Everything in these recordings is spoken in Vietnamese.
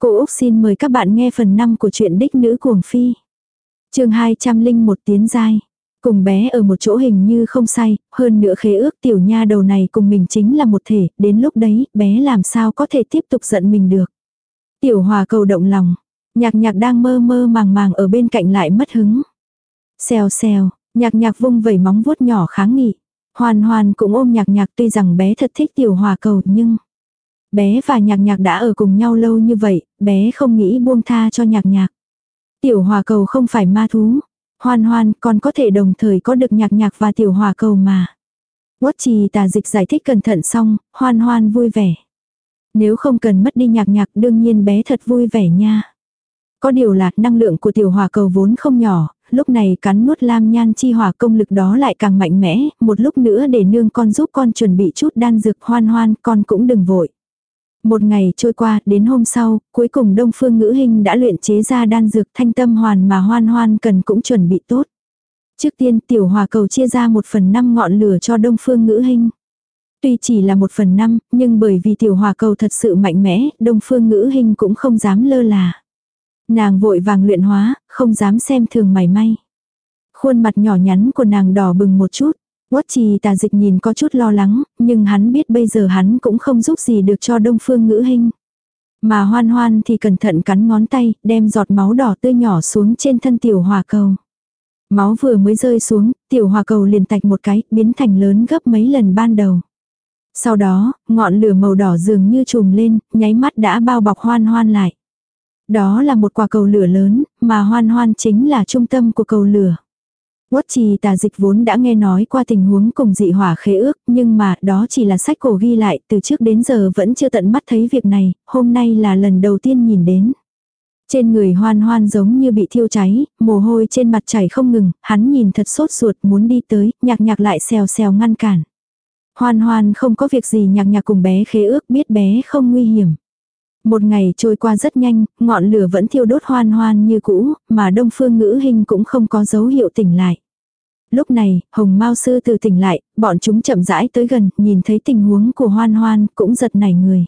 Cô Úc xin mời các bạn nghe phần 5 của truyện đích nữ cuồng phi. chương 201 tiến giai. Cùng bé ở một chỗ hình như không say, hơn nữa khế ước tiểu nha đầu này cùng mình chính là một thể, đến lúc đấy bé làm sao có thể tiếp tục giận mình được. Tiểu hòa cầu động lòng, nhạc nhạc đang mơ mơ màng màng ở bên cạnh lại mất hứng. Xèo xèo, nhạc nhạc vung vẩy móng vuốt nhỏ kháng nghị. Hoàn hoàn cũng ôm nhạc nhạc tuy rằng bé thật thích tiểu hòa cầu nhưng... Bé và nhạc nhạc đã ở cùng nhau lâu như vậy, bé không nghĩ buông tha cho nhạc nhạc. Tiểu hòa cầu không phải ma thú. Hoan hoan còn có thể đồng thời có được nhạc nhạc và tiểu hòa cầu mà. Quất trì tà dịch giải thích cẩn thận xong, hoan hoan vui vẻ. Nếu không cần mất đi nhạc nhạc đương nhiên bé thật vui vẻ nha. Có điều là năng lượng của tiểu hòa cầu vốn không nhỏ, lúc này cắn nuốt lam nhan chi hỏa công lực đó lại càng mạnh mẽ, một lúc nữa để nương con giúp con chuẩn bị chút đan dược hoan hoan, con cũng đừng vội. Một ngày trôi qua, đến hôm sau, cuối cùng Đông Phương Ngữ Hinh đã luyện chế ra đan dược thanh tâm hoàn mà hoan hoan cần cũng chuẩn bị tốt. Trước tiên tiểu hòa cầu chia ra một phần năm ngọn lửa cho Đông Phương Ngữ Hinh. Tuy chỉ là một phần năm, nhưng bởi vì tiểu hòa cầu thật sự mạnh mẽ, Đông Phương Ngữ Hinh cũng không dám lơ là. Nàng vội vàng luyện hóa, không dám xem thường mày may. Khuôn mặt nhỏ nhắn của nàng đỏ bừng một chút. Quất trì tà dịch nhìn có chút lo lắng, nhưng hắn biết bây giờ hắn cũng không giúp gì được cho đông phương ngữ hình. Mà hoan hoan thì cẩn thận cắn ngón tay, đem giọt máu đỏ tươi nhỏ xuống trên thân tiểu hòa cầu. Máu vừa mới rơi xuống, tiểu hòa cầu liền tạch một cái, biến thành lớn gấp mấy lần ban đầu. Sau đó, ngọn lửa màu đỏ dường như trùm lên, nháy mắt đã bao bọc hoan hoan lại. Đó là một quả cầu lửa lớn, mà hoan hoan chính là trung tâm của cầu lửa. Quốc trì tà dịch vốn đã nghe nói qua tình huống cùng dị hỏa khế ước, nhưng mà đó chỉ là sách cổ ghi lại, từ trước đến giờ vẫn chưa tận mắt thấy việc này, hôm nay là lần đầu tiên nhìn đến. Trên người hoan hoan giống như bị thiêu cháy, mồ hôi trên mặt chảy không ngừng, hắn nhìn thật sốt ruột muốn đi tới, nhạc nhạc lại xèo xèo ngăn cản. Hoan hoan không có việc gì nhạc nhạc cùng bé khế ước biết bé không nguy hiểm. Một ngày trôi qua rất nhanh, ngọn lửa vẫn thiêu đốt hoan hoan như cũ, mà đông phương ngữ hình cũng không có dấu hiệu tỉnh lại. Lúc này, hồng mao sư từ tỉnh lại, bọn chúng chậm rãi tới gần, nhìn thấy tình huống của hoan hoan, cũng giật nảy người.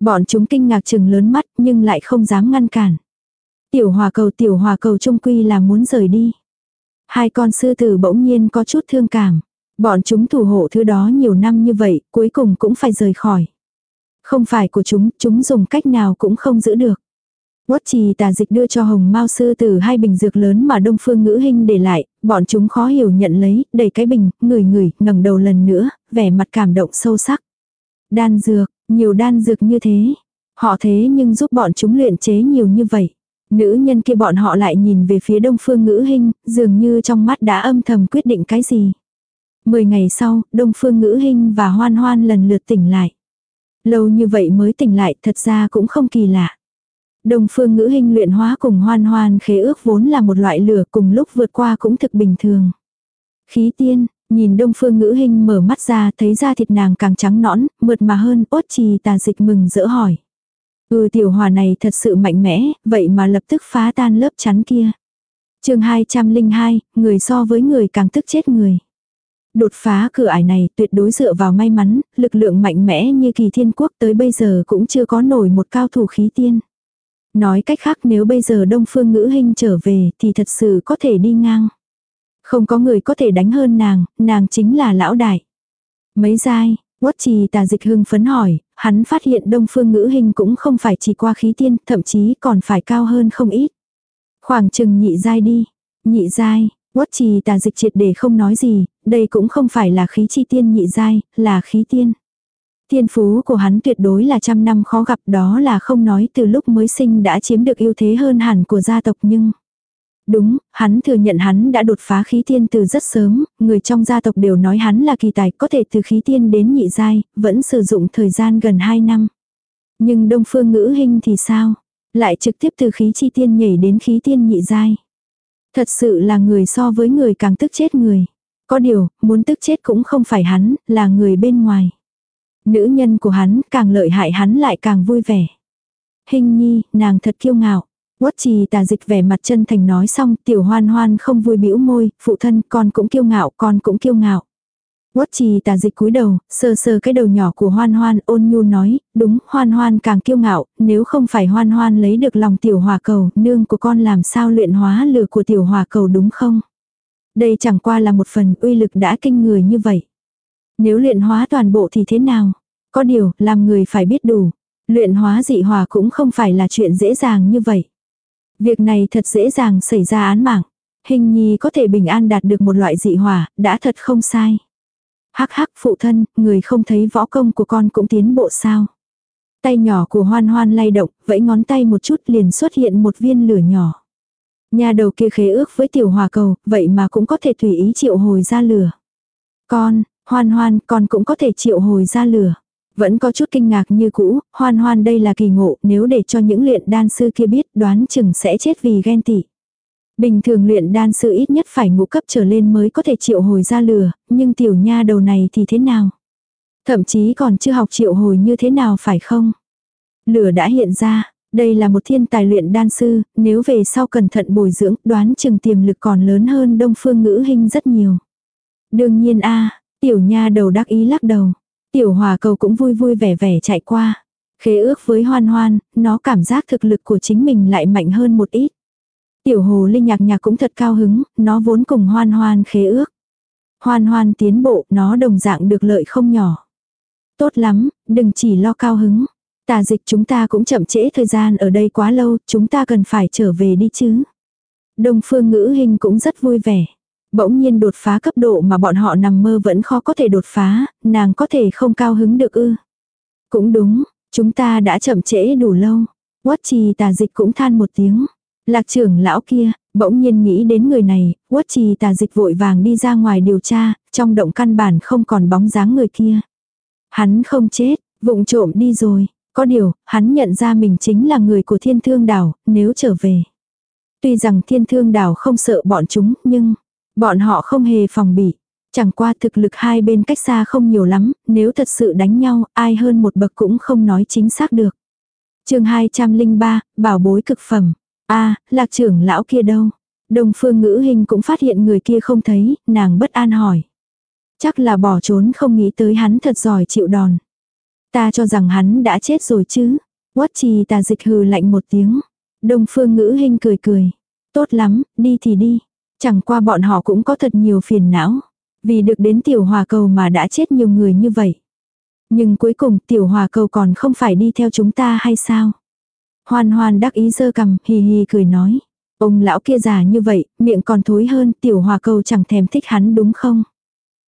Bọn chúng kinh ngạc chừng lớn mắt, nhưng lại không dám ngăn cản. Tiểu hòa cầu tiểu hòa cầu trung quy là muốn rời đi. Hai con sư tử bỗng nhiên có chút thương cảm. Bọn chúng thủ hộ thứ đó nhiều năm như vậy, cuối cùng cũng phải rời khỏi. Không phải của chúng, chúng dùng cách nào cũng không giữ được. Quất trì tà dịch đưa cho hồng mao sư từ hai bình dược lớn mà đông phương ngữ hình để lại, bọn chúng khó hiểu nhận lấy, đẩy cái bình, ngửi ngửi, ngẩng đầu lần nữa, vẻ mặt cảm động sâu sắc. Đan dược, nhiều đan dược như thế. Họ thế nhưng giúp bọn chúng luyện chế nhiều như vậy. Nữ nhân kia bọn họ lại nhìn về phía đông phương ngữ hình, dường như trong mắt đã âm thầm quyết định cái gì. Mười ngày sau, đông phương ngữ hình và hoan hoan lần lượt tỉnh lại. Lâu như vậy mới tỉnh lại thật ra cũng không kỳ lạ. Đông phương ngữ hình luyện hóa cùng hoan hoan khế ước vốn là một loại lửa cùng lúc vượt qua cũng thực bình thường. Khí tiên, nhìn đông phương ngữ hình mở mắt ra thấy da thịt nàng càng trắng nõn, mượt mà hơn, ốt trì tà dịch mừng dỡ hỏi. Ừ tiểu hòa này thật sự mạnh mẽ, vậy mà lập tức phá tan lớp chắn kia. chương 202, người so với người càng tức chết người. Đột phá cửa ải này tuyệt đối dựa vào may mắn, lực lượng mạnh mẽ như kỳ thiên quốc tới bây giờ cũng chưa có nổi một cao thủ khí tiên. Nói cách khác nếu bây giờ đông phương ngữ hình trở về thì thật sự có thể đi ngang. Không có người có thể đánh hơn nàng, nàng chính là lão đại. Mấy giai, quất trì tà dịch hưng phấn hỏi, hắn phát hiện đông phương ngữ hình cũng không phải chỉ qua khí tiên, thậm chí còn phải cao hơn không ít. Khoảng chừng nhị giai đi. Nhị giai, quất trì tà dịch triệt để không nói gì, đây cũng không phải là khí chi tiên nhị giai, là khí tiên. Thiên phú của hắn tuyệt đối là trăm năm khó gặp đó là không nói từ lúc mới sinh đã chiếm được ưu thế hơn hẳn của gia tộc nhưng... Đúng, hắn thừa nhận hắn đã đột phá khí tiên từ rất sớm, người trong gia tộc đều nói hắn là kỳ tài có thể từ khí tiên đến nhị giai, vẫn sử dụng thời gian gần 2 năm. Nhưng đông phương ngữ hình thì sao? Lại trực tiếp từ khí chi tiên nhảy đến khí tiên nhị giai. Thật sự là người so với người càng tức chết người. Có điều, muốn tức chết cũng không phải hắn, là người bên ngoài. Nữ nhân của hắn, càng lợi hại hắn lại càng vui vẻ. Hình nhi, nàng thật kiêu ngạo. Quất trì tà dịch vẻ mặt chân thành nói xong, tiểu hoan hoan không vui bĩu môi, phụ thân con cũng kiêu ngạo, con cũng kiêu ngạo. Quất trì tà dịch cúi đầu, sờ sờ cái đầu nhỏ của hoan hoan ôn nhu nói, đúng hoan hoan càng kiêu ngạo, nếu không phải hoan hoan lấy được lòng tiểu hòa cầu, nương của con làm sao luyện hóa lửa của tiểu hòa cầu đúng không? Đây chẳng qua là một phần uy lực đã kinh người như vậy. Nếu luyện hóa toàn bộ thì thế nào? Có điều, làm người phải biết đủ. Luyện hóa dị hòa cũng không phải là chuyện dễ dàng như vậy. Việc này thật dễ dàng xảy ra án mạng. Hình nhi có thể bình an đạt được một loại dị hỏa, đã thật không sai. Hắc hắc phụ thân, người không thấy võ công của con cũng tiến bộ sao. Tay nhỏ của hoan hoan lay động, vẫy ngón tay một chút liền xuất hiện một viên lửa nhỏ. Nhà đầu kia khế ước với tiểu hòa cầu, vậy mà cũng có thể tùy ý triệu hồi ra lửa. Con, hoan hoan, con cũng có thể triệu hồi ra lửa. Vẫn có chút kinh ngạc như cũ, hoan hoan đây là kỳ ngộ, nếu để cho những luyện đan sư kia biết đoán chừng sẽ chết vì ghen tị. Bình thường luyện đan sư ít nhất phải ngũ cấp trở lên mới có thể triệu hồi ra lửa, nhưng tiểu nha đầu này thì thế nào? Thậm chí còn chưa học triệu hồi như thế nào phải không? Lửa đã hiện ra, đây là một thiên tài luyện đan sư, nếu về sau cẩn thận bồi dưỡng, đoán chừng tiềm lực còn lớn hơn đông phương ngữ hình rất nhiều. Đương nhiên a tiểu nha đầu đắc ý lắc đầu. Tiểu hòa cầu cũng vui vui vẻ vẻ chạy qua. Khế ước với hoan hoan, nó cảm giác thực lực của chính mình lại mạnh hơn một ít. Tiểu hồ linh nhạc nhạc cũng thật cao hứng, nó vốn cùng hoan hoan khế ước. Hoan hoan tiến bộ, nó đồng dạng được lợi không nhỏ. Tốt lắm, đừng chỉ lo cao hứng. Tà dịch chúng ta cũng chậm trễ thời gian ở đây quá lâu, chúng ta cần phải trở về đi chứ. Đông phương ngữ hình cũng rất vui vẻ. Bỗng nhiên đột phá cấp độ mà bọn họ nằm mơ vẫn khó có thể đột phá, nàng có thể không cao hứng được ư. Cũng đúng, chúng ta đã chậm trễ đủ lâu. Quất trì tà dịch cũng than một tiếng. Lạc trưởng lão kia, bỗng nhiên nghĩ đến người này, quất trì tà dịch vội vàng đi ra ngoài điều tra, trong động căn bản không còn bóng dáng người kia. Hắn không chết, vụng trộm đi rồi, có điều, hắn nhận ra mình chính là người của thiên thương đảo, nếu trở về. Tuy rằng thiên thương đảo không sợ bọn chúng, nhưng bọn họ không hề phòng bị. Chẳng qua thực lực hai bên cách xa không nhiều lắm, nếu thật sự đánh nhau, ai hơn một bậc cũng không nói chính xác được. chương 203, bảo bối cực phẩm a lạc trưởng lão kia đâu? Đồng phương ngữ hình cũng phát hiện người kia không thấy, nàng bất an hỏi. Chắc là bỏ trốn không nghĩ tới hắn thật giỏi chịu đòn. Ta cho rằng hắn đã chết rồi chứ. Quất trì tà dịch hừ lạnh một tiếng. Đông phương ngữ hình cười cười. Tốt lắm, đi thì đi. Chẳng qua bọn họ cũng có thật nhiều phiền não. Vì được đến tiểu hòa cầu mà đã chết nhiều người như vậy. Nhưng cuối cùng tiểu hòa cầu còn không phải đi theo chúng ta hay sao? Hoan hoan đắc ý dơ cầm, hì hì cười nói. Ông lão kia già như vậy, miệng còn thối hơn, tiểu hòa cầu chẳng thèm thích hắn đúng không?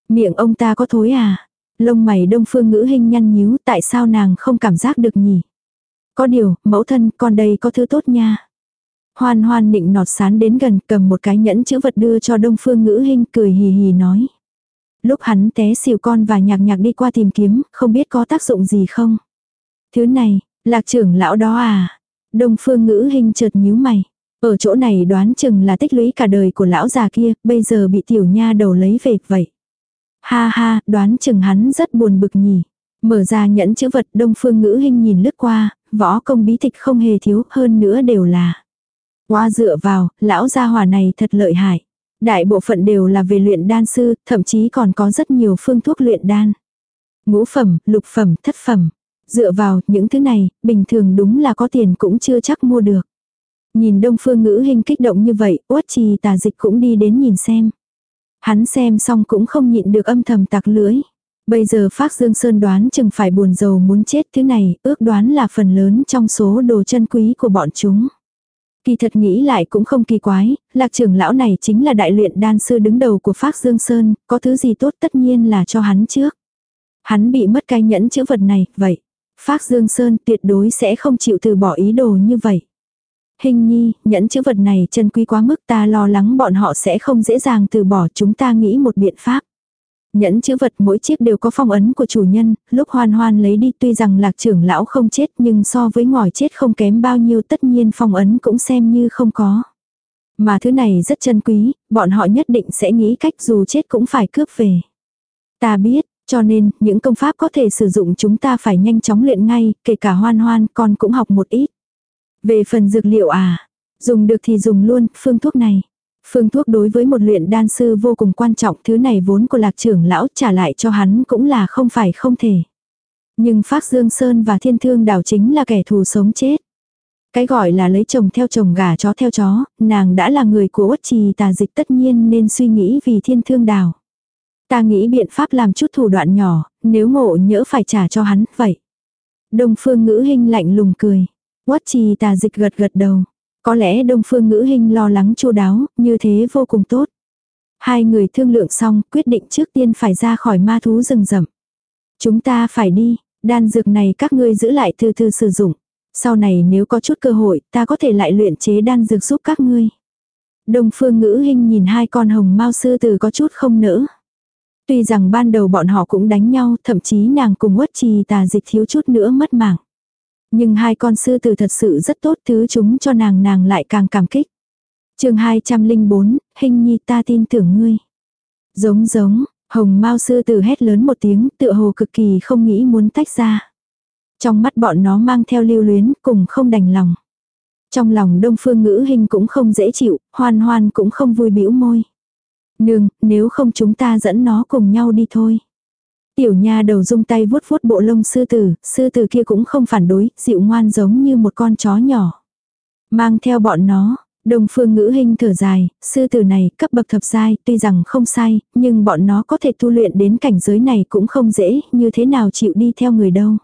Miệng ông ta có thối à? Lông mày đông phương ngữ hình nhăn nhíu, tại sao nàng không cảm giác được nhỉ? Có điều, mẫu thân, con đây có thứ tốt nha. Hoan hoan nịnh nọt sán đến gần, cầm một cái nhẫn chữ vật đưa cho đông phương ngữ hình, cười hì hì nói. Lúc hắn té xỉu con và nhạc nhạc đi qua tìm kiếm, không biết có tác dụng gì không? Thứ này, lạc trưởng lão đó à? Đông phương ngữ hình chợt nhíu mày. Ở chỗ này đoán chừng là tích lũy cả đời của lão già kia, bây giờ bị tiểu nha đầu lấy về vậy. Ha ha, đoán chừng hắn rất buồn bực nhỉ. Mở ra nhẫn chữ vật đông phương ngữ hình nhìn lướt qua, võ công bí tịch không hề thiếu hơn nữa đều là. Qua dựa vào, lão gia hỏa này thật lợi hại. Đại bộ phận đều là về luyện đan sư, thậm chí còn có rất nhiều phương thuốc luyện đan. Ngũ phẩm, lục phẩm, thất phẩm. Dựa vào những thứ này, bình thường đúng là có tiền cũng chưa chắc mua được. Nhìn đông phương ngữ hình kích động như vậy, uất trì tà dịch cũng đi đến nhìn xem. Hắn xem xong cũng không nhịn được âm thầm tặc lưỡi. Bây giờ Phác Dương Sơn đoán chừng phải buồn giàu muốn chết thứ này, ước đoán là phần lớn trong số đồ chân quý của bọn chúng. Kỳ thật nghĩ lại cũng không kỳ quái, lạc trưởng lão này chính là đại luyện đan sư đứng đầu của Phác Dương Sơn, có thứ gì tốt tất nhiên là cho hắn trước. Hắn bị mất cái nhẫn chữ vật này, vậy. Phác Dương Sơn tuyệt đối sẽ không chịu từ bỏ ý đồ như vậy. Hình nhi, nhẫn chữ vật này chân quý quá mức ta lo lắng bọn họ sẽ không dễ dàng từ bỏ chúng ta nghĩ một biện pháp. Nhẫn chữ vật mỗi chiếc đều có phong ấn của chủ nhân, lúc hoan hoan lấy đi tuy rằng lạc trưởng lão không chết nhưng so với ngòi chết không kém bao nhiêu tất nhiên phong ấn cũng xem như không có. Mà thứ này rất chân quý, bọn họ nhất định sẽ nghĩ cách dù chết cũng phải cướp về. Ta biết, cho nên, những công pháp có thể sử dụng chúng ta phải nhanh chóng luyện ngay, kể cả hoan hoan, con cũng học một ít. Về phần dược liệu à, dùng được thì dùng luôn, phương thuốc này. Phương thuốc đối với một luyện đan sư vô cùng quan trọng, thứ này vốn của lạc trưởng lão trả lại cho hắn cũng là không phải không thể. Nhưng Phác Dương Sơn và Thiên Thương Đảo chính là kẻ thù sống chết. Cái gọi là lấy chồng theo chồng gà chó theo chó, nàng đã là người của uất trì tà dịch tất nhiên nên suy nghĩ vì Thiên Thương Đảo. Ta nghĩ biện pháp làm chút thủ đoạn nhỏ, nếu ngộ nhỡ phải trả cho hắn, vậy. Đông phương ngữ hình lạnh lùng cười. Quất trì tà dịch gật gật đầu. Có lẽ đông phương ngữ hình lo lắng chu đáo, như thế vô cùng tốt. Hai người thương lượng xong, quyết định trước tiên phải ra khỏi ma thú rừng rậm. Chúng ta phải đi, đan dược này các ngươi giữ lại từ từ sử dụng. Sau này nếu có chút cơ hội, ta có thể lại luyện chế đan dược giúp các ngươi. Đông phương ngữ hình nhìn hai con hồng mao sư tử có chút không nỡ. Tuy rằng ban đầu bọn họ cũng đánh nhau, thậm chí nàng cùng uất trì tà dịch thiếu chút nữa mất mạng. Nhưng hai con sư tử thật sự rất tốt thứ chúng cho nàng nàng lại càng cảm kích. chương 204, hình nhi ta tin tưởng ngươi. Giống giống, hồng mao sư tử hét lớn một tiếng tựa hồ cực kỳ không nghĩ muốn tách ra. Trong mắt bọn nó mang theo lưu luyến cùng không đành lòng. Trong lòng đông phương ngữ hình cũng không dễ chịu, hoan hoan cũng không vui bĩu môi. Nương, nếu không chúng ta dẫn nó cùng nhau đi thôi. Tiểu nha đầu dung tay vuốt vuốt bộ lông sư tử, sư tử kia cũng không phản đối, dịu ngoan giống như một con chó nhỏ. Mang theo bọn nó, đồng phương ngữ hình thở dài, sư tử này cấp bậc thập giai, tuy rằng không sai, nhưng bọn nó có thể tu luyện đến cảnh giới này cũng không dễ, như thế nào chịu đi theo người đâu.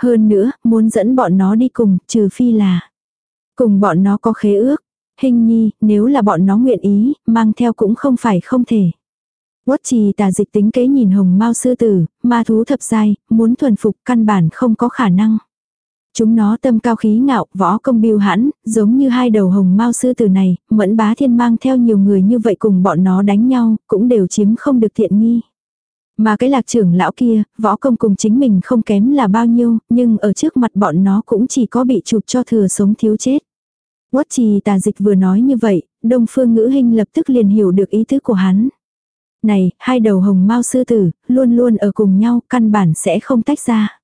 Hơn nữa, muốn dẫn bọn nó đi cùng, trừ phi là cùng bọn nó có khế ước. Hình nhi, nếu là bọn nó nguyện ý, mang theo cũng không phải không thể. Quất trì tà dịch tính kế nhìn hồng mao sư tử, ma thú thập giai, muốn thuần phục căn bản không có khả năng. Chúng nó tâm cao khí ngạo, võ công biêu hãn, giống như hai đầu hồng mao sư tử này, mẫn bá thiên mang theo nhiều người như vậy cùng bọn nó đánh nhau, cũng đều chiếm không được thiện nghi. Mà cái lạc trưởng lão kia, võ công cùng chính mình không kém là bao nhiêu, nhưng ở trước mặt bọn nó cũng chỉ có bị chụp cho thừa sống thiếu chết. Quất trì tà dịch vừa nói như vậy, đông phương ngữ hình lập tức liền hiểu được ý tứ của hắn. Này, hai đầu hồng mao sư tử, luôn luôn ở cùng nhau, căn bản sẽ không tách ra.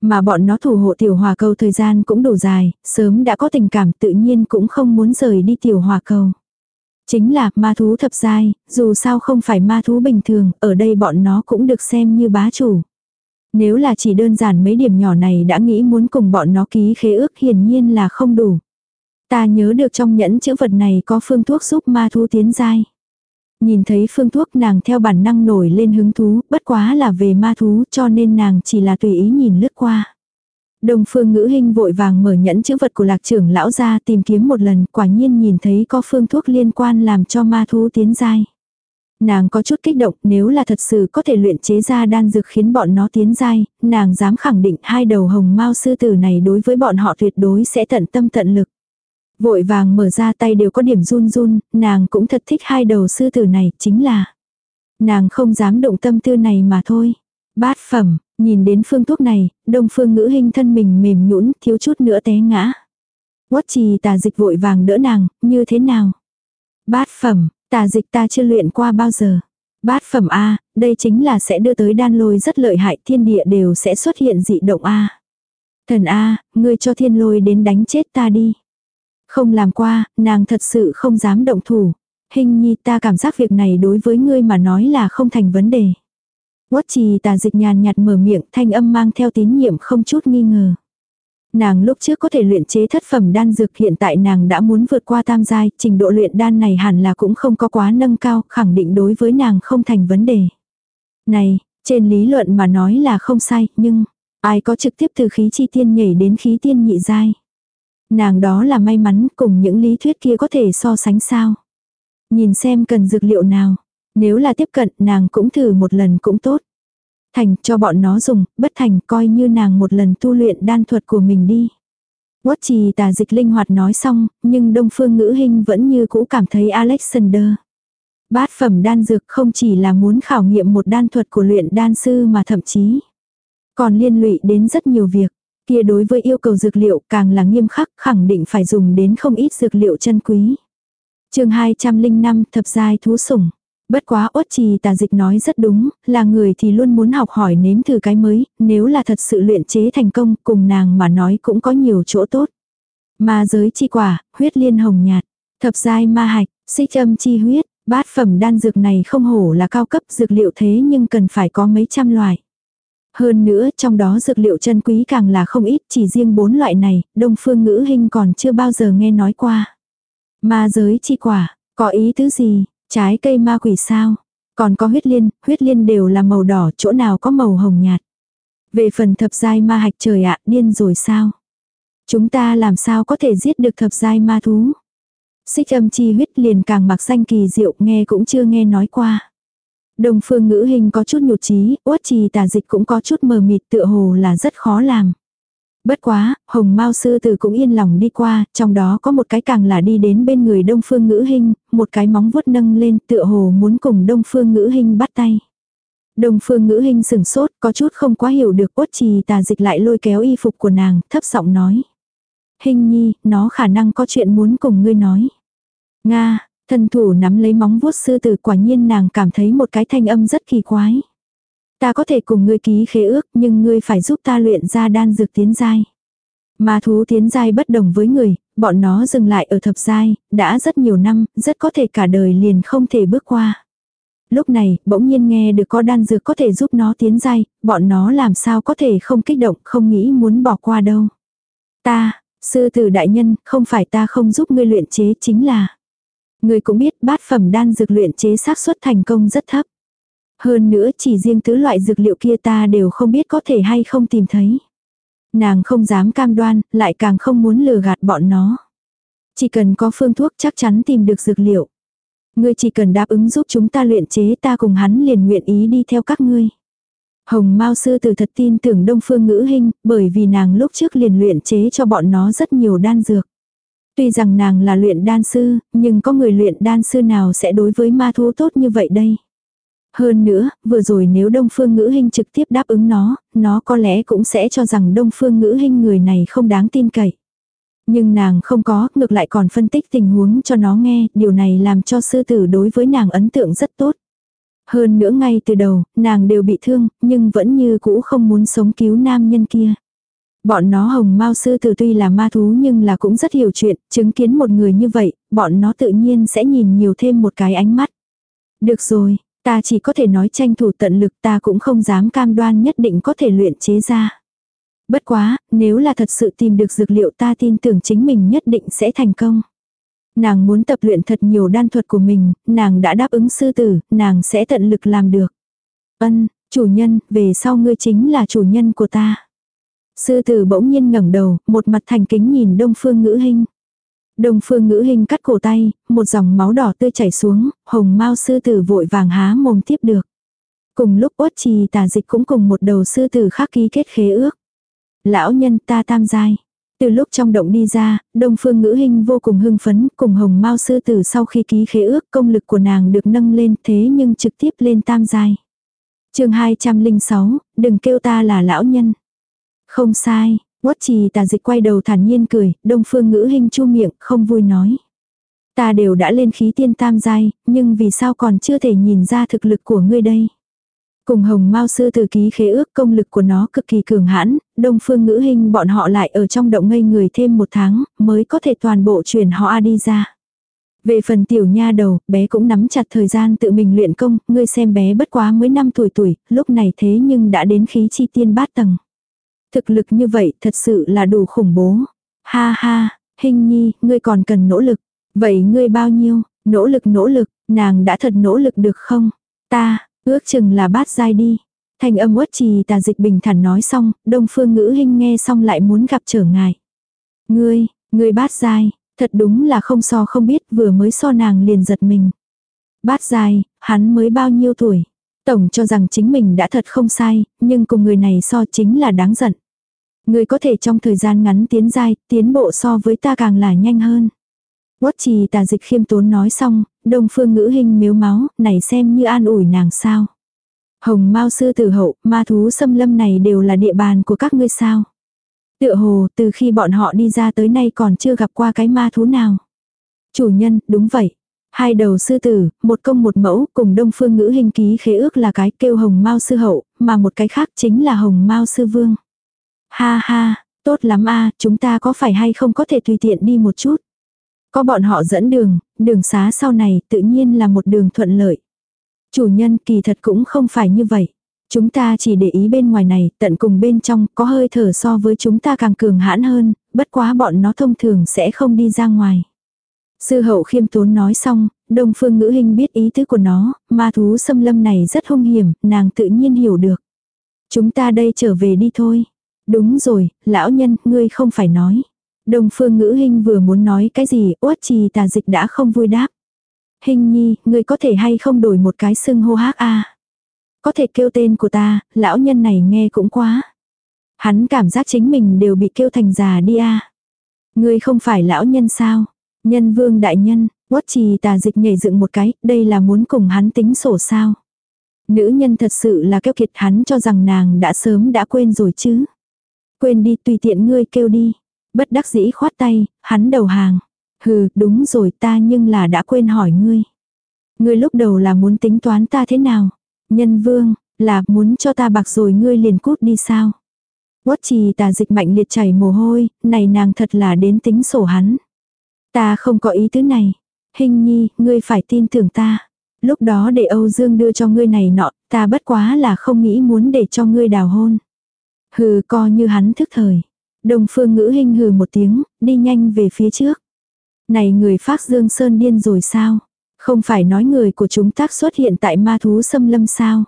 Mà bọn nó thủ hộ tiểu hòa cầu thời gian cũng đủ dài, sớm đã có tình cảm tự nhiên cũng không muốn rời đi tiểu hòa cầu. Chính là ma thú thập giai, dù sao không phải ma thú bình thường, ở đây bọn nó cũng được xem như bá chủ. Nếu là chỉ đơn giản mấy điểm nhỏ này đã nghĩ muốn cùng bọn nó ký khế ước hiển nhiên là không đủ. Ta nhớ được trong nhẫn chữ vật này có phương thuốc giúp ma thú tiến giai. Nhìn thấy phương thuốc nàng theo bản năng nổi lên hứng thú, bất quá là về ma thú cho nên nàng chỉ là tùy ý nhìn lướt qua. Đồng phương ngữ hình vội vàng mở nhẫn chữ vật của lạc trưởng lão ra tìm kiếm một lần quả nhiên nhìn thấy có phương thuốc liên quan làm cho ma thú tiến giai. Nàng có chút kích động nếu là thật sự có thể luyện chế ra đan dược khiến bọn nó tiến giai, nàng dám khẳng định hai đầu hồng mao sư tử này đối với bọn họ tuyệt đối sẽ tận tâm tận lực. Vội vàng mở ra tay đều có điểm run run, nàng cũng thật thích hai đầu sư tử này, chính là nàng không dám động tâm tư này mà thôi. Bát phẩm, nhìn đến phương thuốc này, đông phương ngữ hình thân mình mềm nhũn thiếu chút nữa té ngã. Quất trì tà dịch vội vàng đỡ nàng, như thế nào? Bát phẩm, tà dịch ta chưa luyện qua bao giờ. Bát phẩm A, đây chính là sẽ đưa tới đan lôi rất lợi hại thiên địa đều sẽ xuất hiện dị động A. Thần A, ngươi cho thiên lôi đến đánh chết ta đi. Không làm qua, nàng thật sự không dám động thủ. Hình nhi ta cảm giác việc này đối với ngươi mà nói là không thành vấn đề. Quất trì tà dịch nhàn nhạt mở miệng thanh âm mang theo tín nhiệm không chút nghi ngờ. Nàng lúc trước có thể luyện chế thất phẩm đan dược hiện tại nàng đã muốn vượt qua tam giai, trình độ luyện đan này hẳn là cũng không có quá nâng cao, khẳng định đối với nàng không thành vấn đề. Này, trên lý luận mà nói là không sai, nhưng ai có trực tiếp từ khí chi tiên nhảy đến khí tiên nhị giai. Nàng đó là may mắn cùng những lý thuyết kia có thể so sánh sao. Nhìn xem cần dược liệu nào. Nếu là tiếp cận nàng cũng thử một lần cũng tốt. Thành cho bọn nó dùng, bất thành coi như nàng một lần tu luyện đan thuật của mình đi. Quất trì tà dịch linh hoạt nói xong, nhưng đông phương ngữ hình vẫn như cũ cảm thấy Alexander. Bát phẩm đan dược không chỉ là muốn khảo nghiệm một đan thuật của luyện đan sư mà thậm chí còn liên lụy đến rất nhiều việc. Kia đối với yêu cầu dược liệu càng là nghiêm khắc khẳng định phải dùng đến không ít dược liệu chân quý. chương 205 thập giai thú sủng. Bất quá ốt trì tà dịch nói rất đúng, là người thì luôn muốn học hỏi nếm thử cái mới, nếu là thật sự luyện chế thành công cùng nàng mà nói cũng có nhiều chỗ tốt. Ma giới chi quả, huyết liên hồng nhạt, thập giai ma hạch, Xích âm chi huyết, bát phẩm đan dược này không hổ là cao cấp dược liệu thế nhưng cần phải có mấy trăm loại. Hơn nữa trong đó dược liệu chân quý càng là không ít chỉ riêng bốn loại này, đông phương ngữ hình còn chưa bao giờ nghe nói qua. Ma giới chi quả, có ý tứ gì, trái cây ma quỷ sao, còn có huyết liên, huyết liên đều là màu đỏ chỗ nào có màu hồng nhạt. Về phần thập giai ma hạch trời ạ, điên rồi sao? Chúng ta làm sao có thể giết được thập giai ma thú? Xích âm chi huyết liền càng mặc danh kỳ diệu nghe cũng chưa nghe nói qua. Đồng phương ngữ hình có chút nhụt chí, uất trì tà dịch cũng có chút mờ mịt tựa hồ là rất khó làm. Bất quá, hồng mao sư tử cũng yên lòng đi qua, trong đó có một cái càng là đi đến bên người đông phương ngữ hình, một cái móng vuốt nâng lên tựa hồ muốn cùng đông phương ngữ hình bắt tay. Đông phương ngữ hình sừng sốt, có chút không quá hiểu được uất trì tà dịch lại lôi kéo y phục của nàng, thấp giọng nói. Hình nhi, nó khả năng có chuyện muốn cùng ngươi nói. Nga, thần thủ nắm lấy móng vuốt sư tử quả nhiên nàng cảm thấy một cái thanh âm rất kỳ quái. Ta có thể cùng ngươi ký khế ước nhưng ngươi phải giúp ta luyện ra đan dược tiến giai. Mà thú tiến giai bất đồng với người, bọn nó dừng lại ở thập giai, đã rất nhiều năm, rất có thể cả đời liền không thể bước qua. Lúc này, bỗng nhiên nghe được có đan dược có thể giúp nó tiến giai, bọn nó làm sao có thể không kích động, không nghĩ muốn bỏ qua đâu. Ta, sư tử đại nhân, không phải ta không giúp ngươi luyện chế chính là Người cũng biết bát phẩm đan dược luyện chế xác suất thành công rất thấp. Hơn nữa chỉ riêng tứ loại dược liệu kia ta đều không biết có thể hay không tìm thấy. Nàng không dám cam đoan, lại càng không muốn lừa gạt bọn nó. Chỉ cần có phương thuốc chắc chắn tìm được dược liệu. Ngươi chỉ cần đáp ứng giúp chúng ta luyện chế ta cùng hắn liền nguyện ý đi theo các ngươi. Hồng Mao sư từ thật tin tưởng Đông Phương Ngữ Hinh, bởi vì nàng lúc trước liền luyện chế cho bọn nó rất nhiều đan dược. Tuy rằng nàng là luyện đan sư, nhưng có người luyện đan sư nào sẽ đối với ma thú tốt như vậy đây? Hơn nữa, vừa rồi nếu Đông Phương Ngữ Hinh trực tiếp đáp ứng nó, nó có lẽ cũng sẽ cho rằng Đông Phương Ngữ Hinh người này không đáng tin cậy. Nhưng nàng không có, ngược lại còn phân tích tình huống cho nó nghe, điều này làm cho sư tử đối với nàng ấn tượng rất tốt. Hơn nữa ngay từ đầu, nàng đều bị thương, nhưng vẫn như cũ không muốn sống cứu nam nhân kia. Bọn nó hồng mao sư tử tuy là ma thú nhưng là cũng rất hiểu chuyện, chứng kiến một người như vậy, bọn nó tự nhiên sẽ nhìn nhiều thêm một cái ánh mắt. Được rồi, ta chỉ có thể nói tranh thủ tận lực ta cũng không dám cam đoan nhất định có thể luyện chế ra. Bất quá, nếu là thật sự tìm được dược liệu ta tin tưởng chính mình nhất định sẽ thành công. Nàng muốn tập luyện thật nhiều đan thuật của mình, nàng đã đáp ứng sư tử, nàng sẽ tận lực làm được. Ân, chủ nhân, về sau ngươi chính là chủ nhân của ta. Sư tử bỗng nhiên ngẩng đầu, một mặt thành kính nhìn đông phương ngữ hình. Đông phương ngữ hình cắt cổ tay, một dòng máu đỏ tươi chảy xuống, hồng mau sư tử vội vàng há mồm tiếp được. Cùng lúc uất trì tà dịch cũng cùng một đầu sư tử khác ký kết khế ước. Lão nhân ta tam giai. Từ lúc trong động đi ra, Đông Phương Ngữ hình vô cùng hưng phấn, cùng Hồng Mao sư tử sau khi ký khế ước, công lực của nàng được nâng lên, thế nhưng trực tiếp lên tam giai. Chương 206, đừng kêu ta là lão nhân. Không sai, Quất trì tà dịch quay đầu thản nhiên cười, đông phương ngữ hình chu miệng, không vui nói. Ta đều đã lên khí tiên tam giai, nhưng vì sao còn chưa thể nhìn ra thực lực của ngươi đây? Cùng hồng mao sư từ ký khế ước công lực của nó cực kỳ cường hãn, đông phương ngữ hình bọn họ lại ở trong động ngây người thêm một tháng, mới có thể toàn bộ chuyển họ đi ra. Về phần tiểu nha đầu, bé cũng nắm chặt thời gian tự mình luyện công, ngươi xem bé bất quá mới năm tuổi tuổi, lúc này thế nhưng đã đến khí chi tiên bát tầng. Thực lực như vậy thật sự là đủ khủng bố. Ha ha, hình nhi, ngươi còn cần nỗ lực. Vậy ngươi bao nhiêu, nỗ lực nỗ lực, nàng đã thật nỗ lực được không? Ta, ước chừng là bát giai đi. Thành âm uất trì tà dịch bình thản nói xong, đông phương ngữ hình nghe xong lại muốn gặp trở ngại. Ngươi, ngươi bát giai, thật đúng là không so không biết vừa mới so nàng liền giật mình. Bát giai, hắn mới bao nhiêu tuổi? Tổng cho rằng chính mình đã thật không sai, nhưng cùng người này so chính là đáng giận. Người có thể trong thời gian ngắn tiến dai, tiến bộ so với ta càng là nhanh hơn. Quất trì tà dịch khiêm tốn nói xong, đông phương ngữ hình miếu máu, này xem như an ủi nàng sao. Hồng Mao sư tử hậu, ma thú xâm lâm này đều là địa bàn của các ngươi sao. Tựa hồ, từ khi bọn họ đi ra tới nay còn chưa gặp qua cái ma thú nào. Chủ nhân, đúng vậy. Hai đầu sư tử, một công một mẫu, cùng đông phương ngữ hình ký khế ước là cái kêu hồng mao sư hậu, mà một cái khác chính là hồng mao sư vương. Ha ha, tốt lắm a chúng ta có phải hay không có thể tùy tiện đi một chút. Có bọn họ dẫn đường, đường xá sau này tự nhiên là một đường thuận lợi. Chủ nhân kỳ thật cũng không phải như vậy. Chúng ta chỉ để ý bên ngoài này, tận cùng bên trong, có hơi thở so với chúng ta càng cường hãn hơn, bất quá bọn nó thông thường sẽ không đi ra ngoài. Sư hậu khiêm tốn nói xong, đông phương ngữ hình biết ý tứ của nó, ma thú xâm lâm này rất hung hiểm, nàng tự nhiên hiểu được. Chúng ta đây trở về đi thôi. Đúng rồi, lão nhân, ngươi không phải nói. Đông phương ngữ hình vừa muốn nói cái gì, uất trì tà dịch đã không vui đáp. Hình nhi, ngươi có thể hay không đổi một cái xưng hô hát a Có thể kêu tên của ta, lão nhân này nghe cũng quá. Hắn cảm giác chính mình đều bị kêu thành già đi a Ngươi không phải lão nhân sao? Nhân vương đại nhân, quất trì tà dịch nhảy dựng một cái, đây là muốn cùng hắn tính sổ sao. Nữ nhân thật sự là kêu kiệt hắn cho rằng nàng đã sớm đã quên rồi chứ. Quên đi tùy tiện ngươi kêu đi. Bất đắc dĩ khoát tay, hắn đầu hàng. Hừ, đúng rồi ta nhưng là đã quên hỏi ngươi. Ngươi lúc đầu là muốn tính toán ta thế nào? Nhân vương, là muốn cho ta bạc rồi ngươi liền cút đi sao? Quất trì tà dịch mạnh liệt chảy mồ hôi, này nàng thật là đến tính sổ hắn. Ta không có ý tứ này. Hình nhi, ngươi phải tin tưởng ta. Lúc đó để Âu Dương đưa cho ngươi này nọ, ta bất quá là không nghĩ muốn để cho ngươi đào hôn. Hừ co như hắn thức thời. Đồng phương ngữ hình hừ một tiếng, đi nhanh về phía trước. Này người phát Dương Sơn điên rồi sao? Không phải nói người của chúng ta xuất hiện tại ma thú xâm lâm sao?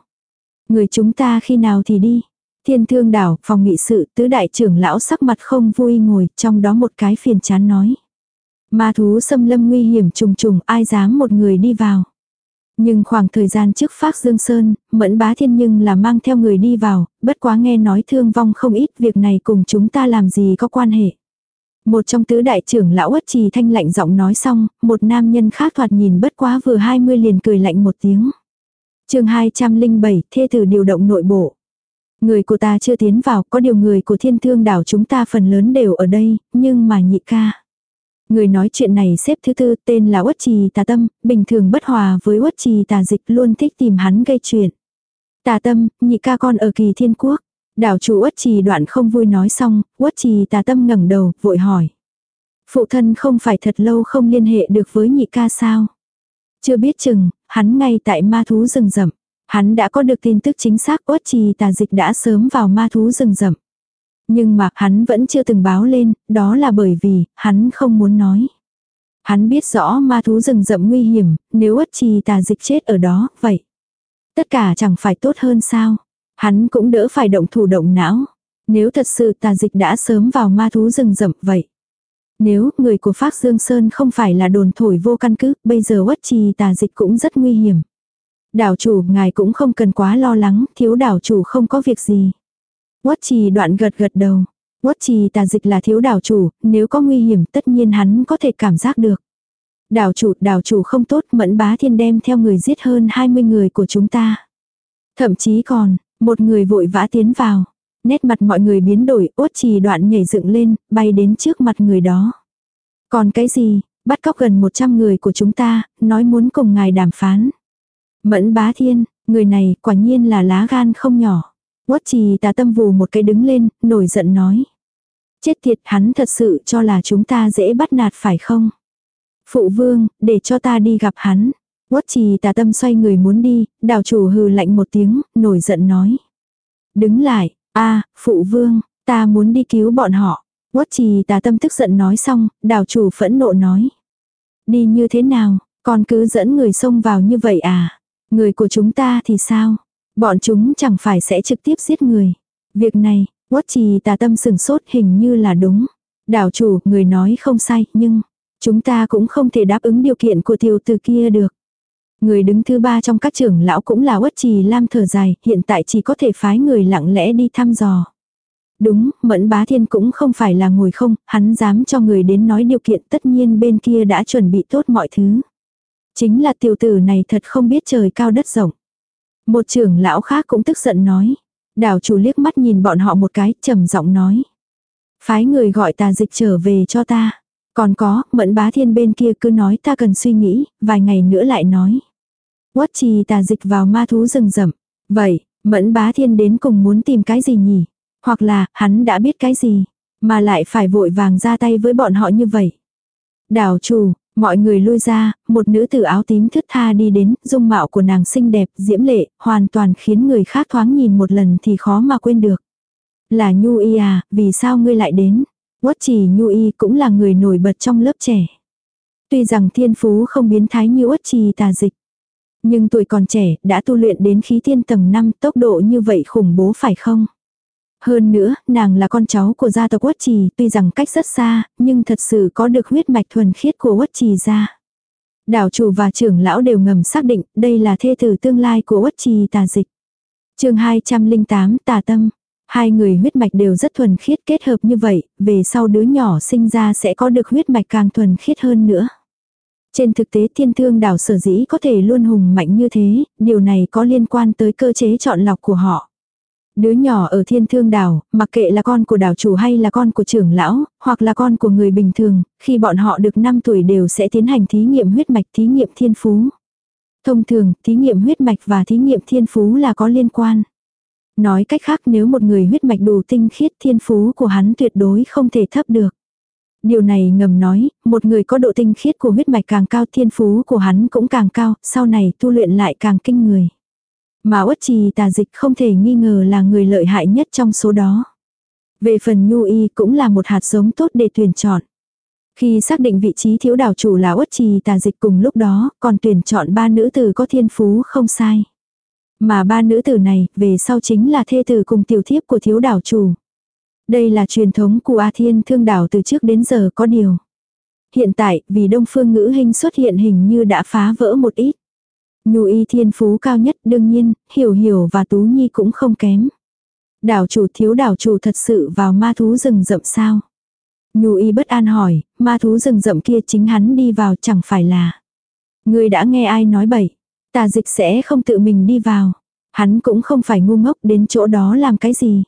Người chúng ta khi nào thì đi? Thiên thương đảo, phòng nghị sự, tứ đại trưởng lão sắc mặt không vui ngồi, trong đó một cái phiền chán nói. Ma thú xâm lâm nguy hiểm trùng trùng, ai dám một người đi vào. Nhưng khoảng thời gian trước phát Dương Sơn, Mẫn Bá Thiên nhưng là mang theo người đi vào, bất quá nghe nói thương vong không ít việc này cùng chúng ta làm gì có quan hệ. Một trong tứ đại trưởng lão ất trì thanh lạnh giọng nói xong, một nam nhân khác thoạt nhìn bất quá vừa 20 liền cười lạnh một tiếng. chương 207, thê tử điều động nội bộ. Người của ta chưa tiến vào, có điều người của thiên thương đảo chúng ta phần lớn đều ở đây, nhưng mà nhị ca. Người nói chuyện này xếp thứ tư tên là Uất Trì Tà Tâm, bình thường bất hòa với Uất Trì Tà Dịch luôn thích tìm hắn gây chuyện. Tà Tâm, nhị ca con ở kỳ thiên quốc. Đảo chủ Uất Trì đoạn không vui nói xong, Uất Trì Tà Tâm ngẩng đầu, vội hỏi. Phụ thân không phải thật lâu không liên hệ được với nhị ca sao? Chưa biết chừng, hắn ngay tại ma thú rừng rậm. Hắn đã có được tin tức chính xác Uất Trì Tà Dịch đã sớm vào ma thú rừng rậm. Nhưng mà hắn vẫn chưa từng báo lên, đó là bởi vì, hắn không muốn nói. Hắn biết rõ ma thú rừng rậm nguy hiểm, nếu ất trì tà dịch chết ở đó, vậy. Tất cả chẳng phải tốt hơn sao. Hắn cũng đỡ phải động thủ động não. Nếu thật sự tà dịch đã sớm vào ma thú rừng rậm vậy. Nếu người của Phác Dương Sơn không phải là đồn thổi vô căn cứ, bây giờ ất trì tà dịch cũng rất nguy hiểm. Đảo chủ ngài cũng không cần quá lo lắng, thiếu đảo chủ không có việc gì. Quất trì đoạn gật gật đầu. Quất trì tà dịch là thiếu đảo chủ, nếu có nguy hiểm tất nhiên hắn có thể cảm giác được. Đảo chủ, đảo chủ không tốt, mẫn bá thiên đem theo người giết hơn 20 người của chúng ta. Thậm chí còn, một người vội vã tiến vào. Nét mặt mọi người biến đổi, ốt trì đoạn nhảy dựng lên, bay đến trước mặt người đó. Còn cái gì, bắt cóc gần 100 người của chúng ta, nói muốn cùng ngài đàm phán. Mẫn bá thiên, người này quả nhiên là lá gan không nhỏ. Quất trì tà tâm vù một cái đứng lên, nổi giận nói. Chết tiệt hắn thật sự cho là chúng ta dễ bắt nạt phải không? Phụ vương, để cho ta đi gặp hắn. Quất trì tà tâm xoay người muốn đi, đào chủ hừ lạnh một tiếng, nổi giận nói. Đứng lại, a phụ vương, ta muốn đi cứu bọn họ. Quất trì tà tâm tức giận nói xong, đào chủ phẫn nộ nói. Đi như thế nào, còn cứ dẫn người xông vào như vậy à? Người của chúng ta thì sao? Bọn chúng chẳng phải sẽ trực tiếp giết người. Việc này, quất trì tà tâm sừng sốt hình như là đúng. Đảo chủ, người nói không sai, nhưng chúng ta cũng không thể đáp ứng điều kiện của tiểu tử kia được. Người đứng thứ ba trong các trưởng lão cũng là quất trì lam thở dài, hiện tại chỉ có thể phái người lặng lẽ đi thăm dò. Đúng, mẫn bá thiên cũng không phải là ngồi không, hắn dám cho người đến nói điều kiện tất nhiên bên kia đã chuẩn bị tốt mọi thứ. Chính là tiểu tử này thật không biết trời cao đất rộng. Một trưởng lão khác cũng tức giận nói. Đảo chủ liếc mắt nhìn bọn họ một cái, trầm giọng nói. Phái người gọi tà dịch trở về cho ta. Còn có, mẫn bá thiên bên kia cứ nói ta cần suy nghĩ, vài ngày nữa lại nói. Quất trì tà dịch vào ma thú rừng rậm. Vậy, mẫn bá thiên đến cùng muốn tìm cái gì nhỉ? Hoặc là, hắn đã biết cái gì? Mà lại phải vội vàng ra tay với bọn họ như vậy. Đảo chủ, mọi người lui ra, một nữ tử áo tím thướt tha đi đến, dung mạo của nàng xinh đẹp, diễm lệ, hoàn toàn khiến người khác thoáng nhìn một lần thì khó mà quên được. Là Nhu Y à, vì sao ngươi lại đến? Quất chỉ Nhu Y cũng là người nổi bật trong lớp trẻ. Tuy rằng thiên phú không biến thái như uất trì tà dịch. Nhưng tuổi còn trẻ, đã tu luyện đến khí thiên tầng 5, tốc độ như vậy khủng bố phải không? Hơn nữa, nàng là con cháu của gia tộc Quất Trì, tuy rằng cách rất xa, nhưng thật sự có được huyết mạch thuần khiết của Quất Trì gia. Đảo chủ và trưởng lão đều ngầm xác định, đây là thê tử tương lai của Quất Trì tà dịch. chương 208 tà tâm. Hai người huyết mạch đều rất thuần khiết kết hợp như vậy, về sau đứa nhỏ sinh ra sẽ có được huyết mạch càng thuần khiết hơn nữa. Trên thực tế thiên thương đảo sở dĩ có thể luôn hùng mạnh như thế, điều này có liên quan tới cơ chế chọn lọc của họ. Đứa nhỏ ở thiên thương đảo, mặc kệ là con của đảo chủ hay là con của trưởng lão, hoặc là con của người bình thường, khi bọn họ được 5 tuổi đều sẽ tiến hành thí nghiệm huyết mạch thí nghiệm thiên phú. Thông thường, thí nghiệm huyết mạch và thí nghiệm thiên phú là có liên quan. Nói cách khác nếu một người huyết mạch đủ tinh khiết thiên phú của hắn tuyệt đối không thể thấp được. Điều này ngầm nói, một người có độ tinh khiết của huyết mạch càng cao thiên phú của hắn cũng càng cao, sau này tu luyện lại càng kinh người. Mà uất trì tà dịch không thể nghi ngờ là người lợi hại nhất trong số đó. Về phần nhu y cũng là một hạt giống tốt để tuyển chọn. Khi xác định vị trí thiếu đảo chủ là uất trì tà dịch cùng lúc đó, còn tuyển chọn ba nữ tử có thiên phú không sai. Mà ba nữ tử này, về sau chính là thê tử cùng tiểu thiếp của thiếu đảo chủ. Đây là truyền thống của A Thiên Thương Đảo từ trước đến giờ có điều. Hiện tại, vì Đông Phương Ngữ Hình xuất hiện hình như đã phá vỡ một ít. Nhu y thiên phú cao nhất đương nhiên, hiểu hiểu và tú nhi cũng không kém. Đảo chủ thiếu đảo chủ thật sự vào ma thú rừng rậm sao? Nhu y bất an hỏi, ma thú rừng rậm kia chính hắn đi vào chẳng phải là. Người đã nghe ai nói bậy, tà dịch sẽ không tự mình đi vào. Hắn cũng không phải ngu ngốc đến chỗ đó làm cái gì.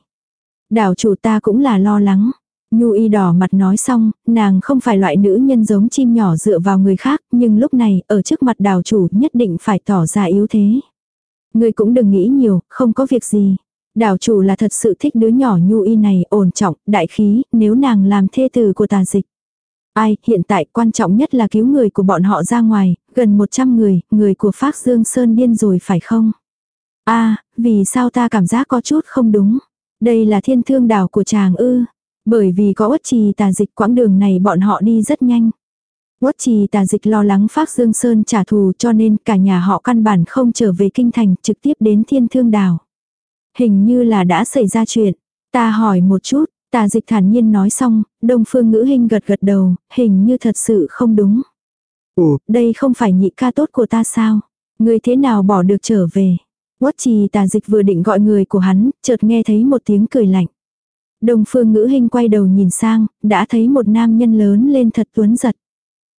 Đảo chủ ta cũng là lo lắng. Nhu y đỏ mặt nói xong, nàng không phải loại nữ nhân giống chim nhỏ dựa vào người khác, nhưng lúc này, ở trước mặt đào chủ nhất định phải tỏ ra yếu thế. Người cũng đừng nghĩ nhiều, không có việc gì. Đào chủ là thật sự thích đứa nhỏ nhu y này, ổn trọng, đại khí, nếu nàng làm thê tử của tà dịch. Ai, hiện tại quan trọng nhất là cứu người của bọn họ ra ngoài, gần 100 người, người của Phác Dương Sơn điên rồi phải không? a vì sao ta cảm giác có chút không đúng? Đây là thiên thương đảo của chàng ư. Bởi vì có uất trì tà dịch quãng đường này bọn họ đi rất nhanh. Uất trì tà dịch lo lắng Phác Dương Sơn trả thù cho nên cả nhà họ căn bản không trở về kinh thành trực tiếp đến thiên thương đảo. Hình như là đã xảy ra chuyện. Ta hỏi một chút, tà dịch thản nhiên nói xong, đông phương ngữ hình gật gật đầu, hình như thật sự không đúng. Ủa, đây không phải nhị ca tốt của ta sao? Người thế nào bỏ được trở về? Quất trì tà dịch vừa định gọi người của hắn, chợt nghe thấy một tiếng cười lạnh. Đông phương ngữ hình quay đầu nhìn sang, đã thấy một nam nhân lớn lên thật tuấn giật.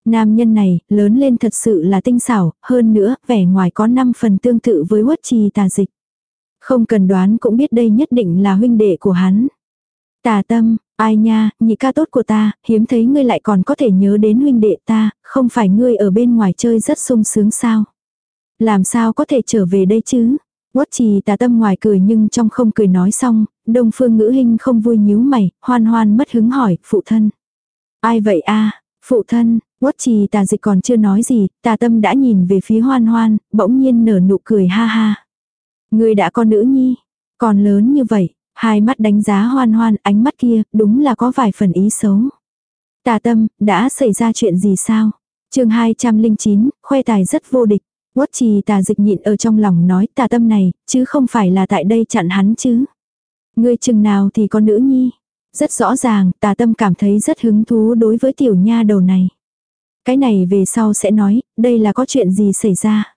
Nam nhân này, lớn lên thật sự là tinh xảo, hơn nữa, vẻ ngoài có 5 phần tương tự với quất trì tà dịch. Không cần đoán cũng biết đây nhất định là huynh đệ của hắn. Tà tâm, ai nha, nhị ca tốt của ta, hiếm thấy ngươi lại còn có thể nhớ đến huynh đệ ta, không phải ngươi ở bên ngoài chơi rất sung sướng sao. Làm sao có thể trở về đây chứ? Quất trì tà tâm ngoài cười nhưng trong không cười nói xong, đông phương ngữ hình không vui nhíu mày, hoan hoan mất hứng hỏi, phụ thân. Ai vậy a phụ thân, quất trì tà dịch còn chưa nói gì, tà tâm đã nhìn về phía hoan hoan, bỗng nhiên nở nụ cười ha ha. Người đã có nữ nhi, còn lớn như vậy, hai mắt đánh giá hoan hoan, ánh mắt kia, đúng là có vài phần ý xấu. Tà tâm, đã xảy ra chuyện gì sao? chương 209, khoe tài rất vô địch. Quất trì tà dịch nhịn ở trong lòng nói tà tâm này, chứ không phải là tại đây chặn hắn chứ. Ngươi chừng nào thì có nữ nhi. Rất rõ ràng, tà tâm cảm thấy rất hứng thú đối với tiểu nha đầu này. Cái này về sau sẽ nói, đây là có chuyện gì xảy ra.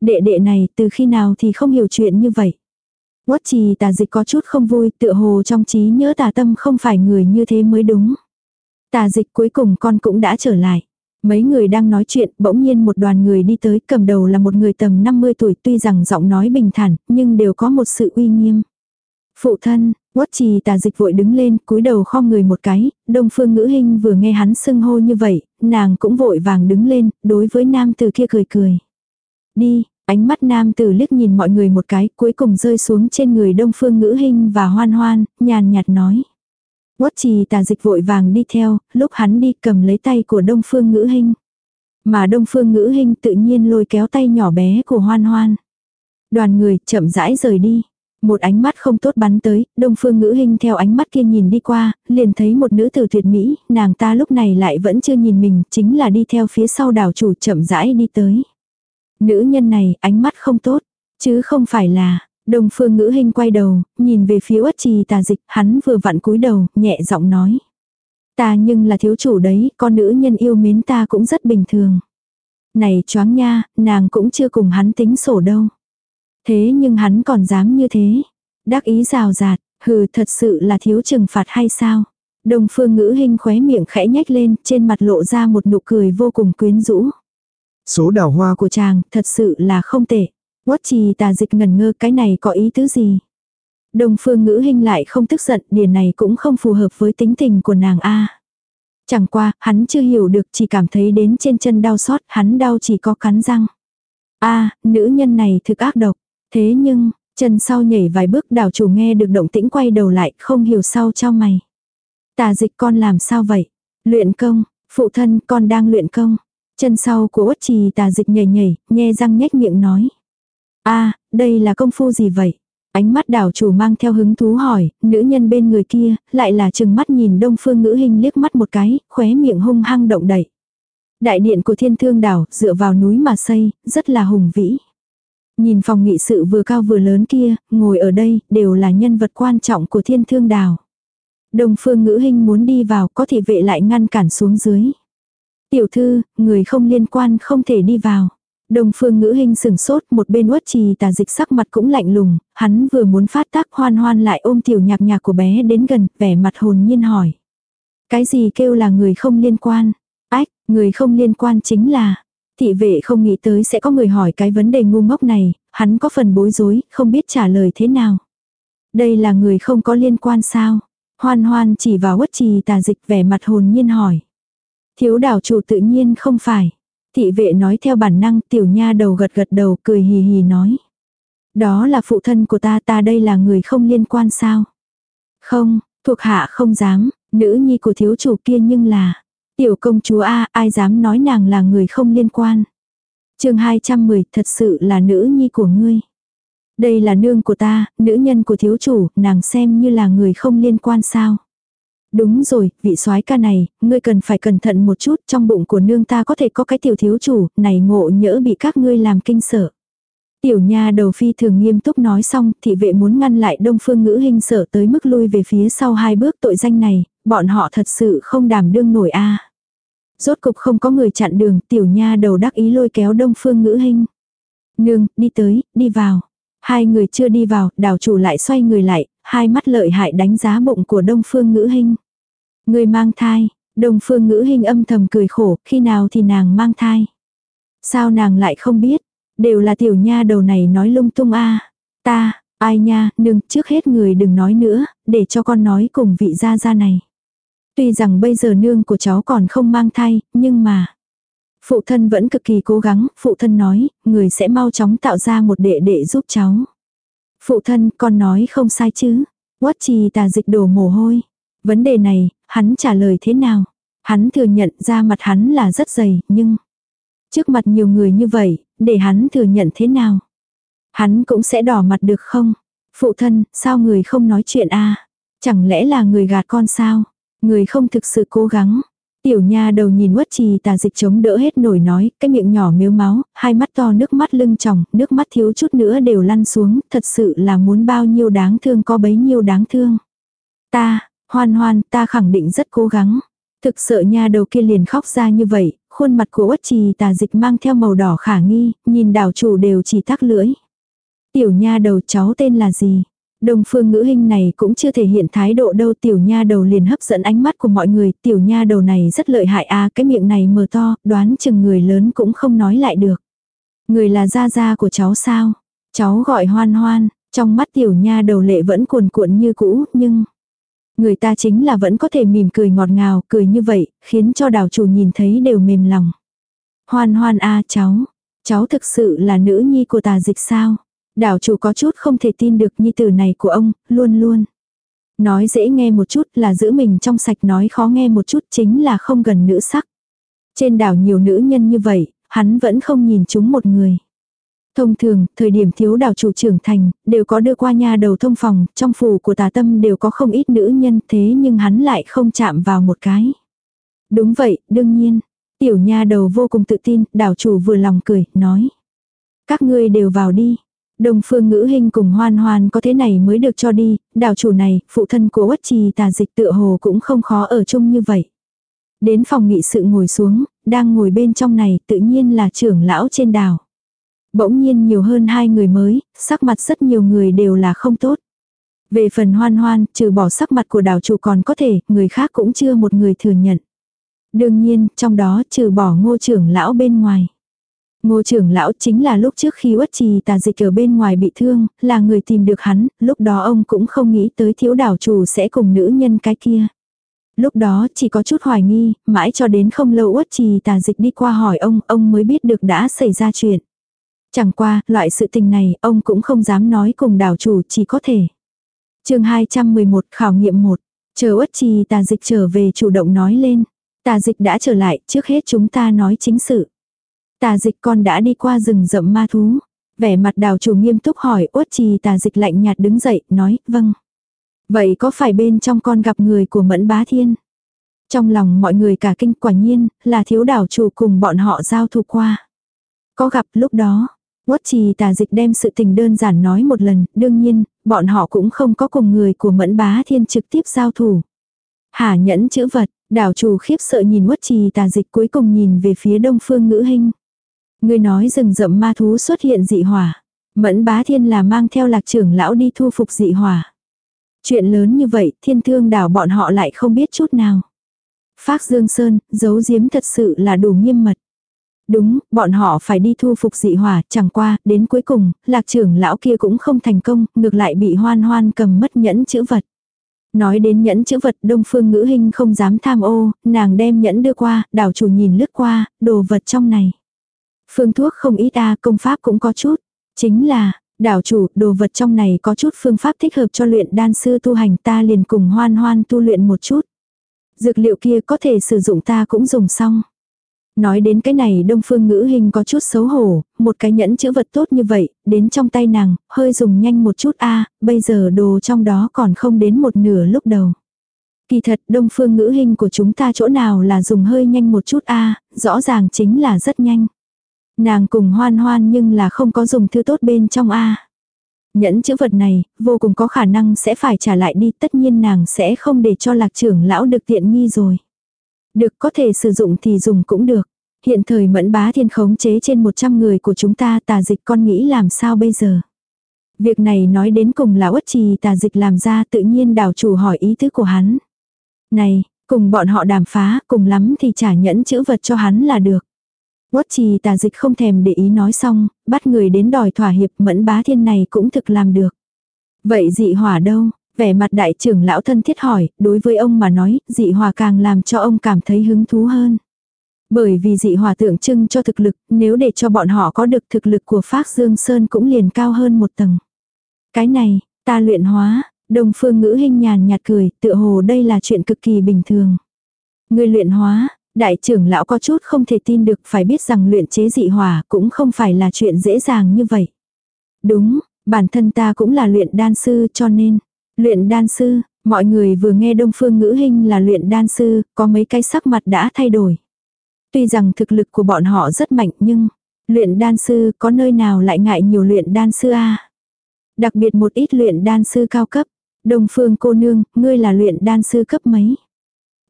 Đệ đệ này từ khi nào thì không hiểu chuyện như vậy. Quất trì tà dịch có chút không vui, tựa hồ trong trí nhớ tà tâm không phải người như thế mới đúng. Tà dịch cuối cùng con cũng đã trở lại. Mấy người đang nói chuyện, bỗng nhiên một đoàn người đi tới, cầm đầu là một người tầm 50 tuổi, tuy rằng giọng nói bình thản, nhưng đều có một sự uy nghiêm. Phụ thân, quất trì tà dịch vội đứng lên, cúi đầu khom người một cái, đông phương ngữ hình vừa nghe hắn xưng hô như vậy, nàng cũng vội vàng đứng lên, đối với nam từ kia cười cười. Đi, ánh mắt nam tử liếc nhìn mọi người một cái, cuối cùng rơi xuống trên người đông phương ngữ hình và hoan hoan, nhàn nhạt nói. Quất trì tà dịch vội vàng đi theo, lúc hắn đi cầm lấy tay của đông phương ngữ hình. Mà đông phương ngữ hình tự nhiên lôi kéo tay nhỏ bé của hoan hoan. Đoàn người chậm rãi rời đi. Một ánh mắt không tốt bắn tới, đông phương ngữ hình theo ánh mắt kia nhìn đi qua, liền thấy một nữ tử tuyệt mỹ, nàng ta lúc này lại vẫn chưa nhìn mình, chính là đi theo phía sau đảo chủ chậm rãi đi tới. Nữ nhân này, ánh mắt không tốt, chứ không phải là, đông phương ngữ hình quay đầu, nhìn về phía uất trì tà dịch, hắn vừa vặn cúi đầu, nhẹ giọng nói. Ta nhưng là thiếu chủ đấy, con nữ nhân yêu mến ta cũng rất bình thường. Này choáng nha, nàng cũng chưa cùng hắn tính sổ đâu. Thế nhưng hắn còn dám như thế. Đắc ý rào rạt, hừ thật sự là thiếu trừng phạt hay sao? Đồng phương ngữ hình khóe miệng khẽ nhếch lên, trên mặt lộ ra một nụ cười vô cùng quyến rũ. Số đào hoa của chàng thật sự là không tệ. Quất trì tà dịch ngần ngơ cái này có ý tứ gì? Đồng phương ngữ hình lại không tức giận, điều này cũng không phù hợp với tính tình của nàng A. Chẳng qua, hắn chưa hiểu được chỉ cảm thấy đến trên chân đau xót, hắn đau chỉ có cắn răng. A, nữ nhân này thực ác độc. Thế nhưng, chân sau nhảy vài bước đảo chủ nghe được động tĩnh quay đầu lại, không hiểu sau cho mày. Tà dịch con làm sao vậy? Luyện công, phụ thân con đang luyện công. Chân sau của ốt trì tà dịch nhảy nhảy, nhe răng nhếch miệng nói a đây là công phu gì vậy? Ánh mắt đảo chủ mang theo hứng thú hỏi, nữ nhân bên người kia, lại là chừng mắt nhìn đông phương ngữ hình liếc mắt một cái, khóe miệng hung hăng động đậy. Đại điện của thiên thương đảo, dựa vào núi mà xây, rất là hùng vĩ. Nhìn phòng nghị sự vừa cao vừa lớn kia, ngồi ở đây, đều là nhân vật quan trọng của thiên thương đảo. Đông phương ngữ hình muốn đi vào, có thể vệ lại ngăn cản xuống dưới. Tiểu thư, người không liên quan không thể đi vào. Đông phương ngữ hình sừng sốt, một bên uất trì tà dịch sắc mặt cũng lạnh lùng, hắn vừa muốn phát tác hoan hoan lại ôm tiểu nhạc nhạc của bé đến gần, vẻ mặt hồn nhiên hỏi. Cái gì kêu là người không liên quan? Ách, người không liên quan chính là, Thị vệ không nghĩ tới sẽ có người hỏi cái vấn đề ngu ngốc này, hắn có phần bối rối, không biết trả lời thế nào. Đây là người không có liên quan sao? Hoan hoan chỉ vào uất trì tà dịch vẻ mặt hồn nhiên hỏi. Thiếu đảo chủ tự nhiên không phải. Thị vệ nói theo bản năng tiểu nha đầu gật gật đầu cười hì hì nói. Đó là phụ thân của ta ta đây là người không liên quan sao? Không, thuộc hạ không dám, nữ nhi của thiếu chủ kia nhưng là. Tiểu công chúa A, ai dám nói nàng là người không liên quan. chương 210, thật sự là nữ nhi của ngươi. Đây là nương của ta, nữ nhân của thiếu chủ, nàng xem như là người không liên quan sao. Đúng rồi, vị soái ca này, ngươi cần phải cẩn thận một chút, trong bụng của nương ta có thể có cái tiểu thiếu chủ, này ngộ nhỡ bị các ngươi làm kinh sợ. Tiểu nha đầu phi thường nghiêm túc nói xong, thị vệ muốn ngăn lại đông phương ngữ hình sợ tới mức lui về phía sau hai bước tội danh này, bọn họ thật sự không đảm đương nổi a Rốt cục không có người chặn đường, tiểu nha đầu đắc ý lôi kéo đông phương ngữ hình. Nương, đi tới, đi vào. Hai người chưa đi vào, đảo chủ lại xoay người lại, hai mắt lợi hại đánh giá bụng của đông phương ngữ hình. Người mang thai, đông phương ngữ hình âm thầm cười khổ, khi nào thì nàng mang thai. Sao nàng lại không biết, đều là tiểu nha đầu này nói lung tung a Ta, ai nha, nương, trước hết người đừng nói nữa, để cho con nói cùng vị gia gia này. Tuy rằng bây giờ nương của cháu còn không mang thai, nhưng mà... Phụ thân vẫn cực kỳ cố gắng, phụ thân nói, người sẽ mau chóng tạo ra một đệ đệ giúp cháu. Phụ thân, con nói không sai chứ. Quất trì tà dịch đổ mồ hôi. Vấn đề này, hắn trả lời thế nào? Hắn thừa nhận ra mặt hắn là rất dày, nhưng... Trước mặt nhiều người như vậy, để hắn thừa nhận thế nào? Hắn cũng sẽ đỏ mặt được không? Phụ thân, sao người không nói chuyện a Chẳng lẽ là người gạt con sao? Người không thực sự cố gắng. Tiểu nha đầu nhìn quất trì tà dịch chống đỡ hết nổi nói, cái miệng nhỏ miếu máu, hai mắt to nước mắt lưng tròng, nước mắt thiếu chút nữa đều lăn xuống, thật sự là muốn bao nhiêu đáng thương có bấy nhiêu đáng thương. Ta, hoan hoan, ta khẳng định rất cố gắng. Thực sợ nha đầu kia liền khóc ra như vậy, khuôn mặt của quất trì tà dịch mang theo màu đỏ khả nghi, nhìn đảo chủ đều chỉ tắc lưỡi. Tiểu nha đầu cháu tên là gì? Đông phương ngữ hình này cũng chưa thể hiện thái độ đâu tiểu nha đầu liền hấp dẫn ánh mắt của mọi người, tiểu nha đầu này rất lợi hại à cái miệng này mờ to, đoán chừng người lớn cũng không nói lại được. Người là gia gia của cháu sao? Cháu gọi hoan hoan, trong mắt tiểu nha đầu lệ vẫn cuồn cuộn như cũ, nhưng... Người ta chính là vẫn có thể mỉm cười ngọt ngào, cười như vậy, khiến cho đào chủ nhìn thấy đều mềm lòng. Hoan hoan a cháu, cháu thực sự là nữ nhi của tà dịch sao? Đảo chủ có chút không thể tin được nhi tử này của ông, luôn luôn. Nói dễ nghe một chút là giữ mình trong sạch nói khó nghe một chút chính là không gần nữ sắc. Trên đảo nhiều nữ nhân như vậy, hắn vẫn không nhìn chúng một người. Thông thường, thời điểm thiếu đảo chủ trưởng thành, đều có đưa qua nha đầu thông phòng, trong phủ của tà tâm đều có không ít nữ nhân thế nhưng hắn lại không chạm vào một cái. Đúng vậy, đương nhiên. Tiểu nha đầu vô cùng tự tin, đảo chủ vừa lòng cười, nói. Các ngươi đều vào đi. Đông phương ngữ hình cùng hoan hoan có thế này mới được cho đi, đảo chủ này, phụ thân của quất trì tà dịch tựa hồ cũng không khó ở chung như vậy. Đến phòng nghị sự ngồi xuống, đang ngồi bên trong này tự nhiên là trưởng lão trên đảo. Bỗng nhiên nhiều hơn hai người mới, sắc mặt rất nhiều người đều là không tốt. Về phần hoan hoan, trừ bỏ sắc mặt của đảo chủ còn có thể, người khác cũng chưa một người thừa nhận. Đương nhiên, trong đó trừ bỏ ngô trưởng lão bên ngoài. Ngô trưởng lão chính là lúc trước khi uất trì tà dịch ở bên ngoài bị thương, là người tìm được hắn, lúc đó ông cũng không nghĩ tới thiếu đảo chủ sẽ cùng nữ nhân cái kia. Lúc đó chỉ có chút hoài nghi, mãi cho đến không lâu uất trì tà dịch đi qua hỏi ông, ông mới biết được đã xảy ra chuyện. Chẳng qua, loại sự tình này, ông cũng không dám nói cùng đảo chủ chỉ có thể. chương 211 khảo nghiệm 1. Chờ uất trì tà dịch trở về chủ động nói lên. Tà dịch đã trở lại, trước hết chúng ta nói chính sự. Tà dịch con đã đi qua rừng rậm ma thú. Vẻ mặt đào chủ nghiêm túc hỏi uất trì tà dịch lạnh nhạt đứng dậy, nói, vâng. Vậy có phải bên trong con gặp người của mẫn bá thiên? Trong lòng mọi người cả kinh quả nhiên, là thiếu đảo chủ cùng bọn họ giao thu qua. Có gặp lúc đó, Quất trì tà dịch đem sự tình đơn giản nói một lần, đương nhiên, bọn họ cũng không có cùng người của mẫn bá thiên trực tiếp giao thủ. Hà nhẫn chữ vật, đảo chủ khiếp sợ nhìn quất trì tà dịch cuối cùng nhìn về phía đông phương ngữ hình. Người nói rừng rậm ma thú xuất hiện dị hỏa. Mẫn bá thiên là mang theo lạc trưởng lão đi thu phục dị hỏa. Chuyện lớn như vậy, thiên thương đảo bọn họ lại không biết chút nào. Phác Dương Sơn, giấu giếm thật sự là đủ nghiêm mật. Đúng, bọn họ phải đi thu phục dị hỏa, chẳng qua, đến cuối cùng, lạc trưởng lão kia cũng không thành công, ngược lại bị hoan hoan cầm mất nhẫn chữ vật. Nói đến nhẫn chữ vật đông phương ngữ hình không dám tham ô, nàng đem nhẫn đưa qua, đảo chủ nhìn lướt qua, đồ vật trong này. Phương thuốc không ít a công pháp cũng có chút. Chính là, đảo chủ, đồ vật trong này có chút phương pháp thích hợp cho luyện đan sư tu hành ta liền cùng hoan hoan tu luyện một chút. Dược liệu kia có thể sử dụng ta cũng dùng xong. Nói đến cái này đông phương ngữ hình có chút xấu hổ, một cái nhẫn chữ vật tốt như vậy, đến trong tay nàng, hơi dùng nhanh một chút a bây giờ đồ trong đó còn không đến một nửa lúc đầu. Kỳ thật đông phương ngữ hình của chúng ta chỗ nào là dùng hơi nhanh một chút a rõ ràng chính là rất nhanh. Nàng cùng hoan hoan nhưng là không có dùng thứ tốt bên trong a Nhẫn chữ vật này, vô cùng có khả năng sẽ phải trả lại đi, tất nhiên nàng sẽ không để cho lạc trưởng lão được tiện nghi rồi. Được có thể sử dụng thì dùng cũng được. Hiện thời mẫn bá thiên khống chế trên 100 người của chúng ta tà dịch con nghĩ làm sao bây giờ. Việc này nói đến cùng là uất trì tà dịch làm ra tự nhiên đảo chủ hỏi ý tứ của hắn. Này, cùng bọn họ đàm phá, cùng lắm thì trả nhẫn chữ vật cho hắn là được. Quất trì tà dịch không thèm để ý nói xong, bắt người đến đòi thỏa hiệp mẫn bá thiên này cũng thực làm được. Vậy dị hỏa đâu? Vẻ mặt đại trưởng lão thân thiết hỏi, đối với ông mà nói, dị hỏa càng làm cho ông cảm thấy hứng thú hơn. Bởi vì dị hỏa tượng trưng cho thực lực, nếu để cho bọn họ có được thực lực của Phác Dương Sơn cũng liền cao hơn một tầng. Cái này, ta luyện hóa, đồng phương ngữ hình nhàn nhạt cười, tựa hồ đây là chuyện cực kỳ bình thường. Người luyện hóa, đại trưởng lão có chút không thể tin được phải biết rằng luyện chế dị hỏa cũng không phải là chuyện dễ dàng như vậy. Đúng, bản thân ta cũng là luyện đan sư cho nên, Luyện đan sư, mọi người vừa nghe đông phương ngữ hình là luyện đan sư, có mấy cái sắc mặt đã thay đổi. Tuy rằng thực lực của bọn họ rất mạnh nhưng, luyện đan sư có nơi nào lại ngại nhiều luyện đan sư a Đặc biệt một ít luyện đan sư cao cấp. Đông phương cô nương, ngươi là luyện đan sư cấp mấy?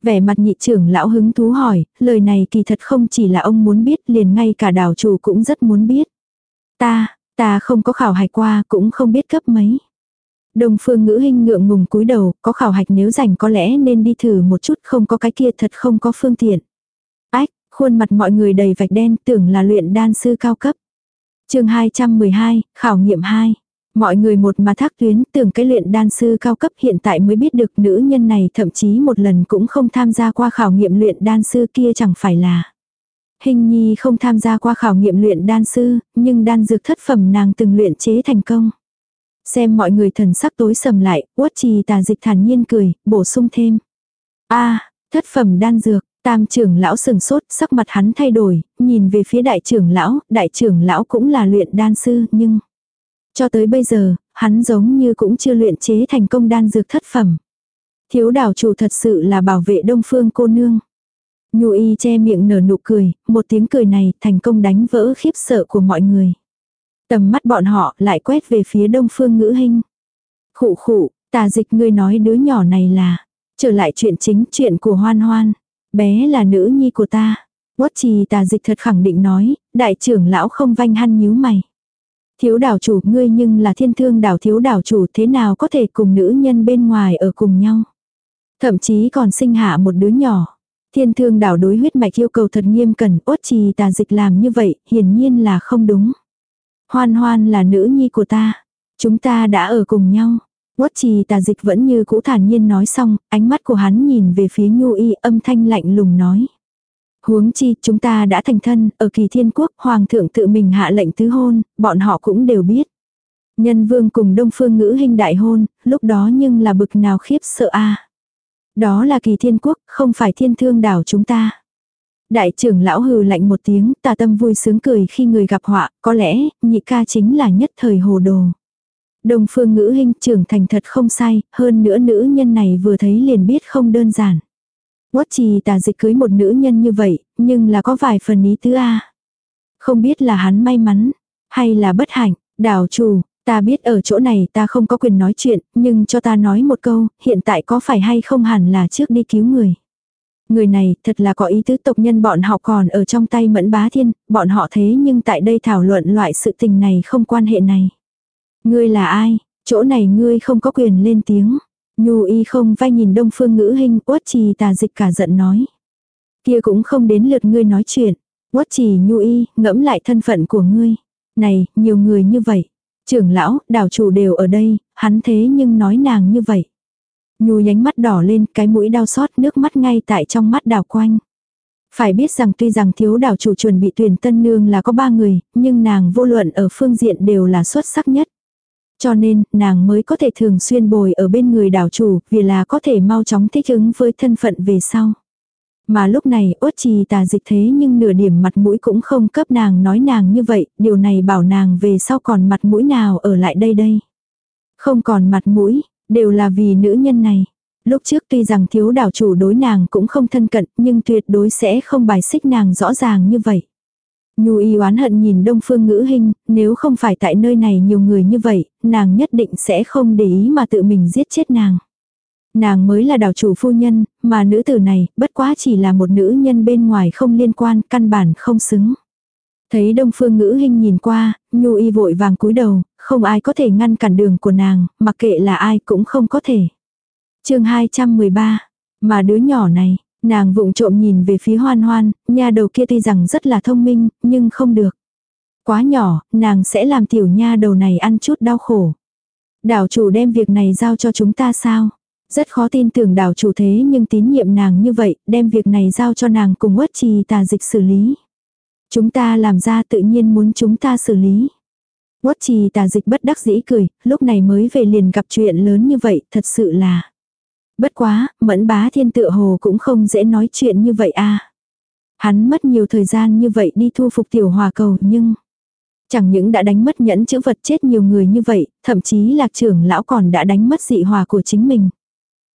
Vẻ mặt nhị trưởng lão hứng thú hỏi, lời này kỳ thật không chỉ là ông muốn biết liền ngay cả đảo chủ cũng rất muốn biết. Ta, ta không có khảo hạch qua cũng không biết cấp mấy. Đông phương ngữ hình ngượng ngùng cúi đầu, có khảo hạch nếu rảnh có lẽ nên đi thử một chút không có cái kia thật không có phương tiện. Ách, khuôn mặt mọi người đầy vạch đen tưởng là luyện đan sư cao cấp. chương 212, khảo nghiệm 2. Mọi người một mà thác tuyến tưởng cái luyện đan sư cao cấp hiện tại mới biết được nữ nhân này thậm chí một lần cũng không tham gia qua khảo nghiệm luyện đan sư kia chẳng phải là. Hình nhi không tham gia qua khảo nghiệm luyện đan sư, nhưng đan dược thất phẩm nàng từng luyện chế thành công. Xem mọi người thần sắc tối sầm lại, uất trì tà dịch thản nhiên cười, bổ sung thêm. a thất phẩm đan dược, tam trưởng lão sừng sốt, sắc mặt hắn thay đổi, nhìn về phía đại trưởng lão, đại trưởng lão cũng là luyện đan sư, nhưng... Cho tới bây giờ, hắn giống như cũng chưa luyện chế thành công đan dược thất phẩm. Thiếu đảo chủ thật sự là bảo vệ đông phương cô nương. Nhu y che miệng nở nụ cười, một tiếng cười này thành công đánh vỡ khiếp sợ của mọi người. Tầm mắt bọn họ lại quét về phía đông phương ngữ hình. Khụ khụ, tà dịch ngươi nói đứa nhỏ này là. Trở lại chuyện chính chuyện của hoan hoan. Bé là nữ nhi của ta. Quất trì tà dịch thật khẳng định nói, đại trưởng lão không vanh hăn nhíu mày. Thiếu đảo chủ ngươi nhưng là thiên thương đảo thiếu đảo chủ thế nào có thể cùng nữ nhân bên ngoài ở cùng nhau. Thậm chí còn sinh hạ một đứa nhỏ. Thiên thương đảo đối huyết mạch yêu cầu thật nghiêm cẩn, ốt trì tà dịch làm như vậy, hiển nhiên là không đúng. Hoan hoan là nữ nhi của ta. Chúng ta đã ở cùng nhau. Quất trì tà dịch vẫn như cũ thản nhiên nói xong, ánh mắt của hắn nhìn về phía nhu y âm thanh lạnh lùng nói. Huống chi chúng ta đã thành thân, ở kỳ thiên quốc hoàng thượng tự mình hạ lệnh tứ hôn, bọn họ cũng đều biết. Nhân vương cùng đông phương ngữ hình đại hôn, lúc đó nhưng là bực nào khiếp sợ a Đó là kỳ thiên quốc, không phải thiên thương đảo chúng ta. Đại trưởng lão hừ lạnh một tiếng, tà tâm vui sướng cười khi người gặp họa, có lẽ, nhị ca chính là nhất thời hồ đồ. Đồng phương ngữ hình trưởng thành thật không sai, hơn nữa nữ nhân này vừa thấy liền biết không đơn giản. Quất trì tà dịch cưới một nữ nhân như vậy, nhưng là có vài phần ý tứ A. Không biết là hắn may mắn, hay là bất hạnh, đảo chủ, ta biết ở chỗ này ta không có quyền nói chuyện, nhưng cho ta nói một câu, hiện tại có phải hay không hẳn là trước đi cứu người. Người này thật là có ý tứ tộc nhân bọn họ còn ở trong tay mẫn bá thiên, bọn họ thế nhưng tại đây thảo luận loại sự tình này không quan hệ này. Ngươi là ai? Chỗ này ngươi không có quyền lên tiếng. Nhu y không vai nhìn đông phương ngữ hình uất trì tà dịch cả giận nói. Kia cũng không đến lượt ngươi nói chuyện. Uất trì nhu y, ngẫm lại thân phận của ngươi. Này, nhiều người như vậy. Trưởng lão, đảo chủ đều ở đây, hắn thế nhưng nói nàng như vậy. Nhu nhánh mắt đỏ lên, cái mũi đau xót nước mắt ngay tại trong mắt đảo quanh. Phải biết rằng tuy rằng thiếu đảo chủ chuẩn bị tuyển tân nương là có ba người, nhưng nàng vô luận ở phương diện đều là xuất sắc nhất. Cho nên, nàng mới có thể thường xuyên bồi ở bên người đảo chủ, vì là có thể mau chóng thích ứng với thân phận về sau. Mà lúc này, ốt trì tà dịch thế nhưng nửa điểm mặt mũi cũng không cấp nàng nói nàng như vậy, điều này bảo nàng về sau còn mặt mũi nào ở lại đây đây. Không còn mặt mũi, đều là vì nữ nhân này. Lúc trước tuy rằng thiếu đảo chủ đối nàng cũng không thân cận, nhưng tuyệt đối sẽ không bài xích nàng rõ ràng như vậy. Nhu y oán hận nhìn đông phương ngữ hình, nếu không phải tại nơi này nhiều người như vậy, nàng nhất định sẽ không để ý mà tự mình giết chết nàng. Nàng mới là đảo chủ phu nhân, mà nữ tử này, bất quá chỉ là một nữ nhân bên ngoài không liên quan, căn bản không xứng. Thấy đông phương ngữ hình nhìn qua, nhu y vội vàng cúi đầu, không ai có thể ngăn cản đường của nàng, mặc kệ là ai cũng không có thể. chương 213, mà đứa nhỏ này, Nàng vụng trộm nhìn về phía hoan hoan, nha đầu kia tuy rằng rất là thông minh, nhưng không được. Quá nhỏ, nàng sẽ làm tiểu nha đầu này ăn chút đau khổ. Đảo chủ đem việc này giao cho chúng ta sao? Rất khó tin tưởng đảo chủ thế nhưng tín nhiệm nàng như vậy, đem việc này giao cho nàng cùng quất trì tà dịch xử lý. Chúng ta làm ra tự nhiên muốn chúng ta xử lý. Quất trì tà dịch bất đắc dĩ cười, lúc này mới về liền gặp chuyện lớn như vậy, thật sự là. Bất quá, mẫn bá thiên tựa hồ cũng không dễ nói chuyện như vậy a Hắn mất nhiều thời gian như vậy đi thu phục tiểu hòa cầu nhưng... Chẳng những đã đánh mất nhẫn chữ vật chết nhiều người như vậy, thậm chí lạc trưởng lão còn đã đánh mất dị hòa của chính mình.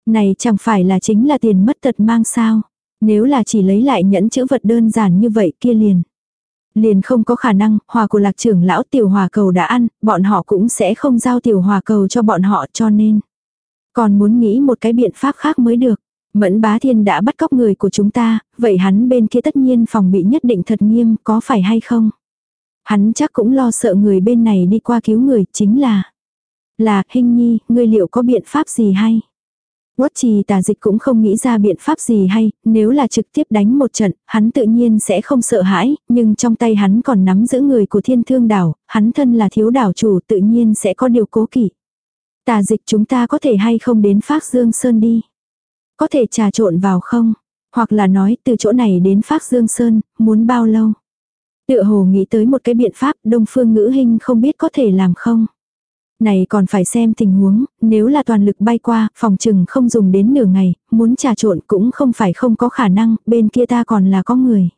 Này chẳng phải là chính là tiền mất tật mang sao. Nếu là chỉ lấy lại nhẫn chữ vật đơn giản như vậy kia liền. Liền không có khả năng, hòa của lạc trưởng lão tiểu hòa cầu đã ăn, bọn họ cũng sẽ không giao tiểu hòa cầu cho bọn họ cho nên. Còn muốn nghĩ một cái biện pháp khác mới được. Mẫn bá thiên đã bắt cóc người của chúng ta, vậy hắn bên kia tất nhiên phòng bị nhất định thật nghiêm, có phải hay không? Hắn chắc cũng lo sợ người bên này đi qua cứu người, chính là... Là, hình nhi, ngươi liệu có biện pháp gì hay? Quất trì tà dịch cũng không nghĩ ra biện pháp gì hay, nếu là trực tiếp đánh một trận, hắn tự nhiên sẽ không sợ hãi, nhưng trong tay hắn còn nắm giữ người của thiên thương đảo, hắn thân là thiếu đảo chủ tự nhiên sẽ có điều cố kỵ. Tà dịch chúng ta có thể hay không đến Phác Dương Sơn đi. Có thể trà trộn vào không? Hoặc là nói từ chỗ này đến Phác Dương Sơn, muốn bao lâu? Tựa hồ nghĩ tới một cái biện pháp đông phương ngữ hình không biết có thể làm không? Này còn phải xem tình huống, nếu là toàn lực bay qua, phòng trừng không dùng đến nửa ngày, muốn trà trộn cũng không phải không có khả năng, bên kia ta còn là có người.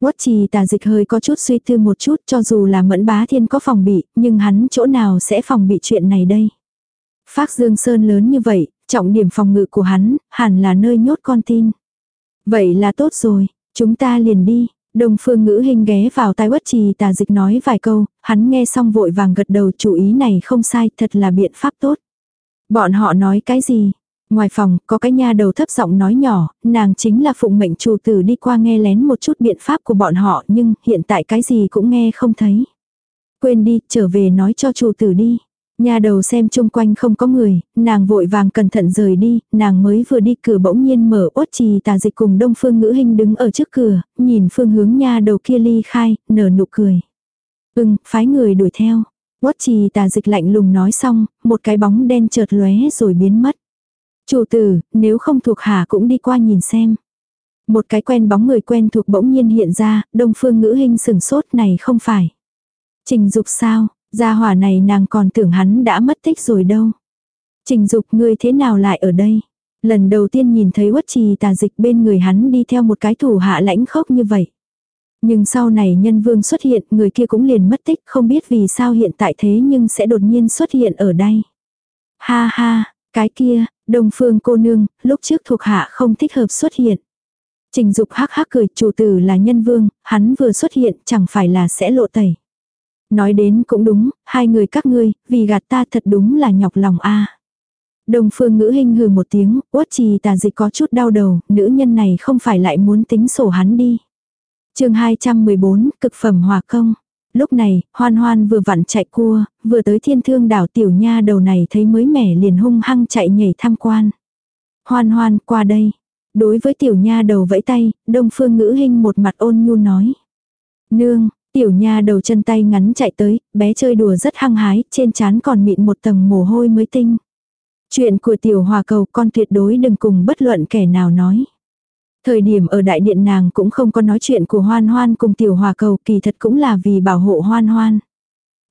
Quất trì tà dịch hơi có chút suy tư một chút cho dù là mẫn bá thiên có phòng bị, nhưng hắn chỗ nào sẽ phòng bị chuyện này đây. Phác Dương Sơn lớn như vậy, trọng điểm phòng ngự của hắn, hẳn là nơi nhốt con tin. Vậy là tốt rồi, chúng ta liền đi. Đồng phương ngữ hình ghé vào tai quất trì tà dịch nói vài câu, hắn nghe xong vội vàng gật đầu chủ ý này không sai, thật là biện pháp tốt. Bọn họ nói cái gì? Ngoài phòng, có cái nha đầu thấp giọng nói nhỏ, nàng chính là phụng mệnh chủ tử đi qua nghe lén một chút biện pháp của bọn họ nhưng hiện tại cái gì cũng nghe không thấy. Quên đi, trở về nói cho chủ tử đi. Nhà đầu xem chung quanh không có người, nàng vội vàng cẩn thận rời đi, nàng mới vừa đi cửa bỗng nhiên mở ốt trì tà dịch cùng đông phương ngữ hình đứng ở trước cửa, nhìn phương hướng nhà đầu kia ly khai, nở nụ cười. Ưng, phái người đuổi theo. Quất trì tà dịch lạnh lùng nói xong, một cái bóng đen chợt lóe rồi biến mất. Chủ tử, nếu không thuộc hạ cũng đi qua nhìn xem. Một cái quen bóng người quen thuộc bỗng nhiên hiện ra, đông phương ngữ hình sừng sốt này không phải. Trình dục sao, gia hỏa này nàng còn tưởng hắn đã mất tích rồi đâu. Trình dục ngươi thế nào lại ở đây? Lần đầu tiên nhìn thấy quất trì tà dịch bên người hắn đi theo một cái thủ hạ lãnh khốc như vậy. Nhưng sau này nhân vương xuất hiện, người kia cũng liền mất tích, không biết vì sao hiện tại thế nhưng sẽ đột nhiên xuất hiện ở đây. Ha ha, cái kia, Đông phương cô nương, lúc trước thuộc hạ không thích hợp xuất hiện. Trình dục hắc hắc cười, chủ tử là nhân vương, hắn vừa xuất hiện chẳng phải là sẽ lộ tẩy. Nói đến cũng đúng, hai người các ngươi, vì gạt ta thật đúng là nhọc lòng a. Đông phương ngữ hình hừ một tiếng, uất trì tà dịch có chút đau đầu, nữ nhân này không phải lại muốn tính sổ hắn đi. chương 214, cực phẩm hòa công. Lúc này, hoan hoan vừa vặn chạy cua, vừa tới thiên thương đảo tiểu nha đầu này thấy mới mẻ liền hung hăng chạy nhảy tham quan. Hoan hoan qua đây. Đối với tiểu nha đầu vẫy tay, đông phương ngữ hình một mặt ôn nhu nói. Nương, tiểu nha đầu chân tay ngắn chạy tới, bé chơi đùa rất hăng hái, trên trán còn mịn một tầng mồ hôi mới tinh. Chuyện của tiểu hòa cầu con tuyệt đối đừng cùng bất luận kẻ nào nói. Thời điểm ở đại điện nàng cũng không có nói chuyện của hoan hoan cùng tiểu hòa cầu kỳ thật cũng là vì bảo hộ hoan hoan.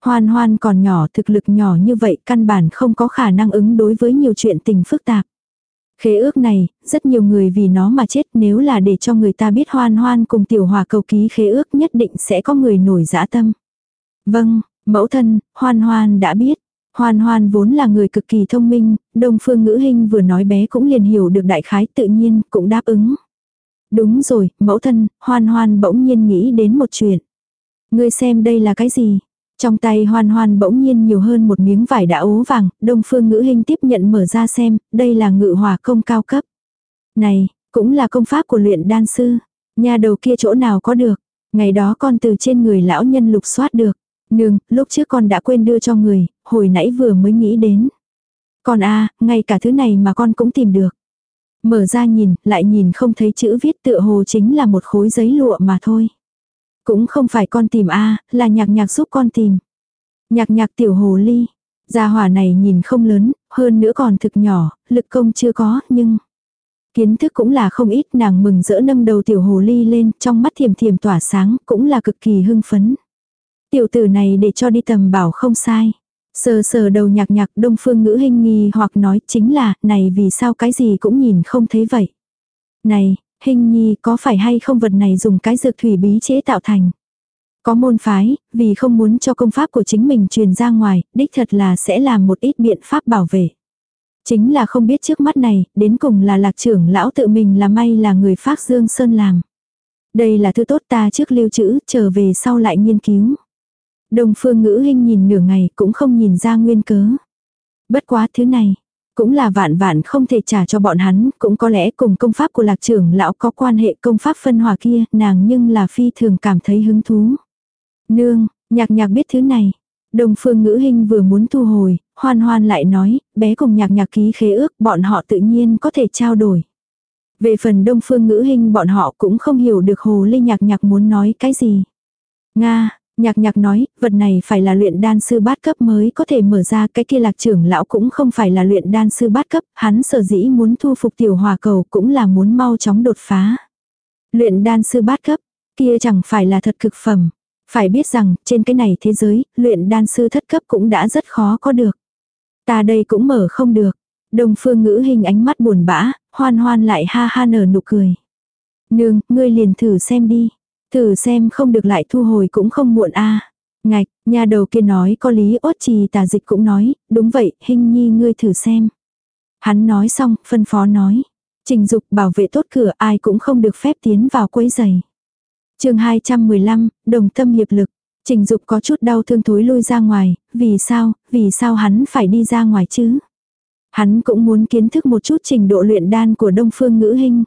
Hoan hoan còn nhỏ thực lực nhỏ như vậy căn bản không có khả năng ứng đối với nhiều chuyện tình phức tạp. Khế ước này, rất nhiều người vì nó mà chết nếu là để cho người ta biết hoan hoan cùng tiểu hòa cầu ký khế ước nhất định sẽ có người nổi dã tâm. Vâng, mẫu thân, hoan hoan đã biết. Hoan hoan vốn là người cực kỳ thông minh, đông phương ngữ hình vừa nói bé cũng liền hiểu được đại khái tự nhiên cũng đáp ứng. Đúng rồi, mẫu thân, hoan hoan bỗng nhiên nghĩ đến một chuyện. Ngươi xem đây là cái gì? Trong tay hoan hoan bỗng nhiên nhiều hơn một miếng vải đã ố vàng, đông phương ngữ hình tiếp nhận mở ra xem, đây là ngự hòa công cao cấp. Này, cũng là công pháp của luyện đan sư. Nhà đầu kia chỗ nào có được. Ngày đó con từ trên người lão nhân lục soát được. Nương, lúc trước con đã quên đưa cho người, hồi nãy vừa mới nghĩ đến. Con a ngay cả thứ này mà con cũng tìm được. Mở ra nhìn, lại nhìn không thấy chữ viết tựa hồ chính là một khối giấy lụa mà thôi. Cũng không phải con tìm a là nhạc nhạc giúp con tìm. Nhạc nhạc tiểu hồ ly. Gia hỏa này nhìn không lớn, hơn nữa còn thực nhỏ, lực công chưa có, nhưng... Kiến thức cũng là không ít nàng mừng rỡ nâng đầu tiểu hồ ly lên, trong mắt thiềm thiềm tỏa sáng, cũng là cực kỳ hưng phấn. Tiểu tử này để cho đi tầm bảo không sai. Sờ sờ đầu nhạc nhạc đông phương ngữ hình nghi hoặc nói chính là, này vì sao cái gì cũng nhìn không thấy vậy. Này, hình nhi có phải hay không vật này dùng cái dược thủy bí chế tạo thành. Có môn phái, vì không muốn cho công pháp của chính mình truyền ra ngoài, đích thật là sẽ làm một ít biện pháp bảo vệ. Chính là không biết trước mắt này, đến cùng là lạc trưởng lão tự mình là may là người phát dương sơn làm. Đây là thứ tốt ta trước lưu trữ, trở về sau lại nghiên cứu. Đông phương ngữ hình nhìn nửa ngày cũng không nhìn ra nguyên cớ. Bất quá thứ này, cũng là vạn vạn không thể trả cho bọn hắn, cũng có lẽ cùng công pháp của lạc trưởng lão có quan hệ công pháp phân hòa kia, nàng nhưng là phi thường cảm thấy hứng thú. Nương, nhạc nhạc biết thứ này. Đông phương ngữ hình vừa muốn thu hồi, hoan hoan lại nói, bé cùng nhạc nhạc ký khế ước bọn họ tự nhiên có thể trao đổi. Về phần đông phương ngữ hình bọn họ cũng không hiểu được hồ ly nhạc nhạc muốn nói cái gì. Nga, Nhạc nhạc nói, vật này phải là luyện đan sư bát cấp mới có thể mở ra cái kia lạc trưởng lão cũng không phải là luyện đan sư bát cấp, hắn sở dĩ muốn thu phục tiểu hòa cầu cũng là muốn mau chóng đột phá. Luyện đan sư bát cấp, kia chẳng phải là thật cực phẩm. Phải biết rằng, trên cái này thế giới, luyện đan sư thất cấp cũng đã rất khó có được. Ta đây cũng mở không được. Đông phương ngữ hình ánh mắt buồn bã, hoan hoan lại ha ha nở nụ cười. Nương, ngươi liền thử xem đi. Thử xem không được lại thu hồi cũng không muộn a Ngạch, nhà đầu kia nói có lý ốt trì tà dịch cũng nói, đúng vậy, hình nhi ngươi thử xem. Hắn nói xong, phân phó nói. Trình dục bảo vệ tốt cửa ai cũng không được phép tiến vào quấy giày. chương 215, đồng tâm hiệp lực. Trình dục có chút đau thương thối lui ra ngoài, vì sao, vì sao hắn phải đi ra ngoài chứ? Hắn cũng muốn kiến thức một chút trình độ luyện đan của đông phương ngữ hình.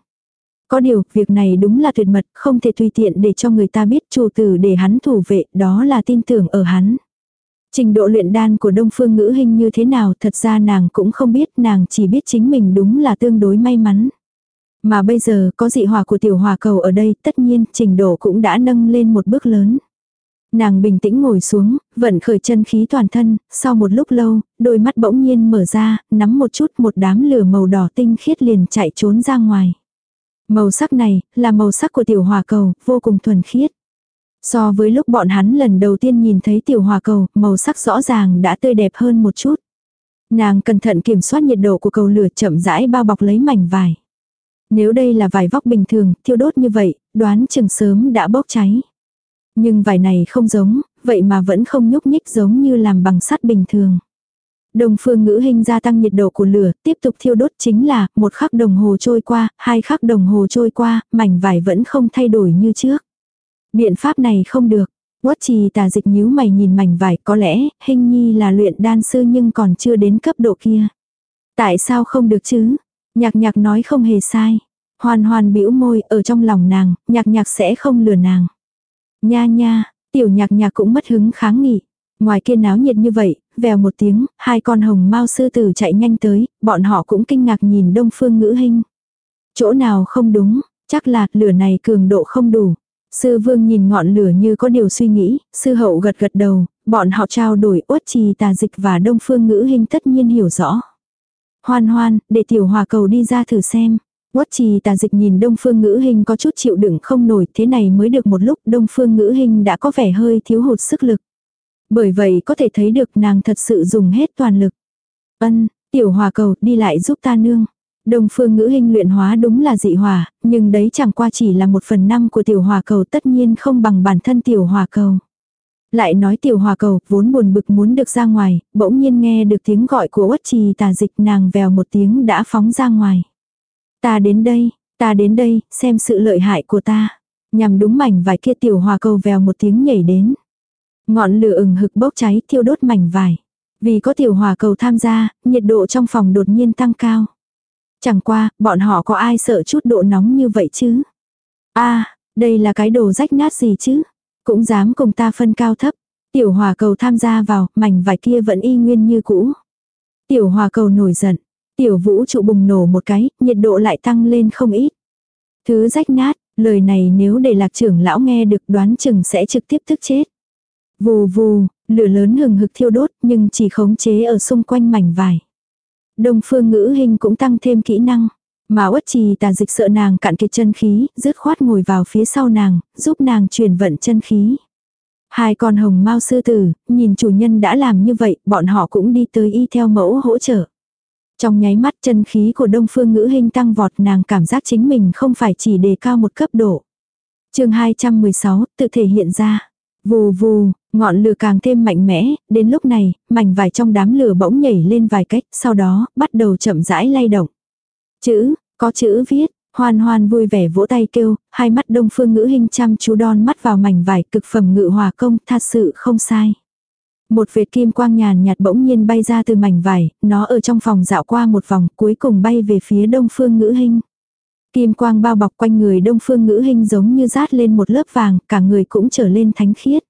Có điều, việc này đúng là tuyệt mật, không thể tùy tiện để cho người ta biết chủ tử để hắn thủ vệ, đó là tin tưởng ở hắn. Trình độ luyện đan của đông phương ngữ hình như thế nào thật ra nàng cũng không biết, nàng chỉ biết chính mình đúng là tương đối may mắn. Mà bây giờ có dị hòa của tiểu hòa cầu ở đây, tất nhiên trình độ cũng đã nâng lên một bước lớn. Nàng bình tĩnh ngồi xuống, vận khởi chân khí toàn thân, sau một lúc lâu, đôi mắt bỗng nhiên mở ra, nắm một chút một đám lửa màu đỏ tinh khiết liền chạy trốn ra ngoài. Màu sắc này, là màu sắc của tiểu hòa cầu, vô cùng thuần khiết. So với lúc bọn hắn lần đầu tiên nhìn thấy tiểu hòa cầu, màu sắc rõ ràng đã tươi đẹp hơn một chút. Nàng cẩn thận kiểm soát nhiệt độ của cầu lửa chậm rãi bao bọc lấy mảnh vải. Nếu đây là vải vóc bình thường, thiêu đốt như vậy, đoán chừng sớm đã bốc cháy. Nhưng vải này không giống, vậy mà vẫn không nhúc nhích giống như làm bằng sắt bình thường. Đồng phương ngữ hình gia tăng nhiệt độ của lửa, tiếp tục thiêu đốt chính là, một khắc đồng hồ trôi qua, hai khắc đồng hồ trôi qua, mảnh vải vẫn không thay đổi như trước. Biện pháp này không được. Quất trì tà dịch nhíu mày nhìn mảnh vải có lẽ, hình nhi là luyện đan sư nhưng còn chưa đến cấp độ kia. Tại sao không được chứ? Nhạc nhạc nói không hề sai. Hoàn hoàn bĩu môi ở trong lòng nàng, nhạc nhạc sẽ không lừa nàng. Nha nha, tiểu nhạc nhạc cũng mất hứng kháng nghị. Ngoài kia náo nhiệt như vậy, vèo một tiếng, hai con hồng mau sư tử chạy nhanh tới, bọn họ cũng kinh ngạc nhìn đông phương ngữ hình. Chỗ nào không đúng, chắc là lửa này cường độ không đủ. Sư vương nhìn ngọn lửa như có điều suy nghĩ, sư hậu gật gật đầu, bọn họ trao đổi uất trì tà dịch và đông phương ngữ hình tất nhiên hiểu rõ. Hoan hoan, để tiểu hòa cầu đi ra thử xem. Quất trì tà dịch nhìn đông phương ngữ hình có chút chịu đựng không nổi thế này mới được một lúc đông phương ngữ hình đã có vẻ hơi thiếu hụt sức lực. Bởi vậy có thể thấy được nàng thật sự dùng hết toàn lực. Ân, tiểu hòa cầu đi lại giúp ta nương. Đông phương ngữ hình luyện hóa đúng là dị hòa, nhưng đấy chẳng qua chỉ là một phần năm của tiểu hòa cầu tất nhiên không bằng bản thân tiểu hòa cầu. Lại nói tiểu hòa cầu vốn buồn bực muốn được ra ngoài, bỗng nhiên nghe được tiếng gọi của uất trì tà dịch nàng vèo một tiếng đã phóng ra ngoài. Ta đến đây, ta đến đây, xem sự lợi hại của ta. Nhằm đúng mảnh vải kia tiểu hòa cầu vèo một tiếng nhảy đến. Ngọn lửa ừng hực bốc cháy thiêu đốt mảnh vải. Vì có tiểu hòa cầu tham gia, nhiệt độ trong phòng đột nhiên tăng cao. Chẳng qua, bọn họ có ai sợ chút độ nóng như vậy chứ? a đây là cái đồ rách nát gì chứ? Cũng dám cùng ta phân cao thấp. Tiểu hòa cầu tham gia vào, mảnh vải kia vẫn y nguyên như cũ. Tiểu hòa cầu nổi giận. Tiểu vũ trụ bùng nổ một cái, nhiệt độ lại tăng lên không ít. Thứ rách nát, lời này nếu để lạc trưởng lão nghe được đoán chừng sẽ trực tiếp tức chết. Vù vù, lửa lớn hừng hực thiêu đốt nhưng chỉ khống chế ở xung quanh mảnh vải. Đông phương ngữ hình cũng tăng thêm kỹ năng. Mà uất trì tà dịch sợ nàng cạn kiệt chân khí, dứt khoát ngồi vào phía sau nàng, giúp nàng truyền vận chân khí. Hai con hồng mau sư tử, nhìn chủ nhân đã làm như vậy, bọn họ cũng đi tới y theo mẫu hỗ trợ. Trong nháy mắt chân khí của đông phương ngữ hình tăng vọt nàng cảm giác chính mình không phải chỉ đề cao một cấp độ. chương 216, tự thể hiện ra. Vù vù, ngọn lửa càng thêm mạnh mẽ, đến lúc này, mảnh vải trong đám lửa bỗng nhảy lên vài cách, sau đó, bắt đầu chậm rãi lay động. Chữ, có chữ viết, hoan hoan vui vẻ vỗ tay kêu, hai mắt đông phương ngữ hình chăm chú đon mắt vào mảnh vải cực phẩm ngự hòa công, thật sự không sai. Một vệt kim quang nhàn nhạt bỗng nhiên bay ra từ mảnh vải, nó ở trong phòng dạo qua một vòng cuối cùng bay về phía đông phương ngữ hình. Kim quang bao bọc quanh người đông phương ngữ hình giống như rát lên một lớp vàng, cả người cũng trở lên thánh khiết.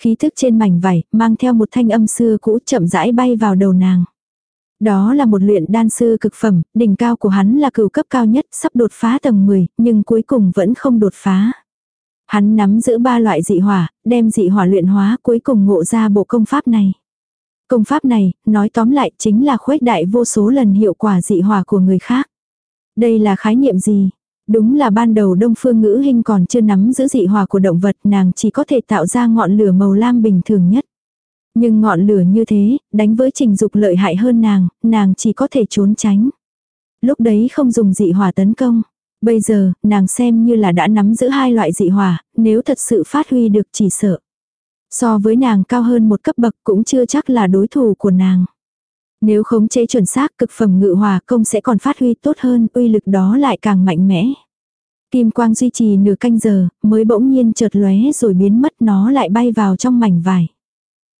Khí thức trên mảnh vải, mang theo một thanh âm xưa cũ chậm rãi bay vào đầu nàng. Đó là một luyện đan sư cực phẩm, đỉnh cao của hắn là cửu cấp cao nhất, sắp đột phá tầng 10, nhưng cuối cùng vẫn không đột phá. Hắn nắm giữ ba loại dị hỏa, đem dị hỏa luyện hóa cuối cùng ngộ ra bộ công pháp này. Công pháp này, nói tóm lại chính là khuếch đại vô số lần hiệu quả dị hỏa của người khác. Đây là khái niệm gì? Đúng là ban đầu Đông Phương Ngữ hình còn chưa nắm giữ dị hòa của động vật nàng chỉ có thể tạo ra ngọn lửa màu lam bình thường nhất. Nhưng ngọn lửa như thế, đánh với trình dục lợi hại hơn nàng, nàng chỉ có thể trốn tránh. Lúc đấy không dùng dị hỏa tấn công. Bây giờ, nàng xem như là đã nắm giữ hai loại dị hỏa, nếu thật sự phát huy được chỉ sợ. So với nàng cao hơn một cấp bậc cũng chưa chắc là đối thủ của nàng. Nếu khống chế chuẩn xác cực phẩm ngự hòa công sẽ còn phát huy tốt hơn, uy lực đó lại càng mạnh mẽ. Kim quang duy trì nửa canh giờ, mới bỗng nhiên chợt lóe rồi biến mất nó lại bay vào trong mảnh vải.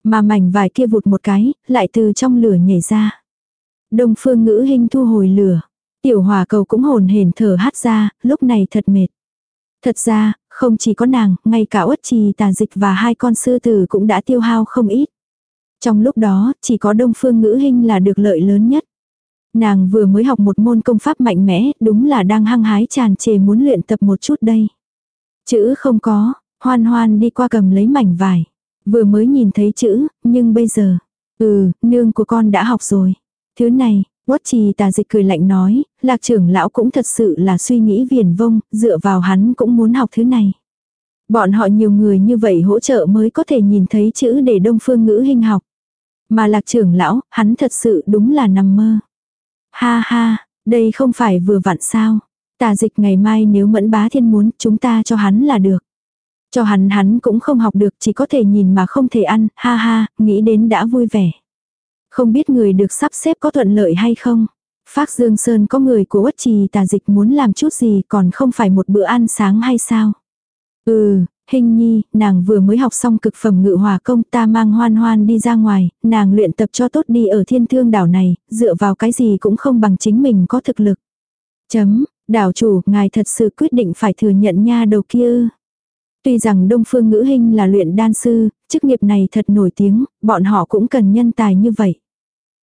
Mà mảnh vải kia vụt một cái, lại từ trong lửa nhảy ra. Đông phương ngữ hình thu hồi lửa. Tiểu hòa cầu cũng hồn hển thở hát ra, lúc này thật mệt. Thật ra, không chỉ có nàng, ngay cả uất trì tà dịch và hai con sư tử cũng đã tiêu hao không ít. Trong lúc đó, chỉ có đông phương ngữ hình là được lợi lớn nhất. Nàng vừa mới học một môn công pháp mạnh mẽ, đúng là đang hăng hái tràn trề muốn luyện tập một chút đây. Chữ không có, hoan hoan đi qua cầm lấy mảnh vải. Vừa mới nhìn thấy chữ, nhưng bây giờ, ừ, nương của con đã học rồi. Thứ này, Quất trì tà dịch cười lạnh nói, lạc trưởng lão cũng thật sự là suy nghĩ viền vông, dựa vào hắn cũng muốn học thứ này. Bọn họ nhiều người như vậy hỗ trợ mới có thể nhìn thấy chữ để đông phương ngữ hình học. Mà lạc trưởng lão, hắn thật sự đúng là nằm mơ. Ha ha, đây không phải vừa vặn sao. Tà dịch ngày mai nếu mẫn bá thiên muốn chúng ta cho hắn là được. Cho hắn hắn cũng không học được chỉ có thể nhìn mà không thể ăn, ha ha, nghĩ đến đã vui vẻ. Không biết người được sắp xếp có thuận lợi hay không. Phác Dương Sơn có người của Uất Trì tà dịch muốn làm chút gì còn không phải một bữa ăn sáng hay sao. Ừ, hình nhi, nàng vừa mới học xong cực phẩm ngự hòa công ta mang hoan hoan đi ra ngoài, nàng luyện tập cho tốt đi ở thiên thương đảo này, dựa vào cái gì cũng không bằng chính mình có thực lực. Chấm, đảo chủ, ngài thật sự quyết định phải thừa nhận nha đầu kia Tuy rằng Đông Phương Ngữ Hinh là luyện đan sư, chức nghiệp này thật nổi tiếng, bọn họ cũng cần nhân tài như vậy.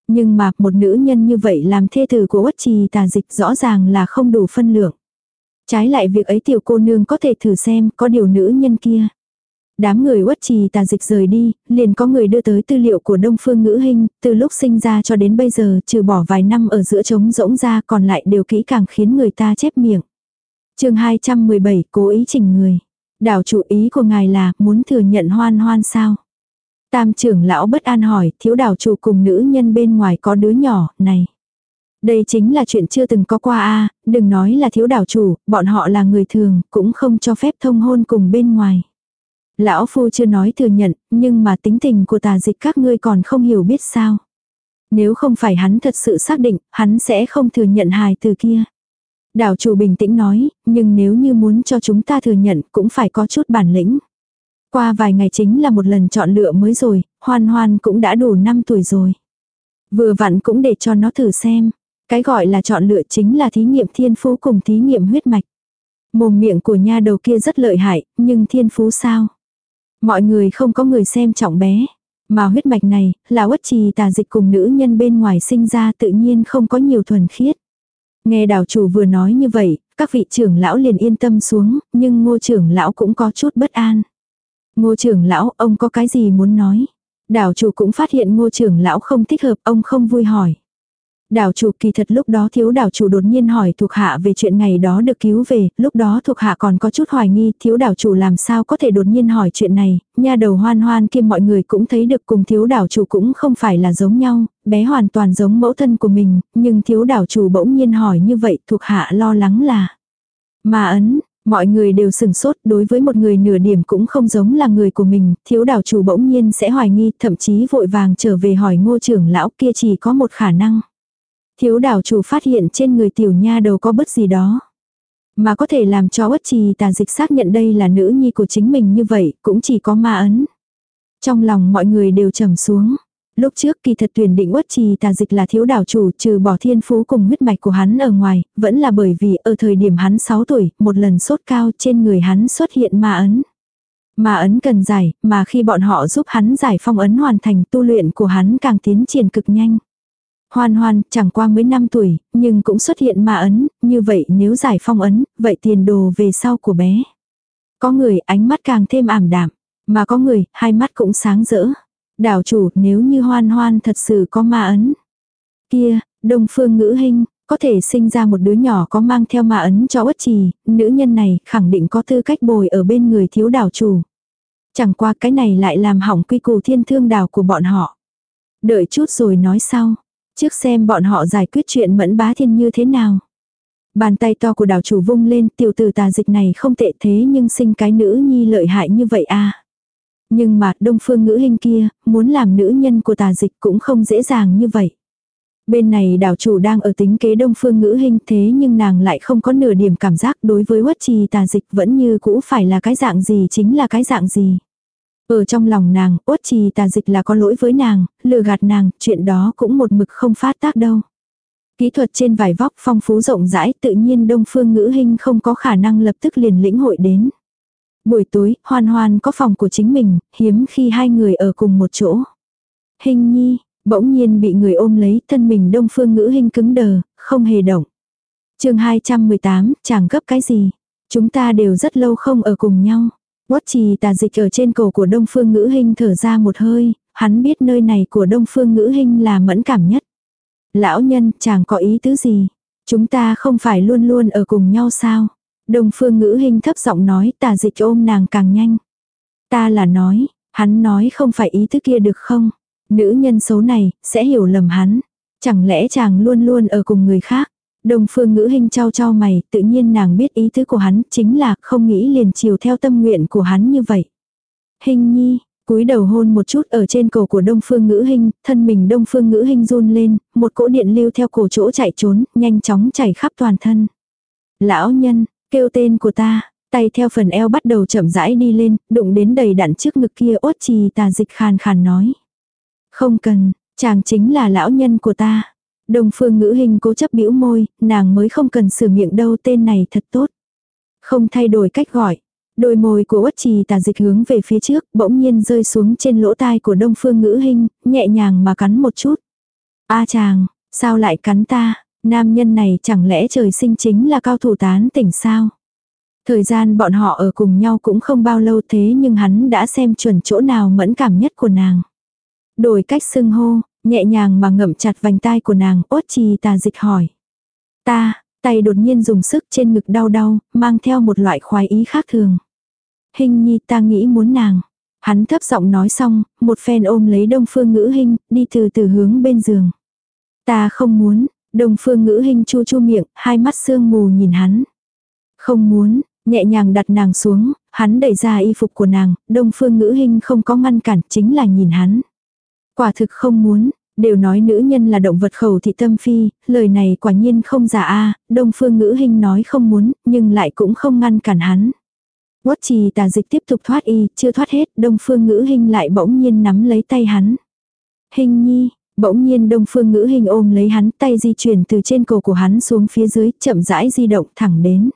Nhưng mà một nữ nhân như vậy làm thê tử của uất trì tà dịch rõ ràng là không đủ phân lượng. Trái lại việc ấy tiểu cô nương có thể thử xem có điều nữ nhân kia. Đám người uất trì tà dịch rời đi, liền có người đưa tới tư liệu của Đông Phương Ngữ Hinh, từ lúc sinh ra cho đến bây giờ trừ bỏ vài năm ở giữa trống rỗng ra còn lại đều kỹ càng khiến người ta chép miệng. chương 217 cố ý chỉnh người. Đảo chủ ý của ngài là muốn thừa nhận hoan hoan sao? Tam trưởng lão bất an hỏi, thiếu đảo chủ cùng nữ nhân bên ngoài có đứa nhỏ, này. Đây chính là chuyện chưa từng có qua a đừng nói là thiếu đảo chủ, bọn họ là người thường, cũng không cho phép thông hôn cùng bên ngoài. Lão phu chưa nói thừa nhận, nhưng mà tính tình của tà dịch các ngươi còn không hiểu biết sao. Nếu không phải hắn thật sự xác định, hắn sẽ không thừa nhận hài từ kia. Đảo chủ bình tĩnh nói, nhưng nếu như muốn cho chúng ta thừa nhận cũng phải có chút bản lĩnh. Qua vài ngày chính là một lần chọn lựa mới rồi, hoan hoan cũng đã đủ 5 tuổi rồi. Vừa vặn cũng để cho nó thử xem. Cái gọi là chọn lựa chính là thí nghiệm thiên phú cùng thí nghiệm huyết mạch. Mồm miệng của nha đầu kia rất lợi hại, nhưng thiên phú sao? Mọi người không có người xem trọng bé. Mà huyết mạch này, là uất trì tà dịch cùng nữ nhân bên ngoài sinh ra tự nhiên không có nhiều thuần khiết. Nghe đảo chủ vừa nói như vậy, các vị trưởng lão liền yên tâm xuống, nhưng ngô trưởng lão cũng có chút bất an. Ngô trưởng lão, ông có cái gì muốn nói? Đảo chủ cũng phát hiện ngô trưởng lão không thích hợp, ông không vui hỏi. Đảo chủ kỳ thật lúc đó thiếu đảo chủ đột nhiên hỏi thuộc hạ về chuyện ngày đó được cứu về, lúc đó thuộc hạ còn có chút hoài nghi thiếu đảo chủ làm sao có thể đột nhiên hỏi chuyện này, nha đầu hoan hoan kia mọi người cũng thấy được cùng thiếu đảo chủ cũng không phải là giống nhau, bé hoàn toàn giống mẫu thân của mình, nhưng thiếu đảo chủ bỗng nhiên hỏi như vậy thuộc hạ lo lắng là. Mà ấn, Mọi người đều sừng sốt đối với một người nửa điểm cũng không giống là người của mình, thiếu đảo chủ bỗng nhiên sẽ hoài nghi, thậm chí vội vàng trở về hỏi ngô trưởng lão kia chỉ có một khả năng. Thiếu đảo chủ phát hiện trên người tiểu nha đầu có bất gì đó. Mà có thể làm cho bất trì tà dịch xác nhận đây là nữ nhi của chính mình như vậy, cũng chỉ có ma ấn. Trong lòng mọi người đều trầm xuống. Lúc trước kỳ thật tuyển định uất trì tà dịch là thiếu đảo chủ trừ bỏ thiên phú cùng huyết mạch của hắn ở ngoài, vẫn là bởi vì ở thời điểm hắn 6 tuổi, một lần sốt cao trên người hắn xuất hiện ma ấn. Ma ấn cần giải, mà khi bọn họ giúp hắn giải phong ấn hoàn thành tu luyện của hắn càng tiến triển cực nhanh. Hoan hoan, chẳng qua mới 5 tuổi, nhưng cũng xuất hiện ma ấn, như vậy nếu giải phong ấn, vậy tiền đồ về sau của bé. Có người ánh mắt càng thêm ảm đạm, mà có người, hai mắt cũng sáng rỡ. Đảo chủ, nếu như hoan hoan thật sự có ma ấn. Kia, đông phương ngữ hình, Có thể sinh ra một đứa nhỏ có mang theo ma ấn cho uất trì, nữ nhân này khẳng định có tư cách bồi ở bên người thiếu đảo chủ. Chẳng qua cái này lại làm hỏng quy củ thiên thương đảo của bọn họ. Đợi chút rồi nói sau. Trước xem bọn họ giải quyết chuyện mẫn bá thiên như thế nào. Bàn tay to của đảo chủ vung lên tiểu tử tà dịch này không tệ thế nhưng sinh cái nữ nhi lợi hại như vậy à. Nhưng mà đông phương ngữ hình kia, muốn làm nữ nhân của tà dịch cũng không dễ dàng như vậy. Bên này đảo chủ đang ở tính kế đông phương ngữ hình thế nhưng nàng lại không có nửa điểm cảm giác đối với quất trì tà dịch vẫn như cũ phải là cái dạng gì chính là cái dạng gì. Ở trong lòng nàng, uất trì tà dịch là có lỗi với nàng, lừa gạt nàng, chuyện đó cũng một mực không phát tác đâu. Kỹ thuật trên vải vóc phong phú rộng rãi tự nhiên đông phương ngữ hình không có khả năng lập tức liền lĩnh hội đến. Buổi tối, hoan hoan có phòng của chính mình, hiếm khi hai người ở cùng một chỗ. Hình nhi, bỗng nhiên bị người ôm lấy, thân mình đông phương ngữ hình cứng đờ, không hề động. chương 218, chẳng gấp cái gì. Chúng ta đều rất lâu không ở cùng nhau. Quất trì tà dịch ở trên cổ của đông phương ngữ hình thở ra một hơi, hắn biết nơi này của đông phương ngữ hình là mẫn cảm nhất. Lão nhân, chàng có ý tứ gì? Chúng ta không phải luôn luôn ở cùng nhau sao? Đông phương ngữ hình thấp giọng nói tà dịch ôm nàng càng nhanh. Ta là nói, hắn nói không phải ý tứ kia được không? Nữ nhân xấu này, sẽ hiểu lầm hắn. Chẳng lẽ chàng luôn luôn ở cùng người khác? Đông phương ngữ hình trao trao mày, tự nhiên nàng biết ý tứ của hắn, chính là không nghĩ liền chiều theo tâm nguyện của hắn như vậy. Hình nhi, cúi đầu hôn một chút ở trên cổ của đông phương ngữ hình, thân mình đông phương ngữ hình run lên, một cỗ điện lưu theo cổ chỗ chạy trốn, nhanh chóng chảy khắp toàn thân. Lão nhân, kêu tên của ta, tay theo phần eo bắt đầu chậm rãi đi lên, đụng đến đầy đặn trước ngực kia ốt trì tà dịch khàn khàn nói. Không cần, chàng chính là lão nhân của ta. Đông phương ngữ hình cố chấp bĩu môi, nàng mới không cần sửa miệng đâu tên này thật tốt. Không thay đổi cách gọi. Đôi môi của uất trì tà dịch hướng về phía trước, bỗng nhiên rơi xuống trên lỗ tai của đông phương ngữ hình, nhẹ nhàng mà cắn một chút. A chàng, sao lại cắn ta? Nam nhân này chẳng lẽ trời sinh chính là cao thủ tán tỉnh sao? Thời gian bọn họ ở cùng nhau cũng không bao lâu thế nhưng hắn đã xem chuẩn chỗ nào mẫn cảm nhất của nàng. Đổi cách xưng hô, nhẹ nhàng mà ngậm chặt vành tai của nàng, ốt trì tà dịch hỏi. Ta, tay đột nhiên dùng sức trên ngực đau đau, mang theo một loại khoái ý khác thường. Hình nhi ta nghĩ muốn nàng. Hắn thấp giọng nói xong, một phen ôm lấy đông phương ngữ hình, đi từ từ hướng bên giường. Ta không muốn, đông phương ngữ hình chu chu miệng, hai mắt sương mù nhìn hắn. Không muốn, nhẹ nhàng đặt nàng xuống, hắn đẩy ra y phục của nàng, đông phương ngữ hình không có ngăn cản, chính là nhìn hắn. Quả thực không muốn, đều nói nữ nhân là động vật khẩu thị tâm phi, lời này quả nhiên không giả a đông phương ngữ hình nói không muốn, nhưng lại cũng không ngăn cản hắn. Quất trì tà dịch tiếp tục thoát y, chưa thoát hết, đông phương ngữ hình lại bỗng nhiên nắm lấy tay hắn. Hình nhi, bỗng nhiên đông phương ngữ hình ôm lấy hắn tay di chuyển từ trên cổ của hắn xuống phía dưới, chậm rãi di động thẳng đến.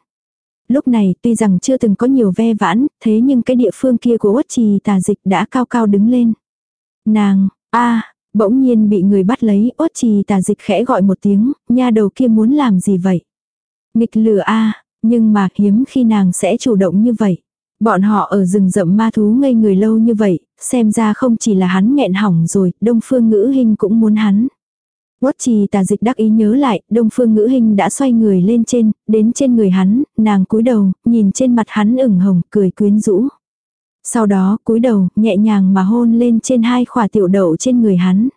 Lúc này tuy rằng chưa từng có nhiều ve vãn, thế nhưng cái địa phương kia của quất trì tà dịch đã cao cao đứng lên. Nàng, a bỗng nhiên bị người bắt lấy, ốt trì tà dịch khẽ gọi một tiếng, nha đầu kia muốn làm gì vậy? Nghịch lửa a nhưng mà hiếm khi nàng sẽ chủ động như vậy. Bọn họ ở rừng rậm ma thú ngây người lâu như vậy, xem ra không chỉ là hắn nghẹn hỏng rồi, đông phương ngữ hình cũng muốn hắn. Quất trì tà dịch đắc ý nhớ lại, đông phương ngữ hình đã xoay người lên trên, đến trên người hắn, nàng cúi đầu, nhìn trên mặt hắn ửng hồng, cười quyến rũ. Sau đó cúi đầu, nhẹ nhàng mà hôn lên trên hai khỏa tiểu đậu trên người hắn.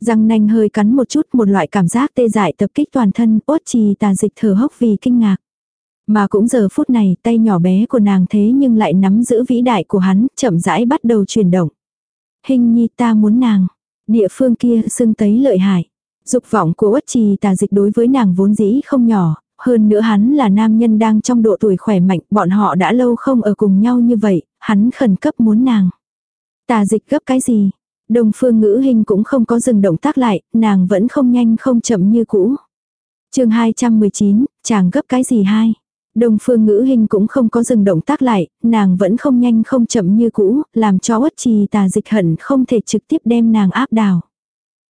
Răng nanh hơi cắn một chút một loại cảm giác tê dại tập kích toàn thân, ốt trì tà dịch thở hốc vì kinh ngạc. Mà cũng giờ phút này tay nhỏ bé của nàng thế nhưng lại nắm giữ vĩ đại của hắn, chậm rãi bắt đầu chuyển động. Hình nhi ta muốn nàng. Địa phương kia sưng tấy lợi hại. Dục vọng của ốt trì tà dịch đối với nàng vốn dĩ không nhỏ, hơn nữa hắn là nam nhân đang trong độ tuổi khỏe mạnh, bọn họ đã lâu không ở cùng nhau như vậy, hắn khẩn cấp muốn nàng. Tà dịch gấp cái gì? Đồng phương ngữ hình cũng không có dừng động tác lại, nàng vẫn không nhanh không chậm như cũ. chương 219, chàng gấp cái gì hai? Đồng phương ngữ hình cũng không có dừng động tác lại, nàng vẫn không nhanh không chậm như cũ, làm cho uất trì tà dịch hận không thể trực tiếp đem nàng áp đảo.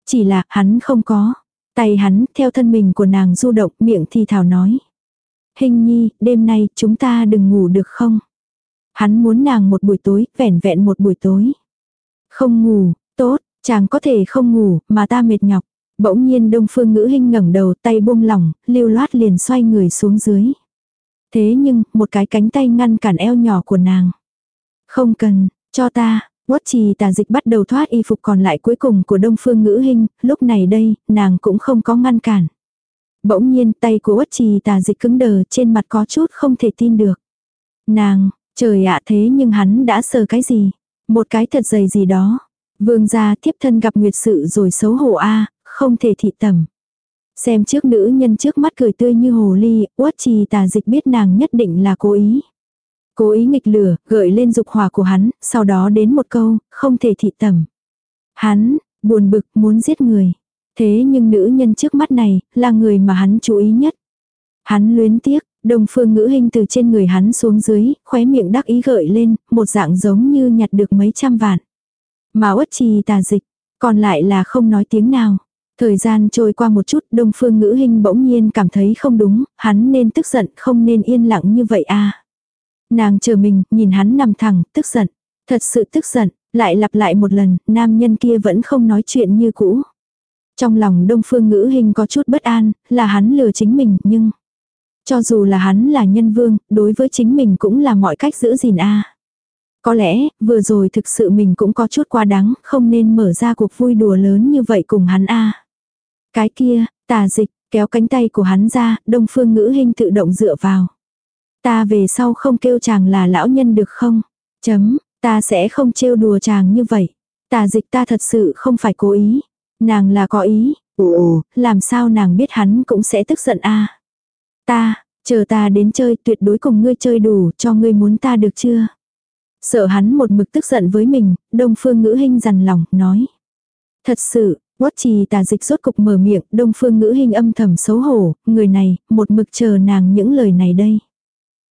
Chỉ là hắn không có. Tay hắn theo thân mình của nàng du động miệng thì thảo nói. Hình nhi, đêm nay chúng ta đừng ngủ được không? Hắn muốn nàng một buổi tối, vẻn vẹn một buổi tối. Không ngủ, tốt, chàng có thể không ngủ, mà ta mệt nhọc. Bỗng nhiên đông phương ngữ hình ngẩng đầu tay buông lỏng, lưu loát liền xoay người xuống dưới. Thế nhưng, một cái cánh tay ngăn cản eo nhỏ của nàng. Không cần, cho ta, Quất trì tà dịch bắt đầu thoát y phục còn lại cuối cùng của đông phương ngữ hình, lúc này đây, nàng cũng không có ngăn cản. Bỗng nhiên tay của quất trì tà dịch cứng đờ trên mặt có chút không thể tin được. Nàng, trời ạ thế nhưng hắn đã sờ cái gì? Một cái thật dày gì đó. Vương gia thiếp thân gặp nguyệt sự rồi xấu hổ a không thể thị tầm. Xem trước nữ nhân trước mắt cười tươi như hồ ly, uất trì tà dịch biết nàng nhất định là cố ý. Cố ý nghịch lửa, gợi lên dục hỏa của hắn, sau đó đến một câu, không thể thị tầm. Hắn, buồn bực, muốn giết người. Thế nhưng nữ nhân trước mắt này, là người mà hắn chú ý nhất. Hắn luyến tiếc, đồng phương ngữ hình từ trên người hắn xuống dưới, khóe miệng đắc ý gợi lên, một dạng giống như nhặt được mấy trăm vạn. Mà uất trì tà dịch, còn lại là không nói tiếng nào. Thời gian trôi qua một chút, đông phương ngữ hình bỗng nhiên cảm thấy không đúng, hắn nên tức giận, không nên yên lặng như vậy à. Nàng chờ mình, nhìn hắn nằm thẳng, tức giận. Thật sự tức giận, lại lặp lại một lần, nam nhân kia vẫn không nói chuyện như cũ. Trong lòng đông phương ngữ hình có chút bất an, là hắn lừa chính mình, nhưng... Cho dù là hắn là nhân vương, đối với chính mình cũng là mọi cách giữ gìn a Có lẽ, vừa rồi thực sự mình cũng có chút quá đáng, không nên mở ra cuộc vui đùa lớn như vậy cùng hắn a Cái kia, tà dịch, kéo cánh tay của hắn ra, đông phương ngữ hình tự động dựa vào. Ta về sau không kêu chàng là lão nhân được không? Chấm, ta sẽ không trêu đùa chàng như vậy. Tà dịch ta thật sự không phải cố ý. Nàng là có ý. Ồ, làm sao nàng biết hắn cũng sẽ tức giận a Ta, chờ ta đến chơi tuyệt đối cùng ngươi chơi đủ cho ngươi muốn ta được chưa? Sợ hắn một mực tức giận với mình, đông phương ngữ hình dằn lòng, nói. Thật sự, Quất trì tà dịch rốt cục mở miệng, đông phương ngữ hình âm thầm xấu hổ, người này, một mực chờ nàng những lời này đây.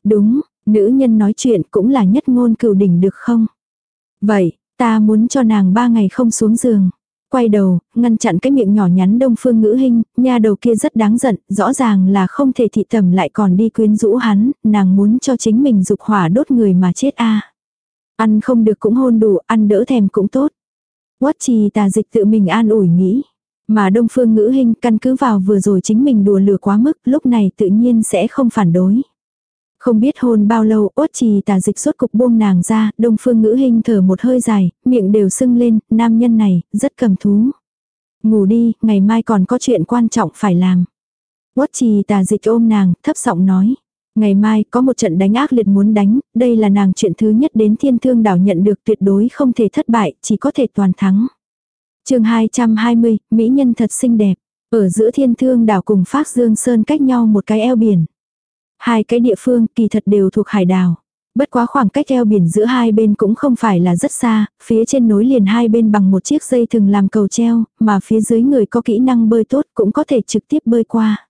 Đúng, nữ nhân nói chuyện cũng là nhất ngôn cửu đỉnh được không? Vậy, ta muốn cho nàng ba ngày không xuống giường. Quay đầu, ngăn chặn cái miệng nhỏ nhắn đông phương ngữ hình, nha đầu kia rất đáng giận, rõ ràng là không thể thị tầm lại còn đi quyến rũ hắn, nàng muốn cho chính mình dục hỏa đốt người mà chết a Ăn không được cũng hôn đủ, ăn đỡ thèm cũng tốt. Quất trì tà dịch tự mình an ủi nghĩ. Mà đông phương ngữ hình căn cứ vào vừa rồi chính mình đùa lừa quá mức, lúc này tự nhiên sẽ không phản đối. Không biết hôn bao lâu, ốt trì tà dịch suốt cục buông nàng ra, đông phương ngữ hình thở một hơi dài, miệng đều sưng lên, nam nhân này, rất cầm thú. Ngủ đi, ngày mai còn có chuyện quan trọng phải làm. Ốt trì tà dịch ôm nàng, thấp giọng nói. Ngày mai có một trận đánh ác liệt muốn đánh, đây là nàng chuyện thứ nhất đến thiên thương đảo nhận được tuyệt đối không thể thất bại, chỉ có thể toàn thắng. chương 220, Mỹ nhân thật xinh đẹp. Ở giữa thiên thương đảo cùng Phác Dương Sơn cách nhau một cái eo biển. Hai cái địa phương kỳ thật đều thuộc hải đảo. Bất quá khoảng cách eo biển giữa hai bên cũng không phải là rất xa, phía trên nối liền hai bên bằng một chiếc dây thừng làm cầu treo, mà phía dưới người có kỹ năng bơi tốt cũng có thể trực tiếp bơi qua.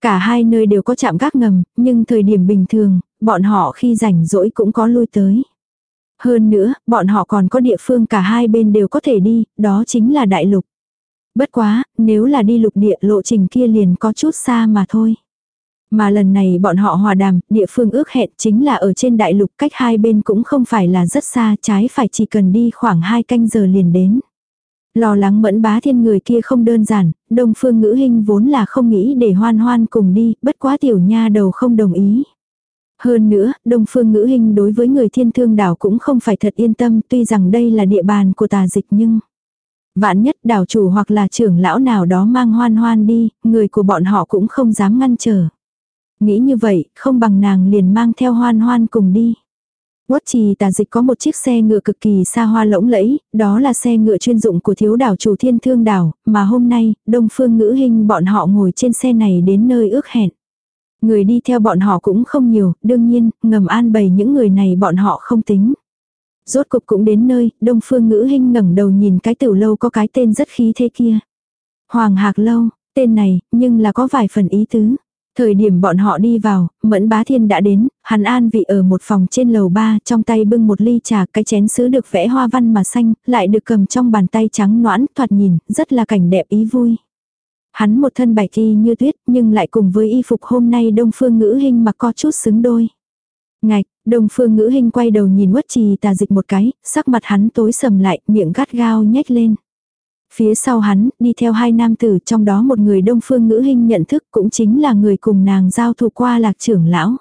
Cả hai nơi đều có chạm gác ngầm, nhưng thời điểm bình thường, bọn họ khi rảnh rỗi cũng có lui tới. Hơn nữa, bọn họ còn có địa phương cả hai bên đều có thể đi, đó chính là đại lục. Bất quá, nếu là đi lục địa lộ trình kia liền có chút xa mà thôi. Mà lần này bọn họ hòa đàm, địa phương ước hẹn chính là ở trên đại lục cách hai bên cũng không phải là rất xa, trái phải chỉ cần đi khoảng hai canh giờ liền đến. Lo lắng mẫn bá thiên người kia không đơn giản, đông phương ngữ hình vốn là không nghĩ để hoan hoan cùng đi, bất quá tiểu nha đầu không đồng ý. Hơn nữa, đông phương ngữ hình đối với người thiên thương đảo cũng không phải thật yên tâm tuy rằng đây là địa bàn của tà dịch nhưng... Vạn nhất đảo chủ hoặc là trưởng lão nào đó mang hoan hoan đi, người của bọn họ cũng không dám ngăn trở. Nghĩ như vậy, không bằng nàng liền mang theo hoan hoan cùng đi. Quất trì tà dịch có một chiếc xe ngựa cực kỳ xa hoa lỗng lẫy, đó là xe ngựa chuyên dụng của thiếu đảo chủ thiên thương đảo, mà hôm nay, đông phương ngữ hình bọn họ ngồi trên xe này đến nơi ước hẹn. Người đi theo bọn họ cũng không nhiều, đương nhiên, ngầm an bày những người này bọn họ không tính. Rốt cục cũng đến nơi, đông phương ngữ hình ngẩng đầu nhìn cái tiểu lâu có cái tên rất khí thế kia. Hoàng Hạc Lâu, tên này, nhưng là có vài phần ý tứ. Thời điểm bọn họ đi vào, Mẫn Bá Thiên đã đến, hắn an vị ở một phòng trên lầu ba, trong tay bưng một ly trà, cái chén sứ được vẽ hoa văn mà xanh, lại được cầm trong bàn tay trắng noãn, thoạt nhìn, rất là cảnh đẹp ý vui. Hắn một thân bạch y như tuyết, nhưng lại cùng với y phục hôm nay đông phương ngữ hình mà có chút xứng đôi. Ngạch, đông phương ngữ hình quay đầu nhìn quất trì tà dịch một cái, sắc mặt hắn tối sầm lại, miệng gắt gao nhếch lên. Phía sau hắn, đi theo hai nam tử trong đó một người đông phương ngữ hình nhận thức cũng chính là người cùng nàng giao thủ qua lạc trưởng lão.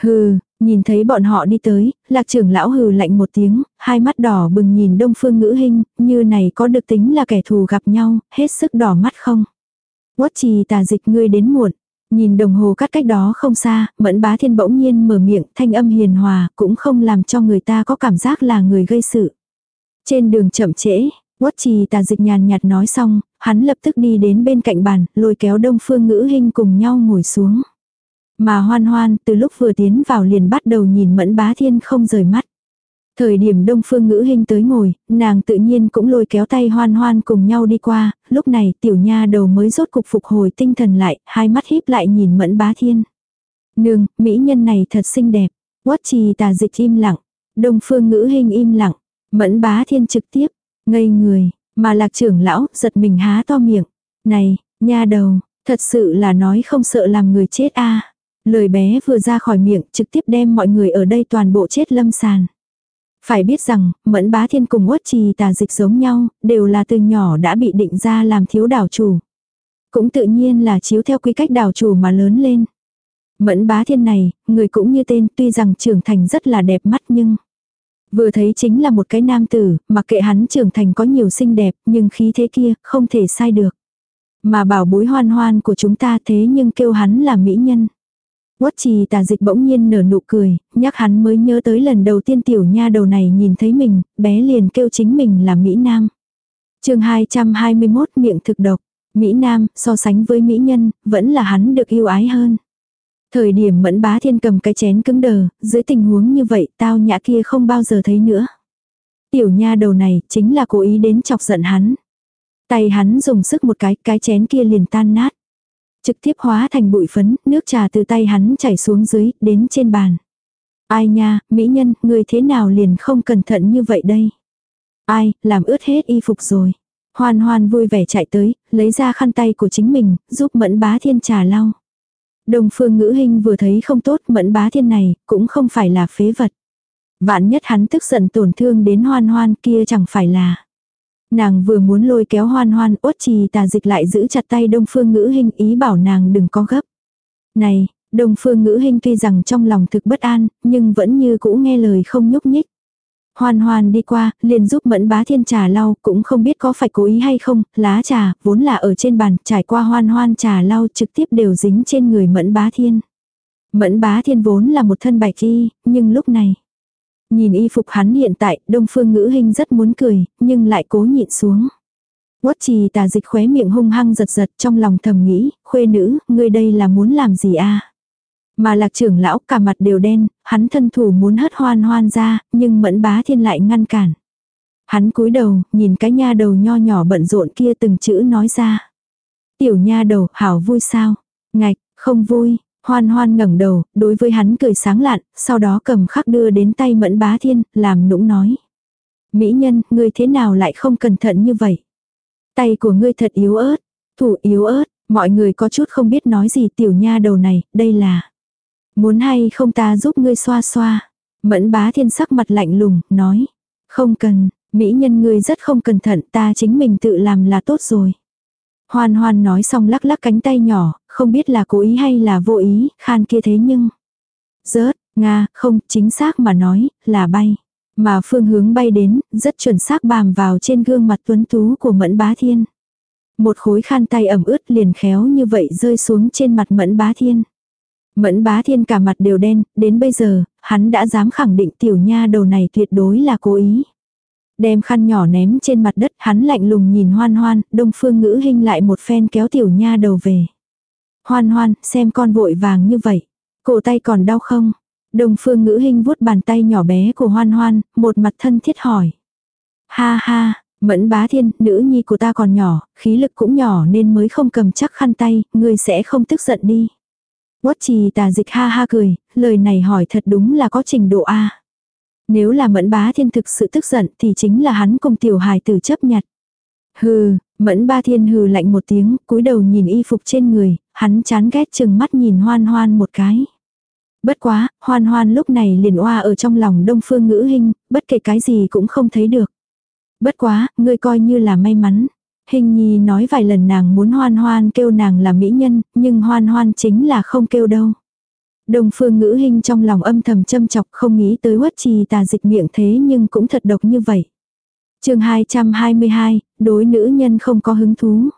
Hừ, nhìn thấy bọn họ đi tới, lạc trưởng lão hừ lạnh một tiếng, hai mắt đỏ bừng nhìn đông phương ngữ hình, như này có được tính là kẻ thù gặp nhau, hết sức đỏ mắt không. Quất trì tà dịch ngươi đến muộn. Nhìn đồng hồ cắt cách đó không xa, mẫn bá thiên bỗng nhiên mở miệng, thanh âm hiền hòa, cũng không làm cho người ta có cảm giác là người gây sự. Trên đường chậm trễ, quất trì tà dịch nhàn nhạt nói xong, hắn lập tức đi đến bên cạnh bàn, lôi kéo đông phương ngữ hình cùng nhau ngồi xuống. Mà hoan hoan từ lúc vừa tiến vào liền bắt đầu nhìn mẫn bá thiên không rời mắt. Thời điểm đông phương ngữ hình tới ngồi, nàng tự nhiên cũng lôi kéo tay hoan hoan cùng nhau đi qua, lúc này tiểu nha đầu mới rốt cục phục hồi tinh thần lại, hai mắt híp lại nhìn mẫn bá thiên. Nương, mỹ nhân này thật xinh đẹp. Quất trì tà dịch im lặng. Đông phương ngữ hình im lặng. Mẫn bá thiên trực tiếp. Ngây người. Mà lạc trưởng lão giật mình há to miệng. Này, nha đầu, thật sự là nói không sợ làm người chết a Lời bé vừa ra khỏi miệng trực tiếp đem mọi người ở đây toàn bộ chết lâm sàn. Phải biết rằng, mẫn bá thiên cùng uất trì tà dịch giống nhau, đều là từ nhỏ đã bị định ra làm thiếu đảo chủ. Cũng tự nhiên là chiếu theo quy cách đảo chủ mà lớn lên. Mẫn bá thiên này, người cũng như tên tuy rằng trưởng thành rất là đẹp mắt nhưng... Vừa thấy chính là một cái nam tử, mặc kệ hắn trưởng thành có nhiều xinh đẹp, nhưng khí thế kia, không thể sai được. Mà bảo bối hoan hoan của chúng ta thế nhưng kêu hắn là mỹ nhân. Quất trì tà dịch bỗng nhiên nở nụ cười, nhắc hắn mới nhớ tới lần đầu tiên tiểu nha đầu này nhìn thấy mình, bé liền kêu chính mình là Mỹ Nam. chương 221 miệng thực độc, Mỹ Nam so sánh với Mỹ Nhân, vẫn là hắn được yêu ái hơn. Thời điểm mẫn bá thiên cầm cái chén cứng đờ, dưới tình huống như vậy tao nhã kia không bao giờ thấy nữa. Tiểu nha đầu này chính là cố ý đến chọc giận hắn. Tay hắn dùng sức một cái, cái chén kia liền tan nát trực tiếp hóa thành bụi phấn, nước trà từ tay hắn chảy xuống dưới, đến trên bàn. Ai nha, mỹ nhân, người thế nào liền không cẩn thận như vậy đây? Ai, làm ướt hết y phục rồi. Hoan hoan vui vẻ chạy tới, lấy ra khăn tay của chính mình, giúp mẫn bá thiên trà lau. Đồng phương ngữ hình vừa thấy không tốt mẫn bá thiên này, cũng không phải là phế vật. Vạn nhất hắn tức giận tổn thương đến hoan hoan kia chẳng phải là. Nàng vừa muốn lôi kéo hoan hoan ốt trì tà dịch lại giữ chặt tay đông phương ngữ hình ý bảo nàng đừng có gấp. Này, đông phương ngữ hình tuy rằng trong lòng thực bất an, nhưng vẫn như cũ nghe lời không nhúc nhích. Hoan hoan đi qua, liền giúp mẫn bá thiên trà lau, cũng không biết có phải cố ý hay không, lá trà, vốn là ở trên bàn, trải qua hoan hoan trà lau trực tiếp đều dính trên người mẫn bá thiên. Mẫn bá thiên vốn là một thân bạch y, nhưng lúc này, Nhìn y phục hắn hiện tại, đông phương ngữ hình rất muốn cười, nhưng lại cố nhịn xuống. Quất trì tà dịch khóe miệng hung hăng giật giật trong lòng thầm nghĩ, khuê nữ, ngươi đây là muốn làm gì a mà lạc trưởng lão cả mặt đều đen, hắn thân thủ muốn hất hoan hoan ra, nhưng mẫn bá thiên lại ngăn cản. Hắn cúi đầu, nhìn cái nha đầu nho nhỏ bận rộn kia từng chữ nói ra. Tiểu nha đầu, hảo vui sao? Ngạch, không vui, Hoan hoan ngẩng đầu, đối với hắn cười sáng lạn, sau đó cầm khắc đưa đến tay mẫn bá thiên, làm nũng nói. Mỹ nhân, ngươi thế nào lại không cẩn thận như vậy? Tay của ngươi thật yếu ớt, thủ yếu ớt, mọi người có chút không biết nói gì tiểu nha đầu này, đây là. Muốn hay không ta giúp ngươi xoa xoa. Mẫn bá thiên sắc mặt lạnh lùng, nói. Không cần, mỹ nhân ngươi rất không cẩn thận ta chính mình tự làm là tốt rồi. Hoan hoan nói xong lắc lắc cánh tay nhỏ, không biết là cố ý hay là vô ý, khan kia thế nhưng. Rớt, Nga, không, chính xác mà nói, là bay. Mà phương hướng bay đến, rất chuẩn xác bàm vào trên gương mặt tuấn tú của mẫn bá thiên. Một khối khan tay ẩm ướt liền khéo như vậy rơi xuống trên mặt mẫn bá thiên. Mẫn bá thiên cả mặt đều đen, đến bây giờ, hắn đã dám khẳng định tiểu nha đầu này tuyệt đối là cố ý. Đem khăn nhỏ ném trên mặt đất hắn lạnh lùng nhìn hoan hoan, đông phương ngữ hình lại một phen kéo tiểu nha đầu về. Hoan hoan, xem con vội vàng như vậy. Cổ tay còn đau không? Đông phương ngữ hình vuốt bàn tay nhỏ bé của hoan hoan, một mặt thân thiết hỏi. Ha ha, mẫn bá thiên, nữ nhi của ta còn nhỏ, khí lực cũng nhỏ nên mới không cầm chắc khăn tay, ngươi sẽ không tức giận đi. Quất trì tà dịch ha ha cười, lời này hỏi thật đúng là có trình độ A. Nếu là mẫn bá thiên thực sự tức giận thì chính là hắn cùng tiểu hài tử chấp nhặt. Hừ, mẫn ba thiên hừ lạnh một tiếng, cúi đầu nhìn y phục trên người, hắn chán ghét chừng mắt nhìn hoan hoan một cái. Bất quá, hoan hoan lúc này liền oa ở trong lòng đông phương ngữ hình, bất kể cái gì cũng không thấy được. Bất quá, ngươi coi như là may mắn. Hình nhi nói vài lần nàng muốn hoan hoan kêu nàng là mỹ nhân, nhưng hoan hoan chính là không kêu đâu. Đồng phương ngữ hình trong lòng âm thầm châm chọc không nghĩ tới quất trì tà dịch miệng thế nhưng cũng thật độc như vậy. chương 222, đối nữ nhân không có hứng thú.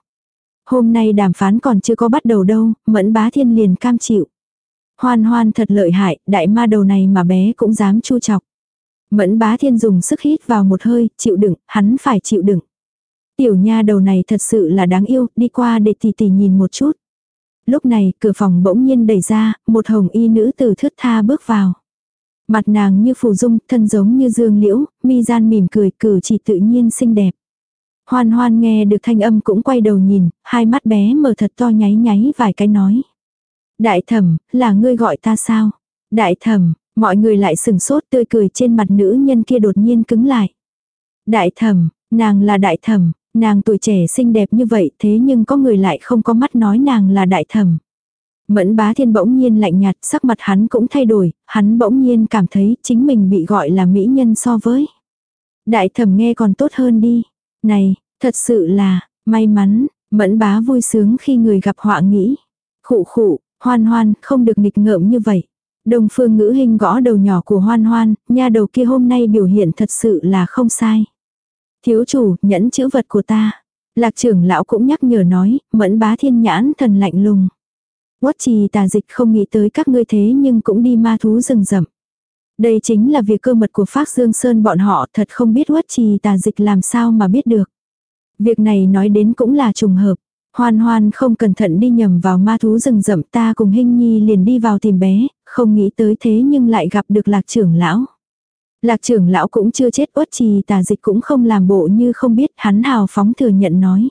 Hôm nay đàm phán còn chưa có bắt đầu đâu, mẫn bá thiên liền cam chịu. Hoan hoan thật lợi hại, đại ma đầu này mà bé cũng dám chu chọc. Mẫn bá thiên dùng sức hít vào một hơi, chịu đựng, hắn phải chịu đựng. Tiểu nha đầu này thật sự là đáng yêu, đi qua để tỷ tỷ nhìn một chút. Lúc này, cửa phòng bỗng nhiên đẩy ra, một hồng y nữ từ thướt tha bước vào. Mặt nàng như phù dung, thân giống như dương liễu, mi gian mỉm cười, cử chỉ tự nhiên xinh đẹp. Hoan hoan nghe được thanh âm cũng quay đầu nhìn, hai mắt bé mở thật to nháy nháy vài cái nói. Đại thẩm, là ngươi gọi ta sao? Đại thẩm, mọi người lại sừng sốt tươi cười trên mặt nữ nhân kia đột nhiên cứng lại. Đại thẩm, nàng là đại thẩm, nàng tuổi trẻ xinh đẹp như vậy thế nhưng có người lại không có mắt nói nàng là đại thẩm. Mẫn bá thiên bỗng nhiên lạnh nhạt, sắc mặt hắn cũng thay đổi, hắn bỗng nhiên cảm thấy chính mình bị gọi là mỹ nhân so với. Đại thẩm nghe còn tốt hơn đi. Này, thật sự là, may mắn, mẫn bá vui sướng khi người gặp họa nghĩ. Khụ khụ, hoan hoan, không được nghịch ngợm như vậy. Đồng phương ngữ hình gõ đầu nhỏ của hoan hoan, nha đầu kia hôm nay biểu hiện thật sự là không sai. Thiếu chủ, nhẫn chữ vật của ta. Lạc trưởng lão cũng nhắc nhở nói, mẫn bá thiên nhãn thần lạnh lùng. Quất trì tà dịch không nghĩ tới các ngươi thế nhưng cũng đi ma thú rừng rậm. Đây chính là việc cơ mật của Phác Dương Sơn bọn họ thật không biết quất trì tà dịch làm sao mà biết được. Việc này nói đến cũng là trùng hợp. Hoan hoan không cẩn thận đi nhầm vào ma thú rừng rậm ta cùng hình nhi liền đi vào tìm bé, không nghĩ tới thế nhưng lại gặp được lạc trưởng lão. Lạc trưởng lão cũng chưa chết uất trì tà dịch cũng không làm bộ như không biết hắn hào phóng thừa nhận nói.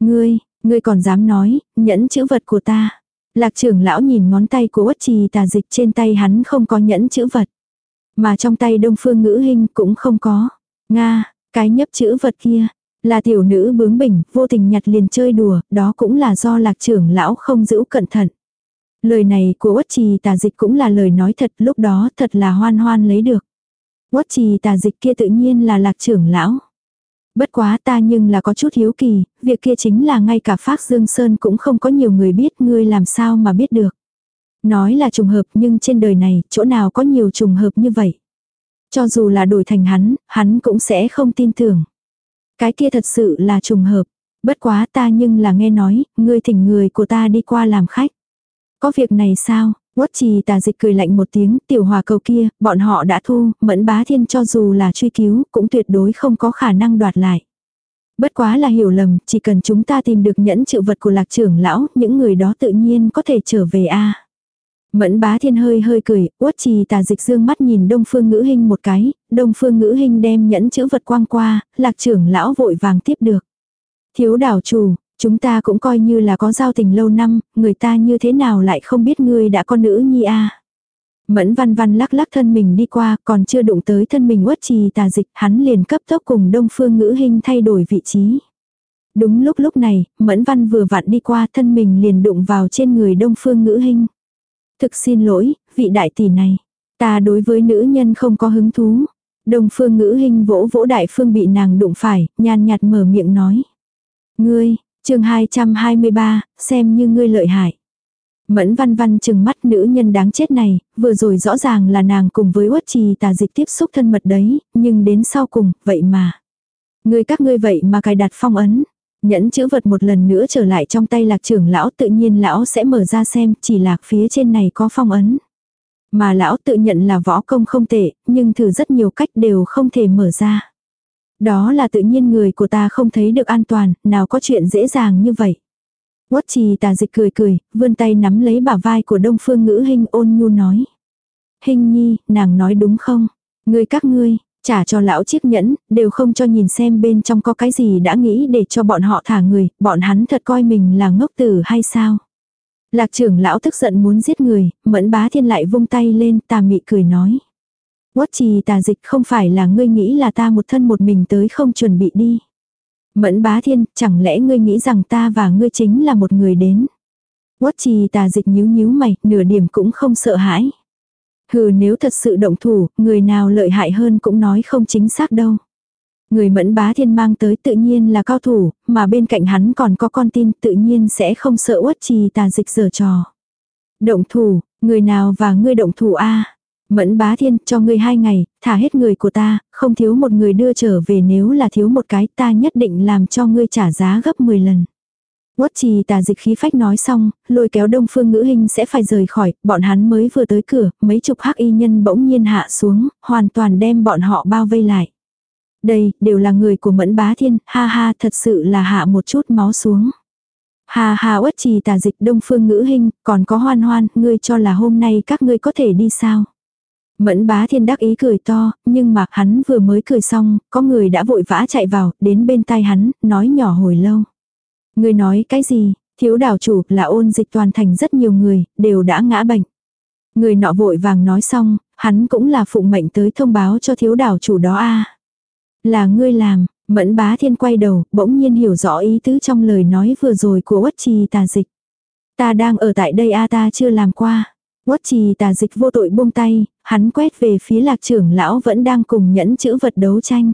Ngươi, ngươi còn dám nói, nhẫn chữ vật của ta. Lạc trưởng lão nhìn ngón tay của uất trì tà dịch trên tay hắn không có nhẫn chữ vật. Mà trong tay đông phương ngữ hình cũng không có. Nga, cái nhấp chữ vật kia, là tiểu nữ bướng bỉnh, vô tình nhặt liền chơi đùa, đó cũng là do lạc trưởng lão không giữ cẩn thận. Lời này của uất trì tà dịch cũng là lời nói thật, lúc đó thật là hoan hoan lấy được. Quất trì tà dịch kia tự nhiên là lạc trưởng lão. Bất quá ta nhưng là có chút hiếu kỳ, việc kia chính là ngay cả Phác Dương Sơn cũng không có nhiều người biết ngươi làm sao mà biết được. Nói là trùng hợp nhưng trên đời này chỗ nào có nhiều trùng hợp như vậy. Cho dù là đổi thành hắn, hắn cũng sẽ không tin tưởng. Cái kia thật sự là trùng hợp. Bất quá ta nhưng là nghe nói, ngươi thỉnh người của ta đi qua làm khách. Có việc này sao? Quất trì tà dịch cười lạnh một tiếng, tiểu hòa cầu kia, bọn họ đã thu, mẫn bá thiên cho dù là truy cứu, cũng tuyệt đối không có khả năng đoạt lại. Bất quá là hiểu lầm, chỉ cần chúng ta tìm được nhẫn chịu vật của lạc trưởng lão, những người đó tự nhiên có thể trở về a Mẫn bá thiên hơi hơi cười, uất trì tà dịch dương mắt nhìn đông phương ngữ hình một cái, đông phương ngữ hình đem nhẫn chữ vật quang qua, lạc trưởng lão vội vàng tiếp được. Thiếu đảo chủ, Chúng ta cũng coi như là có giao tình lâu năm, người ta như thế nào lại không biết ngươi đã con nữ nhi a Mẫn văn văn lắc lắc thân mình đi qua, còn chưa đụng tới thân mình uất trì tà dịch, hắn liền cấp tốc cùng đông phương ngữ hình thay đổi vị trí. Đúng lúc lúc này, mẫn văn vừa vặn đi qua thân mình liền đụng vào trên người đông phương ngữ hình. Thực xin lỗi, vị đại tỷ này. Ta đối với nữ nhân không có hứng thú. Đông phương ngữ hình vỗ vỗ đại phương bị nàng đụng phải, nhàn nhạt mở miệng nói. Ngươi, chương 223, xem như ngươi lợi hại. Mẫn văn văn chừng mắt nữ nhân đáng chết này, vừa rồi rõ ràng là nàng cùng với uất trì tà dịch tiếp xúc thân mật đấy, nhưng đến sau cùng, vậy mà. Ngươi các ngươi vậy mà cài đặt phong ấn. Nhẫn chữ vật một lần nữa trở lại trong tay lạc trưởng lão tự nhiên lão sẽ mở ra xem chỉ lạc phía trên này có phong ấn. Mà lão tự nhận là võ công không tệ, nhưng thử rất nhiều cách đều không thể mở ra. Đó là tự nhiên người của ta không thấy được an toàn, nào có chuyện dễ dàng như vậy. Quất trì tà dịch cười cười, vươn tay nắm lấy bả vai của đông phương ngữ hình ôn nhu nói. Hình nhi, nàng nói đúng không? Ngươi các ngươi, trả cho lão chiếc nhẫn, đều không cho nhìn xem bên trong có cái gì đã nghĩ để cho bọn họ thả người, bọn hắn thật coi mình là ngốc tử hay sao? Lạc trưởng lão tức giận muốn giết người, mẫn bá thiên lại vung tay lên tà mị cười nói. Quất trì tà dịch không phải là ngươi nghĩ là ta một thân một mình tới không chuẩn bị đi. Mẫn bá thiên, chẳng lẽ ngươi nghĩ rằng ta và ngươi chính là một người đến. Quất trì tà dịch nhíu nhíu mày, nửa điểm cũng không sợ hãi. Hừ nếu thật sự động thủ, người nào lợi hại hơn cũng nói không chính xác đâu. Người mẫn bá thiên mang tới tự nhiên là cao thủ, mà bên cạnh hắn còn có con tin tự nhiên sẽ không sợ uất trì tà dịch giở trò. Động thủ, người nào và ngươi động thủ a Mẫn bá thiên cho ngươi hai ngày, thả hết người của ta, không thiếu một người đưa trở về nếu là thiếu một cái ta nhất định làm cho ngươi trả giá gấp 10 lần. Quất trì tà dịch khí phách nói xong, lôi kéo đông phương ngữ hình sẽ phải rời khỏi, bọn hắn mới vừa tới cửa, mấy chục hắc y nhân bỗng nhiên hạ xuống, hoàn toàn đem bọn họ bao vây lại. Đây, đều là người của mẫn bá thiên, ha ha thật sự là hạ một chút máu xuống. Ha ha uất trì tà dịch đông phương ngữ hình, còn có hoan hoan, ngươi cho là hôm nay các ngươi có thể đi sao? Mẫn bá thiên đắc ý cười to, nhưng mà hắn vừa mới cười xong, có người đã vội vã chạy vào, đến bên tai hắn, nói nhỏ hồi lâu. Người nói cái gì, thiếu đảo chủ là ôn dịch toàn thành rất nhiều người, đều đã ngã bệnh. Người nọ vội vàng nói xong, hắn cũng là phụ mệnh tới thông báo cho thiếu đảo chủ đó a Là ngươi làm, mẫn bá thiên quay đầu, bỗng nhiên hiểu rõ ý tứ trong lời nói vừa rồi của quất trì tà dịch. Ta đang ở tại đây a ta chưa làm qua. Quất trì tà dịch vô tội buông tay, hắn quét về phía lạc trưởng lão vẫn đang cùng nhẫn chữ vật đấu tranh.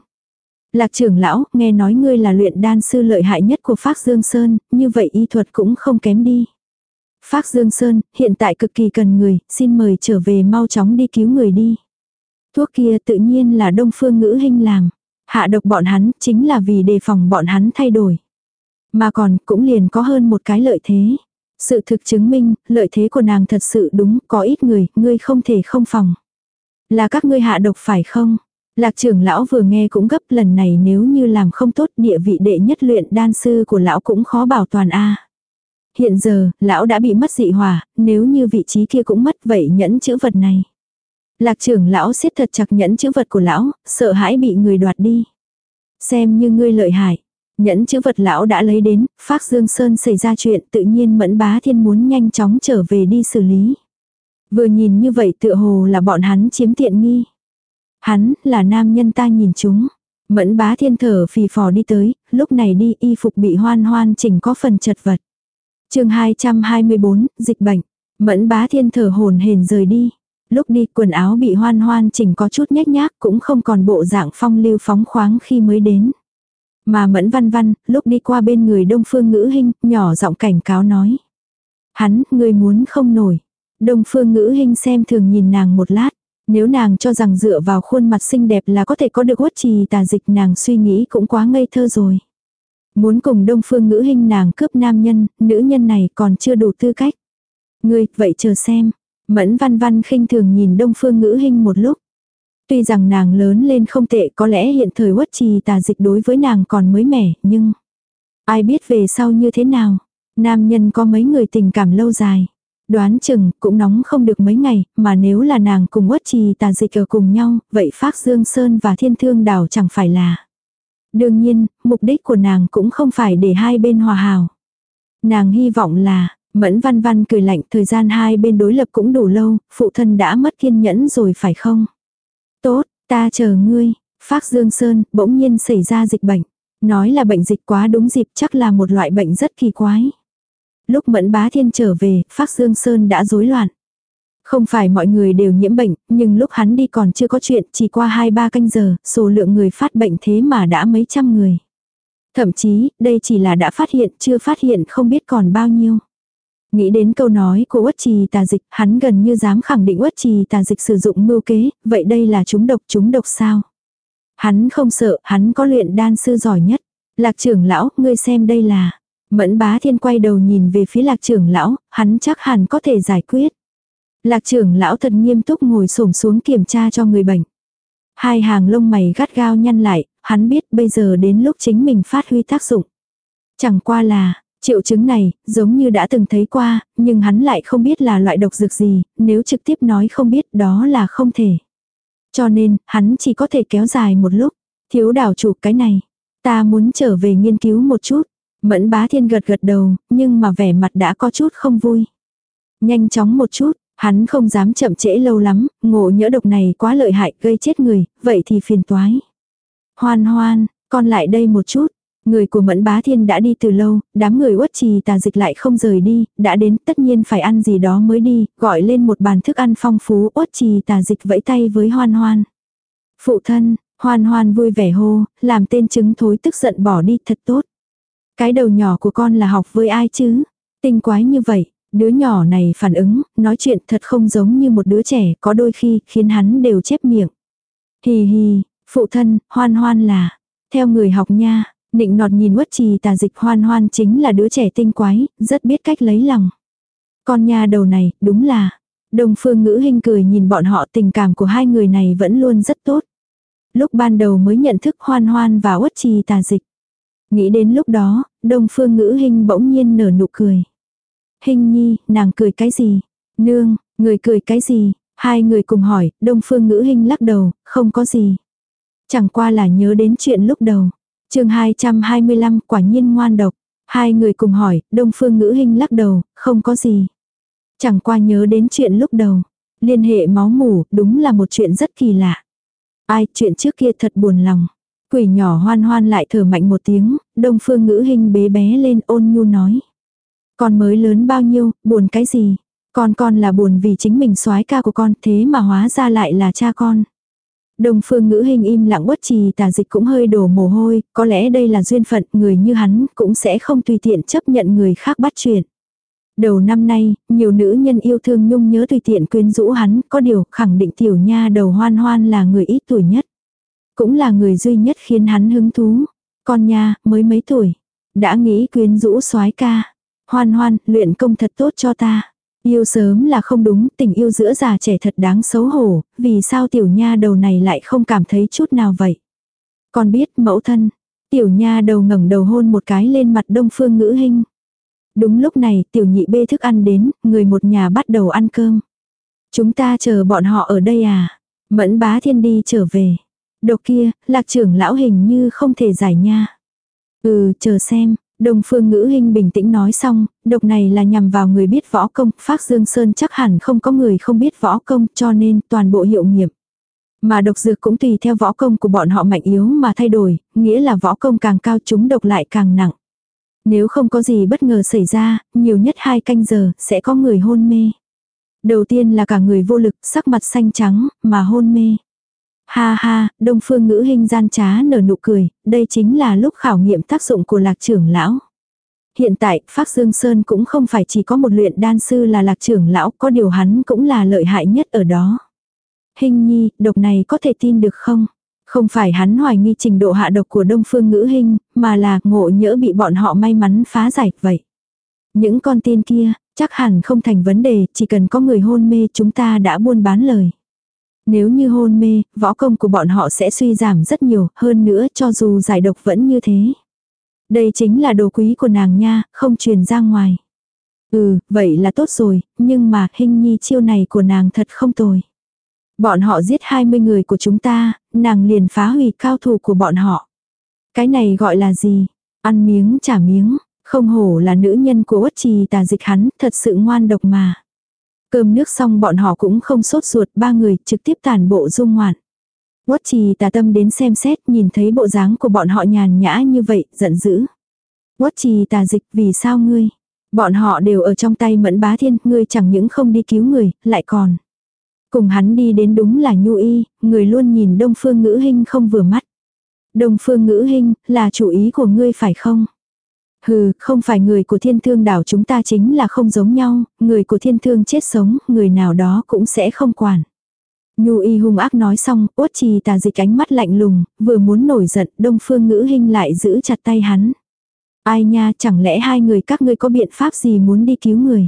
Lạc trưởng lão, nghe nói ngươi là luyện đan sư lợi hại nhất của Phác Dương Sơn, như vậy y thuật cũng không kém đi. Phác Dương Sơn, hiện tại cực kỳ cần người, xin mời trở về mau chóng đi cứu người đi. Thuốc kia tự nhiên là đông phương ngữ hình làm. Hạ độc bọn hắn chính là vì đề phòng bọn hắn thay đổi. Mà còn cũng liền có hơn một cái lợi thế. Sự thực chứng minh, lợi thế của nàng thật sự đúng, có ít người, ngươi không thể không phòng. Là các ngươi hạ độc phải không? Lạc trưởng lão vừa nghe cũng gấp lần này nếu như làm không tốt địa vị đệ nhất luyện đan sư của lão cũng khó bảo toàn a. Hiện giờ, lão đã bị mất dị hòa, nếu như vị trí kia cũng mất vậy nhẫn chữ vật này. Lạc trưởng lão siết thật chặt nhẫn chữ vật của lão, sợ hãi bị người đoạt đi. Xem như ngươi lợi hại. Nhẫn chữ vật lão đã lấy đến, Phác Dương Sơn xảy ra chuyện tự nhiên mẫn bá thiên muốn nhanh chóng trở về đi xử lý. Vừa nhìn như vậy tựa hồ là bọn hắn chiếm tiện nghi. Hắn là nam nhân ta nhìn chúng. Mẫn bá thiên thở phì phò đi tới, lúc này đi y phục bị hoan hoan chỉnh có phần chật vật. chương 224, dịch bệnh. Mẫn bá thiên thở hồn hền rời đi. Lúc đi quần áo bị hoan hoan chỉnh có chút nhách nhác cũng không còn bộ dạng phong lưu phóng khoáng khi mới đến. Mà mẫn văn văn, lúc đi qua bên người đông phương ngữ hình, nhỏ giọng cảnh cáo nói. Hắn, người muốn không nổi. Đông phương ngữ hình xem thường nhìn nàng một lát. Nếu nàng cho rằng dựa vào khuôn mặt xinh đẹp là có thể có được uất trì tà dịch nàng suy nghĩ cũng quá ngây thơ rồi. Muốn cùng đông phương ngữ hình nàng cướp nam nhân, nữ nhân này còn chưa đủ tư cách. Ngươi, vậy chờ xem. Mẫn văn văn khinh thường nhìn đông phương ngữ hình một lúc. Tuy rằng nàng lớn lên không tệ có lẽ hiện thời quất trì tà dịch đối với nàng còn mới mẻ, nhưng... Ai biết về sau như thế nào? Nam nhân có mấy người tình cảm lâu dài. Đoán chừng cũng nóng không được mấy ngày, mà nếu là nàng cùng quất trì tà dịch ở cùng nhau, vậy Phác Dương Sơn và Thiên Thương Đảo chẳng phải là. Đương nhiên, mục đích của nàng cũng không phải để hai bên hòa hảo. Nàng hy vọng là, Mẫn văn văn cười lạnh thời gian hai bên đối lập cũng đủ lâu, phụ thân đã mất kiên nhẫn rồi phải không? Tốt, ta chờ ngươi. Phác Dương Sơn bỗng nhiên xảy ra dịch bệnh. Nói là bệnh dịch quá đúng dịp chắc là một loại bệnh rất kỳ quái. Lúc Mẫn Bá Thiên trở về, Phác Dương Sơn đã rối loạn. Không phải mọi người đều nhiễm bệnh, nhưng lúc hắn đi còn chưa có chuyện, chỉ qua 2-3 canh giờ, số lượng người phát bệnh thế mà đã mấy trăm người. Thậm chí, đây chỉ là đã phát hiện, chưa phát hiện không biết còn bao nhiêu. Nghĩ đến câu nói của uất trì tà dịch, hắn gần như dám khẳng định uất trì tà dịch sử dụng mưu kế, vậy đây là chúng độc chúng độc sao? Hắn không sợ, hắn có luyện đan sư giỏi nhất. Lạc trưởng lão, ngươi xem đây là. Mẫn bá thiên quay đầu nhìn về phía lạc trưởng lão, hắn chắc hẳn có thể giải quyết. Lạc trưởng lão thật nghiêm túc ngồi xổm xuống kiểm tra cho người bệnh. Hai hàng lông mày gắt gao nhăn lại, hắn biết bây giờ đến lúc chính mình phát huy tác dụng. Chẳng qua là, Triệu chứng này, giống như đã từng thấy qua, nhưng hắn lại không biết là loại độc dược gì, nếu trực tiếp nói không biết đó là không thể. Cho nên, hắn chỉ có thể kéo dài một lúc. Thiếu đảo chủ cái này. Ta muốn trở về nghiên cứu một chút. Mẫn bá thiên gật gật đầu, nhưng mà vẻ mặt đã có chút không vui. Nhanh chóng một chút, hắn không dám chậm trễ lâu lắm, ngộ nhỡ độc này quá lợi hại gây chết người, vậy thì phiền toái. Hoan hoan, con lại đây một chút, Người của Mẫn Bá Thiên đã đi từ lâu, đám người uất trì tà dịch lại không rời đi, đã đến tất nhiên phải ăn gì đó mới đi, gọi lên một bàn thức ăn phong phú uất trì tà dịch vẫy tay với hoan hoan. Phụ thân, Hoan hoan vui vẻ hô, làm tên chứng thối tức giận bỏ đi thật tốt. Cái đầu nhỏ của con là học với ai chứ? Tinh quái như vậy, đứa nhỏ này phản ứng, nói chuyện thật không giống như một đứa trẻ, có đôi khi khiến hắn đều chép miệng. Hì hì, phụ thân, hoan hoan là, theo người học nha, nịnh nọt nhìn uất trì tà dịch hoan hoan chính là đứa trẻ tinh quái, rất biết cách lấy lòng. Con nha đầu này, đúng là, đồng phương ngữ hình cười nhìn bọn họ tình cảm của hai người này vẫn luôn rất tốt. Lúc ban đầu mới nhận thức hoan hoan và uất trì tà dịch. Nghĩ đến lúc đó, đông phương ngữ hình bỗng nhiên nở nụ cười. Hình nhi, nàng cười cái gì? Nương, người cười cái gì? Hai người cùng hỏi, đông phương ngữ hình lắc đầu, không có gì. Chẳng qua là nhớ đến chuyện lúc đầu chương 225 quả nhiên ngoan độc. Hai người cùng hỏi, đông phương ngữ hình lắc đầu, không có gì. Chẳng qua nhớ đến chuyện lúc đầu. Liên hệ máu mủ, đúng là một chuyện rất kỳ lạ. Ai, chuyện trước kia thật buồn lòng. Quỷ nhỏ hoan hoan lại thở mạnh một tiếng, đông phương ngữ hình bế bé lên ôn nhu nói. Con mới lớn bao nhiêu, buồn cái gì? Con con là buồn vì chính mình soái ca của con thế mà hóa ra lại là cha con. Đông phương ngữ hình im lặng bất trì tà dịch cũng hơi đổ mồ hôi, có lẽ đây là duyên phận, người như hắn cũng sẽ không tùy tiện chấp nhận người khác bắt chuyện. Đầu năm nay, nhiều nữ nhân yêu thương nhung nhớ tùy tiện quyến rũ hắn, có điều khẳng định tiểu nha đầu hoan hoan là người ít tuổi nhất. Cũng là người duy nhất khiến hắn hứng thú. Con nha, mới mấy tuổi. Đã nghĩ quyến rũ soái ca. Hoan hoan, luyện công thật tốt cho ta. Yêu sớm là không đúng, tình yêu giữa già trẻ thật đáng xấu hổ, vì sao tiểu nha đầu này lại không cảm thấy chút nào vậy. Con biết mẫu thân, tiểu nha đầu ngẩng đầu hôn một cái lên mặt đông phương ngữ hình. Đúng lúc này tiểu nhị bê thức ăn đến, người một nhà bắt đầu ăn cơm. Chúng ta chờ bọn họ ở đây à? Mẫn bá thiên đi trở về. Độc kia, lạc trưởng lão hình như không thể giải nha. Ừ, chờ xem. Đồng phương ngữ hình bình tĩnh nói xong, độc này là nhằm vào người biết võ công, phác dương sơn chắc hẳn không có người không biết võ công cho nên toàn bộ hiệu nghiệm. Mà độc dược cũng tùy theo võ công của bọn họ mạnh yếu mà thay đổi, nghĩa là võ công càng cao chúng độc lại càng nặng. Nếu không có gì bất ngờ xảy ra, nhiều nhất hai canh giờ sẽ có người hôn mê. Đầu tiên là cả người vô lực, sắc mặt xanh trắng, mà hôn mê. Ha ha, đông phương ngữ hình gian trá nở nụ cười, đây chính là lúc khảo nghiệm tác dụng của lạc trưởng lão. Hiện tại, Phác Dương Sơn cũng không phải chỉ có một luyện đan sư là lạc trưởng lão, có điều hắn cũng là lợi hại nhất ở đó. Hình nhi, độc này có thể tin được không? Không phải hắn hoài nghi trình độ hạ độc của đông phương ngữ hình, mà là ngộ nhỡ bị bọn họ may mắn phá giải vậy. Những con tin kia, chắc hẳn không thành vấn đề, chỉ cần có người hôn mê chúng ta đã buôn bán lời. Nếu như hôn mê, võ công của bọn họ sẽ suy giảm rất nhiều, hơn nữa cho dù giải độc vẫn như thế. Đây chính là đồ quý của nàng nha, không truyền ra ngoài. Ừ, vậy là tốt rồi, nhưng mà hình nhi chiêu này của nàng thật không tồi. Bọn họ giết 20 người của chúng ta, nàng liền phá hủy cao thủ của bọn họ. Cái này gọi là gì? Ăn miếng trả miếng, không hổ là nữ nhân của uất trì tà dịch hắn, thật sự ngoan độc mà. Cơm nước xong bọn họ cũng không sốt ruột, ba người trực tiếp tàn bộ dung ngoạn. Quất trì tà tâm đến xem xét, nhìn thấy bộ dáng của bọn họ nhàn nhã như vậy, giận dữ. Quất trì tà dịch, vì sao ngươi? Bọn họ đều ở trong tay mẫn bá thiên, ngươi chẳng những không đi cứu người, lại còn. Cùng hắn đi đến đúng là nhu y, người luôn nhìn đông phương ngữ hình không vừa mắt. Đông phương ngữ hình, là chủ ý của ngươi phải không? Hừ, không phải người của thiên thương đảo chúng ta chính là không giống nhau, người của thiên thương chết sống, người nào đó cũng sẽ không quản. Nhu y hung ác nói xong, uất trì tà dịch ánh mắt lạnh lùng, vừa muốn nổi giận, đông phương ngữ hình lại giữ chặt tay hắn. Ai nha, chẳng lẽ hai người các ngươi có biện pháp gì muốn đi cứu người?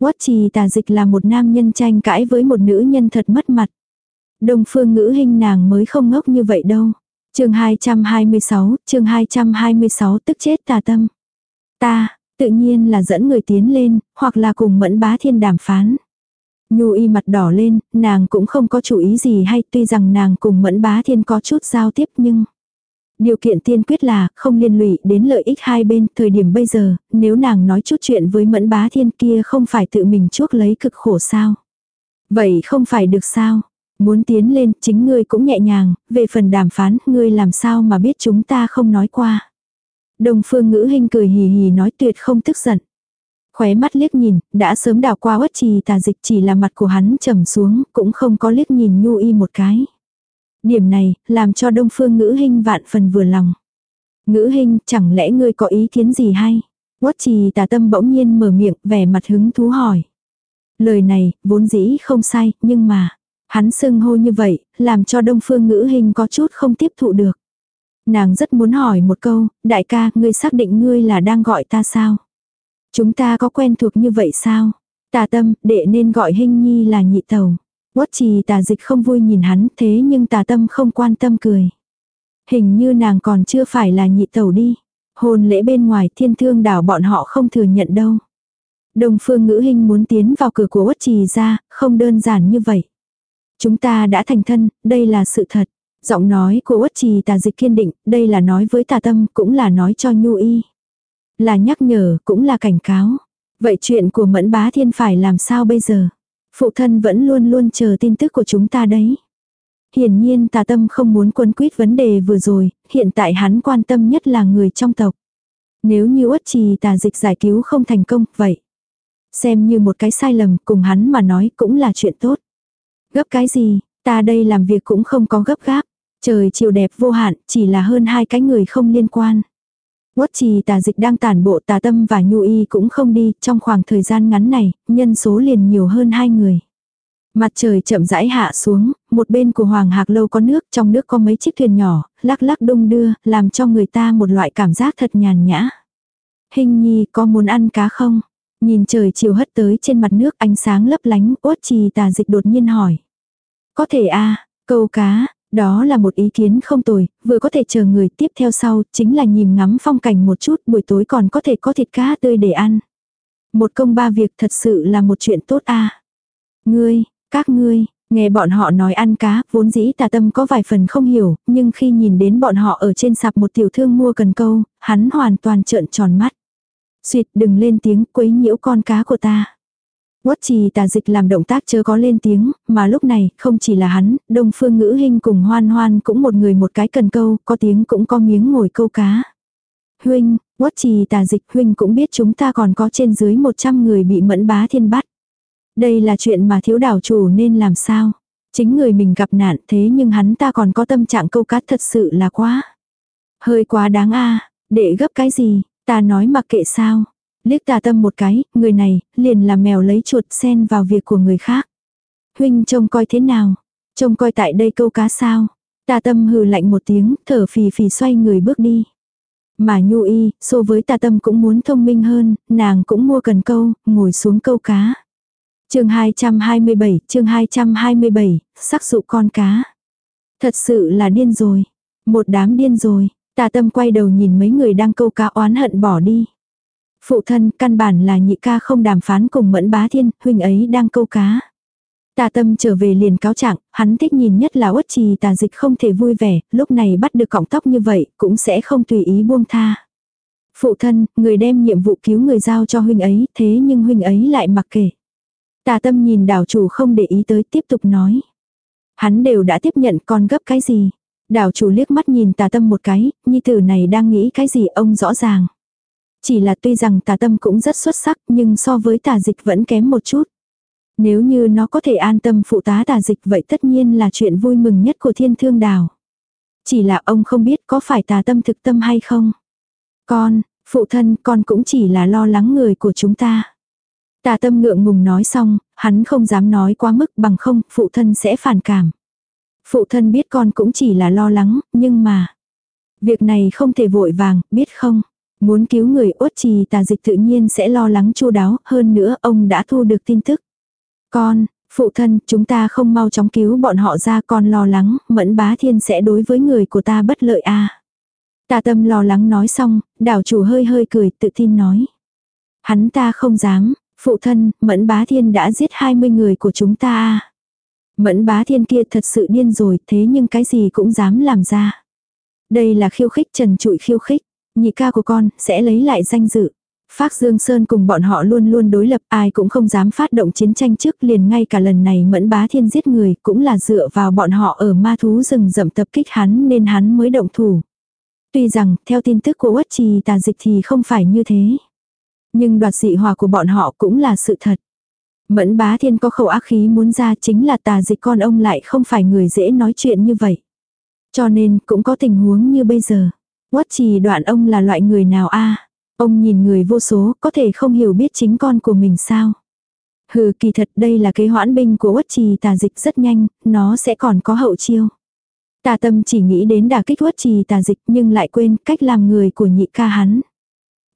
Uất trì tà dịch là một nam nhân tranh cãi với một nữ nhân thật mất mặt. Đông phương ngữ hình nàng mới không ngốc như vậy đâu chương 226, chương 226 tức chết tà tâm. Ta, tự nhiên là dẫn người tiến lên, hoặc là cùng mẫn bá thiên đàm phán. Nhu y mặt đỏ lên, nàng cũng không có chủ ý gì hay tuy rằng nàng cùng mẫn bá thiên có chút giao tiếp nhưng... Điều kiện tiên quyết là không liên lụy đến lợi ích hai bên thời điểm bây giờ, nếu nàng nói chút chuyện với mẫn bá thiên kia không phải tự mình chuốc lấy cực khổ sao. Vậy không phải được sao, Muốn tiến lên, chính ngươi cũng nhẹ nhàng, về phần đàm phán, ngươi làm sao mà biết chúng ta không nói qua. Đồng phương ngữ hình cười hì hì nói tuyệt không tức giận. Khóe mắt liếc nhìn, đã sớm đào qua uất trì tà dịch chỉ là mặt của hắn trầm xuống, cũng không có liếc nhìn nhu y một cái. Điểm này, làm cho Đông Phương Ngữ hình vạn phần vừa lòng. Ngữ hình chẳng lẽ ngươi có ý kiến gì hay? Quất trì tà tâm bỗng nhiên mở miệng, vẻ mặt hứng thú hỏi. Lời này, vốn dĩ không sai, nhưng mà, hắn xưng hô như vậy, làm cho Đông Phương Ngữ hình có chút không tiếp thụ được. Nàng rất muốn hỏi một câu, đại ca, ngươi xác định ngươi là đang gọi ta sao? Chúng ta có quen thuộc như vậy sao? Tà tâm, đệ nên gọi hình Nhi là nhị tẩu Quất trì tà dịch không vui nhìn hắn, thế nhưng tà tâm không quan tâm cười. Hình như nàng còn chưa phải là nhị tẩu đi. Hôn lễ bên ngoài thiên thương đảo bọn họ không thừa nhận đâu. Đồng phương ngữ hình muốn tiến vào cửa của Quất trì ra, không đơn giản như vậy. Chúng ta đã thành thân, đây là sự thật. Giọng nói của Uất Trì tà dịch kiên định, đây là nói với tà tâm, cũng là nói cho Nhu Y. Là nhắc nhở, cũng là cảnh cáo. Vậy chuyện của Mẫn Bá Thiên phải làm sao bây giờ? Phụ thân vẫn luôn luôn chờ tin tức của chúng ta đấy. Hiển nhiên tà tâm không muốn quân quyết vấn đề vừa rồi, hiện tại hắn quan tâm nhất là người trong tộc. Nếu như uất trì tà dịch giải cứu không thành công, vậy. Xem như một cái sai lầm, cùng hắn mà nói cũng là chuyện tốt. Gấp cái gì, ta đây làm việc cũng không có gấp gáp. Trời chiều đẹp vô hạn, chỉ là hơn hai cái người không liên quan. Quất trì tà dịch đang tản bộ tà tâm và nhu y cũng không đi, trong khoảng thời gian ngắn này, nhân số liền nhiều hơn hai người. Mặt trời chậm rãi hạ xuống, một bên của Hoàng Hạc Lâu có nước, trong nước có mấy chiếc thuyền nhỏ, lắc lắc đung đưa, làm cho người ta một loại cảm giác thật nhàn nhã. Hình nhi có muốn ăn cá không? Nhìn trời chiều hất tới trên mặt nước ánh sáng lấp lánh, uất trì tà dịch đột nhiên hỏi. Có thể a câu cá, đó là một ý kiến không tồi, vừa có thể chờ người tiếp theo sau, chính là nhìn ngắm phong cảnh một chút, buổi tối còn có thể có thịt cá tươi để ăn. Một công ba việc thật sự là một chuyện tốt a Ngươi, các ngươi, nghe bọn họ nói ăn cá, vốn dĩ tà tâm có vài phần không hiểu, nhưng khi nhìn đến bọn họ ở trên sạp một tiểu thương mua cần câu, hắn hoàn toàn trợn tròn mắt. Xuyệt đừng lên tiếng quấy nhiễu con cá của ta. Quất trì tà dịch làm động tác chớ có lên tiếng, mà lúc này không chỉ là hắn, đông phương ngữ hình cùng hoan hoan cũng một người một cái cần câu, có tiếng cũng có miếng ngồi câu cá. Huynh, quất trì tà dịch huynh cũng biết chúng ta còn có trên dưới 100 người bị mẫn bá thiên bắt. Đây là chuyện mà thiếu đảo chủ nên làm sao. Chính người mình gặp nạn thế nhưng hắn ta còn có tâm trạng câu cá thật sự là quá. Hơi quá đáng a để gấp cái gì, ta nói mặc kệ sao. Liếc tà tâm một cái, người này, liền là mèo lấy chuột xen vào việc của người khác. Huynh trông coi thế nào? Trông coi tại đây câu cá sao? Tà tâm hừ lạnh một tiếng, thở phì phì xoay người bước đi. Mà nhu y, so với tà tâm cũng muốn thông minh hơn, nàng cũng mua cần câu, ngồi xuống câu cá. chương 227, chương 227, sắc dụ con cá. Thật sự là điên rồi. Một đám điên rồi. Tà tâm quay đầu nhìn mấy người đang câu cá oán hận bỏ đi. Phụ thân căn bản là nhị ca không đàm phán cùng mẫn bá thiên, huynh ấy đang câu cá. Tà tâm trở về liền cáo trạng, hắn thích nhìn nhất là uất trì tà dịch không thể vui vẻ, lúc này bắt được cọng tóc như vậy, cũng sẽ không tùy ý buông tha. Phụ thân, người đem nhiệm vụ cứu người giao cho huynh ấy, thế nhưng huynh ấy lại mặc kệ. Tà tâm nhìn đảo chủ không để ý tới tiếp tục nói. Hắn đều đã tiếp nhận con gấp cái gì. Đảo chủ liếc mắt nhìn tà tâm một cái, nhi tử này đang nghĩ cái gì ông rõ ràng. Chỉ là tuy rằng tà tâm cũng rất xuất sắc nhưng so với tà dịch vẫn kém một chút. Nếu như nó có thể an tâm phụ tá tà dịch vậy tất nhiên là chuyện vui mừng nhất của thiên thương đào. Chỉ là ông không biết có phải tà tâm thực tâm hay không. Con, phụ thân con cũng chỉ là lo lắng người của chúng ta. Tà tâm ngượng ngùng nói xong, hắn không dám nói quá mức bằng không, phụ thân sẽ phản cảm. Phụ thân biết con cũng chỉ là lo lắng, nhưng mà... Việc này không thể vội vàng, biết không? Muốn cứu người uất trì tà dịch tự nhiên sẽ lo lắng chu đáo, hơn nữa ông đã thu được tin tức. Con, phụ thân, chúng ta không mau chóng cứu bọn họ ra con lo lắng, mẫn bá thiên sẽ đối với người của ta bất lợi a à. Tà tâm lo lắng nói xong, đảo chủ hơi hơi cười tự tin nói. Hắn ta không dám, phụ thân, mẫn bá thiên đã giết 20 người của chúng ta a à. Mẫn bá thiên kia thật sự điên rồi, thế nhưng cái gì cũng dám làm ra. Đây là khiêu khích trần trụi khiêu khích. Nhị ca của con sẽ lấy lại danh dự. Phác Dương Sơn cùng bọn họ luôn luôn đối lập, ai cũng không dám phát động chiến tranh trước, liền ngay cả lần này mẫn bá thiên giết người cũng là dựa vào bọn họ ở ma thú rừng rậm tập kích hắn nên hắn mới động thủ. Tuy rằng, theo tin tức của Quất Trì tà dịch thì không phải như thế. Nhưng đoạt dị hòa của bọn họ cũng là sự thật. Mẫn bá thiên có khẩu ác khí muốn ra chính là tà dịch con ông lại không phải người dễ nói chuyện như vậy. Cho nên, cũng có tình huống như bây giờ. Quất trì đoạn ông là loại người nào a Ông nhìn người vô số có thể không hiểu biết chính con của mình sao. Hừ kỳ thật đây là kế hoãn binh của quất trì tà dịch rất nhanh, nó sẽ còn có hậu chiêu. Tà tâm chỉ nghĩ đến đả kích quất trì tà dịch nhưng lại quên cách làm người của nhị ca hắn.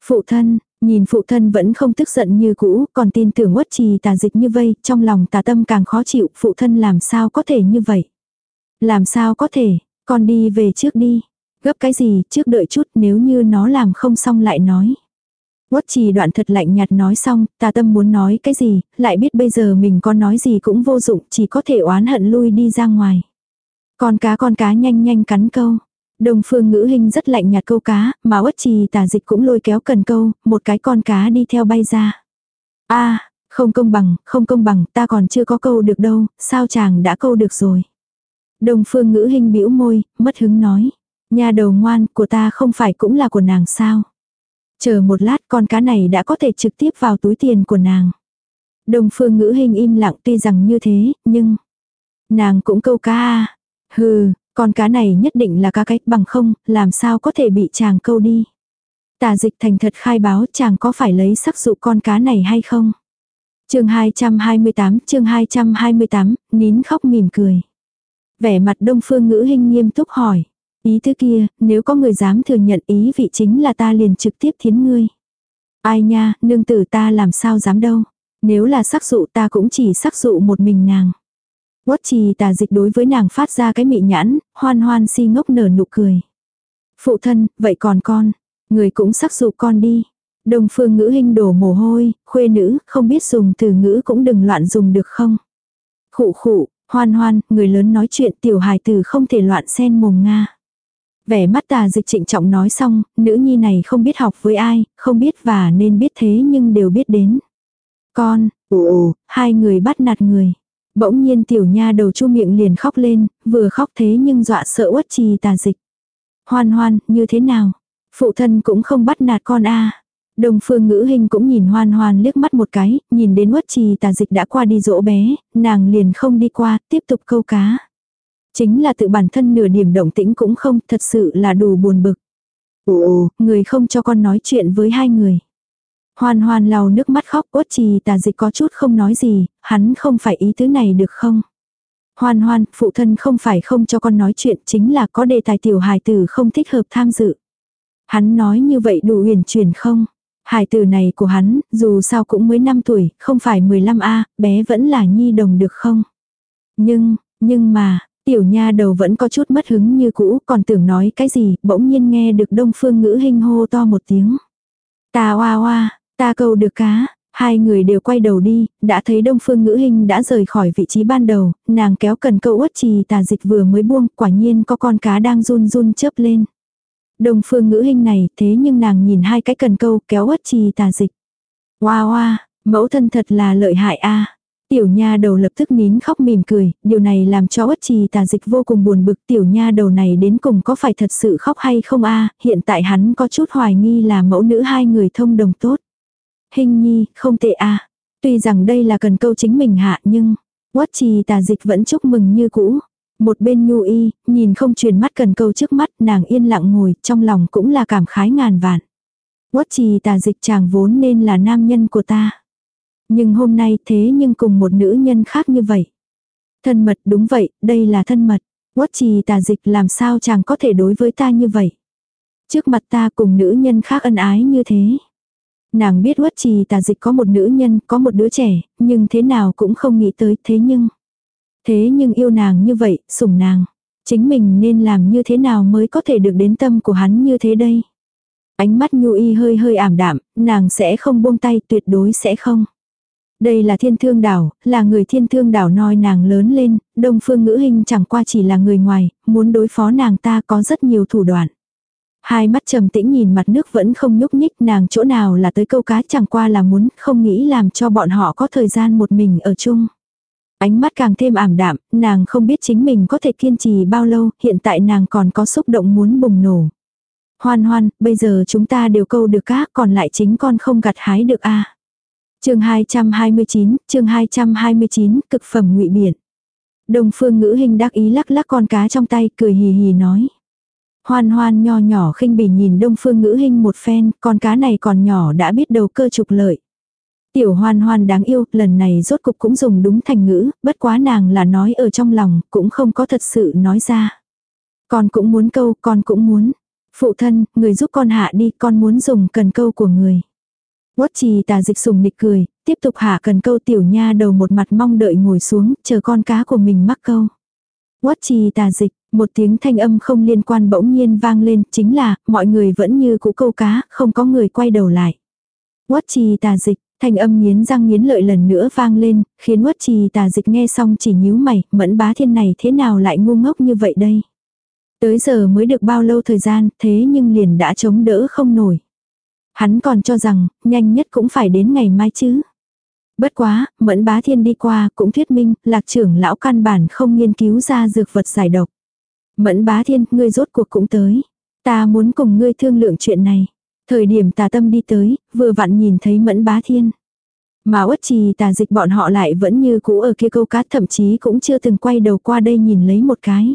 Phụ thân, nhìn phụ thân vẫn không tức giận như cũ, còn tin tưởng quất trì tà dịch như vây, trong lòng tà tâm càng khó chịu, phụ thân làm sao có thể như vậy. Làm sao có thể, con đi về trước đi. Gấp cái gì, trước đợi chút nếu như nó làm không xong lại nói. Quất trì đoạn thật lạnh nhạt nói xong, ta tâm muốn nói cái gì, lại biết bây giờ mình có nói gì cũng vô dụng, chỉ có thể oán hận lui đi ra ngoài. Con cá con cá nhanh nhanh cắn câu. Đồng phương ngữ hình rất lạnh nhạt câu cá, mà uất trì tà dịch cũng lôi kéo cần câu, một cái con cá đi theo bay ra. a không công bằng, không công bằng, ta còn chưa có câu được đâu, sao chàng đã câu được rồi. Đồng phương ngữ hình bĩu môi, mất hứng nói. Nhà đầu ngoan của ta không phải cũng là của nàng sao. Chờ một lát con cá này đã có thể trực tiếp vào túi tiền của nàng. Đồng phương ngữ hình im lặng tuy rằng như thế, nhưng... Nàng cũng câu cá à. Hừ, con cá này nhất định là cá cách bằng không, làm sao có thể bị chàng câu đi. Tà dịch thành thật khai báo chàng có phải lấy sắc dụ con cá này hay không. chương 228, chương 228, nín khóc mỉm cười. Vẻ mặt đông phương ngữ hình nghiêm túc hỏi. Ý thứ kia, nếu có người dám thừa nhận ý vị chính là ta liền trực tiếp thiến ngươi. Ai nha, nương tử ta làm sao dám đâu. Nếu là sắc dụ ta cũng chỉ sắc dụ một mình nàng. Quất trì tà dịch đối với nàng phát ra cái mị nhãn, hoan hoan si ngốc nở nụ cười. Phụ thân, vậy còn con, người cũng sắc dụ con đi. Đồng phương ngữ hình đổ mồ hôi, khuê nữ, không biết dùng từ ngữ cũng đừng loạn dùng được không. Khụ khụ, hoan hoan, người lớn nói chuyện tiểu hài tử không thể loạn xen mồm Nga. Vẻ mắt tà dịch trịnh trọng nói xong, nữ nhi này không biết học với ai, không biết và nên biết thế nhưng đều biết đến. Con, ồ, hai người bắt nạt người. Bỗng nhiên tiểu nha đầu chu miệng liền khóc lên, vừa khóc thế nhưng dọa sợ uất trì tà dịch. Hoan hoan, như thế nào? Phụ thân cũng không bắt nạt con a Đồng phương ngữ hình cũng nhìn hoan hoan liếc mắt một cái, nhìn đến uất trì tà dịch đã qua đi dỗ bé, nàng liền không đi qua, tiếp tục câu cá. Chính là tự bản thân nửa điểm động tĩnh cũng không, thật sự là đủ buồn bực. Ồ, người không cho con nói chuyện với hai người. Hoan hoan lau nước mắt khóc uất trì tà dịch có chút không nói gì, hắn không phải ý tứ này được không? Hoan hoan, phụ thân không phải không cho con nói chuyện chính là có đề tài tiểu hài tử không thích hợp tham dự. Hắn nói như vậy đủ huyền chuyển không? Hài tử này của hắn, dù sao cũng mới 5 tuổi, không phải 15A, bé vẫn là nhi đồng được không? Nhưng, nhưng mà, Tiểu nha đầu vẫn có chút mất hứng như cũ, còn tưởng nói cái gì, bỗng nhiên nghe được đông phương ngữ hình hô to một tiếng. Ta hoa hoa, ta câu được cá, hai người đều quay đầu đi, đã thấy đông phương ngữ hình đã rời khỏi vị trí ban đầu, nàng kéo cần câu uất trì tà dịch vừa mới buông, quả nhiên có con cá đang run run chớp lên. Đông phương ngữ hình này, thế nhưng nàng nhìn hai cái cần câu kéo uất trì tà dịch. Hoa oa, mẫu thân thật là lợi hại a Tiểu nha đầu lập tức nín khóc mỉm cười, điều này làm cho uất trì tà dịch vô cùng buồn bực tiểu nha đầu này đến cùng có phải thật sự khóc hay không a hiện tại hắn có chút hoài nghi là mẫu nữ hai người thông đồng tốt. Hình nhi, không tệ a Tuy rằng đây là cần câu chính mình hạ nhưng, uất trì tà dịch vẫn chúc mừng như cũ. Một bên nhu y, nhìn không truyền mắt cần câu trước mắt nàng yên lặng ngồi, trong lòng cũng là cảm khái ngàn vạn. Quất trì tà dịch chàng vốn nên là nam nhân của ta. Nhưng hôm nay thế nhưng cùng một nữ nhân khác như vậy. Thân mật đúng vậy, đây là thân mật. Quất trì tà dịch làm sao chàng có thể đối với ta như vậy. Trước mặt ta cùng nữ nhân khác ân ái như thế. Nàng biết quất trì tà dịch có một nữ nhân, có một đứa trẻ, nhưng thế nào cũng không nghĩ tới thế nhưng. Thế nhưng yêu nàng như vậy, sủng nàng. Chính mình nên làm như thế nào mới có thể được đến tâm của hắn như thế đây. Ánh mắt nhu y hơi hơi ảm đạm, nàng sẽ không buông tay tuyệt đối sẽ không. Đây là thiên thương đảo, là người thiên thương đảo noi nàng lớn lên, đông phương ngữ hình chẳng qua chỉ là người ngoài, muốn đối phó nàng ta có rất nhiều thủ đoạn. Hai mắt trầm tĩnh nhìn mặt nước vẫn không nhúc nhích nàng chỗ nào là tới câu cá chẳng qua là muốn không nghĩ làm cho bọn họ có thời gian một mình ở chung. Ánh mắt càng thêm ảm đạm, nàng không biết chính mình có thể kiên trì bao lâu, hiện tại nàng còn có xúc động muốn bùng nổ. Hoan hoan, bây giờ chúng ta đều câu được cá, còn lại chính con không gặt hái được a chương 229, chương 229, cực phẩm ngụy biển. Đông phương ngữ hình đắc ý lắc lắc con cá trong tay cười hì hì nói. Hoan hoan nho nhỏ khinh bỉ nhìn đông phương ngữ hình một phen, con cá này còn nhỏ đã biết đầu cơ trục lợi. Tiểu hoan hoan đáng yêu, lần này rốt cục cũng dùng đúng thành ngữ, bất quá nàng là nói ở trong lòng, cũng không có thật sự nói ra. Con cũng muốn câu, con cũng muốn. Phụ thân, người giúp con hạ đi, con muốn dùng cần câu của người. Quất trì tà dịch sùng nịch cười, tiếp tục hạ cần câu tiểu nha đầu một mặt mong đợi ngồi xuống, chờ con cá của mình mắc câu. Quất trì tà dịch, một tiếng thanh âm không liên quan bỗng nhiên vang lên, chính là, mọi người vẫn như cũ câu cá, không có người quay đầu lại. Quất trì tà dịch, thanh âm nghiến răng nghiến lợi lần nữa vang lên, khiến quất trì tà dịch nghe xong chỉ nhíu mày, mẫn bá thiên này thế nào lại ngu ngốc như vậy đây. Tới giờ mới được bao lâu thời gian, thế nhưng liền đã chống đỡ không nổi. Hắn còn cho rằng, nhanh nhất cũng phải đến ngày mai chứ. Bất quá, mẫn bá thiên đi qua cũng thuyết minh, lạc trưởng lão căn bản không nghiên cứu ra dược vật giải độc. Mẫn bá thiên, ngươi rốt cuộc cũng tới. Ta muốn cùng ngươi thương lượng chuyện này. Thời điểm tà tâm đi tới, vừa vặn nhìn thấy mẫn bá thiên. Mà uất trì tà dịch bọn họ lại vẫn như cũ ở kia câu cá thậm chí cũng chưa từng quay đầu qua đây nhìn lấy một cái.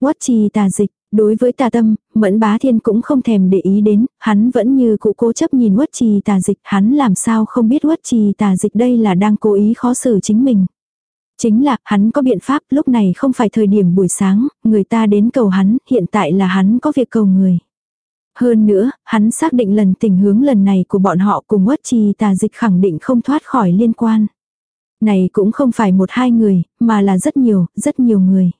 Uất trì tà dịch, Đối với tà tâm, mẫn bá thiên cũng không thèm để ý đến, hắn vẫn như cụ cố chấp nhìn uất trì tà dịch, hắn làm sao không biết uất trì tà dịch đây là đang cố ý khó xử chính mình. Chính là, hắn có biện pháp, lúc này không phải thời điểm buổi sáng, người ta đến cầu hắn, hiện tại là hắn có việc cầu người. Hơn nữa, hắn xác định lần tình hướng lần này của bọn họ cùng uất trì tà dịch khẳng định không thoát khỏi liên quan. Này cũng không phải một hai người, mà là rất nhiều, rất nhiều người.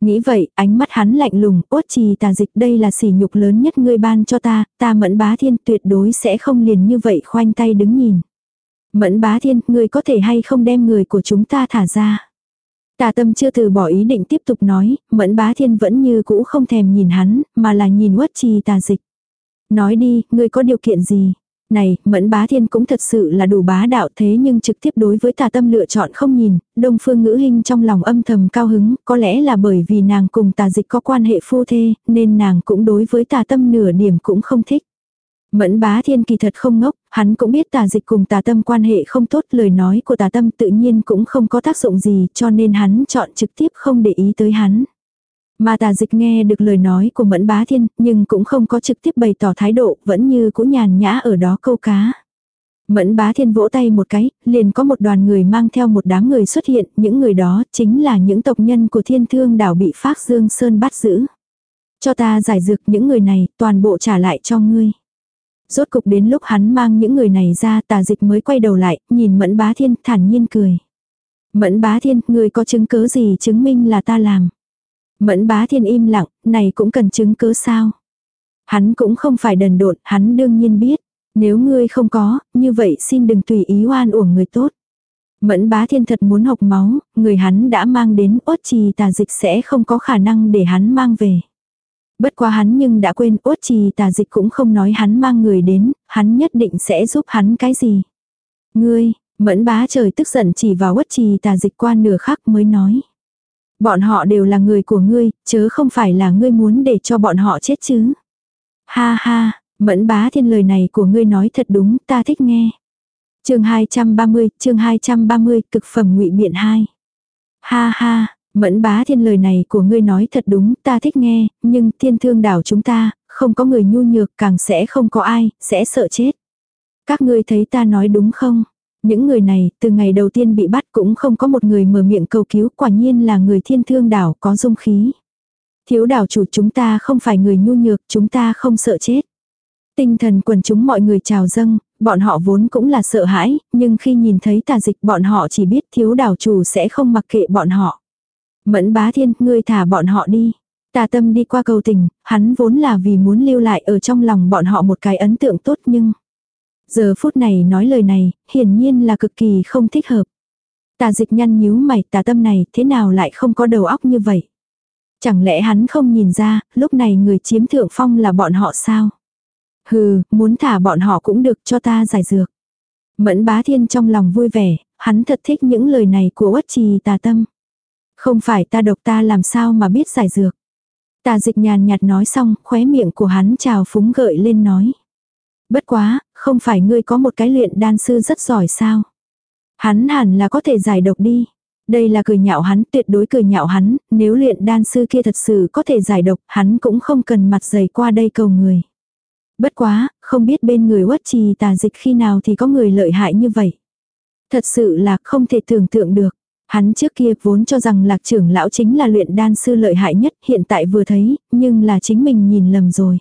Nghĩ vậy, ánh mắt hắn lạnh lùng, uất trì tà dịch đây là sỉ nhục lớn nhất ngươi ban cho ta, ta mẫn bá thiên tuyệt đối sẽ không liền như vậy khoanh tay đứng nhìn. Mẫn bá thiên, ngươi có thể hay không đem người của chúng ta thả ra. Tà tâm chưa từ bỏ ý định tiếp tục nói, mẫn bá thiên vẫn như cũ không thèm nhìn hắn, mà là nhìn uất trì tà dịch. Nói đi, ngươi có điều kiện gì? Này, mẫn bá thiên cũng thật sự là đủ bá đạo thế nhưng trực tiếp đối với tà tâm lựa chọn không nhìn, đông phương ngữ hình trong lòng âm thầm cao hứng, có lẽ là bởi vì nàng cùng tà dịch có quan hệ phu thê, nên nàng cũng đối với tà tâm nửa điểm cũng không thích. Mẫn bá thiên kỳ thật không ngốc, hắn cũng biết tà dịch cùng tà tâm quan hệ không tốt, lời nói của tà tâm tự nhiên cũng không có tác dụng gì, cho nên hắn chọn trực tiếp không để ý tới hắn. Mà tà dịch nghe được lời nói của Mẫn Bá Thiên, nhưng cũng không có trực tiếp bày tỏ thái độ, vẫn như cũ nhàn nhã ở đó câu cá. Mẫn Bá Thiên vỗ tay một cái, liền có một đoàn người mang theo một đám người xuất hiện, những người đó chính là những tộc nhân của thiên thương đảo bị Phác Dương Sơn bắt giữ. Cho ta giải dược những người này, toàn bộ trả lại cho ngươi. Rốt cục đến lúc hắn mang những người này ra tà dịch mới quay đầu lại, nhìn Mẫn Bá Thiên thản nhiên cười. Mẫn Bá Thiên, ngươi có chứng cứ gì chứng minh là ta làm. Mẫn bá thiên im lặng, này cũng cần chứng cứ sao. Hắn cũng không phải đần độn, hắn đương nhiên biết. Nếu ngươi không có, như vậy xin đừng tùy ý oan uổng người tốt. Mẫn bá thiên thật muốn học máu, người hắn đã mang đến ốt trì tà dịch sẽ không có khả năng để hắn mang về. Bất quá hắn nhưng đã quên ốt trì tà dịch cũng không nói hắn mang người đến, hắn nhất định sẽ giúp hắn cái gì. Ngươi, mẫn bá trời tức giận chỉ vào ốt trì tà dịch qua nửa khắc mới nói. Bọn họ đều là người của ngươi, chớ không phải là ngươi muốn để cho bọn họ chết chứ. Ha ha, mẫn bá thiên lời này của ngươi nói thật đúng, ta thích nghe. chương 230, chương 230, cực phẩm ngụy biện 2. Ha ha, mẫn bá thiên lời này của ngươi nói thật đúng, ta thích nghe, nhưng thiên thương đảo chúng ta, không có người nhu nhược càng sẽ không có ai, sẽ sợ chết. Các ngươi thấy ta nói đúng không? Những người này, từ ngày đầu tiên bị bắt cũng không có một người mở miệng cầu cứu, quả nhiên là người thiên thương đảo có dung khí. Thiếu đảo chủ chúng ta không phải người nhu nhược, chúng ta không sợ chết. Tinh thần quần chúng mọi người trào dâng, bọn họ vốn cũng là sợ hãi, nhưng khi nhìn thấy tà dịch bọn họ chỉ biết thiếu đảo chủ sẽ không mặc kệ bọn họ. Mẫn bá thiên, ngươi thả bọn họ đi. Tà tâm đi qua cầu tình, hắn vốn là vì muốn lưu lại ở trong lòng bọn họ một cái ấn tượng tốt nhưng... Giờ phút này nói lời này, hiển nhiên là cực kỳ không thích hợp. Tà dịch nhăn nhíu mày tà tâm này thế nào lại không có đầu óc như vậy. Chẳng lẽ hắn không nhìn ra, lúc này người chiếm thượng phong là bọn họ sao? Hừ, muốn thả bọn họ cũng được cho ta giải dược. Mẫn bá thiên trong lòng vui vẻ, hắn thật thích những lời này của uất trì tà tâm. Không phải ta độc ta làm sao mà biết giải dược. Tà dịch nhàn nhạt nói xong, khóe miệng của hắn trào phúng gợi lên nói. Bất quá, không phải ngươi có một cái luyện đan sư rất giỏi sao? Hắn hẳn là có thể giải độc đi. Đây là cười nhạo hắn, tuyệt đối cười nhạo hắn, nếu luyện đan sư kia thật sự có thể giải độc, hắn cũng không cần mặt dày qua đây cầu người. Bất quá, không biết bên người quất trì tà dịch khi nào thì có người lợi hại như vậy. Thật sự là không thể tưởng tượng được. Hắn trước kia vốn cho rằng lạc trưởng lão chính là luyện đan sư lợi hại nhất hiện tại vừa thấy, nhưng là chính mình nhìn lầm rồi.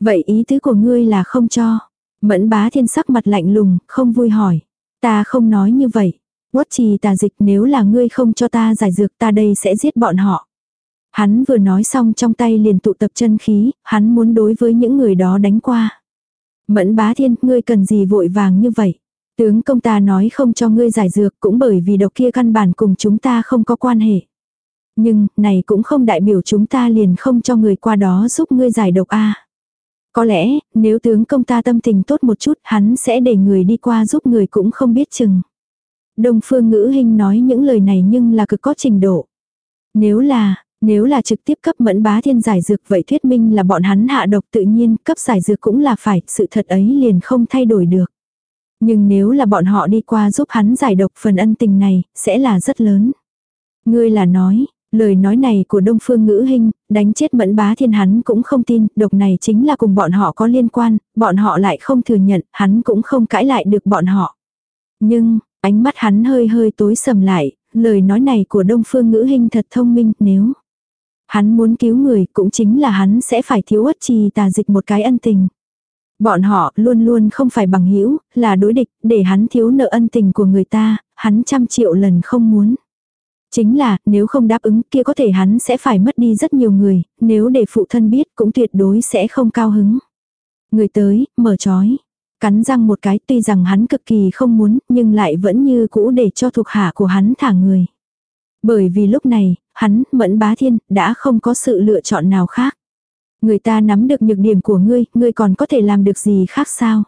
Vậy ý tứ của ngươi là không cho. Mẫn bá thiên sắc mặt lạnh lùng, không vui hỏi. Ta không nói như vậy. Quất trì tà dịch nếu là ngươi không cho ta giải dược ta đây sẽ giết bọn họ. Hắn vừa nói xong trong tay liền tụ tập chân khí, hắn muốn đối với những người đó đánh qua. Mẫn bá thiên, ngươi cần gì vội vàng như vậy? Tướng công ta nói không cho ngươi giải dược cũng bởi vì độc kia căn bản cùng chúng ta không có quan hệ. Nhưng, này cũng không đại biểu chúng ta liền không cho người qua đó giúp ngươi giải độc a. Có lẽ, nếu tướng công ta tâm tình tốt một chút, hắn sẽ để người đi qua giúp người cũng không biết chừng. Đông phương ngữ hình nói những lời này nhưng là cực có trình độ. Nếu là, nếu là trực tiếp cấp mẫn bá thiên giải dược vậy thuyết minh là bọn hắn hạ độc tự nhiên cấp giải dược cũng là phải, sự thật ấy liền không thay đổi được. Nhưng nếu là bọn họ đi qua giúp hắn giải độc phần ân tình này, sẽ là rất lớn. Ngươi là nói, lời nói này của Đông Phương Ngữ Hinh, đánh chết mẫn bá thiên hắn cũng không tin, độc này chính là cùng bọn họ có liên quan, bọn họ lại không thừa nhận, hắn cũng không cãi lại được bọn họ. Nhưng, ánh mắt hắn hơi hơi tối sầm lại, lời nói này của Đông Phương Ngữ Hinh thật thông minh, nếu hắn muốn cứu người cũng chính là hắn sẽ phải thiếu ất trì tà dịch một cái ân tình. Bọn họ luôn luôn không phải bằng hữu là đối địch, để hắn thiếu nợ ân tình của người ta, hắn trăm triệu lần không muốn. Chính là, nếu không đáp ứng kia có thể hắn sẽ phải mất đi rất nhiều người, nếu để phụ thân biết cũng tuyệt đối sẽ không cao hứng. Người tới, mở trói. Cắn răng một cái tuy rằng hắn cực kỳ không muốn, nhưng lại vẫn như cũ để cho thuộc hạ của hắn thả người. Bởi vì lúc này, hắn, Mẫn Bá Thiên, đã không có sự lựa chọn nào khác. Người ta nắm được nhược điểm của ngươi, ngươi còn có thể làm được gì khác sao?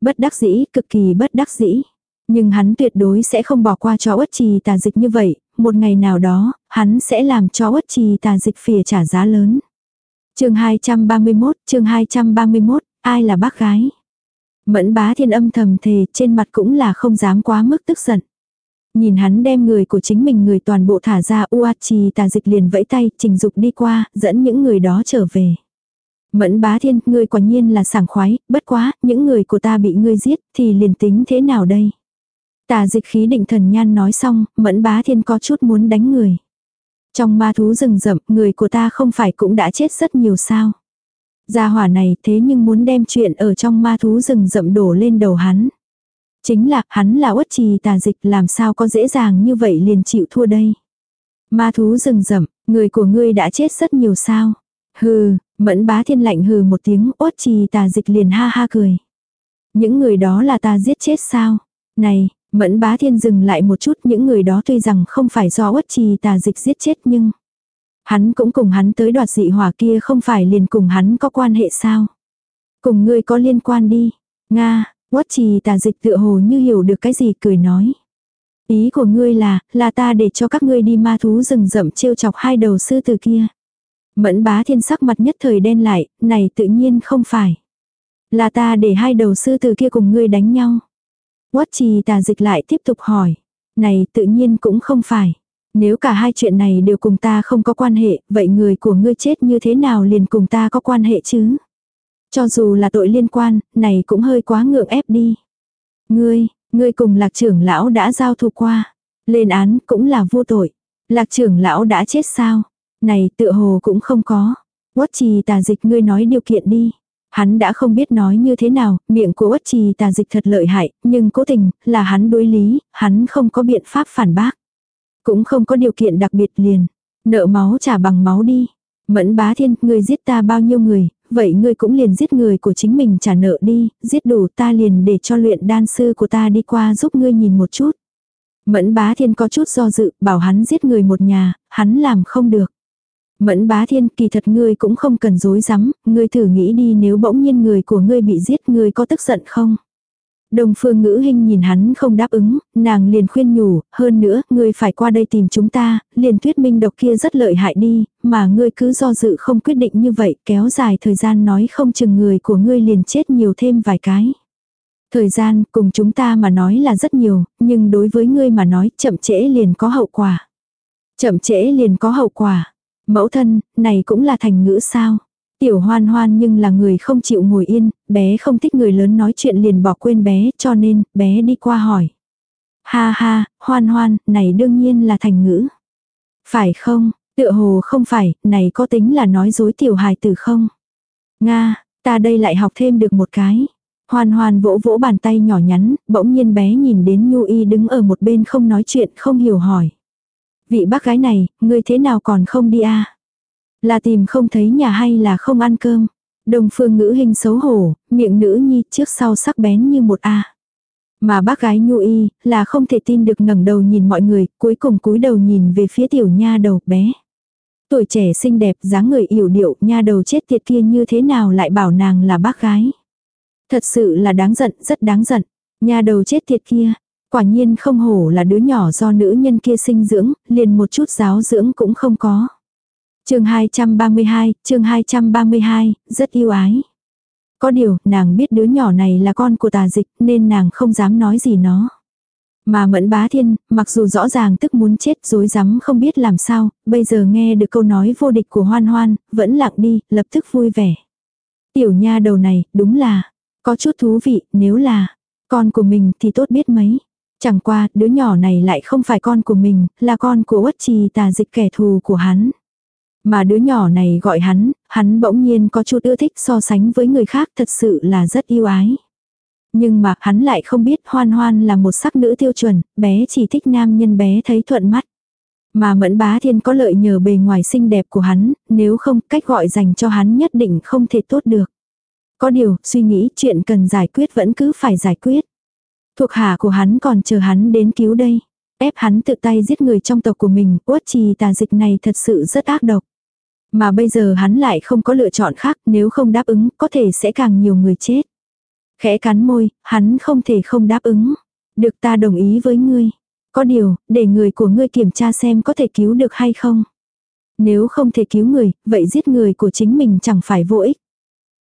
Bất đắc dĩ, cực kỳ bất đắc dĩ. Nhưng hắn tuyệt đối sẽ không bỏ qua cho uất trì tà dịch như vậy, một ngày nào đó, hắn sẽ làm cho uất trì tà dịch phìa trả giá lớn. chương 231, chương 231, ai là bác gái? Mẫn bá thiên âm thầm thề, trên mặt cũng là không dám quá mức tức giận. Nhìn hắn đem người của chính mình người toàn bộ thả ra Uachi tà dịch liền vẫy tay, trình dục đi qua, dẫn những người đó trở về. Mẫn bá thiên, ngươi quả nhiên là sảng khoái, bất quá, những người của ta bị ngươi giết, thì liền tính thế nào đây? Tà dịch khí định thần nhan nói xong, mẫn bá thiên có chút muốn đánh người. Trong ma thú rừng rậm, người của ta không phải cũng đã chết rất nhiều sao? Gia hỏa này thế nhưng muốn đem chuyện ở trong ma thú rừng rậm đổ lên đầu hắn. Chính là, hắn là uất trì tà dịch làm sao có dễ dàng như vậy liền chịu thua đây. Ma thú rừng rậm, người của ngươi đã chết rất nhiều sao. Hừ, mẫn bá thiên lạnh hừ một tiếng uất trì tà dịch liền ha ha cười. Những người đó là ta giết chết sao? Này, mẫn bá thiên dừng lại một chút những người đó tuy rằng không phải do uất trì tà dịch giết chết nhưng... Hắn cũng cùng hắn tới đoạt dị hỏa kia không phải liền cùng hắn có quan hệ sao? Cùng ngươi có liên quan đi. Nga, uất trì tà dịch tựa hồ như hiểu được cái gì cười nói. Ý của ngươi là, là ta để cho các ngươi đi ma thú rừng rậm trêu chọc hai đầu sư tử kia. Mẫn bá thiên sắc mặt nhất thời đen lại, này tự nhiên không phải. Là ta để hai đầu sư tử kia cùng ngươi đánh nhau. Quất trì tà dịch lại tiếp tục hỏi. Này tự nhiên cũng không phải. Nếu cả hai chuyện này đều cùng ta không có quan hệ, vậy người của ngươi chết như thế nào liền cùng ta có quan hệ chứ? Cho dù là tội liên quan, này cũng hơi quá ngượng ép đi. Ngươi, ngươi cùng lạc trưởng lão đã giao thủ qua. Lên án cũng là vô tội. Lạc trưởng lão đã chết sao? Này tựa hồ cũng không có. Quất trì tà dịch ngươi nói điều kiện đi. Hắn đã không biết nói như thế nào, miệng của uất trì tà dịch thật lợi hại, nhưng cố tình, là hắn đối lý, hắn không có biện pháp phản bác. Cũng không có điều kiện đặc biệt liền. Nợ máu trả bằng máu đi. Mẫn bá thiên, ngươi giết ta bao nhiêu người, vậy ngươi cũng liền giết người của chính mình trả nợ đi, giết đủ ta liền để cho luyện đan sư của ta đi qua giúp ngươi nhìn một chút. Mẫn bá thiên có chút do dự, bảo hắn giết người một nhà, hắn làm không được. Mẫn bá thiên kỳ thật ngươi cũng không cần dối rắm ngươi thử nghĩ đi nếu bỗng nhiên người của ngươi bị giết ngươi có tức giận không? Đồng phương ngữ hình nhìn hắn không đáp ứng, nàng liền khuyên nhủ, hơn nữa, ngươi phải qua đây tìm chúng ta, liền thuyết minh độc kia rất lợi hại đi, mà ngươi cứ do dự không quyết định như vậy, kéo dài thời gian nói không chừng người của ngươi liền chết nhiều thêm vài cái. Thời gian cùng chúng ta mà nói là rất nhiều, nhưng đối với ngươi mà nói chậm trễ liền có hậu quả. Chậm trễ liền có hậu quả. Mẫu thân, này cũng là thành ngữ sao. Tiểu hoan hoan nhưng là người không chịu ngồi yên, bé không thích người lớn nói chuyện liền bỏ quên bé cho nên bé đi qua hỏi. Ha ha, hoan hoan, này đương nhiên là thành ngữ. Phải không, tựa hồ không phải, này có tính là nói dối tiểu hài tử không? Nga, ta đây lại học thêm được một cái. Hoan hoan vỗ vỗ bàn tay nhỏ nhắn, bỗng nhiên bé nhìn đến Nhu Y đứng ở một bên không nói chuyện không hiểu hỏi. Vị bác gái này, ngươi thế nào còn không đi à? Là tìm không thấy nhà hay là không ăn cơm? Đồng phương ngữ hình xấu hổ, miệng nữ nhi trước sau sắc bén như một A. Mà bác gái nhu y, là không thể tin được ngẩng đầu nhìn mọi người, cuối cùng cúi đầu nhìn về phía tiểu nha đầu bé. Tuổi trẻ xinh đẹp, dáng người yểu điệu, nha đầu chết tiệt kia như thế nào lại bảo nàng là bác gái. Thật sự là đáng giận, rất đáng giận. Nha đầu chết tiệt kia, quả nhiên không hổ là đứa nhỏ do nữ nhân kia sinh dưỡng, liền một chút giáo dưỡng cũng không có. chương 232, chương 232, rất yêu ái. Có điều, nàng biết đứa nhỏ này là con của tà dịch nên nàng không dám nói gì nó. Mà mẫn bá thiên, mặc dù rõ ràng tức muốn chết dối rắm không biết làm sao, bây giờ nghe được câu nói vô địch của hoan hoan, vẫn lặng đi, lập tức vui vẻ. Tiểu nha đầu này, đúng là, có chút thú vị, nếu là, con của mình thì tốt biết mấy. Chẳng qua, đứa nhỏ này lại không phải con của mình, là con của uất trì tà dịch kẻ thù của hắn. Mà đứa nhỏ này gọi hắn, hắn bỗng nhiên có chút ưa thích so sánh với người khác thật sự là rất yêu ái. Nhưng mà hắn lại không biết hoan hoan là một sắc nữ tiêu chuẩn, bé chỉ thích nam nhân bé thấy thuận mắt. Mà mẫn bá thiên có lợi nhờ bề ngoài xinh đẹp của hắn, nếu không cách gọi dành cho hắn nhất định không thể tốt được. Có điều, suy nghĩ chuyện cần giải quyết vẫn cứ phải giải quyết. Thuộc hạ của hắn còn chờ hắn đến cứu đây. Ép hắn tự tay giết người trong tộc của mình, uất trì tà dịch này thật sự rất ác độc. Mà bây giờ hắn lại không có lựa chọn khác, nếu không đáp ứng, có thể sẽ càng nhiều người chết. Khẽ cắn môi, hắn không thể không đáp ứng. Được ta đồng ý với ngươi. Có điều, để người của ngươi kiểm tra xem có thể cứu được hay không. Nếu không thể cứu người, vậy giết người của chính mình chẳng phải vô ích.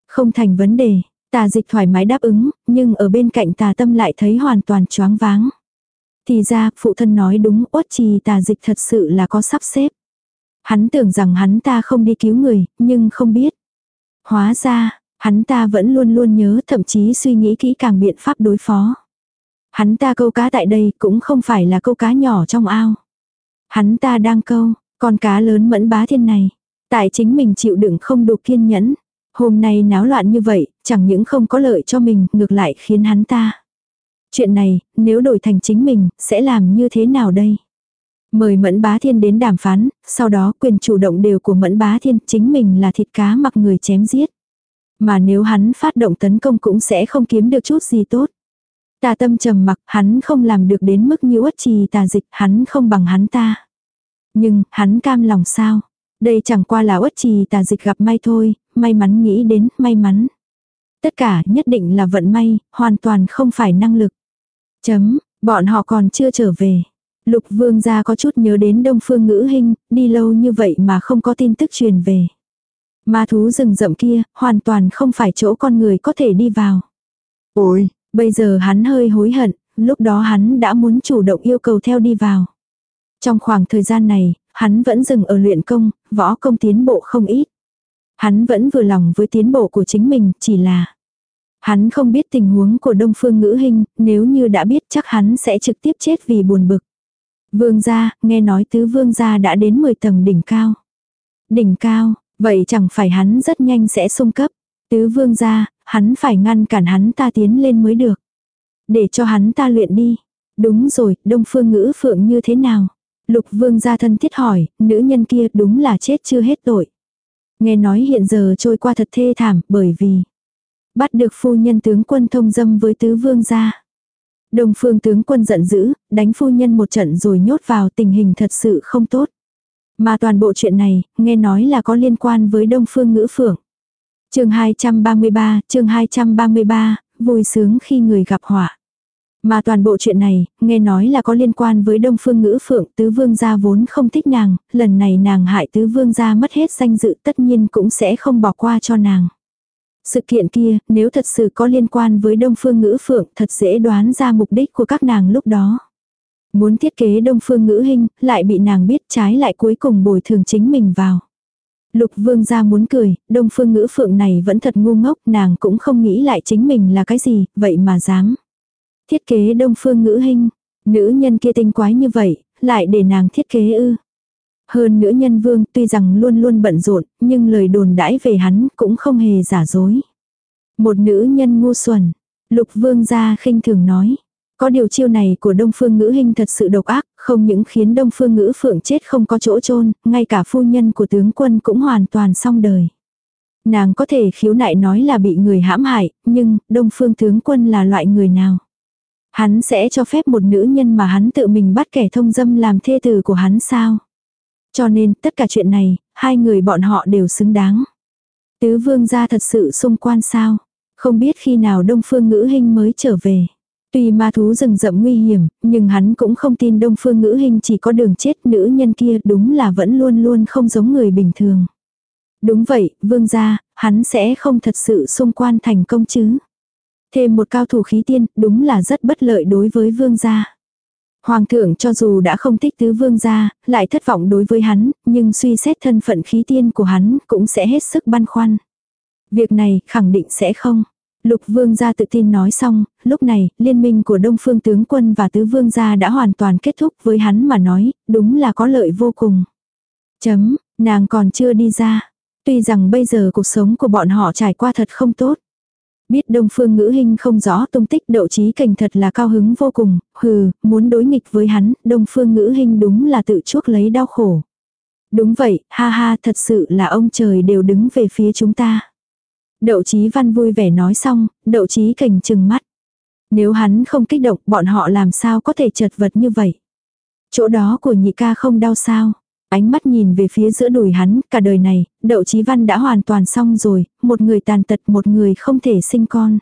Không thành vấn đề, tà dịch thoải mái đáp ứng, nhưng ở bên cạnh tà tâm lại thấy hoàn toàn choáng váng. Thì ra, phụ thân nói đúng, uất trì tà dịch thật sự là có sắp xếp. Hắn tưởng rằng hắn ta không đi cứu người, nhưng không biết. Hóa ra, hắn ta vẫn luôn luôn nhớ thậm chí suy nghĩ kỹ càng biện pháp đối phó. Hắn ta câu cá tại đây cũng không phải là câu cá nhỏ trong ao. Hắn ta đang câu, con cá lớn mẫn bá thiên này. Tại chính mình chịu đựng không đủ kiên nhẫn. Hôm nay náo loạn như vậy, chẳng những không có lợi cho mình, ngược lại khiến hắn ta. Chuyện này, nếu đổi thành chính mình, sẽ làm như thế nào đây? Mời Mẫn Bá Thiên đến đàm phán, sau đó quyền chủ động đều của Mẫn Bá Thiên chính mình là thịt cá mặc người chém giết. Mà nếu hắn phát động tấn công cũng sẽ không kiếm được chút gì tốt. Tà tâm trầm mặc, hắn không làm được đến mức như uất trì tà dịch, hắn không bằng hắn ta. Nhưng, hắn cam lòng sao? Đây chẳng qua là uất trì tà dịch gặp may thôi, may mắn nghĩ đến, may mắn. Tất cả nhất định là vận may, hoàn toàn không phải năng lực. Chấm, bọn họ còn chưa trở về. Lục vương gia có chút nhớ đến đông phương ngữ hình, đi lâu như vậy mà không có tin tức truyền về. Ma thú rừng rậm kia, hoàn toàn không phải chỗ con người có thể đi vào. Ôi, bây giờ hắn hơi hối hận, lúc đó hắn đã muốn chủ động yêu cầu theo đi vào. Trong khoảng thời gian này, hắn vẫn dừng ở luyện công, võ công tiến bộ không ít. Hắn vẫn vừa lòng với tiến bộ của chính mình, chỉ là hắn không biết tình huống của đông phương ngữ hình, nếu như đã biết chắc hắn sẽ trực tiếp chết vì buồn bực. Vương gia, nghe nói tứ vương gia đã đến 10 tầng đỉnh cao. Đỉnh cao, vậy chẳng phải hắn rất nhanh sẽ sung cấp. Tứ vương gia, hắn phải ngăn cản hắn ta tiến lên mới được. Để cho hắn ta luyện đi. Đúng rồi, đông phương ngữ phượng như thế nào? Lục vương gia thân thiết hỏi, nữ nhân kia đúng là chết chưa hết tội. Nghe nói hiện giờ trôi qua thật thê thảm bởi vì bắt được phu nhân tướng quân thông dâm với tứ vương gia. Đông phương tướng quân giận dữ, đánh phu nhân một trận rồi nhốt vào tình hình thật sự không tốt. Mà toàn bộ chuyện này, nghe nói là có liên quan với đông phương ngữ phượng. chương 233, chương 233, vui sướng khi người gặp họa. Mà toàn bộ chuyện này, nghe nói là có liên quan với Đông Phương Ngữ Phượng, Tứ Vương gia vốn không thích nàng, lần này nàng hại Tứ Vương gia mất hết danh dự tất nhiên cũng sẽ không bỏ qua cho nàng. Sự kiện kia, nếu thật sự có liên quan với Đông Phương Ngữ Phượng, thật dễ đoán ra mục đích của các nàng lúc đó. Muốn thiết kế Đông Phương Ngữ Hinh, lại bị nàng biết trái lại cuối cùng bồi thường chính mình vào. Lục Vương gia muốn cười, Đông Phương Ngữ Phượng này vẫn thật ngu ngốc, nàng cũng không nghĩ lại chính mình là cái gì, vậy mà dám. Thiết kế Đông Phương Ngữ hình nữ nhân kia tinh quái như vậy, lại để nàng thiết kế ư. Hơn nữa nhân vương tuy rằng luôn luôn bận rộn, nhưng lời đồn đãi về hắn cũng không hề giả dối. Một nữ nhân ngu xuẩn, lục vương gia khinh thường nói. Có điều chiêu này của Đông Phương Ngữ hình thật sự độc ác, không những khiến Đông Phương Ngữ Phượng chết không có chỗ chôn ngay cả phu nhân của tướng quân cũng hoàn toàn xong đời. Nàng có thể khiếu nại nói là bị người hãm hại, nhưng Đông Phương tướng quân là loại người nào? Hắn sẽ cho phép một nữ nhân mà hắn tự mình bắt kẻ thông dâm làm thê tử của hắn sao? Cho nên tất cả chuyện này, hai người bọn họ đều xứng đáng. Tứ vương gia thật sự xung quan sao? Không biết khi nào Đông Phương Ngữ Hinh mới trở về. Tuy ma thú rừng rậm nguy hiểm, nhưng hắn cũng không tin Đông Phương Ngữ Hinh chỉ có đường chết nữ nhân kia đúng là vẫn luôn luôn không giống người bình thường. Đúng vậy, vương gia, hắn sẽ không thật sự xung quan thành công chứ. Thêm một cao thủ khí tiên, đúng là rất bất lợi đối với vương gia. Hoàng thượng cho dù đã không thích tứ vương gia, lại thất vọng đối với hắn, nhưng suy xét thân phận khí tiên của hắn cũng sẽ hết sức băn khoăn. Việc này khẳng định sẽ không. Lục vương gia tự tin nói xong, lúc này, liên minh của đông phương tướng quân và tứ vương gia đã hoàn toàn kết thúc với hắn mà nói, đúng là có lợi vô cùng. Chấm, nàng còn chưa đi ra. Tuy rằng bây giờ cuộc sống của bọn họ trải qua thật không tốt. Biết đông phương ngữ hình không rõ tung tích đậu trí cảnh thật là cao hứng vô cùng, hừ, muốn đối nghịch với hắn, đông phương ngữ hình đúng là tự chuốc lấy đau khổ. Đúng vậy, ha ha thật sự là ông trời đều đứng về phía chúng ta. Đậu Chí Văn vui vẻ nói xong, Đậu Chí Cảnh chừng mắt. Nếu hắn không kích động, bọn họ làm sao có thể chật vật như vậy? Chỗ đó của nhị ca không đau sao? Ánh mắt nhìn về phía giữa đùi hắn, cả đời này, Đậu Chí Văn đã hoàn toàn xong rồi, một người tàn tật, một người không thể sinh con.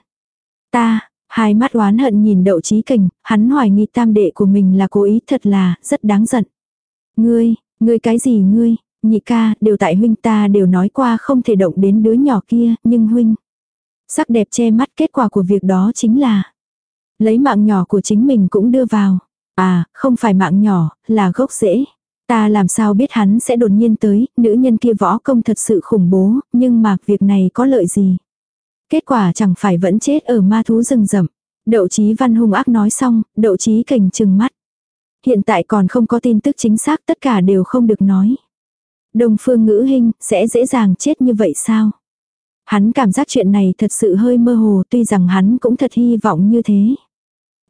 Ta, hai mắt oán hận nhìn Đậu Chí kình, hắn hoài nghi tam đệ của mình là cố ý thật là, rất đáng giận. Ngươi, ngươi cái gì ngươi? Nhị ca, đều tại huynh ta đều nói qua không thể động đến đứa nhỏ kia, nhưng huynh. Sắc đẹp che mắt kết quả của việc đó chính là lấy mạng nhỏ của chính mình cũng đưa vào. À, không phải mạng nhỏ, là gốc rễ. Ta làm sao biết hắn sẽ đột nhiên tới, nữ nhân kia võ công thật sự khủng bố, nhưng mà việc này có lợi gì. Kết quả chẳng phải vẫn chết ở ma thú rừng rậm. Đậu chí văn hung ác nói xong, đậu chí cảnh trừng mắt. Hiện tại còn không có tin tức chính xác tất cả đều không được nói. đồng phương ngữ hình sẽ dễ dàng chết như vậy sao? Hắn cảm giác chuyện này thật sự hơi mơ hồ tuy rằng hắn cũng thật hy vọng như thế.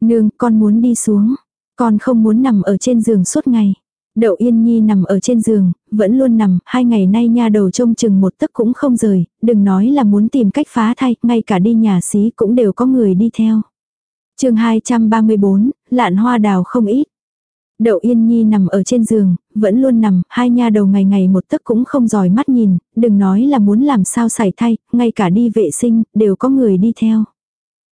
Nương, con muốn đi xuống. Con không muốn nằm ở trên giường suốt ngày. Đậu Yên Nhi nằm ở trên giường, vẫn luôn nằm, hai ngày nay nha đầu trông chừng một tấc cũng không rời, đừng nói là muốn tìm cách phá thai, ngay cả đi nhà xí cũng đều có người đi theo. chương 234, lạn hoa đào không ít. Đậu Yên Nhi nằm ở trên giường, vẫn luôn nằm, hai nha đầu ngày ngày một tấc cũng không dòi mắt nhìn, đừng nói là muốn làm sao xảy thay, ngay cả đi vệ sinh, đều có người đi theo.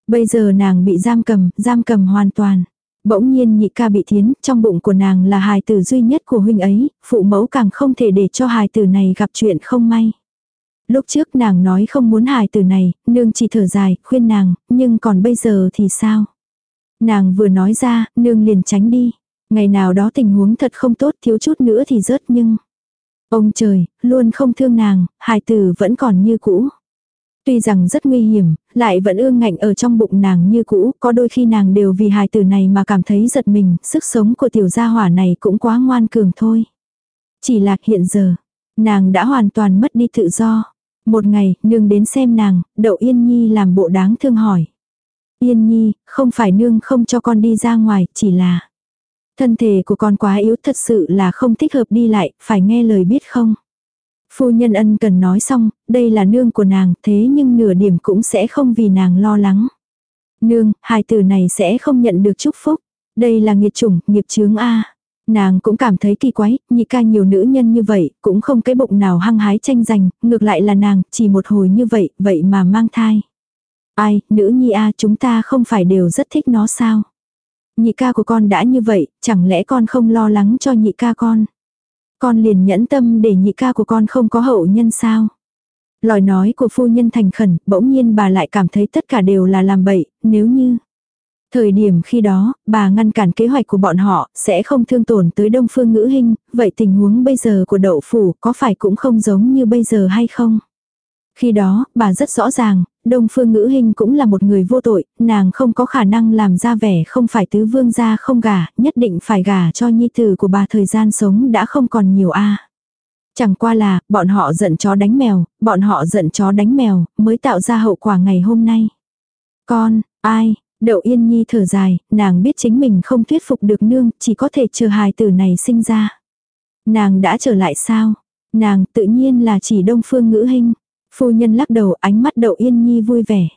Bây giờ nàng bị giam cầm, giam cầm hoàn toàn. Bỗng nhiên nhị ca bị thiến, trong bụng của nàng là hài tử duy nhất của huynh ấy, phụ mẫu càng không thể để cho hài tử này gặp chuyện không may. Lúc trước nàng nói không muốn hài tử này, nương chỉ thở dài, khuyên nàng, nhưng còn bây giờ thì sao? Nàng vừa nói ra, nương liền tránh đi. Ngày nào đó tình huống thật không tốt thiếu chút nữa thì rớt nhưng... Ông trời, luôn không thương nàng, hài tử vẫn còn như cũ. Tuy rằng rất nguy hiểm, lại vẫn ương ngạnh ở trong bụng nàng như cũ, có đôi khi nàng đều vì hài tử này mà cảm thấy giật mình, sức sống của tiểu gia hỏa này cũng quá ngoan cường thôi. Chỉ là hiện giờ, nàng đã hoàn toàn mất đi tự do. Một ngày, nương đến xem nàng, đậu Yên Nhi làm bộ đáng thương hỏi. Yên Nhi, không phải nương không cho con đi ra ngoài, chỉ là... Thân thể của con quá yếu thật sự là không thích hợp đi lại, phải nghe lời biết không. Phu nhân ân cần nói xong, đây là nương của nàng, thế nhưng nửa điểm cũng sẽ không vì nàng lo lắng. Nương, hai từ này sẽ không nhận được chúc phúc. Đây là nghiệt chủng, nghiệp chướng A. Nàng cũng cảm thấy kỳ quái, nhị ca nhiều nữ nhân như vậy, cũng không cái bụng nào hăng hái tranh giành, ngược lại là nàng, chỉ một hồi như vậy, vậy mà mang thai. Ai, nữ nhi A chúng ta không phải đều rất thích nó sao? Nhị ca của con đã như vậy, chẳng lẽ con không lo lắng cho nhị ca con? Con liền nhẫn tâm để nhị ca của con không có hậu nhân sao? Lời nói của phu nhân thành khẩn, bỗng nhiên bà lại cảm thấy tất cả đều là làm bậy, nếu như... Thời điểm khi đó, bà ngăn cản kế hoạch của bọn họ, sẽ không thương tổn tới đông phương ngữ hình, vậy tình huống bây giờ của đậu phủ có phải cũng không giống như bây giờ hay không? Khi đó, bà rất rõ ràng, đông phương ngữ Hinh cũng là một người vô tội, nàng không có khả năng làm ra vẻ không phải tứ vương gia không gả, nhất định phải gả cho nhi tử của bà thời gian sống đã không còn nhiều a Chẳng qua là, bọn họ giận chó đánh mèo, bọn họ giận chó đánh mèo, mới tạo ra hậu quả ngày hôm nay. Con, ai, Đậu Yên Nhi thở dài, nàng biết chính mình không thuyết phục được nương, chỉ có thể chờ hài tử này sinh ra. Nàng đã trở lại sao? Nàng tự nhiên là chỉ đông phương ngữ hình. Phu nhân lắc đầu ánh mắt Đậu Yên Nhi vui vẻ.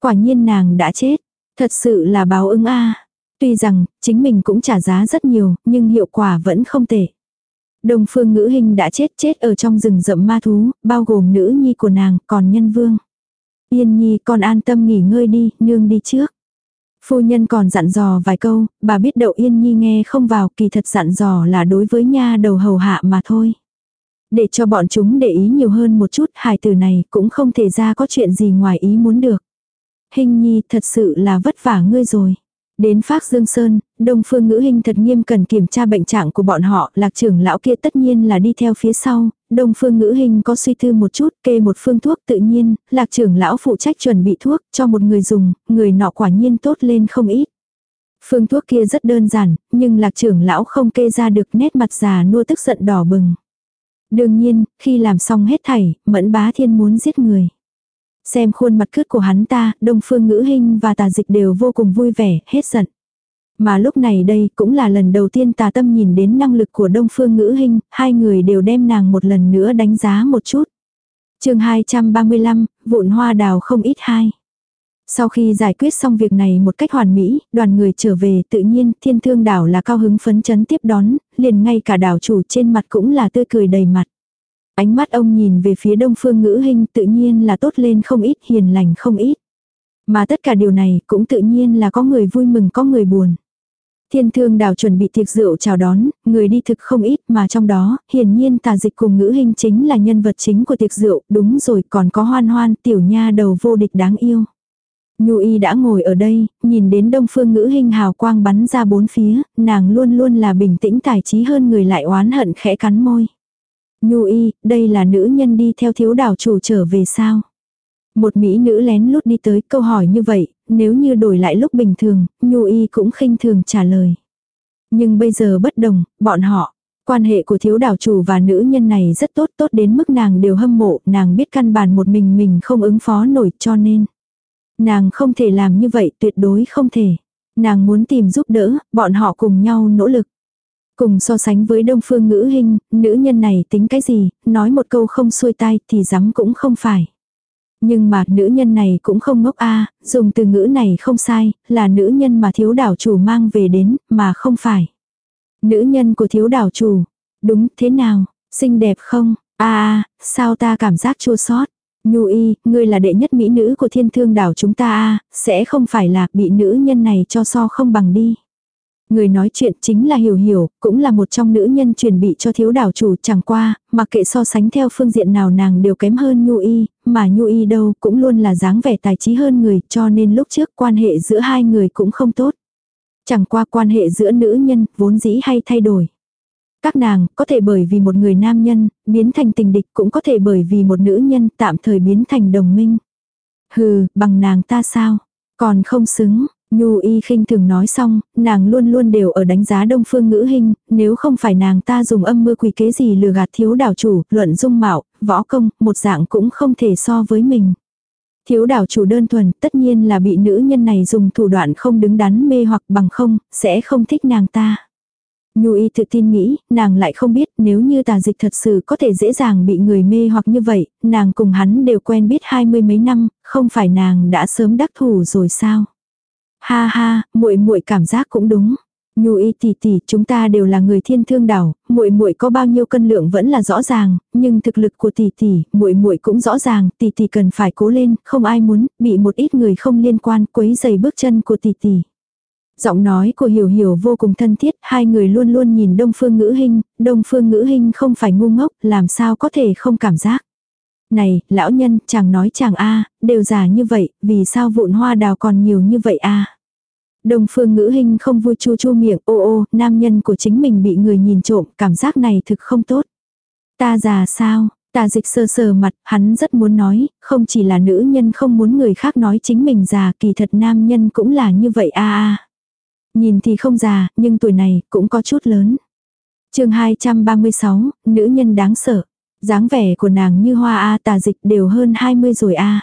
Quả nhiên nàng đã chết. Thật sự là báo ứng a. Tuy rằng, chính mình cũng trả giá rất nhiều, nhưng hiệu quả vẫn không tệ. Đông phương ngữ hình đã chết chết ở trong rừng rậm ma thú, bao gồm nữ nhi của nàng, còn nhân vương. Yên nhi con an tâm nghỉ ngơi đi, nương đi trước. Phu nhân còn dặn dò vài câu, bà biết đậu yên nhi nghe không vào kỳ thật dặn dò là đối với nha đầu hầu hạ mà thôi. Để cho bọn chúng để ý nhiều hơn một chút hài tử này cũng không thể ra có chuyện gì ngoài ý muốn được. Hình nhi thật sự là vất vả ngươi rồi. Đến Phác Dương Sơn, Đông Phương Ngữ Hinh thật nghiêm cần kiểm tra bệnh trạng của bọn họ, lạc trưởng lão kia tất nhiên là đi theo phía sau, Đông Phương Ngữ Hinh có suy thư một chút, kê một phương thuốc tự nhiên, lạc trưởng lão phụ trách chuẩn bị thuốc cho một người dùng, người nọ quả nhiên tốt lên không ít. Phương thuốc kia rất đơn giản, nhưng lạc trưởng lão không kê ra được nét mặt già nua tức giận đỏ bừng. Đương nhiên, khi làm xong hết thảy, mẫn bá thiên muốn giết người. Xem khuôn mặt cướt của hắn ta, đông phương ngữ hình và tà dịch đều vô cùng vui vẻ, hết giận. Mà lúc này đây cũng là lần đầu tiên tà tâm nhìn đến năng lực của đông phương ngữ hình, hai người đều đem nàng một lần nữa đánh giá một chút. chương 235, vụn hoa đào không ít hai. Sau khi giải quyết xong việc này một cách hoàn mỹ, đoàn người trở về tự nhiên thiên thương đảo là cao hứng phấn chấn tiếp đón, liền ngay cả đảo chủ trên mặt cũng là tươi cười đầy mặt. Ánh mắt ông nhìn về phía đông phương ngữ hình tự nhiên là tốt lên không ít hiền lành không ít. Mà tất cả điều này cũng tự nhiên là có người vui mừng có người buồn. Thiên thương đảo chuẩn bị tiệc rượu chào đón, người đi thực không ít mà trong đó, hiển nhiên tà dịch cùng ngữ hình chính là nhân vật chính của tiệc rượu, đúng rồi còn có hoan hoan tiểu nha đầu vô địch đáng yêu. Nhu y đã ngồi ở đây, nhìn đến đông phương ngữ hình hào quang bắn ra bốn phía, nàng luôn luôn là bình tĩnh tài trí hơn người lại oán hận khẽ cắn môi. Nhu y, đây là nữ nhân đi theo thiếu đảo chủ trở về sao? Một mỹ nữ lén lút đi tới câu hỏi như vậy, nếu như đổi lại lúc bình thường, Nhu y cũng khinh thường trả lời. Nhưng bây giờ bất đồng, bọn họ, quan hệ của thiếu đảo chủ và nữ nhân này rất tốt tốt đến mức nàng đều hâm mộ, nàng biết căn bản một mình mình không ứng phó nổi cho nên. Nàng không thể làm như vậy tuyệt đối không thể. Nàng muốn tìm giúp đỡ, bọn họ cùng nhau nỗ lực. Cùng so sánh với đông phương ngữ hình, nữ nhân này tính cái gì, nói một câu không xuôi tai thì dám cũng không phải. Nhưng mà nữ nhân này cũng không ngốc a à, dùng từ ngữ này không sai, là nữ nhân mà thiếu đảo chủ mang về đến, mà không phải. Nữ nhân của thiếu đảo chủ, đúng thế nào, xinh đẹp không, a sao ta cảm giác chua xót Nhu y, ngươi là đệ nhất mỹ nữ của thiên thương đảo chúng ta a sẽ không phải là bị nữ nhân này cho so không bằng đi. Người nói chuyện chính là Hiểu Hiểu, cũng là một trong nữ nhân truyền bị cho thiếu đảo chủ chẳng qua, mặc kệ so sánh theo phương diện nào nàng đều kém hơn Nhu Y, mà Nhu Y đâu cũng luôn là dáng vẻ tài trí hơn người cho nên lúc trước quan hệ giữa hai người cũng không tốt. Chẳng qua quan hệ giữa nữ nhân vốn dĩ hay thay đổi. Các nàng có thể bởi vì một người nam nhân biến thành tình địch cũng có thể bởi vì một nữ nhân tạm thời biến thành đồng minh. Hừ, bằng nàng ta sao? Còn không xứng, Nhu y khinh thường nói xong, nàng luôn luôn đều ở đánh giá đông phương ngữ hình, nếu không phải nàng ta dùng âm mưu quỷ kế gì lừa gạt thiếu đảo chủ, luận dung mạo, võ công, một dạng cũng không thể so với mình. Thiếu đảo chủ đơn thuần, tất nhiên là bị nữ nhân này dùng thủ đoạn không đứng đắn mê hoặc bằng không, sẽ không thích nàng ta. Nhu y tự tin nghĩ, nàng lại không biết nếu như tà dịch thật sự có thể dễ dàng bị người mê hoặc như vậy, nàng cùng hắn đều quen biết hai mươi mấy năm, không phải nàng đã sớm đắc thủ rồi sao. Ha ha, muội muội cảm giác cũng đúng. Nhu y tỷ tỷ, chúng ta đều là người thiên thương đảo, muội muội có bao nhiêu cân lượng vẫn là rõ ràng, nhưng thực lực của tỷ tỷ, muội muội cũng rõ ràng, tỷ tỷ cần phải cố lên, không ai muốn bị một ít người không liên quan quấy rầy bước chân của tỷ tỷ. Giọng nói của Hiểu Hiểu vô cùng thân thiết, hai người luôn luôn nhìn Đông Phương Ngữ Hinh, Đông Phương Ngữ Hinh không phải ngu ngốc, làm sao có thể không cảm giác. Này, lão nhân, chàng nói chàng a đều già như vậy, vì sao vụn hoa đào còn nhiều như vậy a đông phương ngữ hình không vui chu chu miệng, ô ô, nam nhân của chính mình bị người nhìn trộm, cảm giác này thực không tốt. Ta già sao, ta dịch sơ sờ mặt, hắn rất muốn nói, không chỉ là nữ nhân không muốn người khác nói chính mình già, kỳ thật nam nhân cũng là như vậy a a. Nhìn thì không già, nhưng tuổi này cũng có chút lớn. chương 236, nữ nhân đáng sợ dáng vẻ của nàng như hoa A tà dịch đều hơn 20 rồi A.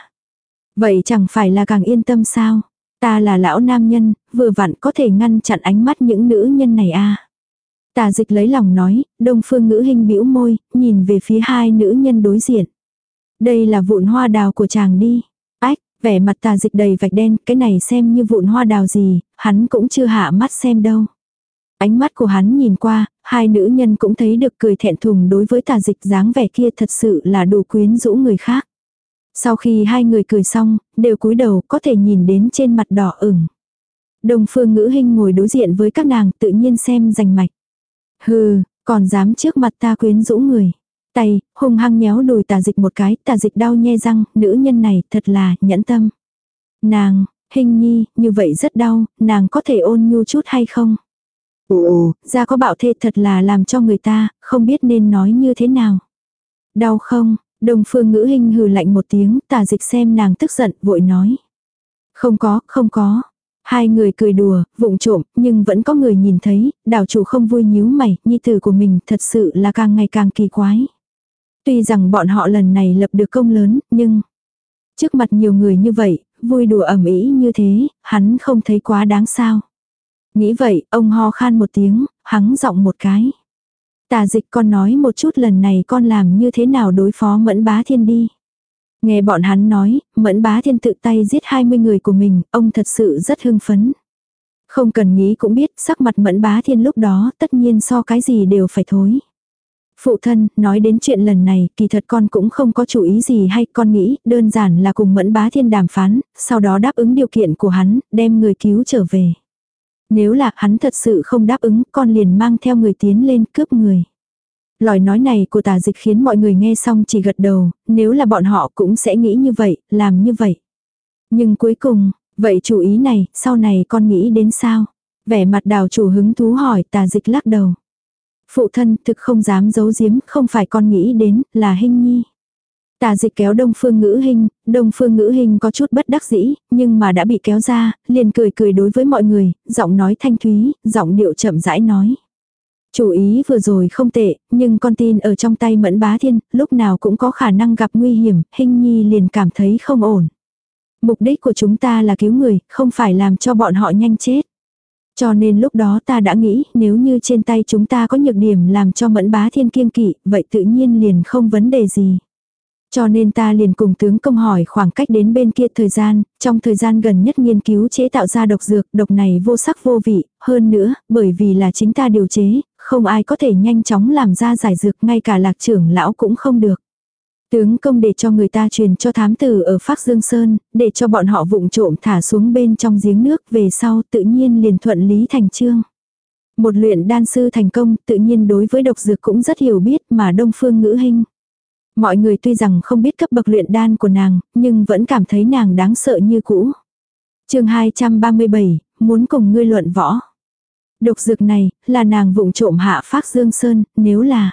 Vậy chẳng phải là càng yên tâm sao? Ta là lão nam nhân, vừa vặn có thể ngăn chặn ánh mắt những nữ nhân này A. Tà dịch lấy lòng nói, đông phương ngữ hình bĩu môi, nhìn về phía hai nữ nhân đối diện. Đây là vụn hoa đào của chàng đi. Vẻ mặt tà dịch đầy vạch đen, cái này xem như vụn hoa đào gì, hắn cũng chưa hạ mắt xem đâu. Ánh mắt của hắn nhìn qua, hai nữ nhân cũng thấy được cười thẹn thùng đối với tà dịch dáng vẻ kia thật sự là đủ quyến rũ người khác. Sau khi hai người cười xong, đều cúi đầu có thể nhìn đến trên mặt đỏ ửng. Đồng phương ngữ hình ngồi đối diện với các nàng tự nhiên xem rành mạch. Hừ, còn dám trước mặt ta quyến rũ người. Tay, hung hăng nhéo đùi tà dịch một cái, tà dịch đau nhe răng, nữ nhân này thật là nhẫn tâm. Nàng, hình nhi, như vậy rất đau, nàng có thể ôn nhu chút hay không? Ồ ra có bạo thê thật là làm cho người ta, không biết nên nói như thế nào. Đau không, đồng phương ngữ hình hừ lạnh một tiếng, tà dịch xem nàng tức giận, vội nói. Không có, không có. Hai người cười đùa, vụng trộm, nhưng vẫn có người nhìn thấy, đảo chủ không vui nhíu mày, nhi tử của mình thật sự là càng ngày càng kỳ quái. Tuy rằng bọn họ lần này lập được công lớn, nhưng trước mặt nhiều người như vậy, vui đùa ẩm ý như thế, hắn không thấy quá đáng sao. Nghĩ vậy, ông ho khan một tiếng, hắng giọng một cái. Tà dịch con nói một chút lần này con làm như thế nào đối phó mẫn bá thiên đi. Nghe bọn hắn nói, mẫn bá thiên tự tay giết 20 người của mình, ông thật sự rất hưng phấn. Không cần nghĩ cũng biết, sắc mặt mẫn bá thiên lúc đó tất nhiên so cái gì đều phải thối. Phụ thân, nói đến chuyện lần này, kỳ thật con cũng không có chủ ý gì hay con nghĩ, đơn giản là cùng mẫn bá thiên đàm phán, sau đó đáp ứng điều kiện của hắn, đem người cứu trở về. Nếu là hắn thật sự không đáp ứng, con liền mang theo người tiến lên cướp người. Lời nói này của tà dịch khiến mọi người nghe xong chỉ gật đầu, nếu là bọn họ cũng sẽ nghĩ như vậy, làm như vậy. Nhưng cuối cùng, vậy chủ ý này, sau này con nghĩ đến sao? Vẻ mặt đào chủ hứng thú hỏi tà dịch lắc đầu. Phụ thân thực không dám giấu giếm, không phải con nghĩ đến, là hình nhi. Tà dịch kéo đông phương ngữ hình, đông phương ngữ hình có chút bất đắc dĩ, nhưng mà đã bị kéo ra, liền cười cười đối với mọi người, giọng nói thanh thúy, giọng điệu chậm rãi nói. Chủ ý vừa rồi không tệ, nhưng con tin ở trong tay mẫn bá thiên, lúc nào cũng có khả năng gặp nguy hiểm, hình nhi liền cảm thấy không ổn. Mục đích của chúng ta là cứu người, không phải làm cho bọn họ nhanh chết. Cho nên lúc đó ta đã nghĩ nếu như trên tay chúng ta có nhược điểm làm cho mẫn bá thiên kiêng kỵ, vậy tự nhiên liền không vấn đề gì. Cho nên ta liền cùng tướng công hỏi khoảng cách đến bên kia thời gian, trong thời gian gần nhất nghiên cứu chế tạo ra độc dược, độc này vô sắc vô vị, hơn nữa, bởi vì là chính ta điều chế, không ai có thể nhanh chóng làm ra giải dược, ngay cả lạc trưởng lão cũng không được. Tướng công để cho người ta truyền cho thám tử ở Phác Dương Sơn, để cho bọn họ vụng trộm thả xuống bên trong giếng nước về sau tự nhiên liền thuận lý thành trương. Một luyện đan sư thành công tự nhiên đối với độc dược cũng rất hiểu biết mà đông phương ngữ hình. Mọi người tuy rằng không biết cấp bậc luyện đan của nàng, nhưng vẫn cảm thấy nàng đáng sợ như cũ. chương 237, muốn cùng ngươi luận võ. Độc dược này, là nàng vụng trộm hạ phác dương sơn, nếu là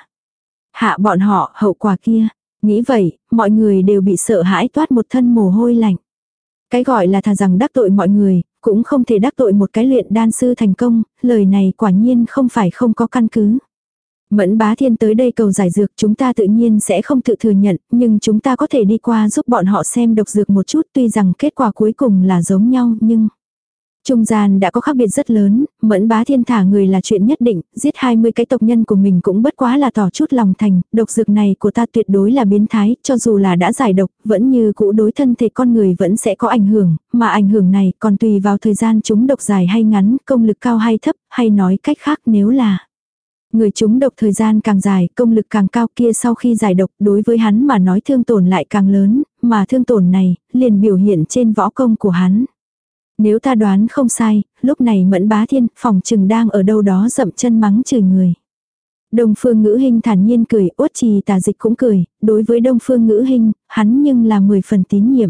hạ bọn họ hậu quả kia. Nghĩ vậy, mọi người đều bị sợ hãi toát một thân mồ hôi lạnh. Cái gọi là thà rằng đắc tội mọi người, cũng không thể đắc tội một cái luyện đan sư thành công, lời này quả nhiên không phải không có căn cứ. Mẫn bá thiên tới đây cầu giải dược chúng ta tự nhiên sẽ không tự thừa nhận, nhưng chúng ta có thể đi qua giúp bọn họ xem độc dược một chút tuy rằng kết quả cuối cùng là giống nhau nhưng... Trung gian đã có khác biệt rất lớn, mẫn bá thiên thả người là chuyện nhất định, giết 20 cái tộc nhân của mình cũng bất quá là tỏ chút lòng thành, độc dược này của ta tuyệt đối là biến thái, cho dù là đã giải độc, vẫn như cũ đối thân thể con người vẫn sẽ có ảnh hưởng, mà ảnh hưởng này còn tùy vào thời gian chúng độc dài hay ngắn, công lực cao hay thấp, hay nói cách khác nếu là Người chúng độc thời gian càng dài, công lực càng cao kia sau khi giải độc đối với hắn mà nói thương tổn lại càng lớn, mà thương tổn này liền biểu hiện trên võ công của hắn. Nếu ta đoán không sai, lúc này mẫn bá thiên phòng trừng đang ở đâu đó dậm chân mắng chửi người. Đông phương ngữ hình thản nhiên cười, uất trì tà dịch cũng cười, đối với đông phương ngữ hình, hắn nhưng là mười phần tín nhiệm.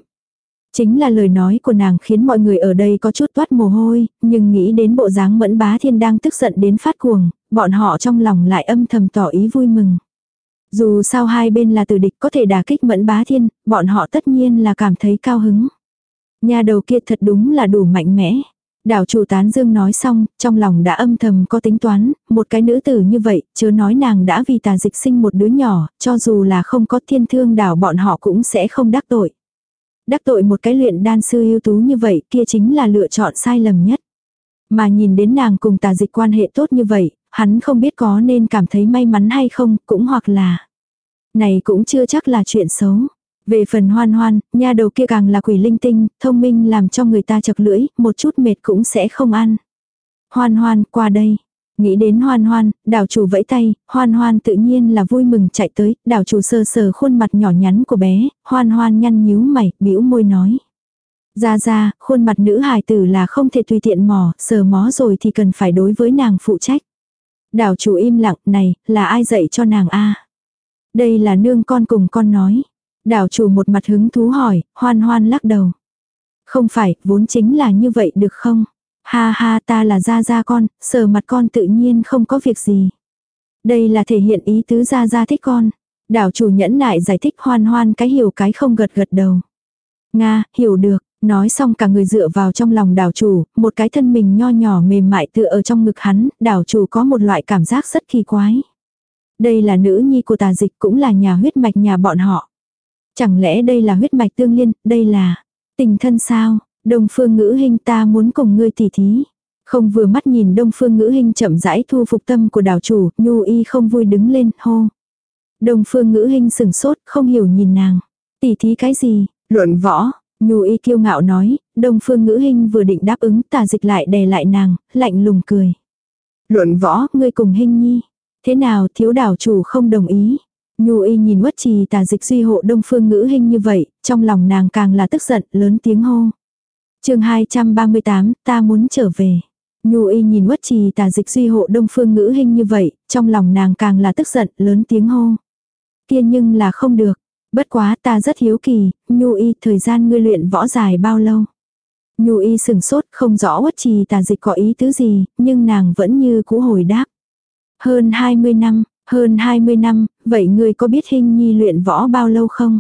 Chính là lời nói của nàng khiến mọi người ở đây có chút toát mồ hôi, nhưng nghĩ đến bộ dáng mẫn bá thiên đang tức giận đến phát cuồng, bọn họ trong lòng lại âm thầm tỏ ý vui mừng. Dù sao hai bên là tử địch có thể đả kích mẫn bá thiên, bọn họ tất nhiên là cảm thấy cao hứng. Nhà đầu kia thật đúng là đủ mạnh mẽ. Đảo chủ tán dương nói xong, trong lòng đã âm thầm có tính toán, một cái nữ tử như vậy, chớ nói nàng đã vì tà dịch sinh một đứa nhỏ, cho dù là không có thiên thương đảo bọn họ cũng sẽ không đắc tội. Đắc tội một cái luyện đan sư ưu tú như vậy kia chính là lựa chọn sai lầm nhất. Mà nhìn đến nàng cùng tà dịch quan hệ tốt như vậy, hắn không biết có nên cảm thấy may mắn hay không, cũng hoặc là. Này cũng chưa chắc là chuyện xấu. Về phần hoan hoan, nha đầu kia càng là quỷ linh tinh, thông minh làm cho người ta chật lưỡi, một chút mệt cũng sẽ không ăn. Hoan hoan, qua đây. Nghĩ đến hoan hoan, đảo chủ vẫy tay, hoan hoan tự nhiên là vui mừng chạy tới, đảo chủ sờ sờ khuôn mặt nhỏ nhắn của bé, hoan hoan nhăn nhíu mày, bĩu môi nói. Ra ra, khuôn mặt nữ hài tử là không thể tùy tiện mò, sờ mó rồi thì cần phải đối với nàng phụ trách. Đảo chủ im lặng, này, là ai dạy cho nàng a Đây là nương con cùng con nói. Đảo chủ một mặt hứng thú hỏi, hoan hoan lắc đầu. Không phải, vốn chính là như vậy được không? Ha ha ta là gia gia con, sờ mặt con tự nhiên không có việc gì. Đây là thể hiện ý tứ gia gia thích con. Đảo chủ nhẫn nại giải thích hoan hoan cái hiểu cái không gật gật đầu. Nga, hiểu được, nói xong cả người dựa vào trong lòng đảo chủ, một cái thân mình nho nhỏ mềm mại tựa ở trong ngực hắn, đảo chủ có một loại cảm giác rất kỳ quái. Đây là nữ nhi của tà dịch cũng là nhà huyết mạch nhà bọn họ. Chẳng lẽ đây là huyết mạch tương liên, đây là tình thân sao? Đông phương ngữ hình ta muốn cùng ngươi tỉ thí. Không vừa mắt nhìn đông phương ngữ hình chậm rãi thu phục tâm của đảo chủ, nhu y không vui đứng lên, hô. Đông phương ngữ hình sừng sốt, không hiểu nhìn nàng. Tỉ thí cái gì? Luận võ. Nhu y kiêu ngạo nói, đông phương ngữ hình vừa định đáp ứng tà dịch lại đè lại nàng, lạnh lùng cười. Luận võ, ngươi cùng hình nhi. Thế nào thiếu đảo chủ không đồng ý? Nhu y nhìn quất trì tà dịch duy hộ đông phương ngữ hình như vậy, trong lòng nàng càng là tức giận, lớn tiếng hô. chương 238, ta muốn trở về. Nhu y nhìn quất trì tà dịch duy hộ đông phương ngữ hình như vậy, trong lòng nàng càng là tức giận, lớn tiếng hô. Kia nhưng là không được. Bất quá ta rất hiếu kỳ, Nhu y thời gian ngươi luyện võ dài bao lâu. Nhu y sừng sốt không rõ quất trì tà dịch có ý tứ gì, nhưng nàng vẫn như cũ hồi đáp. Hơn 20 năm, hơn 20 năm, vậy ngươi có biết hình nhi luyện võ bao lâu không?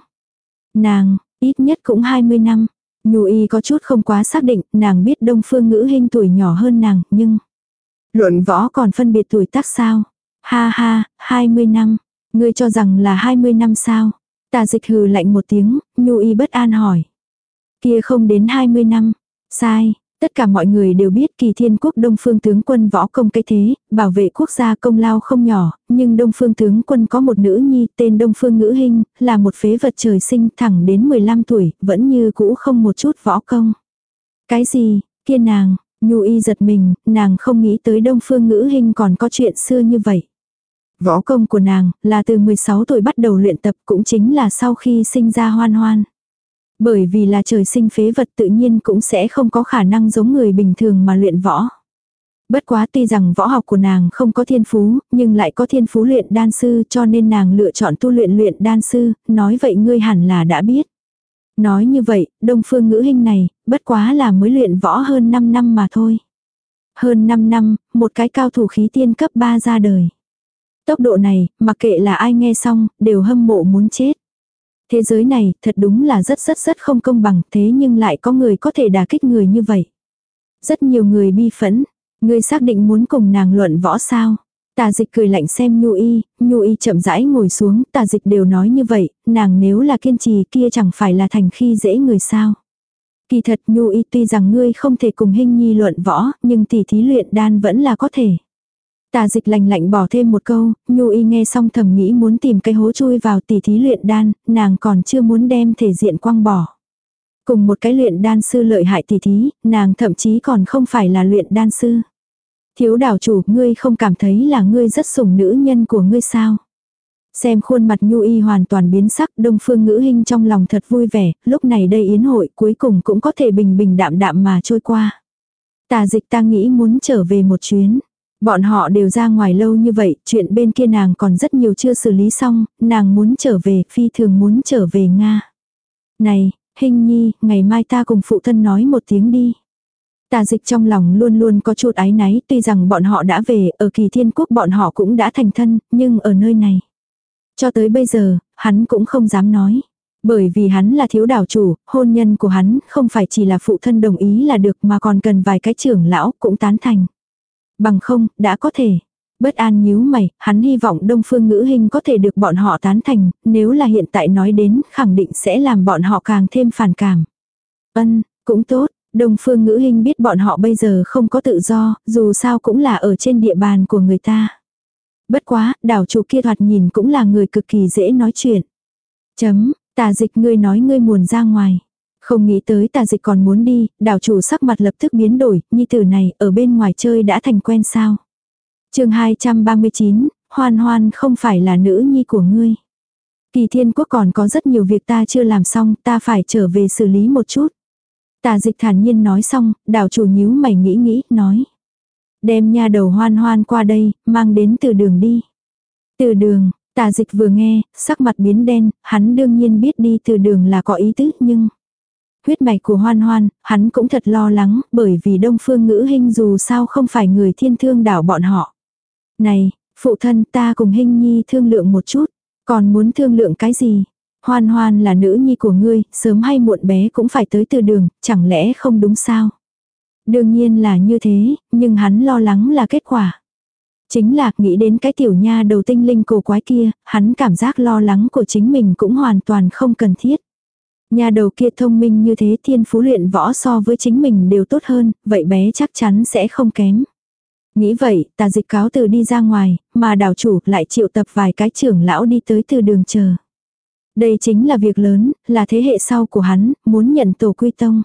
Nàng, ít nhất cũng 20 năm. Nhu y có chút không quá xác định, nàng biết đông phương ngữ hình tuổi nhỏ hơn nàng, nhưng... Luận võ còn phân biệt tuổi tác sao? Ha ha, 20 năm. Ngươi cho rằng là 20 năm sao? Tà dịch hừ lạnh một tiếng, Nhu y bất an hỏi. Kia không đến 20 năm. Sai, Tất cả mọi người đều biết kỳ thiên quốc đông phương tướng quân võ công cái thế, bảo vệ quốc gia công lao không nhỏ, nhưng đông phương tướng quân có một nữ nhi tên đông phương ngữ hình, là một phế vật trời sinh thẳng đến 15 tuổi, vẫn như cũ không một chút võ công. Cái gì, kia nàng, nhu y giật mình, nàng không nghĩ tới đông phương ngữ hình còn có chuyện xưa như vậy. Võ công của nàng là từ 16 tuổi bắt đầu luyện tập cũng chính là sau khi sinh ra hoan hoan. Bởi vì là trời sinh phế vật tự nhiên cũng sẽ không có khả năng giống người bình thường mà luyện võ. Bất quá tuy rằng võ học của nàng không có thiên phú, nhưng lại có thiên phú luyện đan sư cho nên nàng lựa chọn tu luyện luyện đan sư, nói vậy ngươi hẳn là đã biết. Nói như vậy, đông phương ngữ hình này, bất quá là mới luyện võ hơn 5 năm mà thôi. Hơn 5 năm, một cái cao thủ khí tiên cấp 3 ra đời. Tốc độ này, mặc kệ là ai nghe xong, đều hâm mộ muốn chết. Thế giới này thật đúng là rất rất rất không công bằng thế nhưng lại có người có thể đả kích người như vậy. Rất nhiều người bi phẫn. Người xác định muốn cùng nàng luận võ sao. Tà dịch cười lạnh xem Nhu Y, Nhu Y chậm rãi ngồi xuống, tà dịch đều nói như vậy, nàng nếu là kiên trì kia chẳng phải là thành khi dễ người sao. Kỳ thật Nhu Y tuy rằng ngươi không thể cùng hình nhi luận võ, nhưng tỷ thí luyện đan vẫn là có thể. Tà dịch lành lạnh bỏ thêm một câu, nhu y nghe xong thầm nghĩ muốn tìm cái hố chui vào tỉ thí luyện đan, nàng còn chưa muốn đem thể diện quăng bỏ. Cùng một cái luyện đan sư lợi hại tỉ thí, nàng thậm chí còn không phải là luyện đan sư. Thiếu đảo chủ, ngươi không cảm thấy là ngươi rất sủng nữ nhân của ngươi sao? Xem khuôn mặt nhu y hoàn toàn biến sắc, đông phương ngữ hình trong lòng thật vui vẻ, lúc này đây yến hội cuối cùng cũng có thể bình bình đạm đạm mà trôi qua. Tà dịch ta nghĩ muốn trở về một chuyến. Bọn họ đều ra ngoài lâu như vậy, chuyện bên kia nàng còn rất nhiều chưa xử lý xong, nàng muốn trở về, phi thường muốn trở về Nga. Này, hình nhi, ngày mai ta cùng phụ thân nói một tiếng đi. Tà dịch trong lòng luôn luôn có chút ái náy, tuy rằng bọn họ đã về, ở kỳ thiên quốc bọn họ cũng đã thành thân, nhưng ở nơi này. Cho tới bây giờ, hắn cũng không dám nói. Bởi vì hắn là thiếu đảo chủ, hôn nhân của hắn không phải chỉ là phụ thân đồng ý là được mà còn cần vài cái trưởng lão cũng tán thành. Bằng không, đã có thể. Bất an nhíu mày, hắn hy vọng đông phương ngữ hình có thể được bọn họ tán thành, nếu là hiện tại nói đến, khẳng định sẽ làm bọn họ càng thêm phản cảm. Ân, cũng tốt, đông phương ngữ hình biết bọn họ bây giờ không có tự do, dù sao cũng là ở trên địa bàn của người ta. Bất quá, đảo chủ kia thoạt nhìn cũng là người cực kỳ dễ nói chuyện. Chấm, tà dịch ngươi nói ngươi muốn ra ngoài. Không nghĩ tới tà dịch còn muốn đi, đảo chủ sắc mặt lập tức biến đổi, nhi tử này ở bên ngoài chơi đã thành quen sao. chương 239, hoan hoan không phải là nữ nhi của ngươi. Kỳ thiên quốc còn có rất nhiều việc ta chưa làm xong, ta phải trở về xử lý một chút. Tà dịch thản nhiên nói xong, đảo chủ nhíu mày nghĩ nghĩ, nói. Đem nha đầu hoan hoan qua đây, mang đến từ đường đi. Từ đường, tà dịch vừa nghe, sắc mặt biến đen, hắn đương nhiên biết đi từ đường là có ý tứ nhưng... Huyết mạch của hoan hoan, hắn cũng thật lo lắng, bởi vì đông phương ngữ hình dù sao không phải người thiên thương đảo bọn họ. Này, phụ thân ta cùng hình nhi thương lượng một chút, còn muốn thương lượng cái gì? Hoan hoan là nữ nhi của ngươi, sớm hay muộn bé cũng phải tới từ đường, chẳng lẽ không đúng sao? Đương nhiên là như thế, nhưng hắn lo lắng là kết quả. Chính là nghĩ đến cái tiểu nha đầu tinh linh cổ quái kia, hắn cảm giác lo lắng của chính mình cũng hoàn toàn không cần thiết. Nhà đầu kia thông minh như thế thiên phú luyện võ so với chính mình đều tốt hơn, vậy bé chắc chắn sẽ không kém. Nghĩ vậy, tà dịch cáo từ đi ra ngoài, mà đảo chủ lại triệu tập vài cái trưởng lão đi tới từ đường chờ. Đây chính là việc lớn, là thế hệ sau của hắn, muốn nhận tổ quy tông.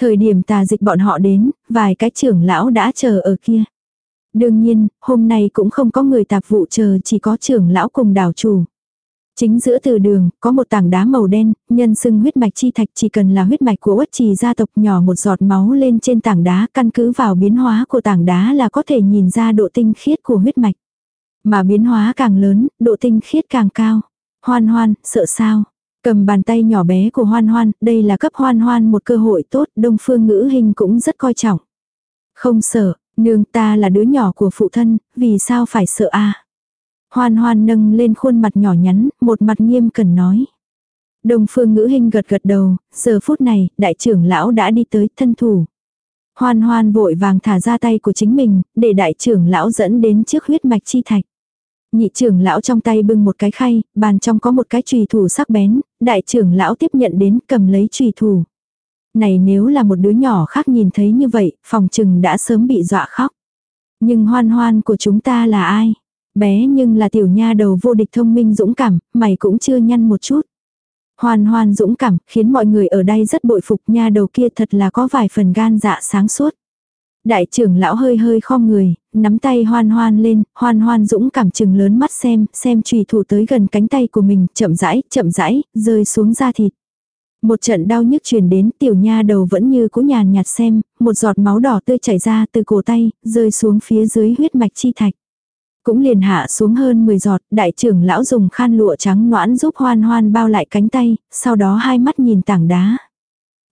Thời điểm tà dịch bọn họ đến, vài cái trưởng lão đã chờ ở kia. Đương nhiên, hôm nay cũng không có người tạp vụ chờ chỉ có trưởng lão cùng đảo chủ. Chính giữa từ đường, có một tảng đá màu đen, nhân xưng huyết mạch chi thạch chỉ cần là huyết mạch của uất trì gia tộc nhỏ một giọt máu lên trên tảng đá căn cứ vào biến hóa của tảng đá là có thể nhìn ra độ tinh khiết của huyết mạch. Mà biến hóa càng lớn, độ tinh khiết càng cao. Hoan hoan, sợ sao? Cầm bàn tay nhỏ bé của hoan hoan, đây là cấp hoan hoan một cơ hội tốt, đông phương ngữ hình cũng rất coi trọng. Không sợ, nương ta là đứa nhỏ của phụ thân, vì sao phải sợ a Hoan hoan nâng lên khuôn mặt nhỏ nhắn, một mặt nghiêm cần nói. Đồng phương ngữ hình gật gật đầu, giờ phút này, đại trưởng lão đã đi tới thân thủ. Hoan hoan vội vàng thả ra tay của chính mình, để đại trưởng lão dẫn đến trước huyết mạch chi thạch. Nhị trưởng lão trong tay bưng một cái khay, bàn trong có một cái trùy thủ sắc bén, đại trưởng lão tiếp nhận đến cầm lấy trùy thủ. Này nếu là một đứa nhỏ khác nhìn thấy như vậy, phòng trừng đã sớm bị dọa khóc. Nhưng hoan hoan của chúng ta là ai? Bé nhưng là tiểu nha đầu vô địch thông minh dũng cảm, mày cũng chưa nhăn một chút. hoàn hoàn dũng cảm, khiến mọi người ở đây rất bội phục nha đầu kia thật là có vài phần gan dạ sáng suốt. Đại trưởng lão hơi hơi khom người, nắm tay hoan hoan lên, hoan hoan dũng cảm chừng lớn mắt xem, xem trùy thủ tới gần cánh tay của mình, chậm rãi, chậm rãi, rơi xuống da thịt. Một trận đau nhức truyền đến tiểu nha đầu vẫn như cũ nhàn nhạt xem, một giọt máu đỏ tươi chảy ra từ cổ tay, rơi xuống phía dưới huyết mạch chi thạch. Cũng liền hạ xuống hơn 10 giọt, đại trưởng lão dùng khăn lụa trắng noãn giúp hoan hoan bao lại cánh tay, sau đó hai mắt nhìn tảng đá.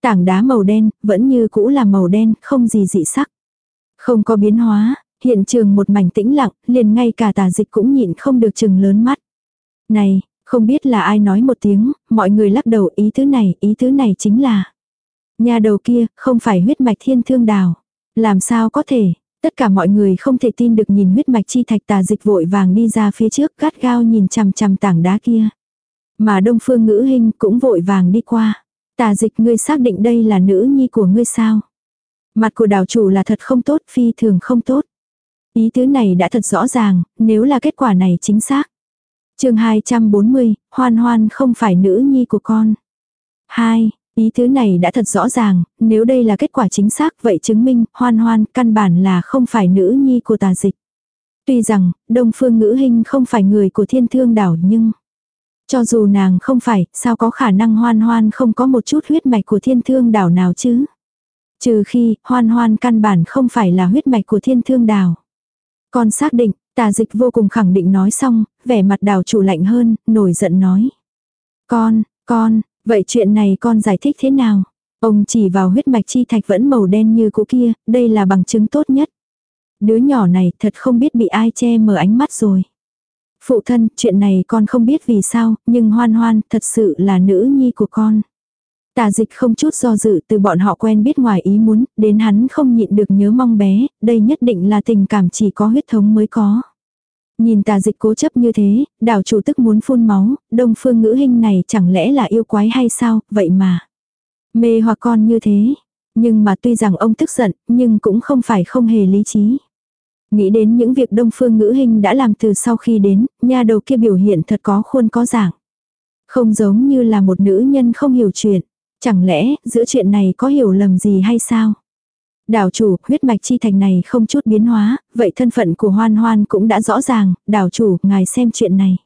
Tảng đá màu đen, vẫn như cũ là màu đen, không gì dị sắc. Không có biến hóa, hiện trường một mảnh tĩnh lặng, liền ngay cả tà dịch cũng nhịn không được chừng lớn mắt. Này, không biết là ai nói một tiếng, mọi người lắc đầu ý thứ này, ý thứ này chính là. Nhà đầu kia, không phải huyết mạch thiên thương đào. Làm sao có thể, tất cả mọi người không thể tin được nhìn huyết mạch chi thạch tà dịch vội vàng đi ra phía trước gắt gao nhìn chằm chằm tảng đá kia. Mà đông phương ngữ hình cũng vội vàng đi qua. Tà dịch ngươi xác định đây là nữ nhi của ngươi sao? Mặt của đảo chủ là thật không tốt, phi thường không tốt. Ý tứ này đã thật rõ ràng, nếu là kết quả này chính xác. chương 240, hoan hoan không phải nữ nhi của con. 2. Ý thứ này đã thật rõ ràng, nếu đây là kết quả chính xác vậy chứng minh hoan hoan căn bản là không phải nữ nhi của tà dịch. Tuy rằng, đông phương ngữ hình không phải người của thiên thương đảo nhưng... Cho dù nàng không phải, sao có khả năng hoan hoan không có một chút huyết mạch của thiên thương đảo nào chứ? Trừ khi, hoan hoan căn bản không phải là huyết mạch của thiên thương đảo. Con xác định, tà dịch vô cùng khẳng định nói xong, vẻ mặt đảo chủ lạnh hơn, nổi giận nói. Con, con, vậy chuyện này con giải thích thế nào? Ông chỉ vào huyết mạch chi thạch vẫn màu đen như cũ kia, đây là bằng chứng tốt nhất. Đứa nhỏ này thật không biết bị ai che mờ ánh mắt rồi. Phụ thân, chuyện này con không biết vì sao, nhưng hoan hoan thật sự là nữ nhi của con. Tà dịch không chút do dự từ bọn họ quen biết ngoài ý muốn, đến hắn không nhịn được nhớ mong bé, đây nhất định là tình cảm chỉ có huyết thống mới có. Nhìn tà dịch cố chấp như thế, đảo chủ tức muốn phun máu, đông phương ngữ hình này chẳng lẽ là yêu quái hay sao, vậy mà. Mê hoặc con như thế. Nhưng mà tuy rằng ông tức giận, nhưng cũng không phải không hề lý trí. Nghĩ đến những việc đông phương ngữ hình đã làm từ sau khi đến, nha đầu kia biểu hiện thật có khuôn có dạng. Không giống như là một nữ nhân không hiểu chuyện. Chẳng lẽ, giữa chuyện này có hiểu lầm gì hay sao? Đảo chủ, huyết mạch chi thành này không chút biến hóa, vậy thân phận của hoan hoan cũng đã rõ ràng, đảo chủ, ngài xem chuyện này.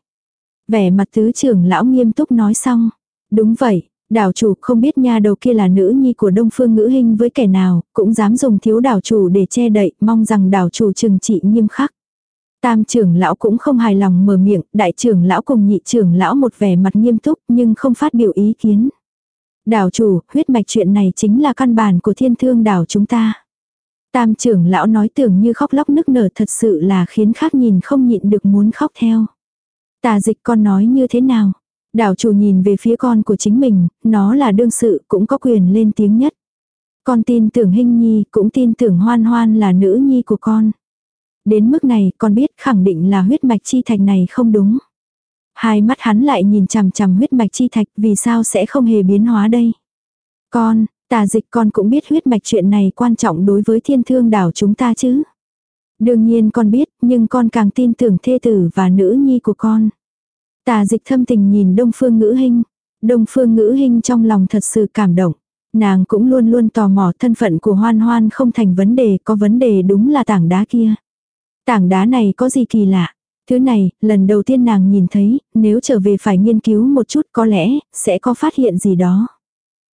Vẻ mặt tứ trưởng lão nghiêm túc nói xong. Đúng vậy, đảo chủ không biết nha đầu kia là nữ nhi của đông phương ngữ hình với kẻ nào, cũng dám dùng thiếu đảo chủ để che đậy, mong rằng đảo chủ trừng trị nghiêm khắc. Tam trưởng lão cũng không hài lòng mở miệng, đại trưởng lão cùng nhị trưởng lão một vẻ mặt nghiêm túc nhưng không phát biểu ý kiến. Đảo chủ, huyết mạch chuyện này chính là căn bản của thiên thương đảo chúng ta. Tam trưởng lão nói tưởng như khóc lóc nức nở thật sự là khiến khác nhìn không nhịn được muốn khóc theo. Tà dịch con nói như thế nào? Đảo chủ nhìn về phía con của chính mình, nó là đương sự cũng có quyền lên tiếng nhất. Con tin tưởng hình nhi, cũng tin tưởng hoan hoan là nữ nhi của con. Đến mức này con biết khẳng định là huyết mạch chi thành này không đúng. Hai mắt hắn lại nhìn chằm chằm huyết mạch chi thạch vì sao sẽ không hề biến hóa đây. Con, tà dịch con cũng biết huyết mạch chuyện này quan trọng đối với thiên thương đảo chúng ta chứ. Đương nhiên con biết, nhưng con càng tin tưởng thê tử và nữ nhi của con. Tà dịch thâm tình nhìn đông phương ngữ hình. Đông phương ngữ hình trong lòng thật sự cảm động. Nàng cũng luôn luôn tò mò thân phận của hoan hoan không thành vấn đề, có vấn đề đúng là tảng đá kia. Tảng đá này có gì kỳ lạ? Thứ này, lần đầu tiên nàng nhìn thấy, nếu trở về phải nghiên cứu một chút có lẽ, sẽ có phát hiện gì đó.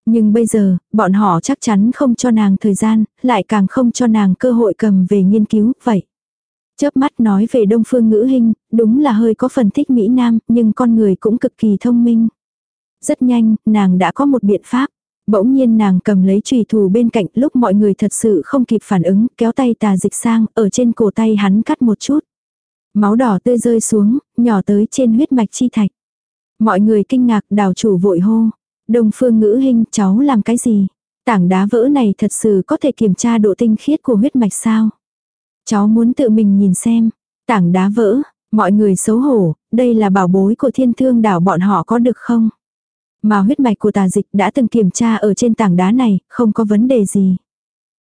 Nhưng bây giờ, bọn họ chắc chắn không cho nàng thời gian, lại càng không cho nàng cơ hội cầm về nghiên cứu, vậy. Chớp mắt nói về đông phương ngữ hình, đúng là hơi có phần thích Mỹ Nam, nhưng con người cũng cực kỳ thông minh. Rất nhanh, nàng đã có một biện pháp. Bỗng nhiên nàng cầm lấy trùy thủ bên cạnh lúc mọi người thật sự không kịp phản ứng, kéo tay tà dịch sang, ở trên cổ tay hắn cắt một chút. Máu đỏ tươi rơi xuống, nhỏ tới trên huyết mạch chi thạch. Mọi người kinh ngạc đào chủ vội hô. Đông phương ngữ hình cháu làm cái gì? Tảng đá vỡ này thật sự có thể kiểm tra độ tinh khiết của huyết mạch sao? Cháu muốn tự mình nhìn xem. Tảng đá vỡ, mọi người xấu hổ, đây là bảo bối của thiên thương đảo bọn họ có được không? Mà huyết mạch của tà dịch đã từng kiểm tra ở trên tảng đá này, không có vấn đề gì.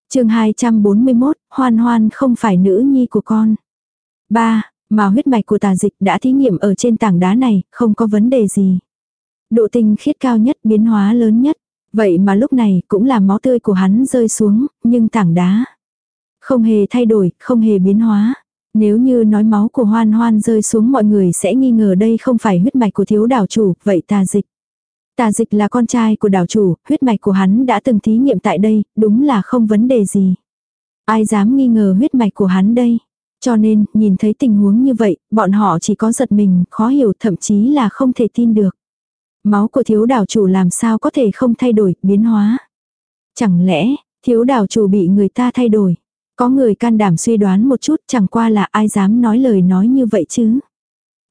chương 241, hoan hoan không phải nữ nhi của con. 3. Mà huyết mạch của tà dịch đã thí nghiệm ở trên tảng đá này, không có vấn đề gì. Độ tinh khiết cao nhất, biến hóa lớn nhất. Vậy mà lúc này cũng là máu tươi của hắn rơi xuống, nhưng tảng đá. Không hề thay đổi, không hề biến hóa. Nếu như nói máu của hoan hoan rơi xuống mọi người sẽ nghi ngờ đây không phải huyết mạch của thiếu đảo chủ, vậy tà dịch. Tà dịch là con trai của đảo chủ, huyết mạch của hắn đã từng thí nghiệm tại đây, đúng là không vấn đề gì. Ai dám nghi ngờ huyết mạch của hắn đây? Cho nên, nhìn thấy tình huống như vậy, bọn họ chỉ có giật mình, khó hiểu, thậm chí là không thể tin được. Máu của thiếu đảo chủ làm sao có thể không thay đổi, biến hóa. Chẳng lẽ, thiếu đảo chủ bị người ta thay đổi. Có người can đảm suy đoán một chút chẳng qua là ai dám nói lời nói như vậy chứ.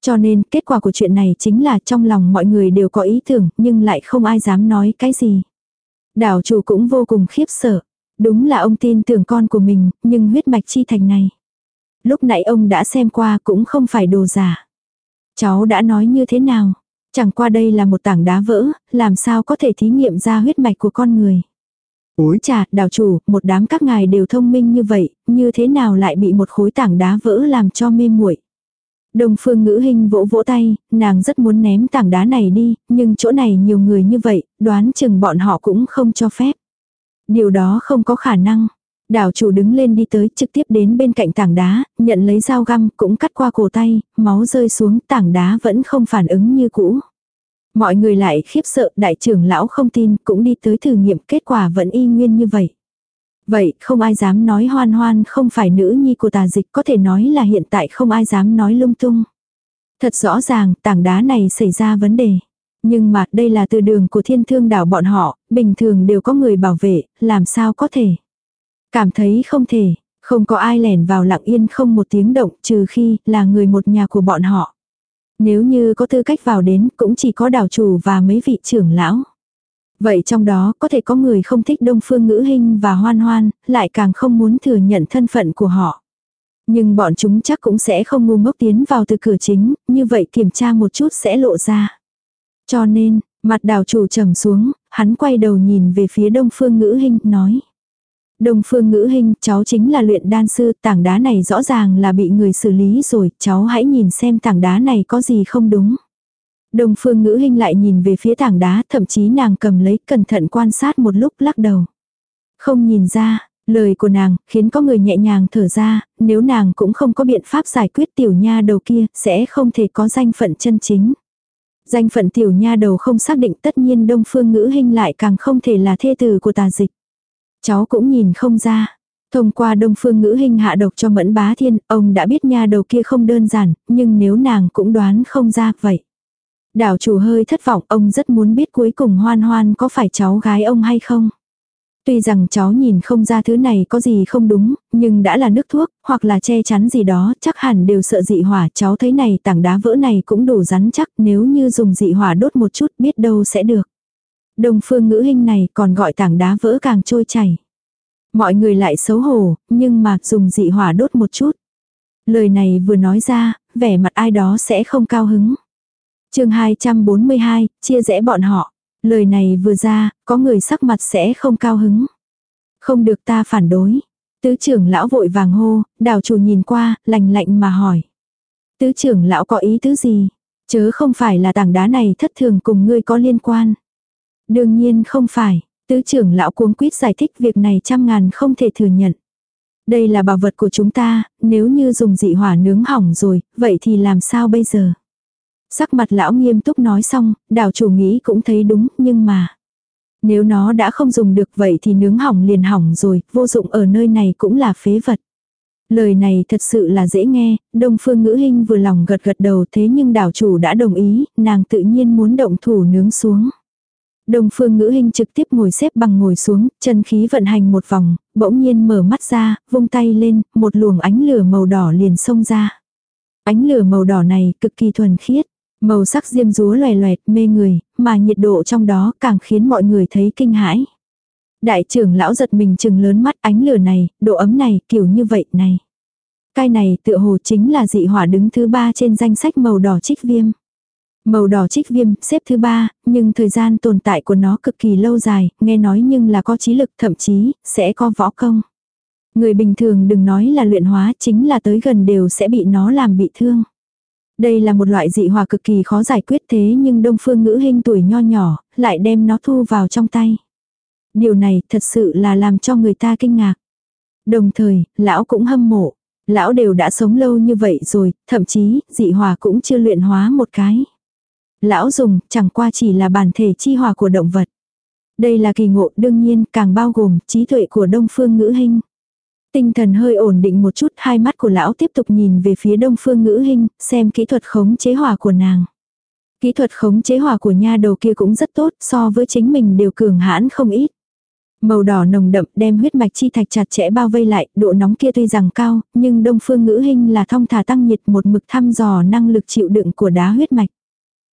Cho nên kết quả của chuyện này chính là trong lòng mọi người đều có ý tưởng nhưng lại không ai dám nói cái gì. Đảo chủ cũng vô cùng khiếp sợ. Đúng là ông tin tưởng con của mình, nhưng huyết mạch chi thành này. Lúc nãy ông đã xem qua cũng không phải đồ giả. Cháu đã nói như thế nào? Chẳng qua đây là một tảng đá vỡ, làm sao có thể thí nghiệm ra huyết mạch của con người. Úi chà, đào chủ, một đám các ngài đều thông minh như vậy, như thế nào lại bị một khối tảng đá vỡ làm cho mê muội Đồng phương ngữ hình vỗ vỗ tay, nàng rất muốn ném tảng đá này đi, nhưng chỗ này nhiều người như vậy, đoán chừng bọn họ cũng không cho phép. Điều đó không có khả năng. Đảo chủ đứng lên đi tới trực tiếp đến bên cạnh tảng đá, nhận lấy dao găm cũng cắt qua cổ tay, máu rơi xuống tảng đá vẫn không phản ứng như cũ. Mọi người lại khiếp sợ đại trưởng lão không tin cũng đi tới thử nghiệm kết quả vẫn y nguyên như vậy. Vậy không ai dám nói hoan hoan không phải nữ nhi của tà dịch có thể nói là hiện tại không ai dám nói lung tung. Thật rõ ràng tảng đá này xảy ra vấn đề. Nhưng mà đây là từ đường của thiên thương đảo bọn họ, bình thường đều có người bảo vệ, làm sao có thể. Cảm thấy không thể, không có ai lẻn vào lặng yên không một tiếng động trừ khi là người một nhà của bọn họ. Nếu như có tư cách vào đến cũng chỉ có đảo chủ và mấy vị trưởng lão. Vậy trong đó có thể có người không thích đông phương ngữ hình và hoan hoan, lại càng không muốn thừa nhận thân phận của họ. Nhưng bọn chúng chắc cũng sẽ không ngu ngốc tiến vào từ cửa chính, như vậy kiểm tra một chút sẽ lộ ra. Cho nên, mặt đào chủ trầm xuống, hắn quay đầu nhìn về phía đông phương ngữ hình, nói. Đông phương ngữ hình, cháu chính là luyện đan sư, tảng đá này rõ ràng là bị người xử lý rồi, cháu hãy nhìn xem tảng đá này có gì không đúng. Đông phương ngữ hình lại nhìn về phía tảng đá, thậm chí nàng cầm lấy cẩn thận quan sát một lúc lắc đầu. Không nhìn ra, lời của nàng khiến có người nhẹ nhàng thở ra, nếu nàng cũng không có biện pháp giải quyết tiểu nha đầu kia, sẽ không thể có danh phận chân chính. Danh phận tiểu nha đầu không xác định tất nhiên đông phương ngữ hình lại càng không thể là thê tử của tà dịch. Cháu cũng nhìn không ra. Thông qua đông phương ngữ hình hạ độc cho mẫn bá thiên, ông đã biết nha đầu kia không đơn giản, nhưng nếu nàng cũng đoán không ra vậy. Đảo chủ hơi thất vọng, ông rất muốn biết cuối cùng hoan hoan có phải cháu gái ông hay không. Tuy rằng cháu nhìn không ra thứ này có gì không đúng, nhưng đã là nước thuốc, hoặc là che chắn gì đó, chắc hẳn đều sợ dị hỏa. Cháu thấy này tảng đá vỡ này cũng đủ rắn chắc nếu như dùng dị hỏa đốt một chút biết đâu sẽ được. Đông phương ngữ hình này còn gọi tảng đá vỡ càng trôi chảy. Mọi người lại xấu hổ, nhưng mà dùng dị hỏa đốt một chút. Lời này vừa nói ra, vẻ mặt ai đó sẽ không cao hứng. chương 242, chia rẽ bọn họ. Lời này vừa ra, có người sắc mặt sẽ không cao hứng. Không được ta phản đối. Tứ trưởng lão vội vàng hô, đào chủ nhìn qua, lạnh lạnh mà hỏi. Tứ trưởng lão có ý tứ gì? Chớ không phải là tảng đá này thất thường cùng ngươi có liên quan. Đương nhiên không phải, tứ trưởng lão cuống quýt giải thích việc này trăm ngàn không thể thừa nhận. Đây là bảo vật của chúng ta, nếu như dùng dị hỏa nướng hỏng rồi, vậy thì làm sao bây giờ? Sắc mặt lão nghiêm túc nói xong, đảo chủ nghĩ cũng thấy đúng, nhưng mà... Nếu nó đã không dùng được vậy thì nướng hỏng liền hỏng rồi, vô dụng ở nơi này cũng là phế vật. Lời này thật sự là dễ nghe, đông phương ngữ hình vừa lòng gật gật đầu thế nhưng đảo chủ đã đồng ý, nàng tự nhiên muốn động thủ nướng xuống. Đông phương ngữ hình trực tiếp ngồi xếp bằng ngồi xuống, chân khí vận hành một vòng, bỗng nhiên mở mắt ra, vung tay lên, một luồng ánh lửa màu đỏ liền xông ra. Ánh lửa màu đỏ này cực kỳ thuần khiết, màu sắc diêm rúa loè loẹt mê người, mà nhiệt độ trong đó càng khiến mọi người thấy kinh hãi. Đại trưởng lão giật mình chừng lớn mắt ánh lửa này, độ ấm này, kiểu như vậy này. Cái này tựa hồ chính là dị hỏa đứng thứ ba trên danh sách màu đỏ trích viêm. Màu đỏ trích viêm, xếp thứ ba, nhưng thời gian tồn tại của nó cực kỳ lâu dài, nghe nói nhưng là có trí lực thậm chí, sẽ có võ công. Người bình thường đừng nói là luyện hóa chính là tới gần đều sẽ bị nó làm bị thương. Đây là một loại dị hòa cực kỳ khó giải quyết thế nhưng đông phương ngữ hình tuổi nho nhỏ, lại đem nó thu vào trong tay. Điều này thật sự là làm cho người ta kinh ngạc. Đồng thời, lão cũng hâm mộ. Lão đều đã sống lâu như vậy rồi, thậm chí, dị hòa cũng chưa luyện hóa một cái. Lão dùng chẳng qua chỉ là bản thể chi hòa của động vật. Đây là kỳ ngộ đương nhiên càng bao gồm trí tuệ của đông phương ngữ hình. Tinh thần hơi ổn định một chút hai mắt của lão tiếp tục nhìn về phía đông phương ngữ hình, xem kỹ thuật khống chế hỏa của nàng. Kỹ thuật khống chế hỏa của nha đầu kia cũng rất tốt so với chính mình đều cường hãn không ít. Màu đỏ nồng đậm đem huyết mạch chi thạch chặt chẽ bao vây lại, độ nóng kia tuy rằng cao, nhưng đông phương ngữ hình là thông thả tăng nhiệt một mực thăm dò năng lực chịu đựng của đá huyết mạch.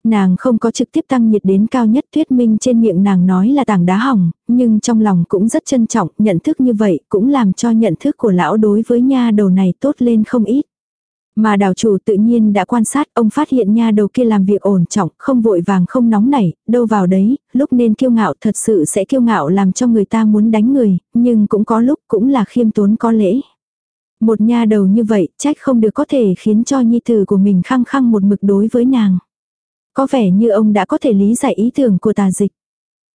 Nàng không có trực tiếp tăng nhiệt đến cao nhất thuyết minh trên miệng nàng nói là tảng đá hỏng, nhưng trong lòng cũng rất trân trọng, nhận thức như vậy cũng làm cho nhận thức của lão đối với nha đầu này tốt lên không ít. Mà đào chủ tự nhiên đã quan sát, ông phát hiện nha đầu kia làm việc ổn trọng, không vội vàng không nóng nảy, đâu vào đấy, lúc nên kiêu ngạo thật sự sẽ kiêu ngạo làm cho người ta muốn đánh người, nhưng cũng có lúc cũng là khiêm tốn có lễ. Một nha đầu như vậy, trách không được có thể khiến cho nhi tử của mình khăng khăng một mực đối với nàng. Có vẻ như ông đã có thể lý giải ý tưởng của tà dịch.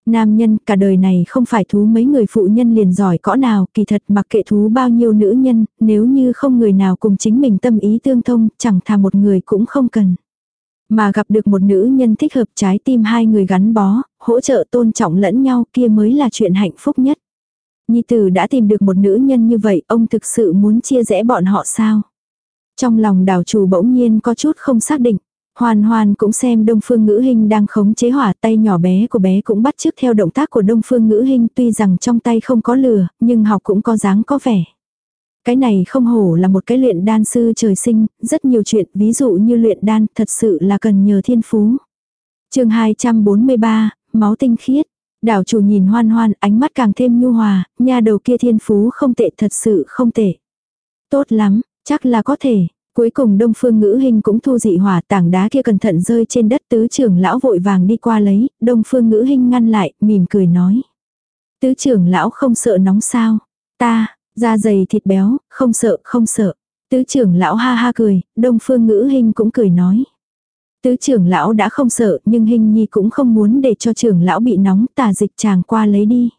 Nam nhân cả đời này không phải thú mấy người phụ nhân liền giỏi cõ nào, kỳ thật mặc kệ thú bao nhiêu nữ nhân, nếu như không người nào cùng chính mình tâm ý tương thông, chẳng thà một người cũng không cần. Mà gặp được một nữ nhân thích hợp trái tim hai người gắn bó, hỗ trợ tôn trọng lẫn nhau kia mới là chuyện hạnh phúc nhất. Nhi tử đã tìm được một nữ nhân như vậy, ông thực sự muốn chia rẽ bọn họ sao? Trong lòng đào chủ bỗng nhiên có chút không xác định. Hoàn hoàn cũng xem Đông Phương Ngữ hình đang khống chế hỏa tay nhỏ bé của bé cũng bắt chước theo động tác của Đông Phương Ngữ hình tuy rằng trong tay không có lửa, nhưng học cũng có dáng có vẻ. Cái này không hổ là một cái luyện đan sư trời sinh, rất nhiều chuyện ví dụ như luyện đan thật sự là cần nhờ thiên phú. chương 243, máu tinh khiết. Đảo chủ nhìn hoan hoan ánh mắt càng thêm nhu hòa, nha đầu kia thiên phú không tệ thật sự không tệ. Tốt lắm, chắc là có thể. Cuối cùng đông phương ngữ hình cũng thu dị hỏa tảng đá kia cẩn thận rơi trên đất tứ trưởng lão vội vàng đi qua lấy, đông phương ngữ hình ngăn lại, mỉm cười nói. Tứ trưởng lão không sợ nóng sao, ta, da dày thịt béo, không sợ, không sợ. Tứ trưởng lão ha ha cười, đông phương ngữ hình cũng cười nói. Tứ trưởng lão đã không sợ nhưng hình nhi cũng không muốn để cho trưởng lão bị nóng tà dịch chàng qua lấy đi.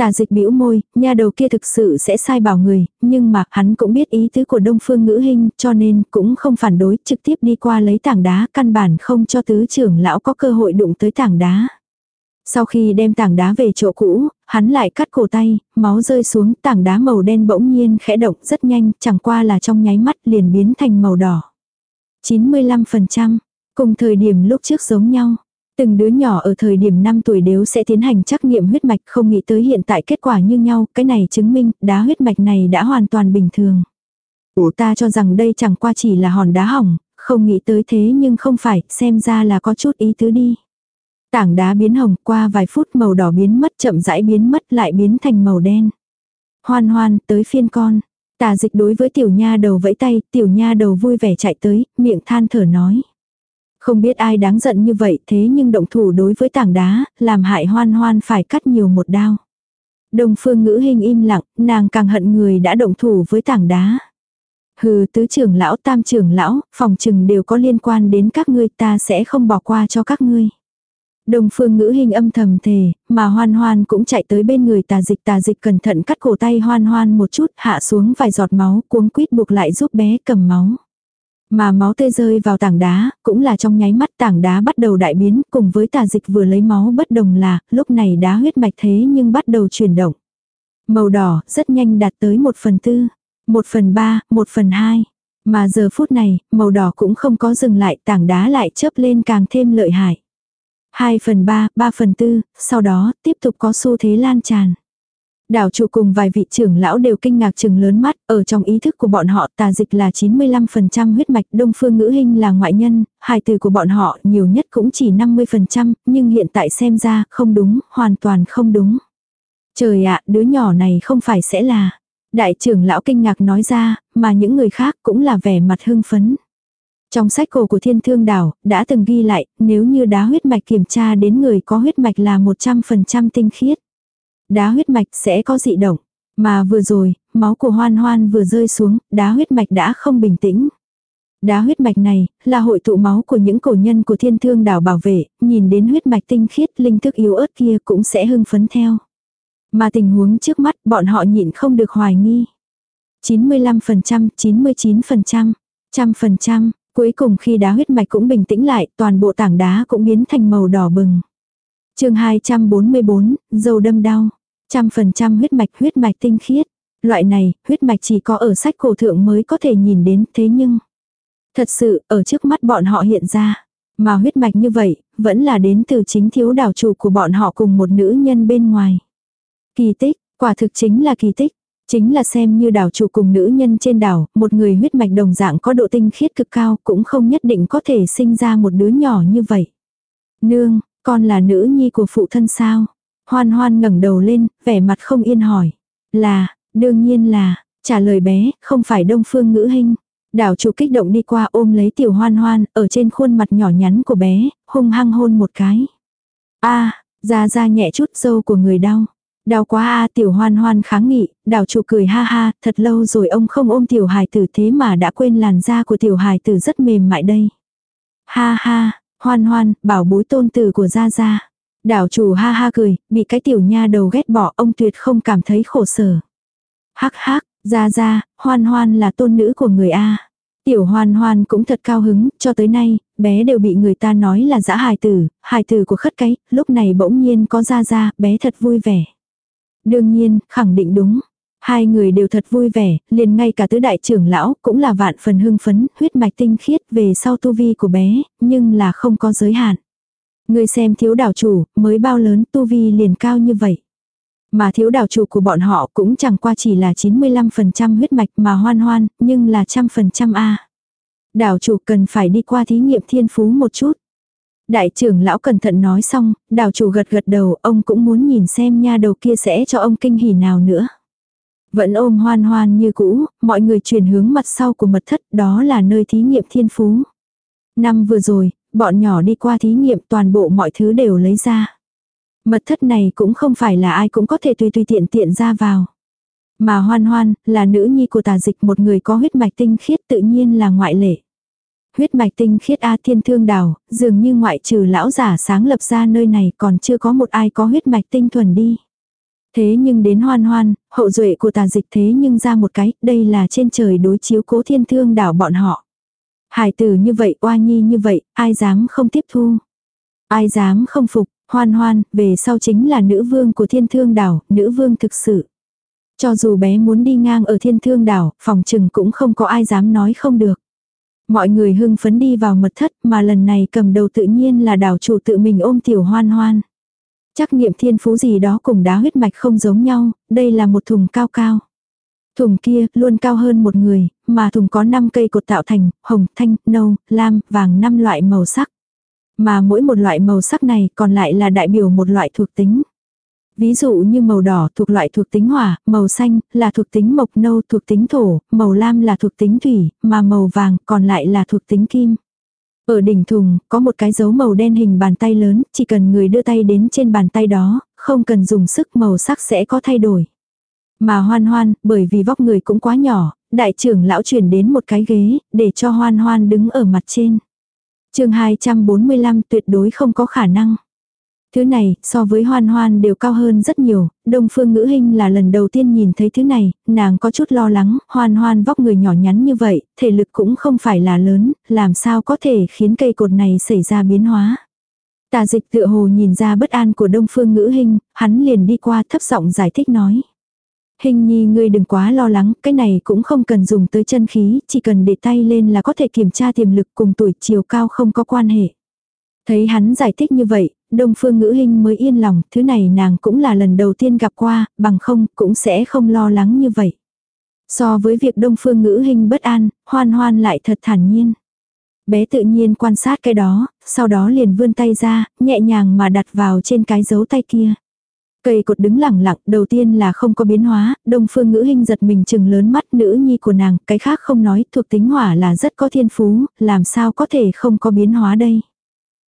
Tà dịch bĩu môi, nhà đầu kia thực sự sẽ sai bảo người, nhưng mà hắn cũng biết ý tứ của đông phương ngữ hình cho nên cũng không phản đối trực tiếp đi qua lấy tảng đá căn bản không cho tứ trưởng lão có cơ hội đụng tới tảng đá. Sau khi đem tảng đá về chỗ cũ, hắn lại cắt cổ tay, máu rơi xuống tảng đá màu đen bỗng nhiên khẽ động rất nhanh, chẳng qua là trong nháy mắt liền biến thành màu đỏ. 95%, cùng thời điểm lúc trước giống nhau. Từng đứa nhỏ ở thời điểm 5 tuổi đều sẽ tiến hành trắc nghiệm huyết mạch không nghĩ tới hiện tại kết quả như nhau, cái này chứng minh đá huyết mạch này đã hoàn toàn bình thường. Ủa ta cho rằng đây chẳng qua chỉ là hòn đá hỏng, không nghĩ tới thế nhưng không phải, xem ra là có chút ý tứ đi. Tảng đá biến hồng qua vài phút màu đỏ biến mất chậm rãi biến mất lại biến thành màu đen. Hoan hoan tới phiên con. Tà dịch đối với tiểu nha đầu vẫy tay, tiểu nha đầu vui vẻ chạy tới, miệng than thở nói. Không biết ai đáng giận như vậy thế nhưng động thủ đối với tảng đá, làm hại hoan hoan phải cắt nhiều một đao. Đồng phương ngữ hình im lặng, nàng càng hận người đã động thủ với tảng đá. Hừ tứ trưởng lão tam trưởng lão, phòng trừng đều có liên quan đến các ngươi ta sẽ không bỏ qua cho các ngươi. Đồng phương ngữ hình âm thầm thề, mà hoan hoan cũng chạy tới bên người tà dịch tà dịch cẩn thận cắt cổ tay hoan hoan một chút hạ xuống vài giọt máu cuống quýt buộc lại giúp bé cầm máu. Mà máu tê rơi vào tảng đá, cũng là trong nháy mắt tảng đá bắt đầu đại biến, cùng với tà dịch vừa lấy máu bất đồng là, lúc này đá huyết mạch thế nhưng bắt đầu chuyển động. Màu đỏ, rất nhanh đạt tới 1 phần tư, một phần ba, một phần 2. Mà giờ phút này, màu đỏ cũng không có dừng lại, tảng đá lại chớp lên càng thêm lợi hại. 2 phần 3, 3 phần 4, sau đó tiếp tục có xu thế lan tràn. Đảo chủ cùng vài vị trưởng lão đều kinh ngạc chừng lớn mắt, ở trong ý thức của bọn họ tà dịch là 95% huyết mạch, đông phương ngữ hình là ngoại nhân, hài từ của bọn họ nhiều nhất cũng chỉ 50%, nhưng hiện tại xem ra không đúng, hoàn toàn không đúng. Trời ạ, đứa nhỏ này không phải sẽ là. Đại trưởng lão kinh ngạc nói ra, mà những người khác cũng là vẻ mặt hưng phấn. Trong sách cổ của thiên thương đảo, đã từng ghi lại, nếu như đá huyết mạch kiểm tra đến người có huyết mạch là 100% tinh khiết đá huyết mạch sẽ có dị động. Mà vừa rồi, máu của hoan hoan vừa rơi xuống, đá huyết mạch đã không bình tĩnh. Đá huyết mạch này, là hội tụ máu của những cổ nhân của thiên thương đảo bảo vệ, nhìn đến huyết mạch tinh khiết linh thức yếu ớt kia cũng sẽ hưng phấn theo. Mà tình huống trước mắt bọn họ nhịn không được hoài nghi. 95%, 99%, 100%, cuối cùng khi đá huyết mạch cũng bình tĩnh lại, toàn bộ tảng đá cũng biến thành màu đỏ bừng. chương 244, dầu đâm đau. Trăm phần trăm huyết mạch huyết mạch tinh khiết. Loại này, huyết mạch chỉ có ở sách cổ thượng mới có thể nhìn đến thế nhưng. Thật sự, ở trước mắt bọn họ hiện ra. Mà huyết mạch như vậy, vẫn là đến từ chính thiếu đảo chủ của bọn họ cùng một nữ nhân bên ngoài. Kỳ tích, quả thực chính là kỳ tích. Chính là xem như đảo chủ cùng nữ nhân trên đảo, một người huyết mạch đồng dạng có độ tinh khiết cực cao cũng không nhất định có thể sinh ra một đứa nhỏ như vậy. Nương, con là nữ nhi của phụ thân sao? Hoan hoan ngẩng đầu lên, vẻ mặt không yên hỏi. Là, đương nhiên là, trả lời bé, không phải đông phương ngữ hình. Đảo chủ kích động đi qua ôm lấy tiểu hoan hoan, ở trên khuôn mặt nhỏ nhắn của bé, hung hăng hôn một cái. a ra ra nhẹ chút dâu của người đau. Đau quá a tiểu hoan hoan kháng nghị, đảo chủ cười ha ha, thật lâu rồi ông không ôm tiểu hài tử thế mà đã quên làn da của tiểu hài tử rất mềm mại đây. Ha ha, hoan hoan, bảo bối tôn tử của gia gia. Đảo chủ ha ha cười, bị cái tiểu nha đầu ghét bỏ ông tuyệt không cảm thấy khổ sở. Hắc hắc, ra ra, hoan hoan là tôn nữ của người A. Tiểu hoan hoan cũng thật cao hứng, cho tới nay, bé đều bị người ta nói là dã hài tử, hài tử của khất cái, lúc này bỗng nhiên có ra ra, bé thật vui vẻ. Đương nhiên, khẳng định đúng. Hai người đều thật vui vẻ, liền ngay cả tứ đại trưởng lão cũng là vạn phần hưng phấn, huyết mạch tinh khiết về sau tu vi của bé, nhưng là không có giới hạn. Người xem thiếu đảo chủ, mới bao lớn tu vi liền cao như vậy. Mà thiếu đảo chủ của bọn họ cũng chẳng qua chỉ là 95% huyết mạch mà hoan hoan, nhưng là trăm phần trăm A. Đảo chủ cần phải đi qua thí nghiệm thiên phú một chút. Đại trưởng lão cẩn thận nói xong, đảo chủ gật gật đầu, ông cũng muốn nhìn xem nha đầu kia sẽ cho ông kinh hỉ nào nữa. Vẫn ôm hoan hoan như cũ, mọi người chuyển hướng mặt sau của mật thất, đó là nơi thí nghiệm thiên phú. Năm vừa rồi, bọn nhỏ đi qua thí nghiệm toàn bộ mọi thứ đều lấy ra. Mật thất này cũng không phải là ai cũng có thể tùy tùy tiện tiện ra vào. Mà hoan hoan, là nữ nhi của tà dịch một người có huyết mạch tinh khiết tự nhiên là ngoại lệ. Huyết mạch tinh khiết A thiên thương đảo, dường như ngoại trừ lão giả sáng lập ra nơi này còn chưa có một ai có huyết mạch tinh thuần đi. Thế nhưng đến hoan hoan, hậu duệ của tà dịch thế nhưng ra một cái, đây là trên trời đối chiếu cố thiên thương đảo bọn họ. Hải tử như vậy, oa nhi như vậy, ai dám không tiếp thu. Ai dám không phục, hoan hoan, về sau chính là nữ vương của thiên thương đảo, nữ vương thực sự. Cho dù bé muốn đi ngang ở thiên thương đảo, phòng trừng cũng không có ai dám nói không được. Mọi người hưng phấn đi vào mật thất mà lần này cầm đầu tự nhiên là đảo chủ tự mình ôm tiểu hoan hoan. Chắc nghiệm thiên phú gì đó cùng đá huyết mạch không giống nhau, đây là một thùng cao cao. Thùng kia luôn cao hơn một người, mà thùng có 5 cây cột tạo thành, hồng, thanh, nâu, lam, vàng 5 loại màu sắc. Mà mỗi một loại màu sắc này còn lại là đại biểu một loại thuộc tính. Ví dụ như màu đỏ thuộc loại thuộc tính hỏa, màu xanh là thuộc tính mộc nâu thuộc tính thổ, màu lam là thuộc tính thủy, mà màu vàng còn lại là thuộc tính kim. Ở đỉnh thùng, có một cái dấu màu đen hình bàn tay lớn, chỉ cần người đưa tay đến trên bàn tay đó, không cần dùng sức màu sắc sẽ có thay đổi. Mà hoan hoan, bởi vì vóc người cũng quá nhỏ, đại trưởng lão chuyển đến một cái ghế, để cho hoan hoan đứng ở mặt trên. chương 245 tuyệt đối không có khả năng. Thứ này, so với hoan hoan đều cao hơn rất nhiều, đông phương ngữ hình là lần đầu tiên nhìn thấy thứ này, nàng có chút lo lắng, hoan hoan vóc người nhỏ nhắn như vậy, thể lực cũng không phải là lớn, làm sao có thể khiến cây cột này xảy ra biến hóa. Tà dịch tựa hồ nhìn ra bất an của đông phương ngữ hình, hắn liền đi qua thấp giọng giải thích nói. Hình nhi ngươi đừng quá lo lắng, cái này cũng không cần dùng tới chân khí, chỉ cần để tay lên là có thể kiểm tra tiềm lực cùng tuổi chiều cao không có quan hệ. Thấy hắn giải thích như vậy, Đông Phương Ngữ hình mới yên lòng, thứ này nàng cũng là lần đầu tiên gặp qua, bằng không cũng sẽ không lo lắng như vậy. So với việc Đông Phương Ngữ hình bất an, hoan hoan lại thật thản nhiên. Bé tự nhiên quan sát cái đó, sau đó liền vươn tay ra, nhẹ nhàng mà đặt vào trên cái dấu tay kia. Cây cột đứng lẳng lặng, đầu tiên là không có biến hóa, đông phương ngữ hình giật mình chừng lớn mắt nữ nhi của nàng, cái khác không nói, thuộc tính hỏa là rất có thiên phú, làm sao có thể không có biến hóa đây.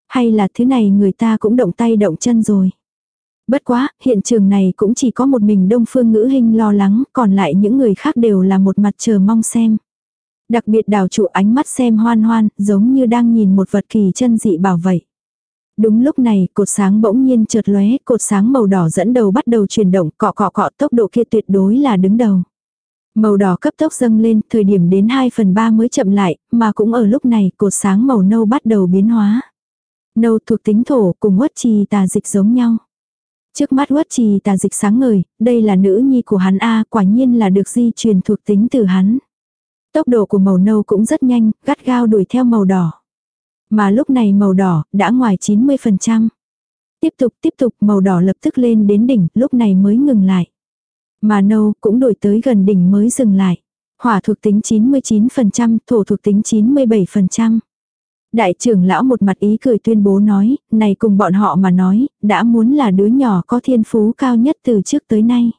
Hay là thứ này người ta cũng động tay động chân rồi. Bất quá, hiện trường này cũng chỉ có một mình đông phương ngữ hình lo lắng, còn lại những người khác đều là một mặt chờ mong xem. Đặc biệt đào trụ ánh mắt xem hoan hoan, giống như đang nhìn một vật kỳ chân dị bảo vậy. Đúng lúc này, cột sáng bỗng nhiên chợt lóe, cột sáng màu đỏ dẫn đầu bắt đầu chuyển động, cọ cọ cọ tốc độ kia tuyệt đối là đứng đầu. Màu đỏ cấp tốc dâng lên, thời điểm đến 2 phần 3 mới chậm lại, mà cũng ở lúc này, cột sáng màu nâu bắt đầu biến hóa. Nâu thuộc tính thổ cùng uất trì tà dịch giống nhau. Trước mắt uất trì tà dịch sáng ngời, đây là nữ nhi của hắn A, quả nhiên là được di truyền thuộc tính từ hắn. Tốc độ của màu nâu cũng rất nhanh, gắt gao đuổi theo màu đỏ. Mà lúc này màu đỏ đã ngoài 90%. Tiếp tục tiếp tục màu đỏ lập tức lên đến đỉnh, lúc này mới ngừng lại. Mà nâu cũng đổi tới gần đỉnh mới dừng lại. Hỏa thuộc tính 99%, thổ thuộc tính 97%. Đại trưởng lão một mặt ý cười tuyên bố nói, này cùng bọn họ mà nói, đã muốn là đứa nhỏ có thiên phú cao nhất từ trước tới nay.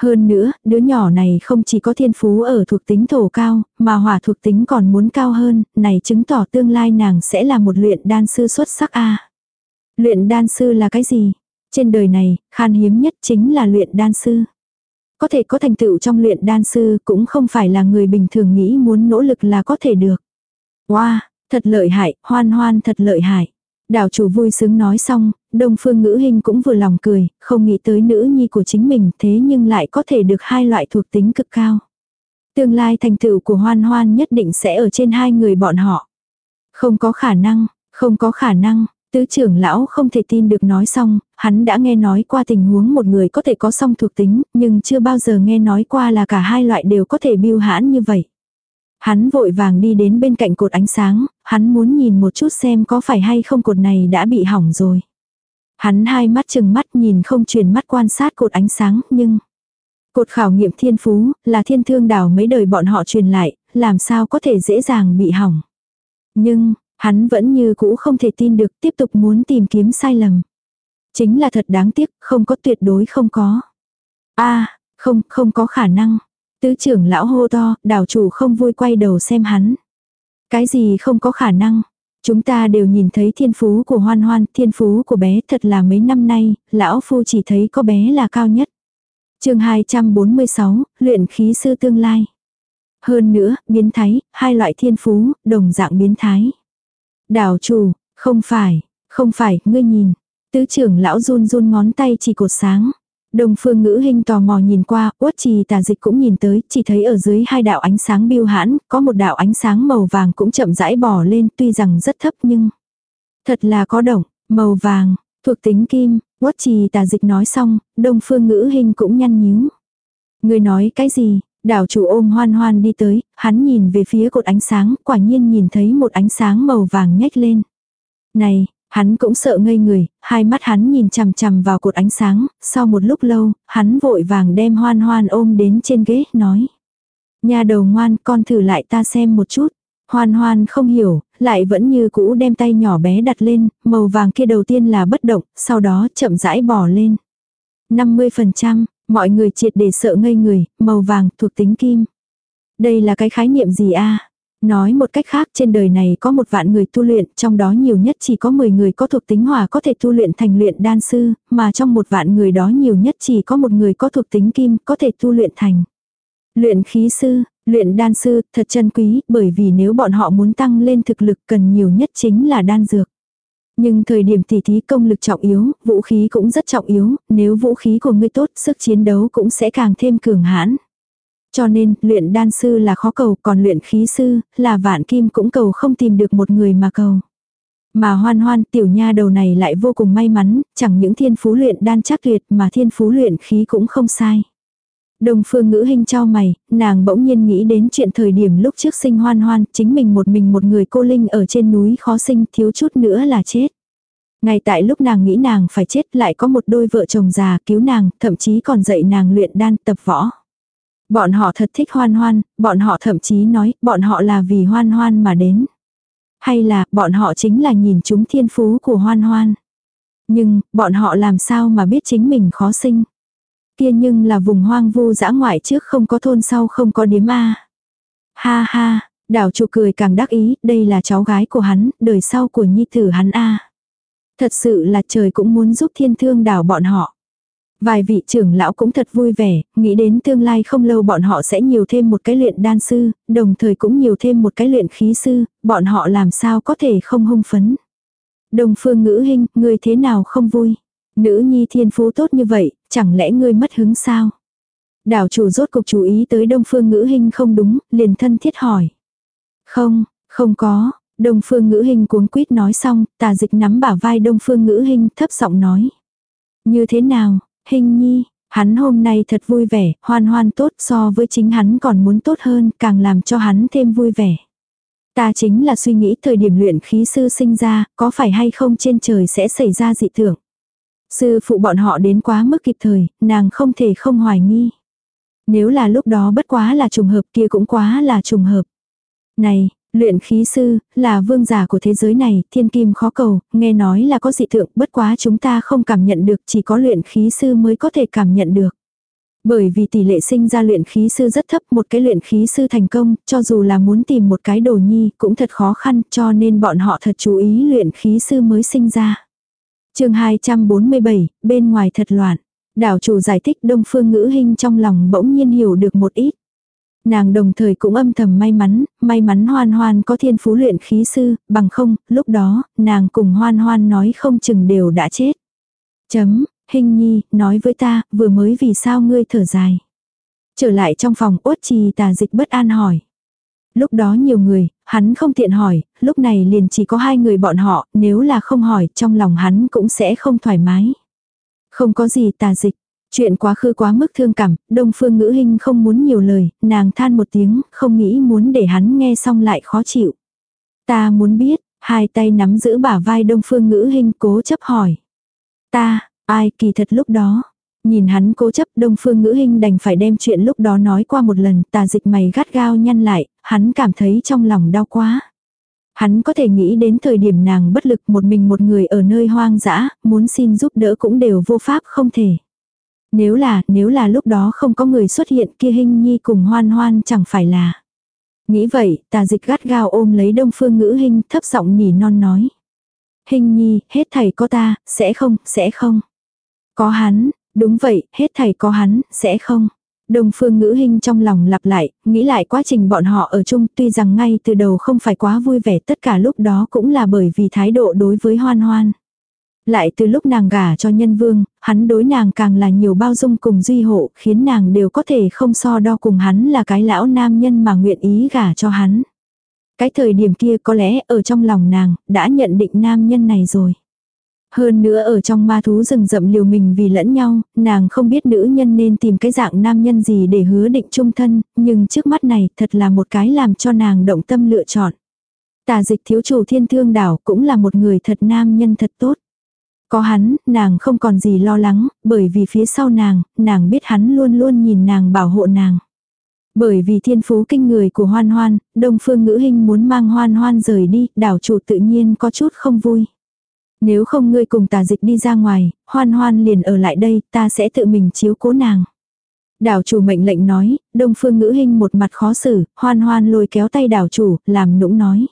Hơn nữa, đứa nhỏ này không chỉ có thiên phú ở thuộc tính thổ cao, mà hỏa thuộc tính còn muốn cao hơn, này chứng tỏ tương lai nàng sẽ là một luyện đan sư xuất sắc a. Luyện đan sư là cái gì? Trên đời này, khan hiếm nhất chính là luyện đan sư. Có thể có thành tựu trong luyện đan sư cũng không phải là người bình thường nghĩ muốn nỗ lực là có thể được. Wow, thật lợi hại, hoan hoan thật lợi hại. Đảo chủ vui sướng nói xong, đông phương ngữ hình cũng vừa lòng cười, không nghĩ tới nữ nhi của chính mình thế nhưng lại có thể được hai loại thuộc tính cực cao. Tương lai thành tựu của hoan hoan nhất định sẽ ở trên hai người bọn họ. Không có khả năng, không có khả năng, Tứ trưởng lão không thể tin được nói xong, hắn đã nghe nói qua tình huống một người có thể có song thuộc tính, nhưng chưa bao giờ nghe nói qua là cả hai loại đều có thể biêu hãn như vậy. Hắn vội vàng đi đến bên cạnh cột ánh sáng, hắn muốn nhìn một chút xem có phải hay không cột này đã bị hỏng rồi. Hắn hai mắt chừng mắt nhìn không chuyển mắt quan sát cột ánh sáng, nhưng... Cột khảo nghiệm thiên phú, là thiên thương đảo mấy đời bọn họ truyền lại, làm sao có thể dễ dàng bị hỏng. Nhưng, hắn vẫn như cũ không thể tin được tiếp tục muốn tìm kiếm sai lầm. Chính là thật đáng tiếc, không có tuyệt đối không có. a không, không có khả năng. Tứ trưởng lão hô to, đảo chủ không vui quay đầu xem hắn. Cái gì không có khả năng. Chúng ta đều nhìn thấy thiên phú của hoan hoan, thiên phú của bé thật là mấy năm nay, lão phu chỉ thấy có bé là cao nhất. chương 246, luyện khí sư tương lai. Hơn nữa, biến thái, hai loại thiên phú, đồng dạng biến thái. Đảo chủ, không phải, không phải, ngươi nhìn. Tứ trưởng lão run run ngón tay chỉ cột sáng. Đồng phương ngữ hình tò mò nhìn qua, uất trì tà dịch cũng nhìn tới, chỉ thấy ở dưới hai đạo ánh sáng biêu hãn, có một đạo ánh sáng màu vàng cũng chậm rãi bỏ lên, tuy rằng rất thấp nhưng... Thật là có động, màu vàng, thuộc tính kim, uất trì tà dịch nói xong, đông phương ngữ hình cũng nhăn nhíu. Người nói cái gì? Đảo chủ ôm hoan hoan đi tới, hắn nhìn về phía cột ánh sáng, quả nhiên nhìn thấy một ánh sáng màu vàng nhếch lên. Này, Hắn cũng sợ ngây người, hai mắt hắn nhìn chằm chằm vào cột ánh sáng, sau một lúc lâu, hắn vội vàng đem hoan hoan ôm đến trên ghế, nói. Nhà đầu ngoan, con thử lại ta xem một chút. Hoan hoan không hiểu, lại vẫn như cũ đem tay nhỏ bé đặt lên, màu vàng kia đầu tiên là bất động, sau đó chậm rãi bỏ lên. 50%, mọi người triệt để sợ ngây người, màu vàng thuộc tính kim. Đây là cái khái niệm gì a Nói một cách khác trên đời này có một vạn người tu luyện, trong đó nhiều nhất chỉ có 10 người có thuộc tính hỏa có thể tu luyện thành luyện đan sư, mà trong một vạn người đó nhiều nhất chỉ có một người có thuộc tính kim có thể tu luyện thành. Luyện khí sư, luyện đan sư thật chân quý, bởi vì nếu bọn họ muốn tăng lên thực lực cần nhiều nhất chính là đan dược. Nhưng thời điểm tỉ thí công lực trọng yếu, vũ khí cũng rất trọng yếu, nếu vũ khí của ngươi tốt, sức chiến đấu cũng sẽ càng thêm cường hãn. Cho nên, luyện đan sư là khó cầu, còn luyện khí sư, là vạn kim cũng cầu không tìm được một người mà cầu. Mà hoan hoan tiểu nha đầu này lại vô cùng may mắn, chẳng những thiên phú luyện đan chắc tuyệt mà thiên phú luyện khí cũng không sai. Đồng phương ngữ hình cho mày, nàng bỗng nhiên nghĩ đến chuyện thời điểm lúc trước sinh hoan hoan, chính mình một mình một người cô linh ở trên núi khó sinh thiếu chút nữa là chết. Ngay tại lúc nàng nghĩ nàng phải chết lại có một đôi vợ chồng già cứu nàng, thậm chí còn dạy nàng luyện đan tập võ. Bọn họ thật thích hoan hoan, bọn họ thậm chí nói bọn họ là vì hoan hoan mà đến. Hay là bọn họ chính là nhìn chúng thiên phú của hoan hoan. Nhưng, bọn họ làm sao mà biết chính mình khó sinh. Kia nhưng là vùng hoang vu dã ngoại trước không có thôn sau không có điếm A. Ha ha, đảo chủ cười càng đắc ý, đây là cháu gái của hắn, đời sau của nhi tử hắn A. Thật sự là trời cũng muốn giúp thiên thương đảo bọn họ. Vài vị trưởng lão cũng thật vui vẻ, nghĩ đến tương lai không lâu bọn họ sẽ nhiều thêm một cái luyện đan sư, đồng thời cũng nhiều thêm một cái luyện khí sư, bọn họ làm sao có thể không hung phấn. Đồng phương ngữ hình, ngươi thế nào không vui? Nữ nhi thiên phú tốt như vậy, chẳng lẽ ngươi mất hứng sao? Đảo chủ rốt cục chú ý tới đông phương ngữ hình không đúng, liền thân thiết hỏi. Không, không có, đông phương ngữ hình cuống quýt nói xong, tà dịch nắm bả vai đông phương ngữ hình thấp giọng nói. Như thế nào, Hình nhi, hắn hôm nay thật vui vẻ, hoan hoan tốt so với chính hắn còn muốn tốt hơn, càng làm cho hắn thêm vui vẻ. Ta chính là suy nghĩ thời điểm luyện khí sư sinh ra, có phải hay không trên trời sẽ xảy ra dị tưởng. Sư phụ bọn họ đến quá mức kịp thời, nàng không thể không hoài nghi. Nếu là lúc đó bất quá là trùng hợp kia cũng quá là trùng hợp. Này, Luyện khí sư, là vương giả của thế giới này, thiên kim khó cầu, nghe nói là có dị thượng, bất quá chúng ta không cảm nhận được, chỉ có luyện khí sư mới có thể cảm nhận được. Bởi vì tỷ lệ sinh ra luyện khí sư rất thấp, một cái luyện khí sư thành công, cho dù là muốn tìm một cái đồ nhi, cũng thật khó khăn, cho nên bọn họ thật chú ý luyện khí sư mới sinh ra. chương 247, bên ngoài thật loạn. Đảo chủ giải thích đông phương ngữ hình trong lòng bỗng nhiên hiểu được một ít. Nàng đồng thời cũng âm thầm may mắn, may mắn hoan hoan có thiên phú luyện khí sư, bằng không, lúc đó, nàng cùng hoan hoan nói không chừng đều đã chết. Chấm, hình nhi, nói với ta, vừa mới vì sao ngươi thở dài. Trở lại trong phòng ốt trì tà dịch bất an hỏi. Lúc đó nhiều người, hắn không tiện hỏi, lúc này liền chỉ có hai người bọn họ, nếu là không hỏi, trong lòng hắn cũng sẽ không thoải mái. Không có gì tà dịch. Chuyện quá khứ quá mức thương cảm, đông phương ngữ hình không muốn nhiều lời, nàng than một tiếng, không nghĩ muốn để hắn nghe xong lại khó chịu. Ta muốn biết, hai tay nắm giữ bả vai đông phương ngữ hình cố chấp hỏi. Ta, ai kỳ thật lúc đó. Nhìn hắn cố chấp đông phương ngữ hình đành phải đem chuyện lúc đó nói qua một lần, tà dịch mày gắt gao nhăn lại, hắn cảm thấy trong lòng đau quá. Hắn có thể nghĩ đến thời điểm nàng bất lực một mình một người ở nơi hoang dã, muốn xin giúp đỡ cũng đều vô pháp không thể. Nếu là, nếu là lúc đó không có người xuất hiện kia hình nhi cùng hoan hoan chẳng phải là. Nghĩ vậy, tà dịch gắt gao ôm lấy đông phương ngữ hình thấp giọng nỉ non nói. Hình nhi, hết thầy có ta, sẽ không, sẽ không. Có hắn, đúng vậy, hết thầy có hắn, sẽ không. Đông phương ngữ hình trong lòng lặp lại, nghĩ lại quá trình bọn họ ở chung tuy rằng ngay từ đầu không phải quá vui vẻ tất cả lúc đó cũng là bởi vì thái độ đối với hoan hoan. Lại từ lúc nàng gả cho nhân vương, hắn đối nàng càng là nhiều bao dung cùng duy hộ, khiến nàng đều có thể không so đo cùng hắn là cái lão nam nhân mà nguyện ý gả cho hắn. Cái thời điểm kia có lẽ ở trong lòng nàng, đã nhận định nam nhân này rồi. Hơn nữa ở trong ma thú rừng rậm liều mình vì lẫn nhau, nàng không biết nữ nhân nên tìm cái dạng nam nhân gì để hứa định chung thân, nhưng trước mắt này thật là một cái làm cho nàng động tâm lựa chọn. Tà dịch thiếu chủ thiên thương đảo cũng là một người thật nam nhân thật tốt. Có hắn, nàng không còn gì lo lắng, bởi vì phía sau nàng, nàng biết hắn luôn luôn nhìn nàng bảo hộ nàng. Bởi vì thiên phú kinh người của hoan hoan, đông phương ngữ hình muốn mang hoan hoan rời đi, đảo chủ tự nhiên có chút không vui. Nếu không ngươi cùng tà dịch đi ra ngoài, hoan hoan liền ở lại đây, ta sẽ tự mình chiếu cố nàng. Đảo chủ mệnh lệnh nói, đông phương ngữ hình một mặt khó xử, hoan hoan lôi kéo tay đảo chủ, làm nũng nói.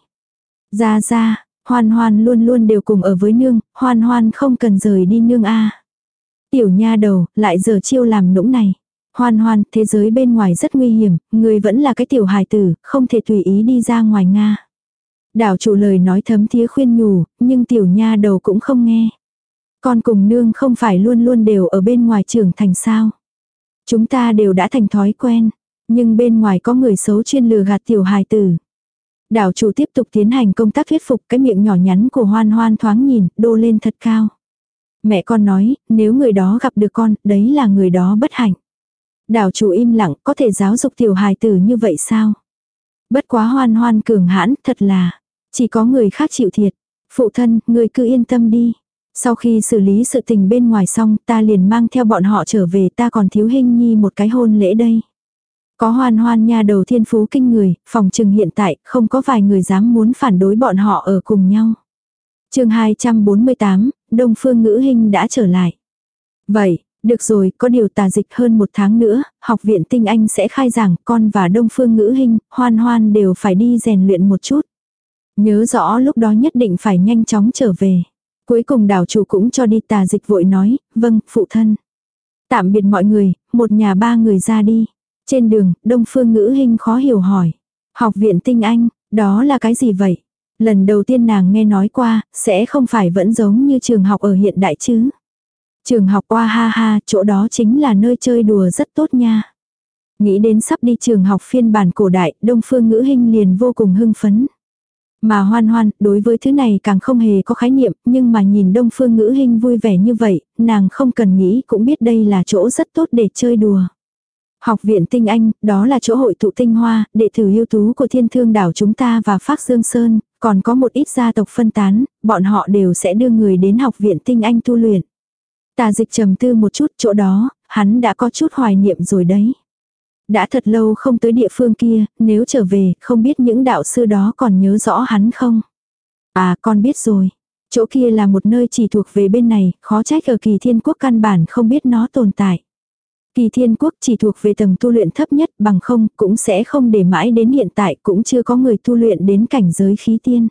Ra ra, hoan hoan luôn luôn đều cùng ở với nương, hoan hoan không cần rời đi nương a Tiểu nha đầu, lại giờ chiêu làm nũng này. Hoan hoan, thế giới bên ngoài rất nguy hiểm, người vẫn là cái tiểu hài tử, không thể tùy ý đi ra ngoài Nga. Đảo chủ lời nói thấm thía khuyên nhủ, nhưng tiểu nha đầu cũng không nghe. Con cùng nương không phải luôn luôn đều ở bên ngoài trưởng thành sao. Chúng ta đều đã thành thói quen, nhưng bên ngoài có người xấu chuyên lừa gạt tiểu hài tử. Đảo chủ tiếp tục tiến hành công tác thuyết phục cái miệng nhỏ nhắn của hoan hoan thoáng nhìn, đô lên thật cao. Mẹ con nói, nếu người đó gặp được con, đấy là người đó bất hạnh. Đảo chủ im lặng, có thể giáo dục tiểu hài tử như vậy sao? Bất quá hoan hoan cường hãn, thật là. Chỉ có người khác chịu thiệt. Phụ thân, người cứ yên tâm đi. Sau khi xử lý sự tình bên ngoài xong, ta liền mang theo bọn họ trở về ta còn thiếu hình nhi một cái hôn lễ đây. Có hoan hoan nha đầu thiên phú kinh người, phòng trừng hiện tại không có vài người dám muốn phản đối bọn họ ở cùng nhau. chương 248, Đông Phương Ngữ Hình đã trở lại. Vậy, được rồi, có điều tà dịch hơn một tháng nữa, học viện tinh anh sẽ khai giảng, con và Đông Phương Ngữ Hình, hoan hoan đều phải đi rèn luyện một chút. Nhớ rõ lúc đó nhất định phải nhanh chóng trở về. Cuối cùng đảo chủ cũng cho đi tà dịch vội nói, vâng, phụ thân. Tạm biệt mọi người, một nhà ba người ra đi. Trên đường, Đông Phương Ngữ Hinh khó hiểu hỏi. Học viện tinh anh, đó là cái gì vậy? Lần đầu tiên nàng nghe nói qua, sẽ không phải vẫn giống như trường học ở hiện đại chứ. Trường học qua ha ha, chỗ đó chính là nơi chơi đùa rất tốt nha. Nghĩ đến sắp đi trường học phiên bản cổ đại, Đông Phương Ngữ Hinh liền vô cùng hưng phấn. Mà hoan hoan, đối với thứ này càng không hề có khái niệm, nhưng mà nhìn Đông Phương Ngữ Hinh vui vẻ như vậy, nàng không cần nghĩ cũng biết đây là chỗ rất tốt để chơi đùa. Học viện tinh anh, đó là chỗ hội tụ tinh hoa, đệ tử ưu tú của thiên thương đảo chúng ta và Phác Dương Sơn, còn có một ít gia tộc phân tán, bọn họ đều sẽ đưa người đến học viện tinh anh tu luyện. Tà dịch trầm tư một chút chỗ đó, hắn đã có chút hoài niệm rồi đấy. Đã thật lâu không tới địa phương kia, nếu trở về, không biết những đạo sư đó còn nhớ rõ hắn không? À, con biết rồi. Chỗ kia là một nơi chỉ thuộc về bên này, khó trách ở kỳ thiên quốc căn bản không biết nó tồn tại. Kỳ thiên quốc chỉ thuộc về tầng tu luyện thấp nhất bằng không cũng sẽ không để mãi đến hiện tại cũng chưa có người tu luyện đến cảnh giới khí tiên.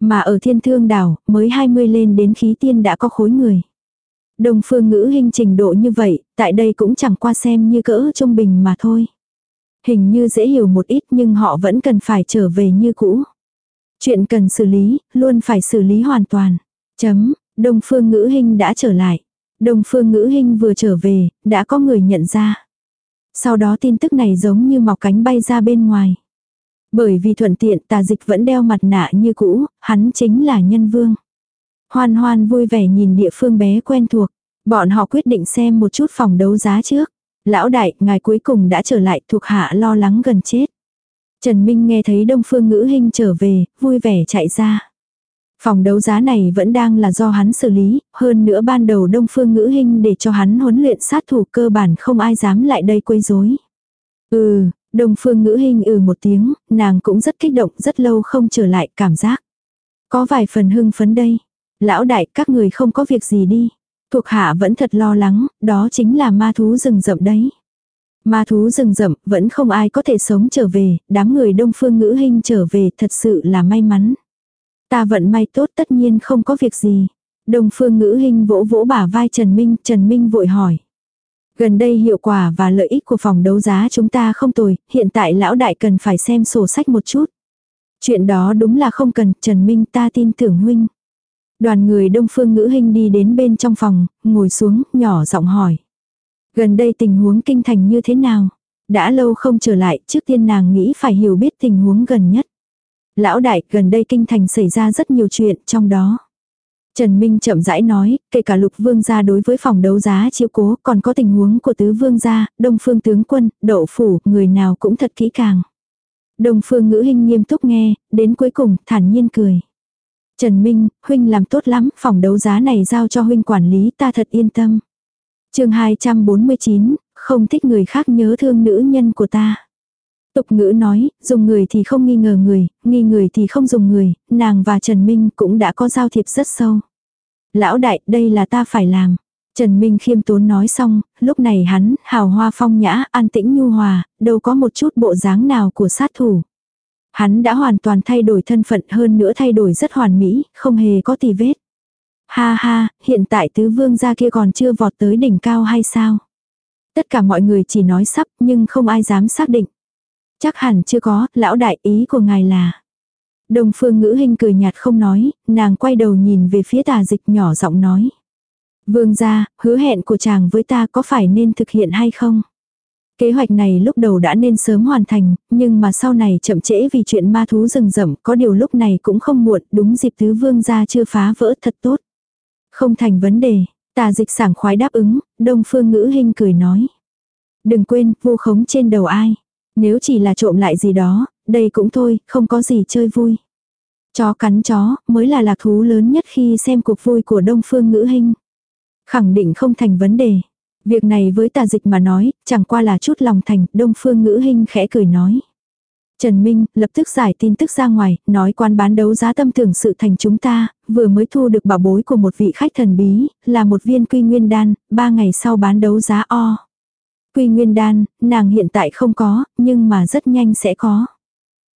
Mà ở thiên thương đảo mới 20 lên đến khí tiên đã có khối người. Đồng phương ngữ hình trình độ như vậy, tại đây cũng chẳng qua xem như cỡ trung bình mà thôi. Hình như dễ hiểu một ít nhưng họ vẫn cần phải trở về như cũ. Chuyện cần xử lý, luôn phải xử lý hoàn toàn. Chấm, đông phương ngữ hình đã trở lại. Đông phương ngữ hình vừa trở về, đã có người nhận ra. Sau đó tin tức này giống như mọc cánh bay ra bên ngoài. Bởi vì thuận tiện tà dịch vẫn đeo mặt nạ như cũ, hắn chính là nhân vương. Hoan hoan vui vẻ nhìn địa phương bé quen thuộc. Bọn họ quyết định xem một chút phòng đấu giá trước. Lão đại, ngài cuối cùng đã trở lại thuộc hạ lo lắng gần chết. Trần Minh nghe thấy Đông Phương Ngữ Hinh trở về, vui vẻ chạy ra. Phòng đấu giá này vẫn đang là do hắn xử lý, hơn nữa ban đầu Đông Phương Ngữ Hinh để cho hắn huấn luyện sát thủ cơ bản không ai dám lại đây quấy rối. Ừ, Đông Phương Ngữ Hinh ừ một tiếng, nàng cũng rất kích động, rất lâu không trở lại cảm giác. Có vài phần hưng phấn đây. Lão đại, các người không có việc gì đi. Thuộc hạ vẫn thật lo lắng, đó chính là ma thú rừng rậm đấy. Ma thú rừng rậm, vẫn không ai có thể sống trở về, đám người đông phương ngữ hình trở về thật sự là may mắn. Ta vận may tốt tất nhiên không có việc gì. Đông phương ngữ hình vỗ vỗ bả vai Trần Minh, Trần Minh vội hỏi. Gần đây hiệu quả và lợi ích của phòng đấu giá chúng ta không tồi, hiện tại lão đại cần phải xem sổ sách một chút. Chuyện đó đúng là không cần, Trần Minh ta tin tưởng huynh. Đoàn người đông phương ngữ hình đi đến bên trong phòng, ngồi xuống, nhỏ giọng hỏi. Gần đây tình huống kinh thành như thế nào? Đã lâu không trở lại, trước tiên nàng nghĩ phải hiểu biết tình huống gần nhất. Lão đại, gần đây kinh thành xảy ra rất nhiều chuyện trong đó. Trần Minh chậm rãi nói, kể cả lục vương gia đối với phòng đấu giá chiếu cố, còn có tình huống của tứ vương gia, đông phương tướng quân, đậu phủ, người nào cũng thật kỹ càng. Đông phương ngữ hình nghiêm túc nghe, đến cuối cùng, thản nhiên cười. Trần Minh, huynh làm tốt lắm, phòng đấu giá này giao cho huynh quản lý ta thật yên tâm. chương 249, không thích người khác nhớ thương nữ nhân của ta. Tục ngữ nói, dùng người thì không nghi ngờ người, nghi người thì không dùng người, nàng và Trần Minh cũng đã có giao thiệp rất sâu. Lão đại, đây là ta phải làm. Trần Minh khiêm tốn nói xong, lúc này hắn, hào hoa phong nhã, an tĩnh nhu hòa, đâu có một chút bộ dáng nào của sát thủ. Hắn đã hoàn toàn thay đổi thân phận hơn nữa thay đổi rất hoàn mỹ, không hề có tì vết. Ha ha, hiện tại tứ vương gia kia còn chưa vọt tới đỉnh cao hay sao? Tất cả mọi người chỉ nói sắp nhưng không ai dám xác định. Chắc hẳn chưa có, lão đại ý của ngài là. Đồng phương ngữ hình cười nhạt không nói, nàng quay đầu nhìn về phía tà dịch nhỏ giọng nói. Vương gia, hứa hẹn của chàng với ta có phải nên thực hiện hay không? Kế hoạch này lúc đầu đã nên sớm hoàn thành, nhưng mà sau này chậm trễ vì chuyện ma thú rừng rậm, có điều lúc này cũng không muộn, đúng dịp tứ vương gia chưa phá vỡ thật tốt. Không thành vấn đề, tà dịch sảng khoái đáp ứng, đông phương ngữ hình cười nói. Đừng quên, vô khống trên đầu ai. Nếu chỉ là trộm lại gì đó, đây cũng thôi, không có gì chơi vui. Chó cắn chó, mới là lạc thú lớn nhất khi xem cuộc vui của đông phương ngữ hình. Khẳng định không thành vấn đề. Việc này với tà dịch mà nói, chẳng qua là chút lòng thành, đông phương ngữ hình khẽ cười nói. Trần Minh lập tức giải tin tức ra ngoài, nói quan bán đấu giá tâm tưởng sự thành chúng ta, vừa mới thu được bảo bối của một vị khách thần bí, là một viên quy nguyên đan, ba ngày sau bán đấu giá o. Quy nguyên đan, nàng hiện tại không có, nhưng mà rất nhanh sẽ có.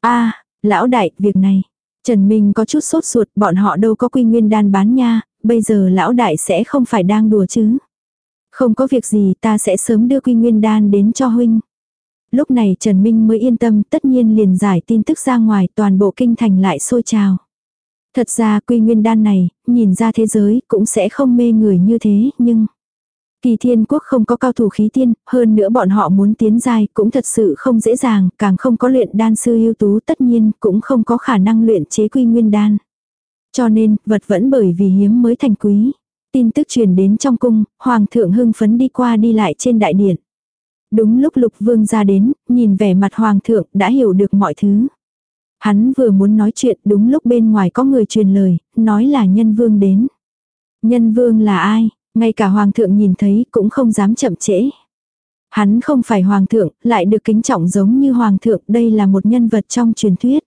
a lão đại, việc này. Trần Minh có chút sốt ruột, bọn họ đâu có quy nguyên đan bán nha, bây giờ lão đại sẽ không phải đang đùa chứ. Không có việc gì ta sẽ sớm đưa quy nguyên đan đến cho huynh. Lúc này Trần Minh mới yên tâm tất nhiên liền giải tin tức ra ngoài toàn bộ kinh thành lại sôi trào. Thật ra quy nguyên đan này, nhìn ra thế giới cũng sẽ không mê người như thế, nhưng... Kỳ thiên quốc không có cao thủ khí tiên, hơn nữa bọn họ muốn tiến giai cũng thật sự không dễ dàng, càng không có luyện đan sư ưu tú tất nhiên cũng không có khả năng luyện chế quy nguyên đan. Cho nên, vật vẫn bởi vì hiếm mới thành quý. Tin tức truyền đến trong cung, hoàng thượng hưng phấn đi qua đi lại trên đại điện. Đúng lúc lục vương ra đến, nhìn vẻ mặt hoàng thượng đã hiểu được mọi thứ. Hắn vừa muốn nói chuyện đúng lúc bên ngoài có người truyền lời, nói là nhân vương đến. Nhân vương là ai? Ngay cả hoàng thượng nhìn thấy cũng không dám chậm trễ. Hắn không phải hoàng thượng, lại được kính trọng giống như hoàng thượng, đây là một nhân vật trong truyền thuyết.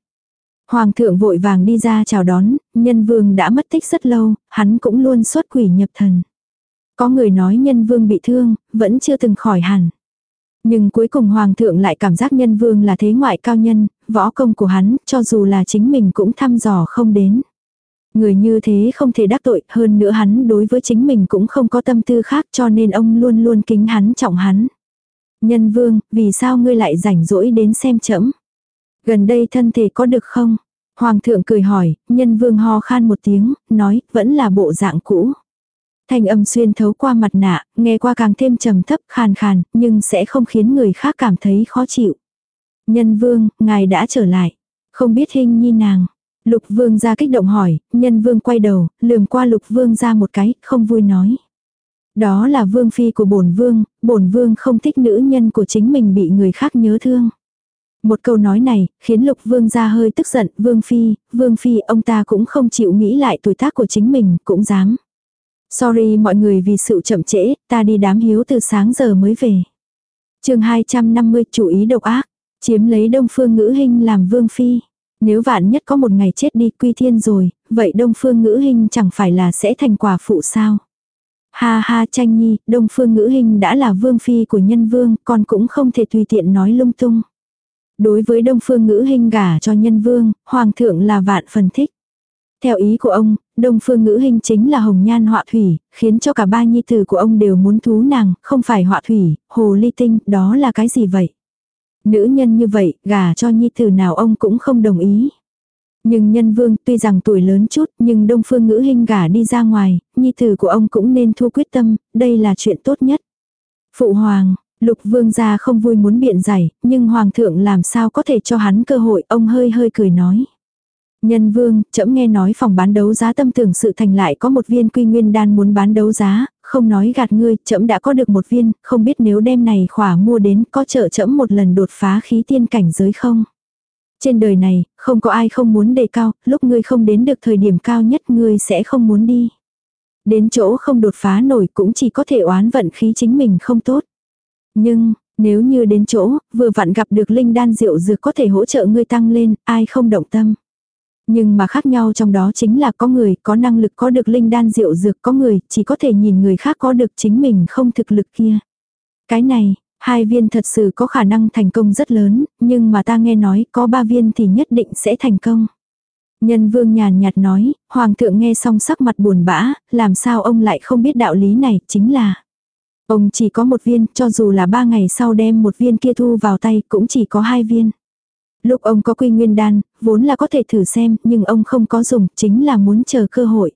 Hoàng thượng vội vàng đi ra chào đón, nhân vương đã mất tích rất lâu, hắn cũng luôn xuất quỷ nhập thần. Có người nói nhân vương bị thương, vẫn chưa từng khỏi hẳn. Nhưng cuối cùng hoàng thượng lại cảm giác nhân vương là thế ngoại cao nhân, võ công của hắn, cho dù là chính mình cũng thăm dò không đến. Người như thế không thể đắc tội, hơn nữa hắn đối với chính mình cũng không có tâm tư khác cho nên ông luôn luôn kính hắn trọng hắn. Nhân vương, vì sao ngươi lại rảnh rỗi đến xem chẫm? Gần đây thân thể có được không? Hoàng thượng cười hỏi, nhân vương ho khan một tiếng, nói, vẫn là bộ dạng cũ. Thanh âm xuyên thấu qua mặt nạ, nghe qua càng thêm trầm thấp khàn khàn, nhưng sẽ không khiến người khác cảm thấy khó chịu. Nhân vương, ngài đã trở lại. Không biết hình nhi nàng. Lục vương ra kích động hỏi, nhân vương quay đầu, lườm qua lục vương ra một cái, không vui nói. Đó là vương phi của bổn vương, bổn vương không thích nữ nhân của chính mình bị người khác nhớ thương. Một câu nói này, khiến lục vương ra hơi tức giận, vương phi, vương phi ông ta cũng không chịu nghĩ lại tuổi tác của chính mình, cũng dám. Sorry mọi người vì sự chậm trễ, ta đi đám hiếu từ sáng giờ mới về. chương 250 chủ ý độc ác, chiếm lấy đông phương ngữ hình làm vương phi. Nếu vạn nhất có một ngày chết đi quy thiên rồi, vậy đông phương ngữ hình chẳng phải là sẽ thành quả phụ sao? Ha ha tranh nhi, đông phương ngữ hình đã là vương phi của nhân vương, con cũng không thể tùy tiện nói lung tung. Đối với đông phương ngữ hình gả cho nhân vương, hoàng thượng là vạn phần thích. Theo ý của ông, đông phương ngữ hình chính là hồng nhan họa thủy, khiến cho cả ba nhi tử của ông đều muốn thú nàng, không phải họa thủy, hồ ly tinh, đó là cái gì vậy? Nữ nhân như vậy, gả cho nhi tử nào ông cũng không đồng ý. Nhưng nhân vương tuy rằng tuổi lớn chút nhưng đông phương ngữ hình gả đi ra ngoài, nhi tử của ông cũng nên thua quyết tâm, đây là chuyện tốt nhất. Phụ hoàng, lục vương gia không vui muốn biện giải, nhưng hoàng thượng làm sao có thể cho hắn cơ hội, ông hơi hơi cười nói. Nhân vương, trẫm nghe nói phòng bán đấu giá tâm tưởng sự thành lại có một viên quy nguyên đan muốn bán đấu giá, không nói gạt ngươi, trẫm đã có được một viên, không biết nếu đêm này khỏa mua đến có trợ trẫm một lần đột phá khí tiên cảnh giới không? Trên đời này, không có ai không muốn đề cao, lúc ngươi không đến được thời điểm cao nhất ngươi sẽ không muốn đi. Đến chỗ không đột phá nổi cũng chỉ có thể oán vận khí chính mình không tốt. Nhưng, nếu như đến chỗ, vừa vặn gặp được linh đan rượu dược có thể hỗ trợ ngươi tăng lên, ai không động tâm. Nhưng mà khác nhau trong đó chính là có người có năng lực có được linh đan rượu dược có người chỉ có thể nhìn người khác có được chính mình không thực lực kia. Cái này, hai viên thật sự có khả năng thành công rất lớn, nhưng mà ta nghe nói có ba viên thì nhất định sẽ thành công. Nhân vương nhàn nhạt nói, hoàng thượng nghe xong sắc mặt buồn bã, làm sao ông lại không biết đạo lý này, chính là. Ông chỉ có một viên, cho dù là ba ngày sau đem một viên kia thu vào tay cũng chỉ có hai viên. Lúc ông có quy nguyên đan, vốn là có thể thử xem, nhưng ông không có dùng, chính là muốn chờ cơ hội.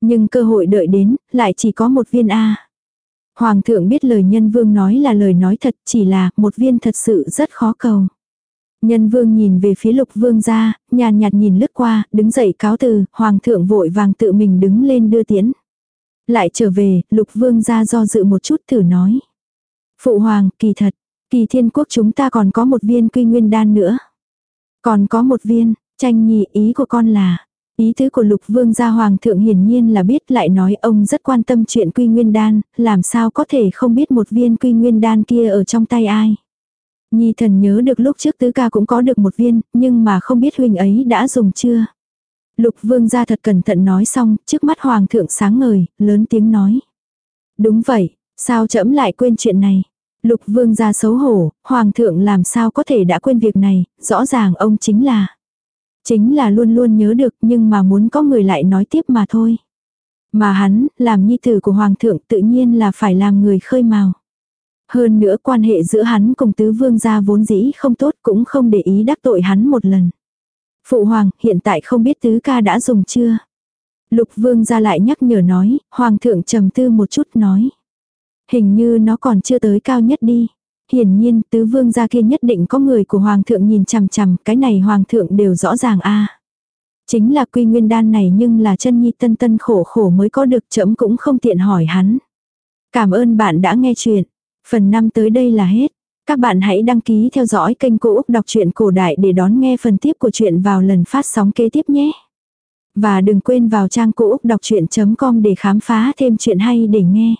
Nhưng cơ hội đợi đến, lại chỉ có một viên A. Hoàng thượng biết lời nhân vương nói là lời nói thật, chỉ là một viên thật sự rất khó cầu. Nhân vương nhìn về phía lục vương ra, nhàn nhạt nhìn lướt qua, đứng dậy cáo từ, hoàng thượng vội vàng tự mình đứng lên đưa tiễn. Lại trở về, lục vương ra do dự một chút thử nói. Phụ hoàng, kỳ thật, kỳ thiên quốc chúng ta còn có một viên quy nguyên đan nữa. Còn có một viên, tranh nhị ý của con là, ý tứ của lục vương gia hoàng thượng hiển nhiên là biết lại nói ông rất quan tâm chuyện quy nguyên đan, làm sao có thể không biết một viên quy nguyên đan kia ở trong tay ai. Nhi thần nhớ được lúc trước tứ ca cũng có được một viên, nhưng mà không biết huynh ấy đã dùng chưa. Lục vương gia thật cẩn thận nói xong, trước mắt hoàng thượng sáng ngời, lớn tiếng nói. Đúng vậy, sao trẫm lại quên chuyện này. Lục vương gia xấu hổ, hoàng thượng làm sao có thể đã quên việc này, rõ ràng ông chính là. Chính là luôn luôn nhớ được nhưng mà muốn có người lại nói tiếp mà thôi. Mà hắn, làm nhi tử của hoàng thượng tự nhiên là phải làm người khơi mào. Hơn nữa quan hệ giữa hắn cùng tứ vương gia vốn dĩ không tốt cũng không để ý đắc tội hắn một lần. Phụ hoàng, hiện tại không biết tứ ca đã dùng chưa? Lục vương gia lại nhắc nhở nói, hoàng thượng trầm tư một chút nói. Hình như nó còn chưa tới cao nhất đi. Hiển nhiên, tứ vương gia kia nhất định có người của hoàng thượng nhìn chằm chằm, cái này hoàng thượng đều rõ ràng a. Chính là quy nguyên đan này nhưng là chân nhi tân tân khổ khổ mới có được chấm cũng không tiện hỏi hắn. Cảm ơn bạn đã nghe chuyện. Phần 5 tới đây là hết. Các bạn hãy đăng ký theo dõi kênh Cô Úc Đọc truyện Cổ Đại để đón nghe phần tiếp của chuyện vào lần phát sóng kế tiếp nhé. Và đừng quên vào trang Cô Úc Đọc Chuyện.com để khám phá thêm chuyện hay để nghe.